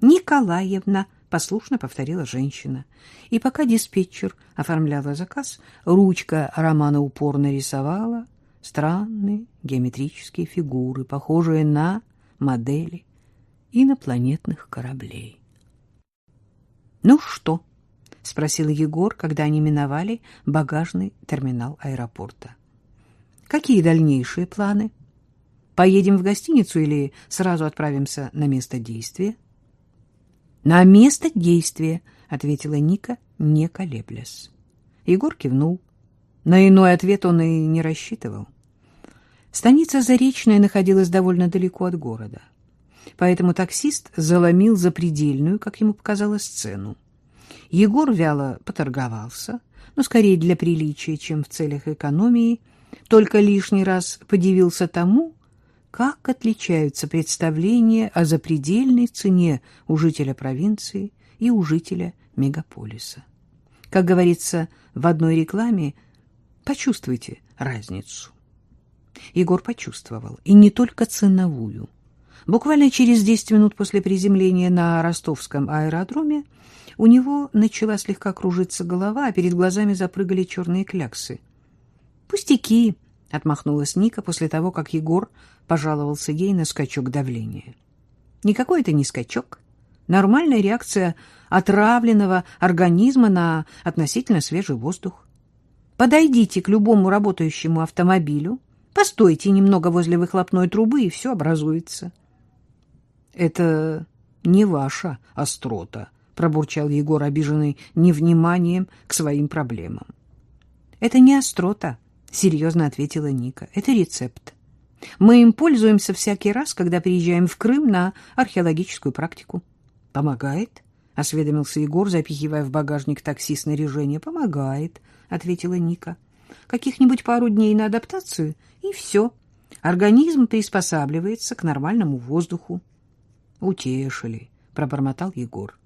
Николаевна, послушно повторила женщина. И пока диспетчер оформляла заказ, ручка Романа упорно рисовала странные геометрические фигуры, похожие на модели инопланетных кораблей. «Ну что?» — спросил Егор, когда они миновали багажный терминал аэропорта. «Какие дальнейшие планы?» Поедем в гостиницу или сразу отправимся на место действия? — На место действия, — ответила Ника, не колеблясь. Егор кивнул. На иной ответ он и не рассчитывал. Станица Заречная находилась довольно далеко от города. Поэтому таксист заломил запредельную, как ему показалось, цену. Егор вяло поторговался, но скорее для приличия, чем в целях экономии, только лишний раз подивился тому, как отличаются представления о запредельной цене у жителя провинции и у жителя мегаполиса. Как говорится в одной рекламе, почувствуйте разницу. Егор почувствовал, и не только ценовую. Буквально через 10 минут после приземления на ростовском аэродроме у него начала слегка кружиться голова, а перед глазами запрыгали черные кляксы. «Пустяки!» — отмахнулась Ника после того, как Егор пожаловался ей на скачок давления. Никакой это не скачок. Нормальная реакция отравленного организма на относительно свежий воздух. Подойдите к любому работающему автомобилю, постойте немного возле выхлопной трубы, и все образуется. — Это не ваша острота, — пробурчал Егор, обиженный невниманием к своим проблемам. — Это не острота, — серьезно ответила Ника. — Это рецепт. Мы им пользуемся всякий раз, когда приезжаем в Крым на археологическую практику. — Помогает? — осведомился Егор, запихивая в багажник такси снаряжение. — Помогает, — ответила Ника. — Каких-нибудь пару дней на адаптацию, и все. Организм приспосабливается к нормальному воздуху. — Утешили, — пробормотал Егор.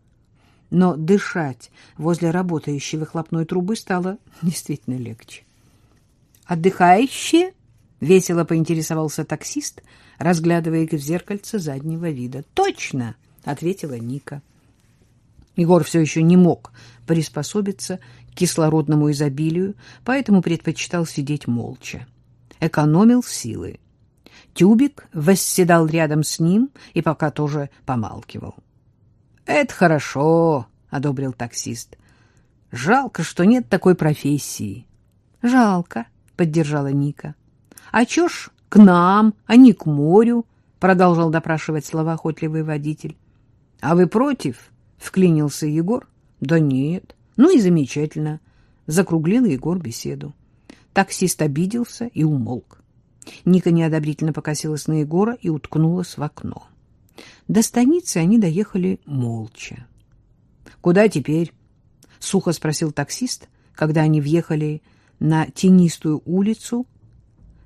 Но дышать возле работающей выхлопной трубы стало действительно легче. «Отдыхающие?» — весело поинтересовался таксист, разглядывая их в зеркальце заднего вида. «Точно!» — ответила Ника. Егор все еще не мог приспособиться кислородному изобилию, поэтому предпочитал сидеть молча. Экономил силы. Тюбик восседал рядом с ним и пока тоже помалкивал. — Это хорошо, — одобрил таксист. — Жалко, что нет такой профессии. — Жалко, — поддержала Ника. — а чё ж к нам, а не к морю? Продолжал допрашивать словоохотливый водитель. А вы против? Вклинился Егор. Да нет. Ну и замечательно. Закруглил Егор беседу. Таксист обиделся и умолк. Ника неодобрительно покосилась на Егора и уткнулась в окно. До станицы они доехали молча. «Куда теперь?» — сухо спросил таксист, когда они въехали на тенистую улицу,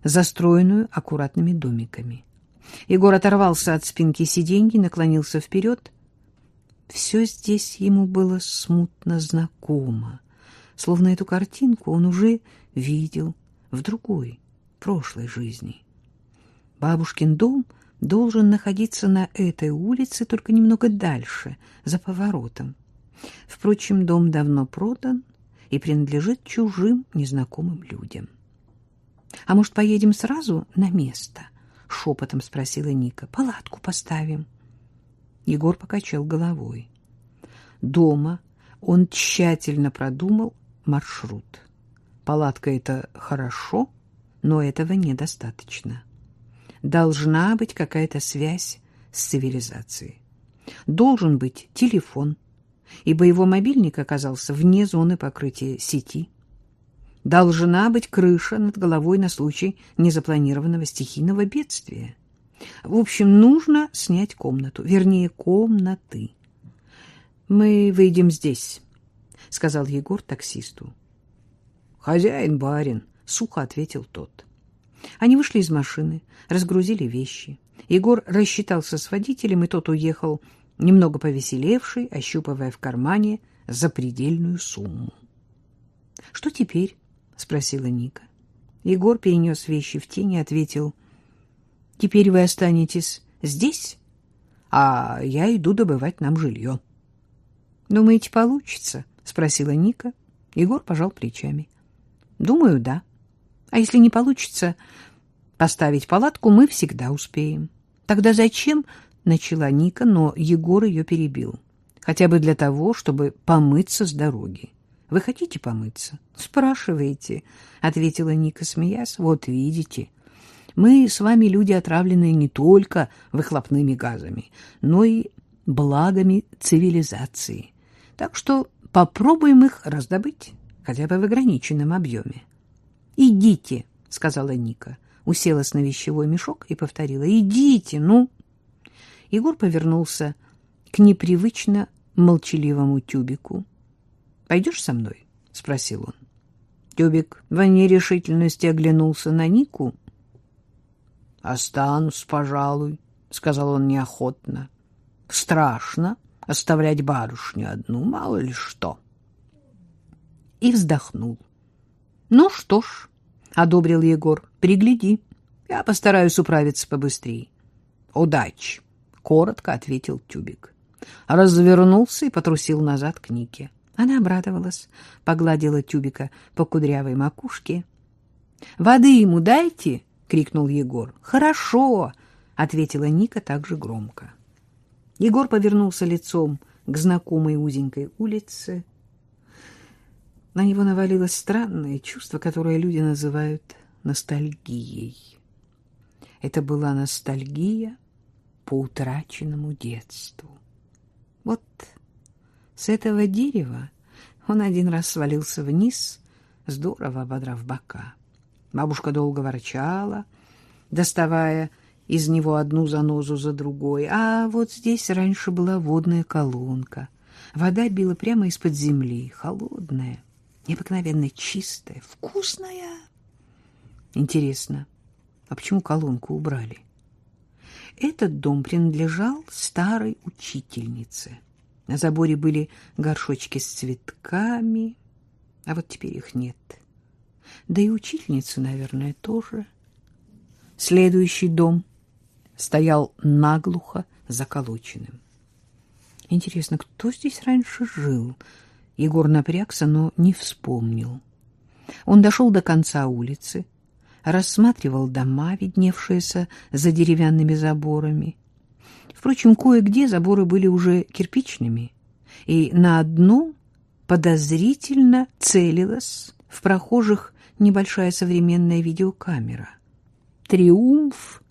застроенную аккуратными домиками. Егор оторвался от спинки сиденья наклонился вперед. Все здесь ему было смутно знакомо, словно эту картинку он уже видел в другой, прошлой жизни. Бабушкин дом должен находиться на этой улице, только немного дальше, за поворотом. Впрочем, дом давно продан и принадлежит чужим незнакомым людям. — А может, поедем сразу на место? — шепотом спросила Ника. — Палатку поставим. Егор покачал головой. Дома он тщательно продумал маршрут. Палатка — это хорошо, но этого недостаточно. Должна быть какая-то связь с цивилизацией. Должен быть телефон, ибо его мобильник оказался вне зоны покрытия сети. Должна быть крыша над головой на случай незапланированного стихийного бедствия. В общем, нужно снять комнату, вернее, комнаты. Мы выйдем здесь, — сказал Егор таксисту. — Хозяин барин, — сухо ответил тот. Они вышли из машины, разгрузили вещи. Егор рассчитался с водителем, и тот уехал, немного повеселевший, ощупывая в кармане запредельную сумму. — Что теперь? — спросила Ника. Егор перенес вещи в тень и ответил. — Теперь вы останетесь здесь, а я иду добывать нам жилье. — Думаете, получится? спросила Ника. Егор пожал плечами. Думаю, да. А если не получится поставить палатку, мы всегда успеем. Тогда зачем? начала Ника, но Егор ее перебил. Хотя бы для того, чтобы помыться с дороги. Вы хотите помыться? Спрашиваете, ответила Ника, смеясь. Вот видите, мы с вами люди, отравленные не только выхлопными газами, но и благами цивилизации. Так что попробуем их раздобыть, хотя бы в ограниченном объеме. «Идите», — сказала Ника, уселась на вещевой мешок и повторила. «Идите, ну!» Егор повернулся к непривычно молчаливому тюбику. «Пойдешь со мной?» — спросил он. Тюбик в нерешительности оглянулся на Нику. «Останусь, пожалуй», — сказал он неохотно. «Страшно оставлять барышню одну, мало ли что. И вздохнул. Ну что ж, одобрил Егор, пригляди. Я постараюсь управиться побыстрее. Удачи, коротко ответил Тюбик. Развернулся и потрусил назад к Нике. Она обрадовалась, погладила Тюбика по кудрявой макушке. «Воды ему дайте!» — крикнул Егор. «Хорошо!» — ответила Ника также громко. Егор повернулся лицом к знакомой узенькой улице. На него навалилось странное чувство, которое люди называют ностальгией. Это была ностальгия по утраченному детству. Вот с этого дерева он один раз свалился вниз, здорово ободрав бока. Бабушка долго ворчала, доставая из него одну занозу за другой. А вот здесь раньше была водная колонка. Вода била прямо из-под земли, холодная, необыкновенно чистая, вкусная. Интересно, а почему колонку убрали? Этот дом принадлежал старой учительнице. На заборе были горшочки с цветками, а вот теперь их нет. Да и учительница, наверное, тоже. Следующий дом стоял наглухо заколоченным. Интересно, кто здесь раньше жил? Егор напрягся, но не вспомнил. Он дошел до конца улицы, рассматривал дома, видневшиеся за деревянными заборами. Впрочем, кое-где заборы были уже кирпичными, и на одном подозрительно целилась в прохожих небольшая современная видеокамера. Триумф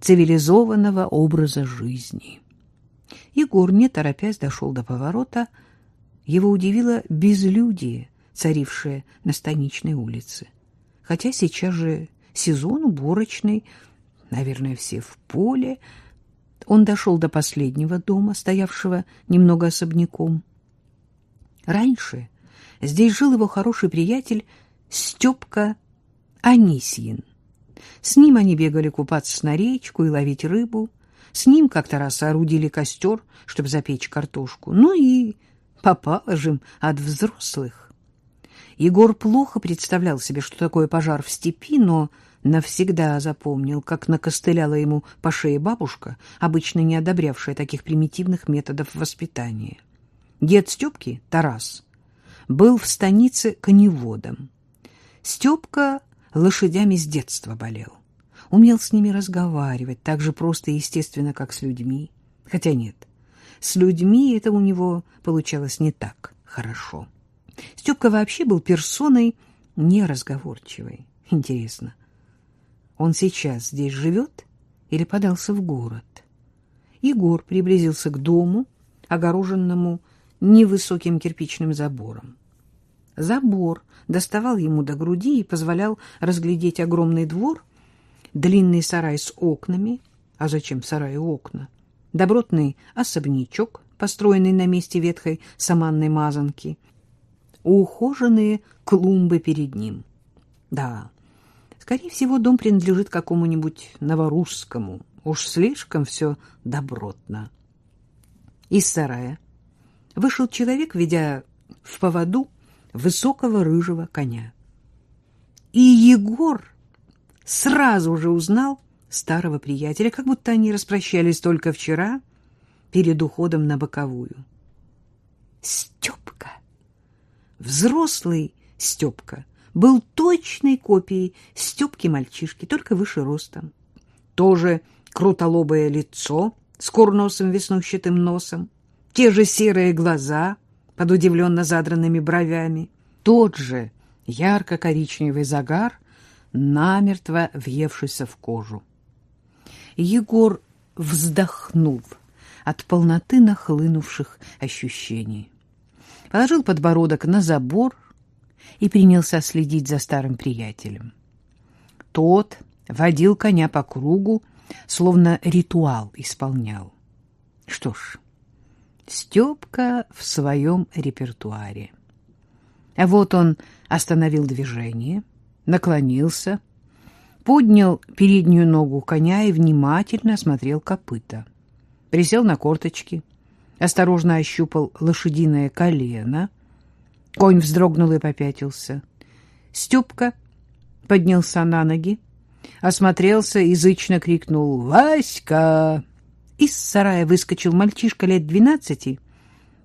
цивилизованного образа жизни. Егор, не торопясь, дошел до поворота. Его удивило безлюдие, царившее на станичной улице. Хотя сейчас же сезон уборочный, наверное, все в поле. Он дошел до последнего дома, стоявшего немного особняком. Раньше здесь жил его хороший приятель Степка Анисьин. С ним они бегали купаться на речку и ловить рыбу. С ним как-то раз соорудили костер, чтобы запечь картошку. Ну и попало же от взрослых. Егор плохо представлял себе, что такое пожар в степи, но навсегда запомнил, как накостыляла ему по шее бабушка, обычно не одобрявшая таких примитивных методов воспитания. Дед Степки, Тарас, был в станице коневодом. Степка лошадями с детства болел. Умел с ними разговаривать так же просто и естественно, как с людьми. Хотя нет, с людьми это у него получалось не так хорошо. Степка вообще был персоной неразговорчивой. Интересно, он сейчас здесь живет или подался в город? Егор приблизился к дому, огороженному невысоким кирпичным забором. Забор доставал ему до груди и позволял разглядеть огромный двор, длинный сарай с окнами. А зачем в сарае окна? Добротный особнячок, построенный на месте ветхой саманной мазанки, ухоженные клумбы перед ним. Да, скорее всего, дом принадлежит какому-нибудь новорусскому. Уж слишком все добротно. Из сарая вышел человек, ведя в поводу высокого рыжего коня. И Егор сразу же узнал старого приятеля, как будто они распрощались только вчера перед уходом на боковую. Степка! Взрослый Степка был точной копией Степки-мальчишки, только выше ростом. Тоже крутолобое лицо с курносым веснущатым носом, те же серые глаза под удивленно задранными бровями, тот же ярко-коричневый загар, намертво въевшийся в кожу. Егор вздохнул от полноты нахлынувших ощущений. Положил подбородок на забор и принялся следить за старым приятелем. Тот водил коня по кругу, словно ритуал исполнял. Что ж, Степка в своем репертуаре. А вот он остановил движение, наклонился, поднял переднюю ногу коня и внимательно осмотрел копыта. Присел на корточки, осторожно ощупал лошадиное колено. Конь вздрогнул и попятился. Степка поднялся на ноги, осмотрелся, язычно крикнул «Васька!». Из сарая выскочил мальчишка лет двенадцати,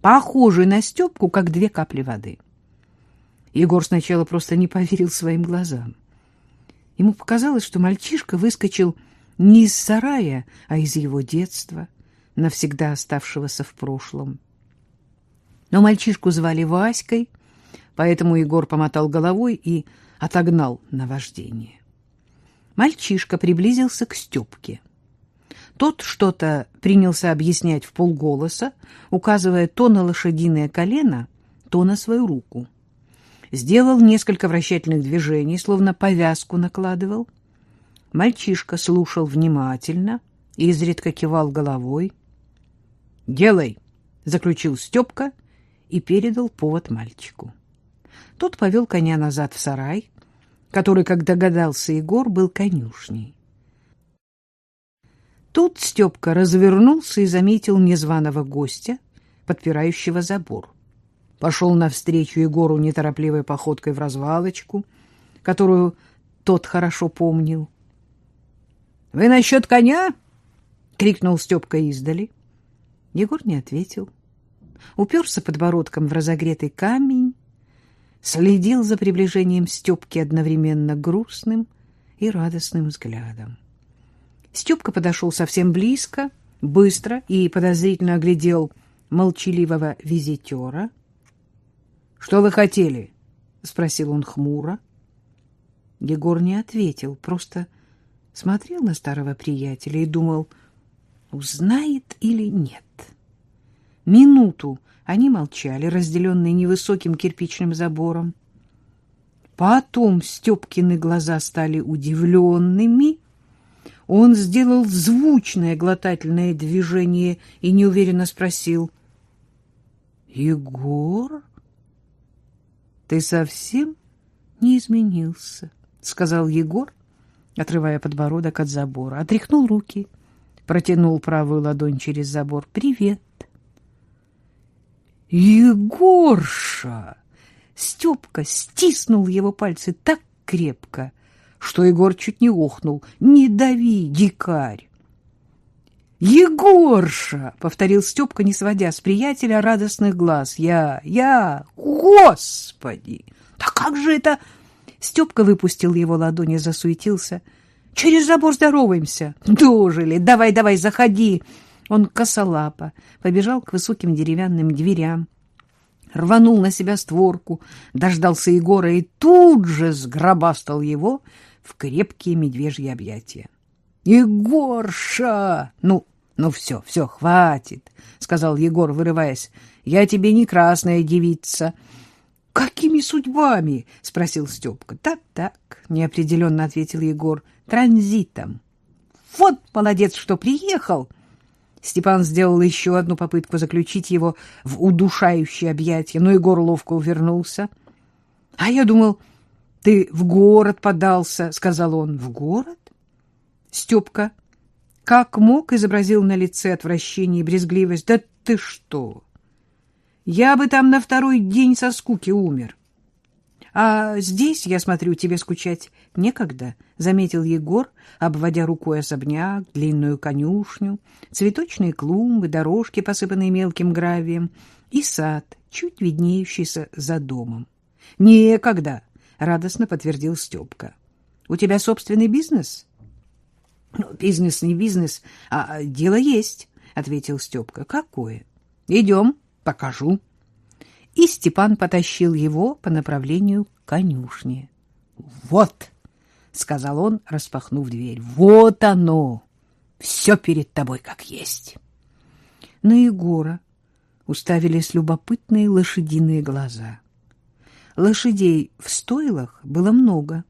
похожий на Степку, как две капли воды. Егор сначала просто не поверил своим глазам. Ему показалось, что мальчишка выскочил не из сарая, а из его детства, навсегда оставшегося в прошлом. Но мальчишку звали Васькой, поэтому Егор помотал головой и отогнал наваждение. Мальчишка приблизился к Степке. Тот что-то принялся объяснять в полголоса, указывая то на лошадиное колено, то на свою руку. Сделал несколько вращательных движений, словно повязку накладывал. Мальчишка слушал внимательно, изредка кивал головой. «Делай!» — заключил Степка и передал повод мальчику. Тот повел коня назад в сарай, который, как догадался Егор, был конюшней. Тут Степка развернулся и заметил незваного гостя, подпирающего забор. Пошел навстречу Егору неторопливой походкой в развалочку, которую тот хорошо помнил. — Вы насчет коня? — крикнул Степка издали. Егор не ответил. Уперся подбородком в разогретый камень, следил за приближением Степки одновременно грустным и радостным взглядом. Степка подошел совсем близко, быстро и подозрительно оглядел молчаливого визитера. — Что вы хотели? — спросил он хмуро. Егор не ответил, просто смотрел на старого приятеля и думал, узнает или нет. Минуту они молчали, разделенные невысоким кирпичным забором. Потом Степкины глаза стали удивленными. Он сделал звучное глотательное движение и неуверенно спросил. — Егор, ты совсем не изменился, — сказал Егор, отрывая подбородок от забора. Отряхнул руки, протянул правую ладонь через забор. — Привет. Егорша! Степка стиснул его пальцы так крепко, что Егор чуть не охнул. «Не дави, дикарь!» «Егорша!» — повторил Степка, не сводя с приятеля радостных глаз. «Я, я, господи! Да как же это...» Степка выпустил его ладони, засуетился. «Через забор здороваемся!» «Дожили! Давай, давай, заходи!» Он косолапо побежал к высоким деревянным дверям, рванул на себя створку, дождался Егора и тут же сгробастал его в крепкие медвежьи объятия. «Егорша! Ну, ну все, все, хватит!» — сказал Егор, вырываясь. «Я тебе не красная девица». «Какими судьбами?» — спросил Степка. «Так-так», — неопределенно ответил Егор. «Транзитом». «Вот молодец, что приехал!» Степан сделал еще одну попытку заключить его в удушающее объятие, но Егор ловко увернулся. — А я думал, ты в город подался, — сказал он. — В город? Степка, как мог, изобразил на лице отвращение и брезгливость. — Да ты что! Я бы там на второй день со скуки умер. — а здесь, я смотрю, тебе скучать некогда, — заметил Егор, обводя рукой особняк, длинную конюшню, цветочные клумбы, дорожки, посыпанные мелким гравием, и сад, чуть виднеющийся за домом. — Некогда, — радостно подтвердил Степка. — У тебя собственный бизнес? — Ну, бизнес не бизнес, а дело есть, — ответил Степка. — Какое? — Идем, покажу. — и Степан потащил его по направлению к конюшне. «Вот!» — сказал он, распахнув дверь. «Вот оно! Все перед тобой как есть!» На Егора уставились любопытные лошадиные глаза. Лошадей в стойлах было много,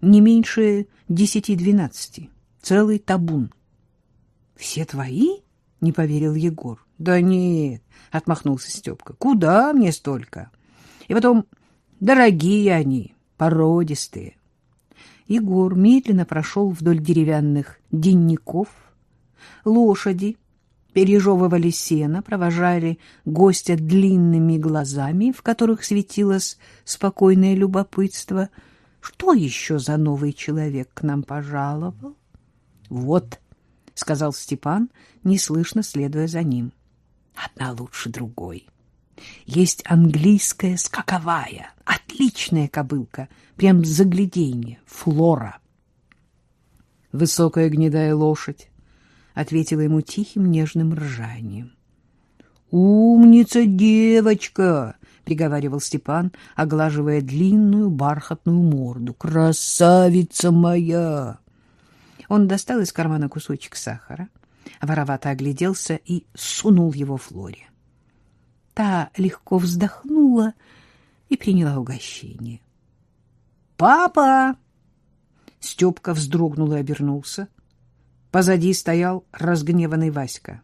не меньше десяти-двенадцати, целый табун. «Все твои?» — не поверил Егор. — Да нет, — отмахнулся Степка. — Куда мне столько? И потом, дорогие они, породистые. Егор медленно прошел вдоль деревянных денников. Лошади пережевывали сено, провожали гостя длинными глазами, в которых светилось спокойное любопытство. Что еще за новый человек к нам пожаловал? — Вот, — сказал Степан, неслышно следуя за ним одна лучше другой. Есть английская скаковая, отличная кобылка, прям загляденье, флора. Высокая гнедая лошадь ответила ему тихим нежным ржанием. «Умница девочка!» — приговаривал Степан, оглаживая длинную бархатную морду. «Красавица моя!» Он достал из кармана кусочек сахара, воровато огляделся и сунул его Флоре. Та легко вздохнула и приняла угощение. «Папа!» Степка вздрогнул и обернулся. Позади стоял разгневанный Васька.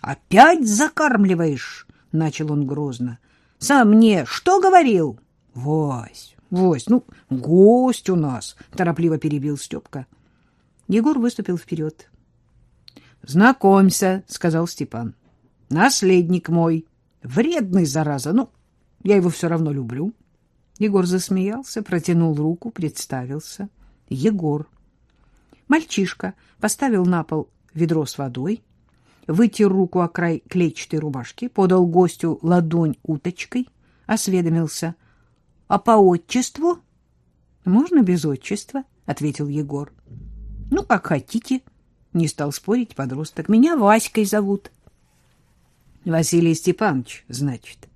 «Опять закармливаешь?» — начал он грозно. «Сам мне что говорил?» «Вась, Вась, ну, гость у нас!» — торопливо перебил Степка. Егор выступил вперед. Знакомься, сказал Степан. Наследник мой, вредный зараза. Ну, я его все равно люблю. Егор засмеялся, протянул руку, представился. Егор. Мальчишка поставил на пол ведро с водой, вытер руку о край клетчатой рубашки, подал гостю ладонь уточкой, осведомился. — А по отчеству? — Можно без отчества, — ответил Егор. — Ну, как хотите, — не стал спорить подросток. Меня Васькой зовут. Василий Степанович, значит.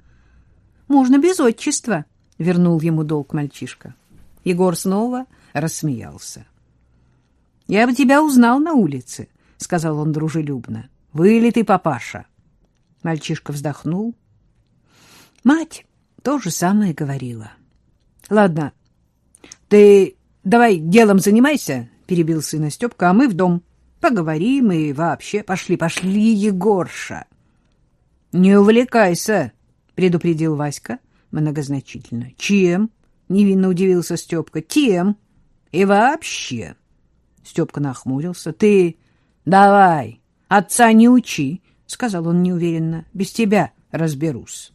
Можно без отчества, вернул ему долг мальчишка. Егор снова рассмеялся. Я бы тебя узнал на улице, сказал он дружелюбно. Вылитый папаша. Мальчишка вздохнул. Мать то же самое говорила. Ладно, ты давай делом занимайся, перебил сына Степка, а мы в дом. Поговорим и вообще пошли, пошли, Егорша. — Не увлекайся, — предупредил Васька многозначительно. — Чем? — невинно удивился Степка. — Тем. И вообще. Степка нахмурился. — Ты давай, отца не учи, — сказал он неуверенно. — Без тебя разберусь.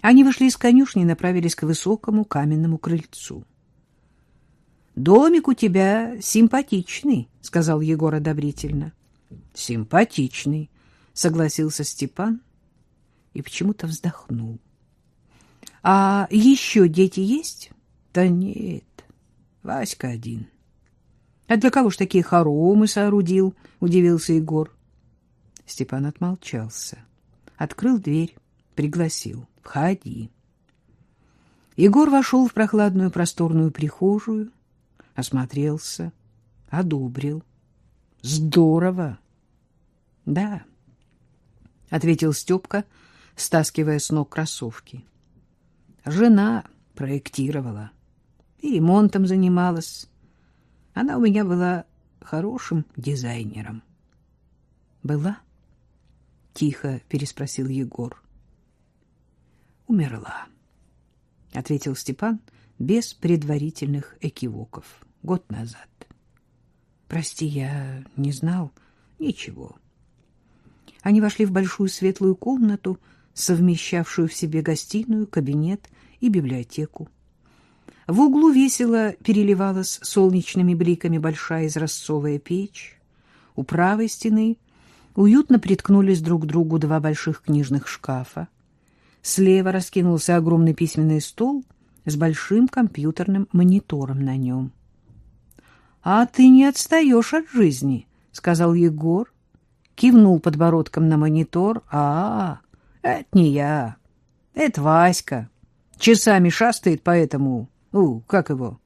Они вышли из конюшни и направились к высокому каменному крыльцу. Домик у тебя симпатичный, сказал Егор одобрительно. Симпатичный, согласился Степан и почему-то вздохнул. А еще дети есть? Да нет. Васька один. А для кого ж такие хоромы соорудил? удивился Егор. Степан отмолчался. Открыл дверь, пригласил. «Входи». Егор вошел в прохладную просторную прихожую, осмотрелся, одобрил. «Здорово!» «Да», — ответил Степка, стаскивая с ног кроссовки. «Жена проектировала и ремонтом занималась. Она у меня была хорошим дизайнером». «Была?» — тихо переспросил Егор. «Умерла», — ответил Степан без предварительных экивоков. «Год назад». «Прости, я не знал ничего». Они вошли в большую светлую комнату, совмещавшую в себе гостиную, кабинет и библиотеку. В углу весело переливалась солнечными бликами большая изразцовая печь. У правой стены уютно приткнулись друг к другу два больших книжных шкафа. Слева раскинулся огромный письменный стол с большим компьютерным монитором на нем. — А ты не отстаешь от жизни, — сказал Егор, кивнул подбородком на монитор. А, это не я. Это Васька. Часами шастает по этому... У, как его?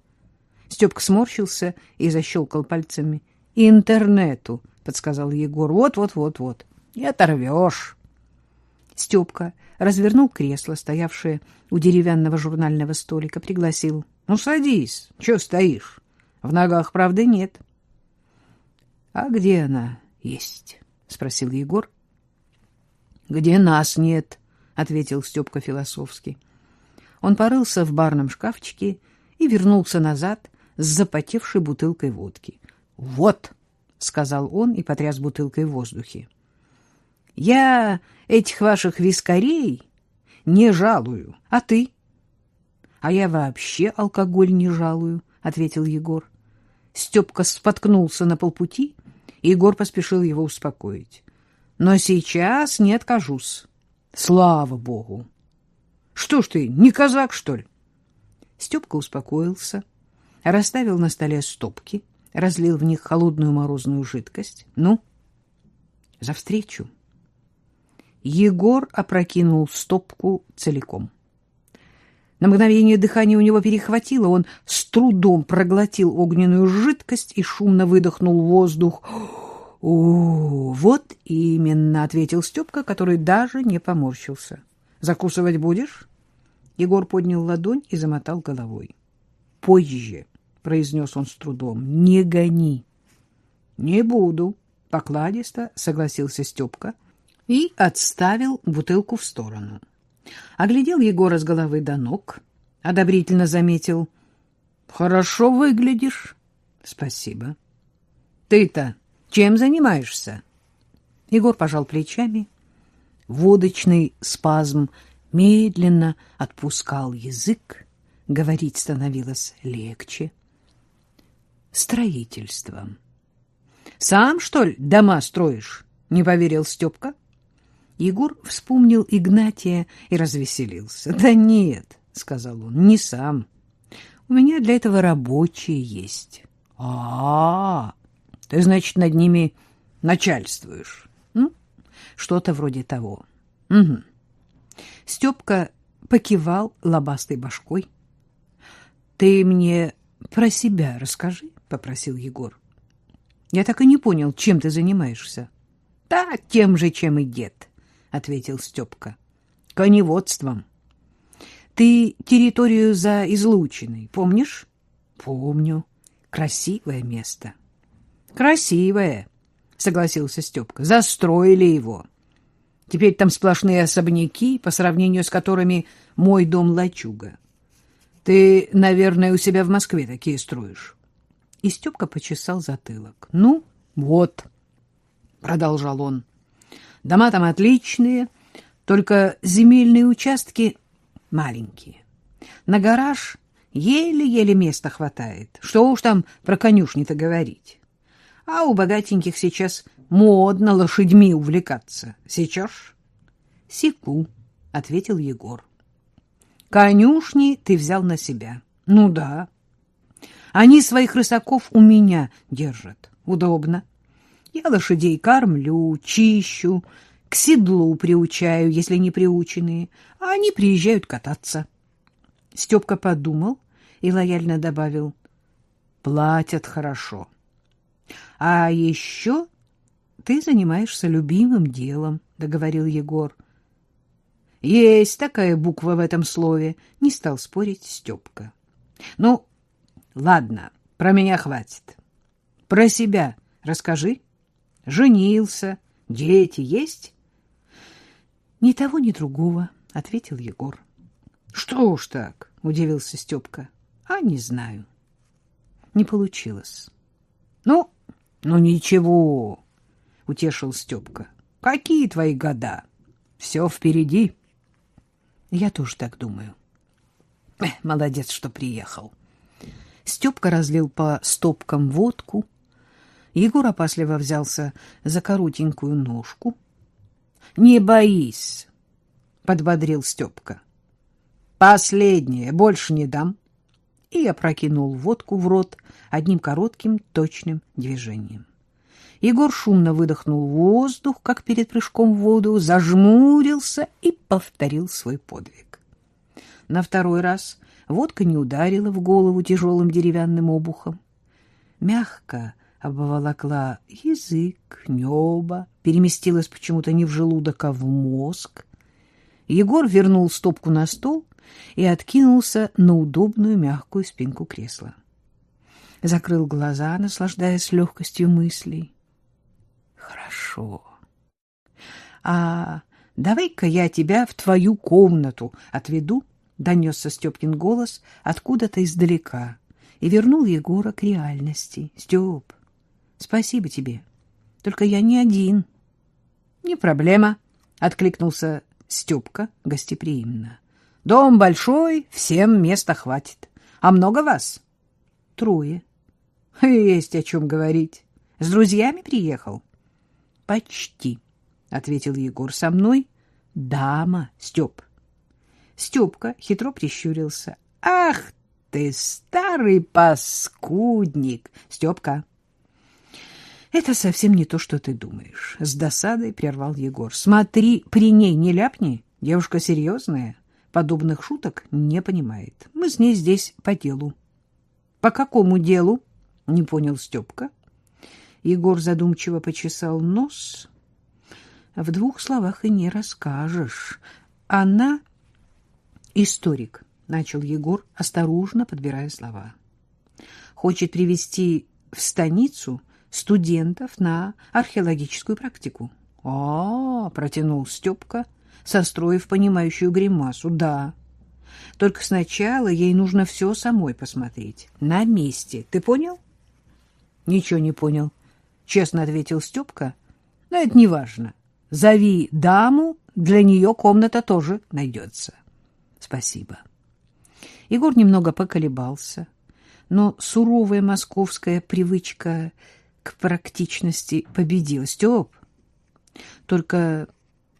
Степка сморщился и защелкал пальцами. Интернету, подсказал Егор. Вот-вот-вот-вот. И оторвешь. Степка развернул кресло, стоявшее у деревянного журнального столика, пригласил. — Ну, садись. Чего стоишь? В ногах правды нет. — А где она есть? — спросил Егор. — Где нас нет, — ответил Степка философски. Он порылся в барном шкафчике и вернулся назад с запотевшей бутылкой водки. — Вот, — сказал он и потряс бутылкой в воздухе. — Я этих ваших вискарей не жалую, а ты? — А я вообще алкоголь не жалую, — ответил Егор. Степка споткнулся на полпути Егор поспешил его успокоить. Но сейчас не откажусь. Слава богу! Что ж ты, не казак, что ли? Степка успокоился, расставил на столе стопки, разлил в них холодную морозную жидкость. Ну, за встречу. Егор опрокинул стопку целиком. На мгновение дыхание у него перехватило, он с трудом проглотил огненную жидкость и шумно выдохнул воздух. — О, вот именно, — ответил Степка, который даже не поморщился. — Закусывать будешь? Егор поднял ладонь и замотал головой. — Позже, — произнес он с трудом, — не гони. — Не буду, — покладисто согласился Степка и отставил бутылку в сторону. — Оглядел Егора с головы до ног, одобрительно заметил. — Хорошо выглядишь. — Спасибо. — Ты-то чем занимаешься? Егор пожал плечами. Водочный спазм медленно отпускал язык, говорить становилось легче. Строительством. — Сам, что ли, дома строишь? — не поверил Степка. Егор вспомнил Игнатия и развеселился. — Да нет, — сказал он, — не сам. У меня для этого рабочие есть. А-а-а! Ты, значит, над ними начальствуешь? Ну, что-то вроде того. Угу. Степка покивал лобастой башкой. — Ты мне про себя расскажи, — попросил Егор. — Я так и не понял, чем ты занимаешься. — Да, тем же, чем и дед. — ответил Степка. — Коневодством. Ты территорию за излучиной помнишь? — Помню. Красивое место. — Красивое, — согласился Степка. — Застроили его. Теперь там сплошные особняки, по сравнению с которыми мой дом лачуга. Ты, наверное, у себя в Москве такие строишь. И Степка почесал затылок. — Ну, вот, — продолжал он, — Дома там отличные, только земельные участки маленькие. На гараж еле-еле места хватает. Что уж там про конюшни-то говорить. А у богатеньких сейчас модно лошадьми увлекаться. Сечешь? — Секу, — ответил Егор. — Конюшни ты взял на себя. — Ну да. Они своих рысаков у меня держат. Удобно. Я лошадей кормлю, чищу, к седлу приучаю, если не приученные, а они приезжают кататься. Степка подумал и лояльно добавил, платят хорошо. А еще ты занимаешься любимым делом, договорил Егор. Есть такая буква в этом слове, не стал спорить Степка. Ну, ладно, про меня хватит. Про себя расскажи. Женился, дети есть? Ни того, ни другого, ответил Егор. Что ж так, удивился Степка. А не знаю. Не получилось. Ну, ну ничего, утешил Степка. Какие твои года? Все впереди. Я тоже так думаю. Молодец, что приехал. Степка разлил по стопкам водку. Егор опасливо взялся за коротенькую ножку. — Не боись, — подбодрил Степка. — Последнее, больше не дам. И опрокинул водку в рот одним коротким точным движением. Егор шумно выдохнул воздух, как перед прыжком в воду, зажмурился и повторил свой подвиг. На второй раз водка не ударила в голову тяжелым деревянным обухом. Мягко обволокла язык, небо, переместилась почему-то не в желудок, а в мозг. Егор вернул стопку на стол и откинулся на удобную мягкую спинку кресла. Закрыл глаза, наслаждаясь легкостью мыслей. Хорошо. А давай-ка я тебя в твою комнату отведу, донесся Степкин голос откуда-то издалека и вернул Егора к реальности. Степ, Спасибо тебе. Только я не один. Не проблема, откликнулся Степка гостеприимно. Дом большой, всем места хватит. А много вас? Трое. Есть о чем говорить. С друзьями приехал? Почти, ответил Егор. Со мной дама, Степ. Степка хитро прищурился. Ах ты, старый паскудник! Степка, это совсем не то, что ты думаешь. С досадой прервал Егор. Смотри, при ней не ляпни. Девушка серьезная, подобных шуток не понимает. Мы с ней здесь по делу. По какому делу? Не понял Степка. Егор задумчиво почесал нос. В двух словах и не расскажешь. Она историк, начал Егор, осторожно подбирая слова. Хочет привести в станицу студентов на археологическую практику. А, протянул Степка, состроив понимающую гримасу. Да. Только сначала ей нужно все самой посмотреть. На месте. Ты понял? Ничего не понял, честно ответил Степка. Но это не важно. Зови даму, для нее комната тоже найдется. Спасибо. Егор немного поколебался, но суровая московская привычка к практичности победила. Степ, только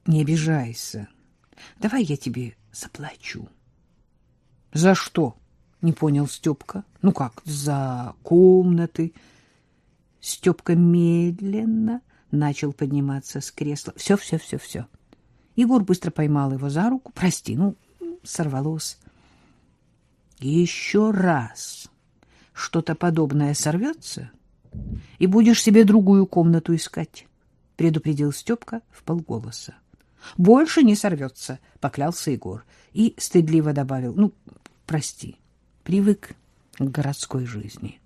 не обижайся. Давай я тебе заплачу. — За что? — не понял Степка. — Ну как, за комнаты? Степка медленно начал подниматься с кресла. Все, все, все, все. Егор быстро поймал его за руку. Прости, ну, сорвалось. Еще раз что-то подобное сорвется — и будешь себе другую комнату искать, — предупредил Степка вполголоса. — Больше не сорвется, — поклялся Егор и стыдливо добавил. — Ну, прости, привык к городской жизни.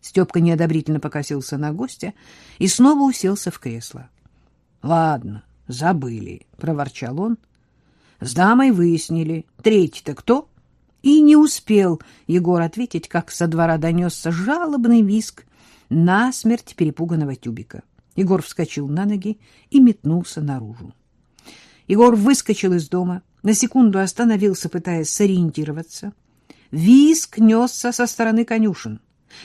Степка неодобрительно покосился на гостя и снова уселся в кресло. — Ладно, забыли, — проворчал он. — С дамой выяснили. Третий-то кто? И не успел Егор ответить, как со двора донесся жалобный визг насмерть перепуганного тюбика. Егор вскочил на ноги и метнулся наружу. Егор выскочил из дома, на секунду остановился, пытаясь сориентироваться. Визг несся со стороны конюшен.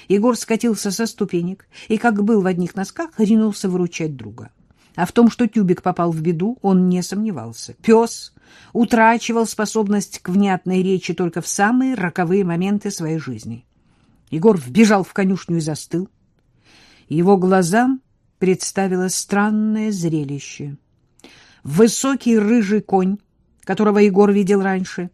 Егор скатился со ступенек и, как был в одних носках, ринулся выручать друга. А в том, что тюбик попал в беду, он не сомневался. Пес утрачивал способность к внятной речи только в самые роковые моменты своей жизни. Егор вбежал в конюшню и застыл. Его глазам представилось странное зрелище. Высокий рыжий конь, которого Егор видел раньше,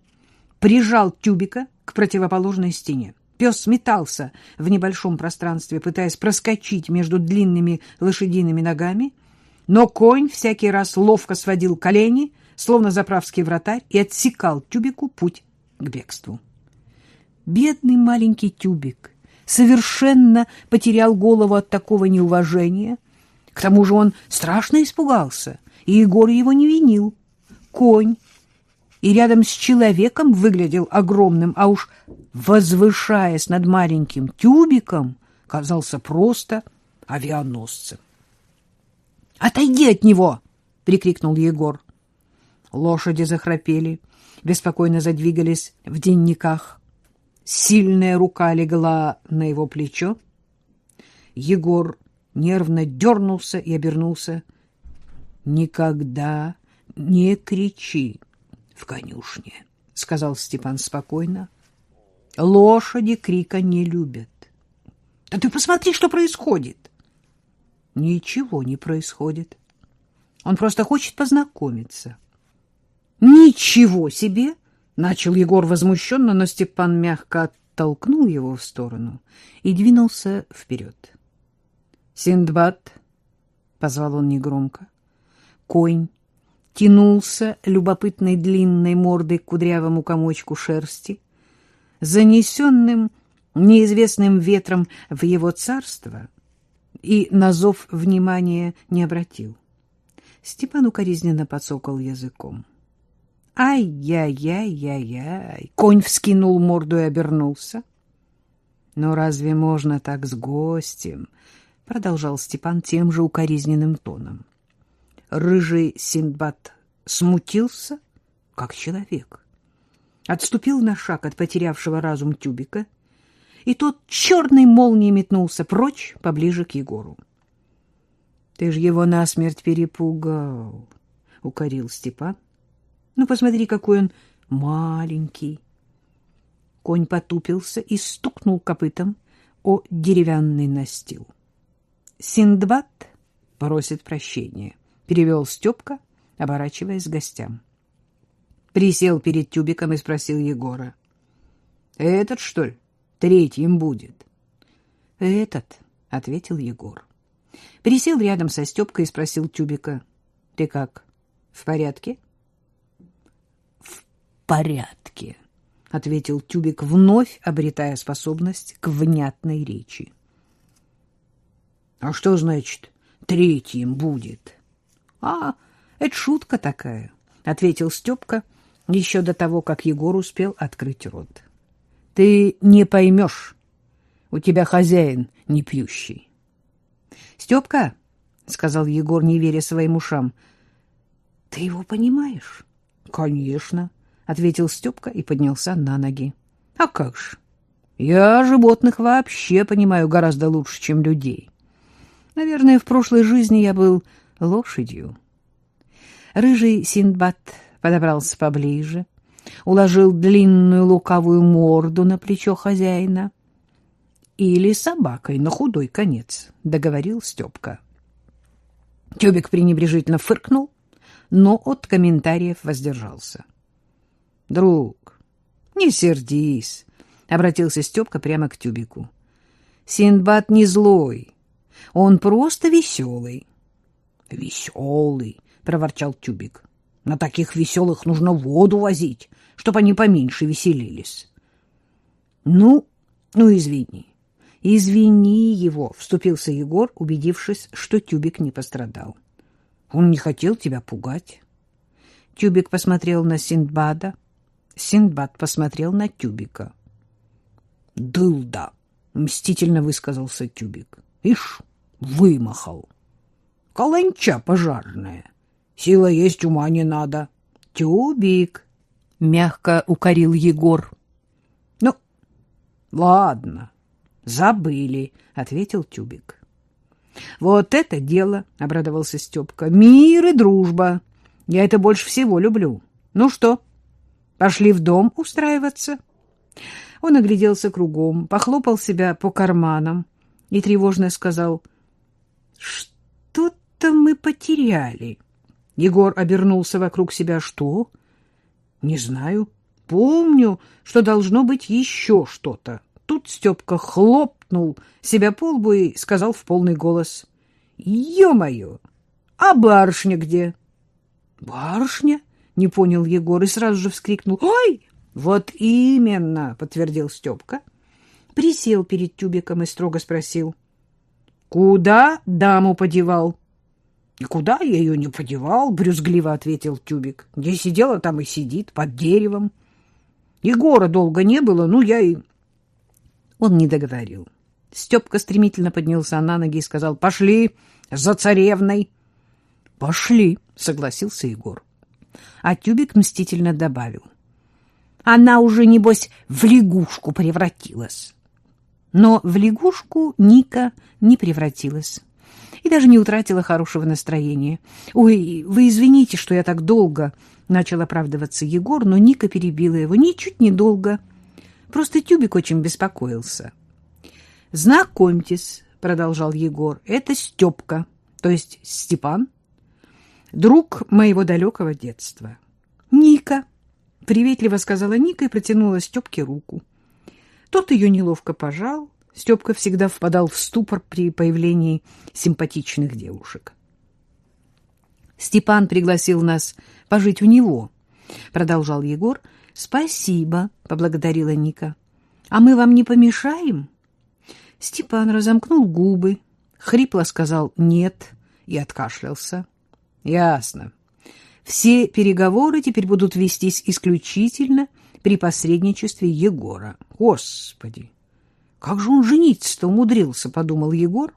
прижал тюбика к противоположной стене. Пес метался в небольшом пространстве, пытаясь проскочить между длинными лошадиными ногами, но конь всякий раз ловко сводил колени, словно заправский вратарь, и отсекал тюбику путь к бегству. Бедный маленький тюбик совершенно потерял голову от такого неуважения. К тому же он страшно испугался, и Егор его не винил. Конь и рядом с человеком выглядел огромным, а уж возвышаясь над маленьким тюбиком, казался просто авианосцем. «Отойди от него!» — прикрикнул Егор. Лошади захрапели, беспокойно задвигались в денниках. Сильная рука легла на его плечо. Егор нервно дернулся и обернулся. «Никогда не кричи!» в конюшне, — сказал Степан спокойно. — Лошади крика не любят. — Да ты посмотри, что происходит. — Ничего не происходит. Он просто хочет познакомиться. — Ничего себе! — начал Егор возмущенно, но Степан мягко оттолкнул его в сторону и двинулся вперед. — Синдбад! — позвал он негромко. Конь тянулся любопытной длинной мордой к кудрявому комочку шерсти, занесенным неизвестным ветром в его царство, и на зов внимания не обратил. Степан укоризненно подсокал языком. «Ай-яй-яй-яй-яй!» Конь вскинул морду и обернулся. «Но разве можно так с гостем?» — продолжал Степан тем же укоризненным тоном рыжий Синдбад смутился, как человек. Отступил на шаг от потерявшего разум тюбика, и тот черной молнией метнулся прочь, поближе к Егору. — Ты ж его насмерть перепугал, — укорил Степан. — Ну, посмотри, какой он маленький. Конь потупился и стукнул копытом о деревянный настил. Синдбад просит прощения перевел Степка, оборачиваясь к гостям. Присел перед тюбиком и спросил Егора. — Этот, что ли, третьим будет? — Этот, — ответил Егор. Присел рядом со Степкой и спросил тюбика. — Ты как, в порядке? — В порядке, — ответил тюбик, вновь обретая способность к внятной речи. — А что значит третьим будет? —— А, это шутка такая, — ответил Степка еще до того, как Егор успел открыть рот. — Ты не поймешь. У тебя хозяин не пьющий. — Степка, — сказал Егор, не веря своим ушам, — ты его понимаешь? — Конечно, — ответил Степка и поднялся на ноги. — А как же? Я животных вообще понимаю гораздо лучше, чем людей. Наверное, в прошлой жизни я был лошадью. Рыжий Синдбад подобрался поближе, уложил длинную лукавую морду на плечо хозяина. Или собакой на худой конец, договорил Степка. Тюбик пренебрежительно фыркнул, но от комментариев воздержался. — Друг, не сердись, — обратился Степка прямо к Тюбику. — Синдбад не злой, он просто веселый. — Веселый, — проворчал Тюбик. — На таких веселых нужно воду возить, чтобы они поменьше веселились. — Ну, ну, извини. — Извини его, — вступился Егор, убедившись, что Тюбик не пострадал. — Он не хотел тебя пугать. Тюбик посмотрел на Синдбада. Синдбад посмотрел на Тюбика. — Дылда! — мстительно высказался Тюбик. — Ишь, вымахал! — Каланча пожарная. Сила есть, ума не надо. Тюбик, — мягко укорил Егор. — Ну, ладно, забыли, — ответил Тюбик. — Вот это дело, — обрадовался Степка. — Мир и дружба. Я это больше всего люблю. Ну что, пошли в дом устраиваться? Он огляделся кругом, похлопал себя по карманам и тревожно сказал — Что-то мы потеряли. Егор обернулся вокруг себя. Что? Не знаю. Помню, что должно быть еще что-то. Тут Степка хлопнул себя по лбу и сказал в полный голос. Ё-моё! А барышня где? Барышня? Не понял Егор и сразу же вскрикнул. Ой! Вот именно, подтвердил Степка. Присел перед тюбиком и строго спросил. Куда даму подевал? Никуда я ее не подевал, брюзгливо ответил тюбик. Где сидела, там и сидит, под деревом. Егора долго не было, ну я и... Он не договорил. Степка стремительно поднялся на ноги и сказал, «Пошли за царевной!» «Пошли!» — согласился Егор. А Тюбик мстительно добавил. «Она уже, небось, в лягушку превратилась!» Но в лягушку Ника не превратилась и даже не утратила хорошего настроения. «Ой, вы извините, что я так долго...» — начал оправдываться Егор, но Ника перебила его. «Ничуть не долго. Просто Тюбик очень беспокоился». «Знакомьтесь», — продолжал Егор, — «это Степка, то есть Степан, друг моего далекого детства». «Ника», — приветливо сказала Ника и протянула Степке руку. Тот ее неловко пожал. Степка всегда впадал в ступор при появлении симпатичных девушек. «Степан пригласил нас пожить у него», — продолжал Егор. «Спасибо», — поблагодарила Ника. «А мы вам не помешаем?» Степан разомкнул губы, хрипло сказал «нет» и откашлялся. «Ясно. Все переговоры теперь будут вестись исключительно при посредничестве Егора. Господи! Как же он жениться-то умудрился, — подумал Егор.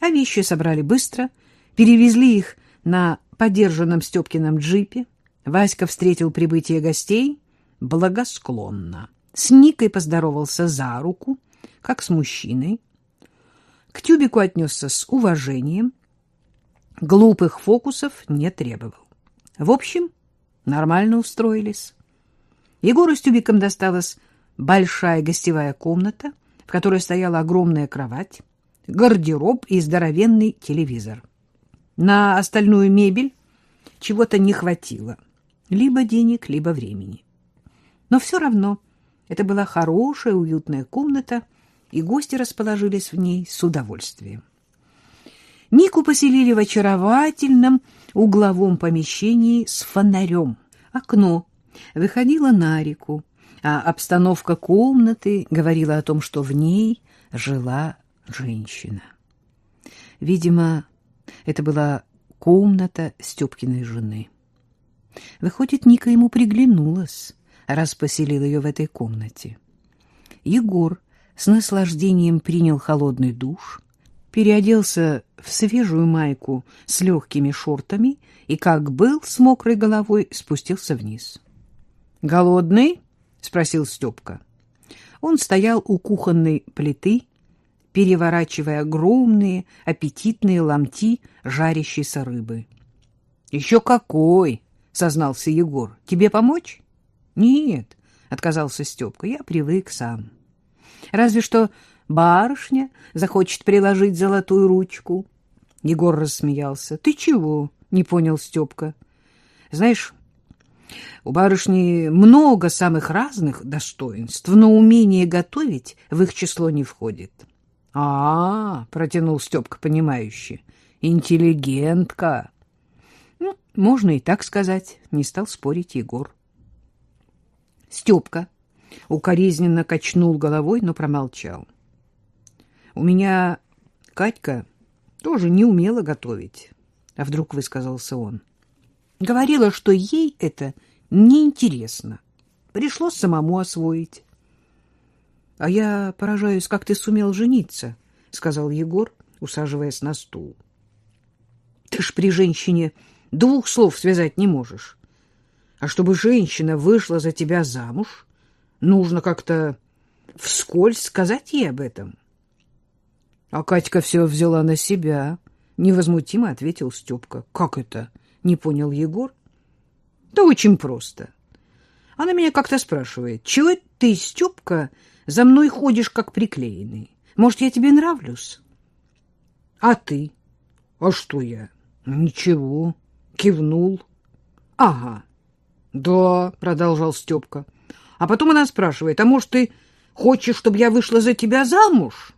А вещи собрали быстро, перевезли их на подержанном Степкином джипе. Васька встретил прибытие гостей благосклонно. С Никой поздоровался за руку, как с мужчиной. К тюбику отнесся с уважением. Глупых фокусов не требовал. В общем, нормально устроились. Егору с тюбиком досталась большая гостевая комната, в которой стояла огромная кровать, гардероб и здоровенный телевизор. На остальную мебель чего-то не хватило. Либо денег, либо времени. Но все равно это была хорошая, уютная комната, и гости расположились в ней с удовольствием. Нику поселили в очаровательном угловом помещении с фонарем. Окно выходило на реку, а обстановка комнаты говорила о том, что в ней жила женщина. Видимо, это была комната Степкиной жены. Выходит, Ника ему приглянулась, раз поселил ее в этой комнате. Егор с наслаждением принял холодный душ, переоделся в свежую майку с легкими шортами и, как был с мокрой головой, спустился вниз. «Голодный?» — спросил Степка. Он стоял у кухонной плиты, переворачивая огромные аппетитные ломти жарящейся рыбы. «Еще какой!» — сознался Егор. «Тебе помочь?» «Нет», — отказался Степка, — «я привык сам». «Разве что барышня захочет приложить золотую ручку». Егор рассмеялся. «Ты чего?» — не понял Степка. «Знаешь, у барышни много самых разных достоинств, но умение готовить в их число не входит». «А-а-а!» — протянул Степка, понимающе. «Интеллигентка!» «Ну, можно и так сказать», — не стал спорить Егор. Степка укоризненно качнул головой, но промолчал. У меня Катька тоже не умела готовить, а вдруг высказался он. Говорила, что ей это неинтересно. Пришлось самому освоить. — А я поражаюсь, как ты сумел жениться, — сказал Егор, усаживаясь на стул. — Ты ж при женщине двух слов связать не можешь. А чтобы женщина вышла за тебя замуж, нужно как-то вскользь сказать ей об этом. А Катька все взяла на себя, невозмутимо ответил Степка. Как это? Не понял Егор. Да очень просто. Она меня как-то спрашивает, чего ты, Степка, за мной ходишь как приклеенный? Может, я тебе нравлюсь? А ты? А что я? Ничего. Кивнул. Ага. Да, продолжал Степка. А потом она спрашивает, а может, ты хочешь, чтобы я вышла за тебя замуж?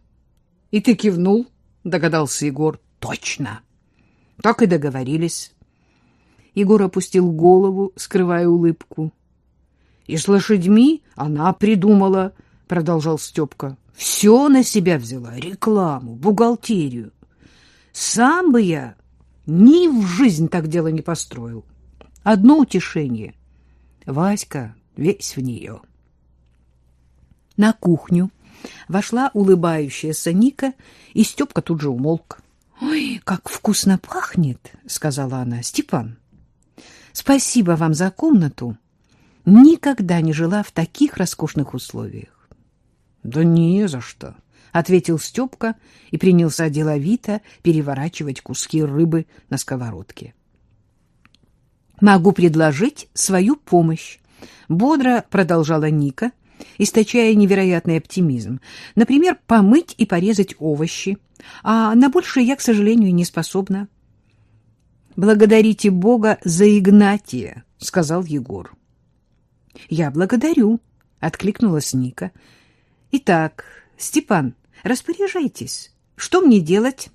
И ты кивнул, догадался Егор. Точно. Так и договорились. Егор опустил голову, скрывая улыбку. И с лошадьми она придумала, продолжал Степка. Все на себя взяла, рекламу, бухгалтерию. Сам бы я ни в жизнь так дело не построил. Одно утешение. Васька весь в нее. На кухню вошла улыбающаяся Ника, и Степка тут же умолк. — Ой, как вкусно пахнет! — сказала она. — Степан, спасибо вам за комнату. Никогда не жила в таких роскошных условиях. — Да не за что, — ответил Степка и принялся деловито переворачивать куски рыбы на сковородке. — Могу предложить свою помощь, — бодро продолжала Ника, — источая невероятный оптимизм. Например, помыть и порезать овощи. А на большее я, к сожалению, не способна. «Благодарите Бога за Игнатия», — сказал Егор. «Я благодарю», — откликнулась Ника. «Итак, Степан, распоряжайтесь. Что мне делать?»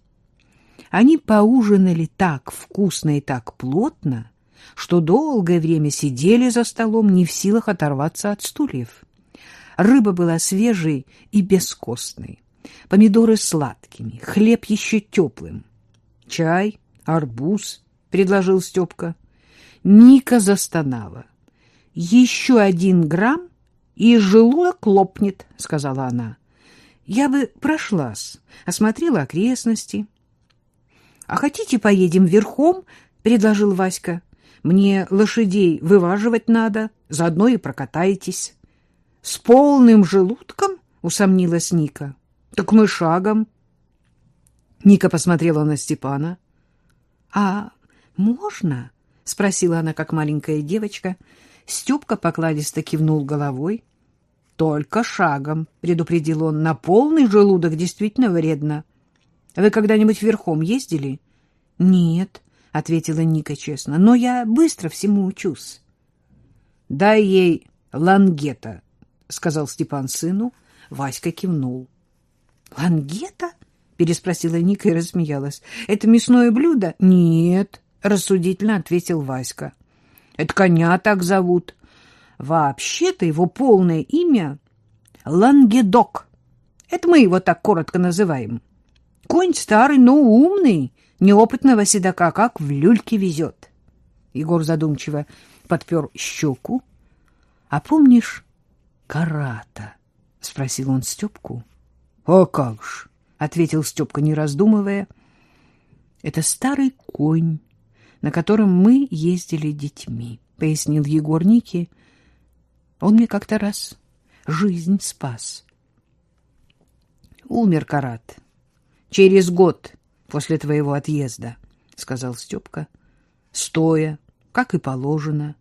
Они поужинали так вкусно и так плотно, что долгое время сидели за столом, не в силах оторваться от стульев. Рыба была свежей и бескостной, помидоры сладкими, хлеб еще теплым. «Чай, арбуз», — предложил Степка. Ника застонала. «Еще один грамм, и желудок лопнет», — сказала она. «Я бы прошлась, осмотрела окрестности». «А хотите, поедем верхом?» — предложил Васька. «Мне лошадей вываживать надо, заодно и прокатаетесь». С полным желудком? усомнилась Ника. Так мы шагом. Ника посмотрела на Степана. А можно? спросила она, как маленькая девочка. Степка покладисто кивнул головой. Только шагом, предупредил он. На полный желудок действительно вредно. Вы когда-нибудь верхом ездили? Нет, ответила Ника честно. Но я быстро всему учусь. Дай ей лангета, — сказал Степан сыну. Васька кивнул. — Лангета? — переспросила Ника и рассмеялась. — Это мясное блюдо? — Нет, — рассудительно ответил Васька. — Это коня так зовут. Вообще-то его полное имя — Лангедок. Это мы его так коротко называем. Конь старый, но умный, неопытного седока как в люльке везет. Егор задумчиво подпер щеку. — А помнишь, карата? — спросил он Степку. — А как ж, — ответил Степка, не раздумывая. — Это старый конь, на котором мы ездили детьми, — пояснил Егор Нике. Он мне как-то раз жизнь спас. Умер Карат. Через год после твоего отъезда, — сказал Степка, стоя, как и положено.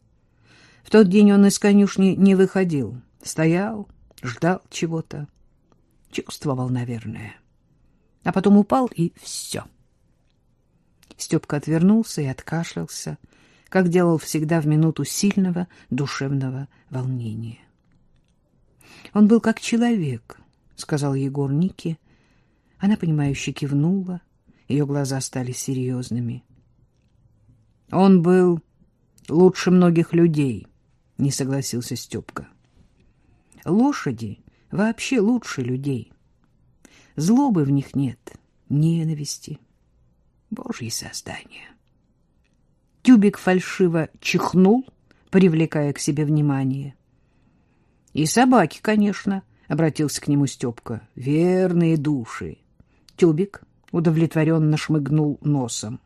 В тот день он из конюшни не выходил. Стоял, ждал чего-то. Чувствовал, наверное. А потом упал, и все. Степка отвернулся и откашлялся, как делал всегда в минуту сильного душевного волнения. Он был как человек, — сказал Егор Нике. Она, понимающе кивнула, ее глаза стали серьезными. Он был лучше многих людей, — не согласился Степка. Лошади вообще лучше людей. Злобы в них нет, ненависти. Божьи создания. Тюбик фальшиво чихнул, привлекая к себе внимание. — И собаки, конечно, — обратился к нему Степка. — Верные души. Тюбик удовлетворенно шмыгнул носом.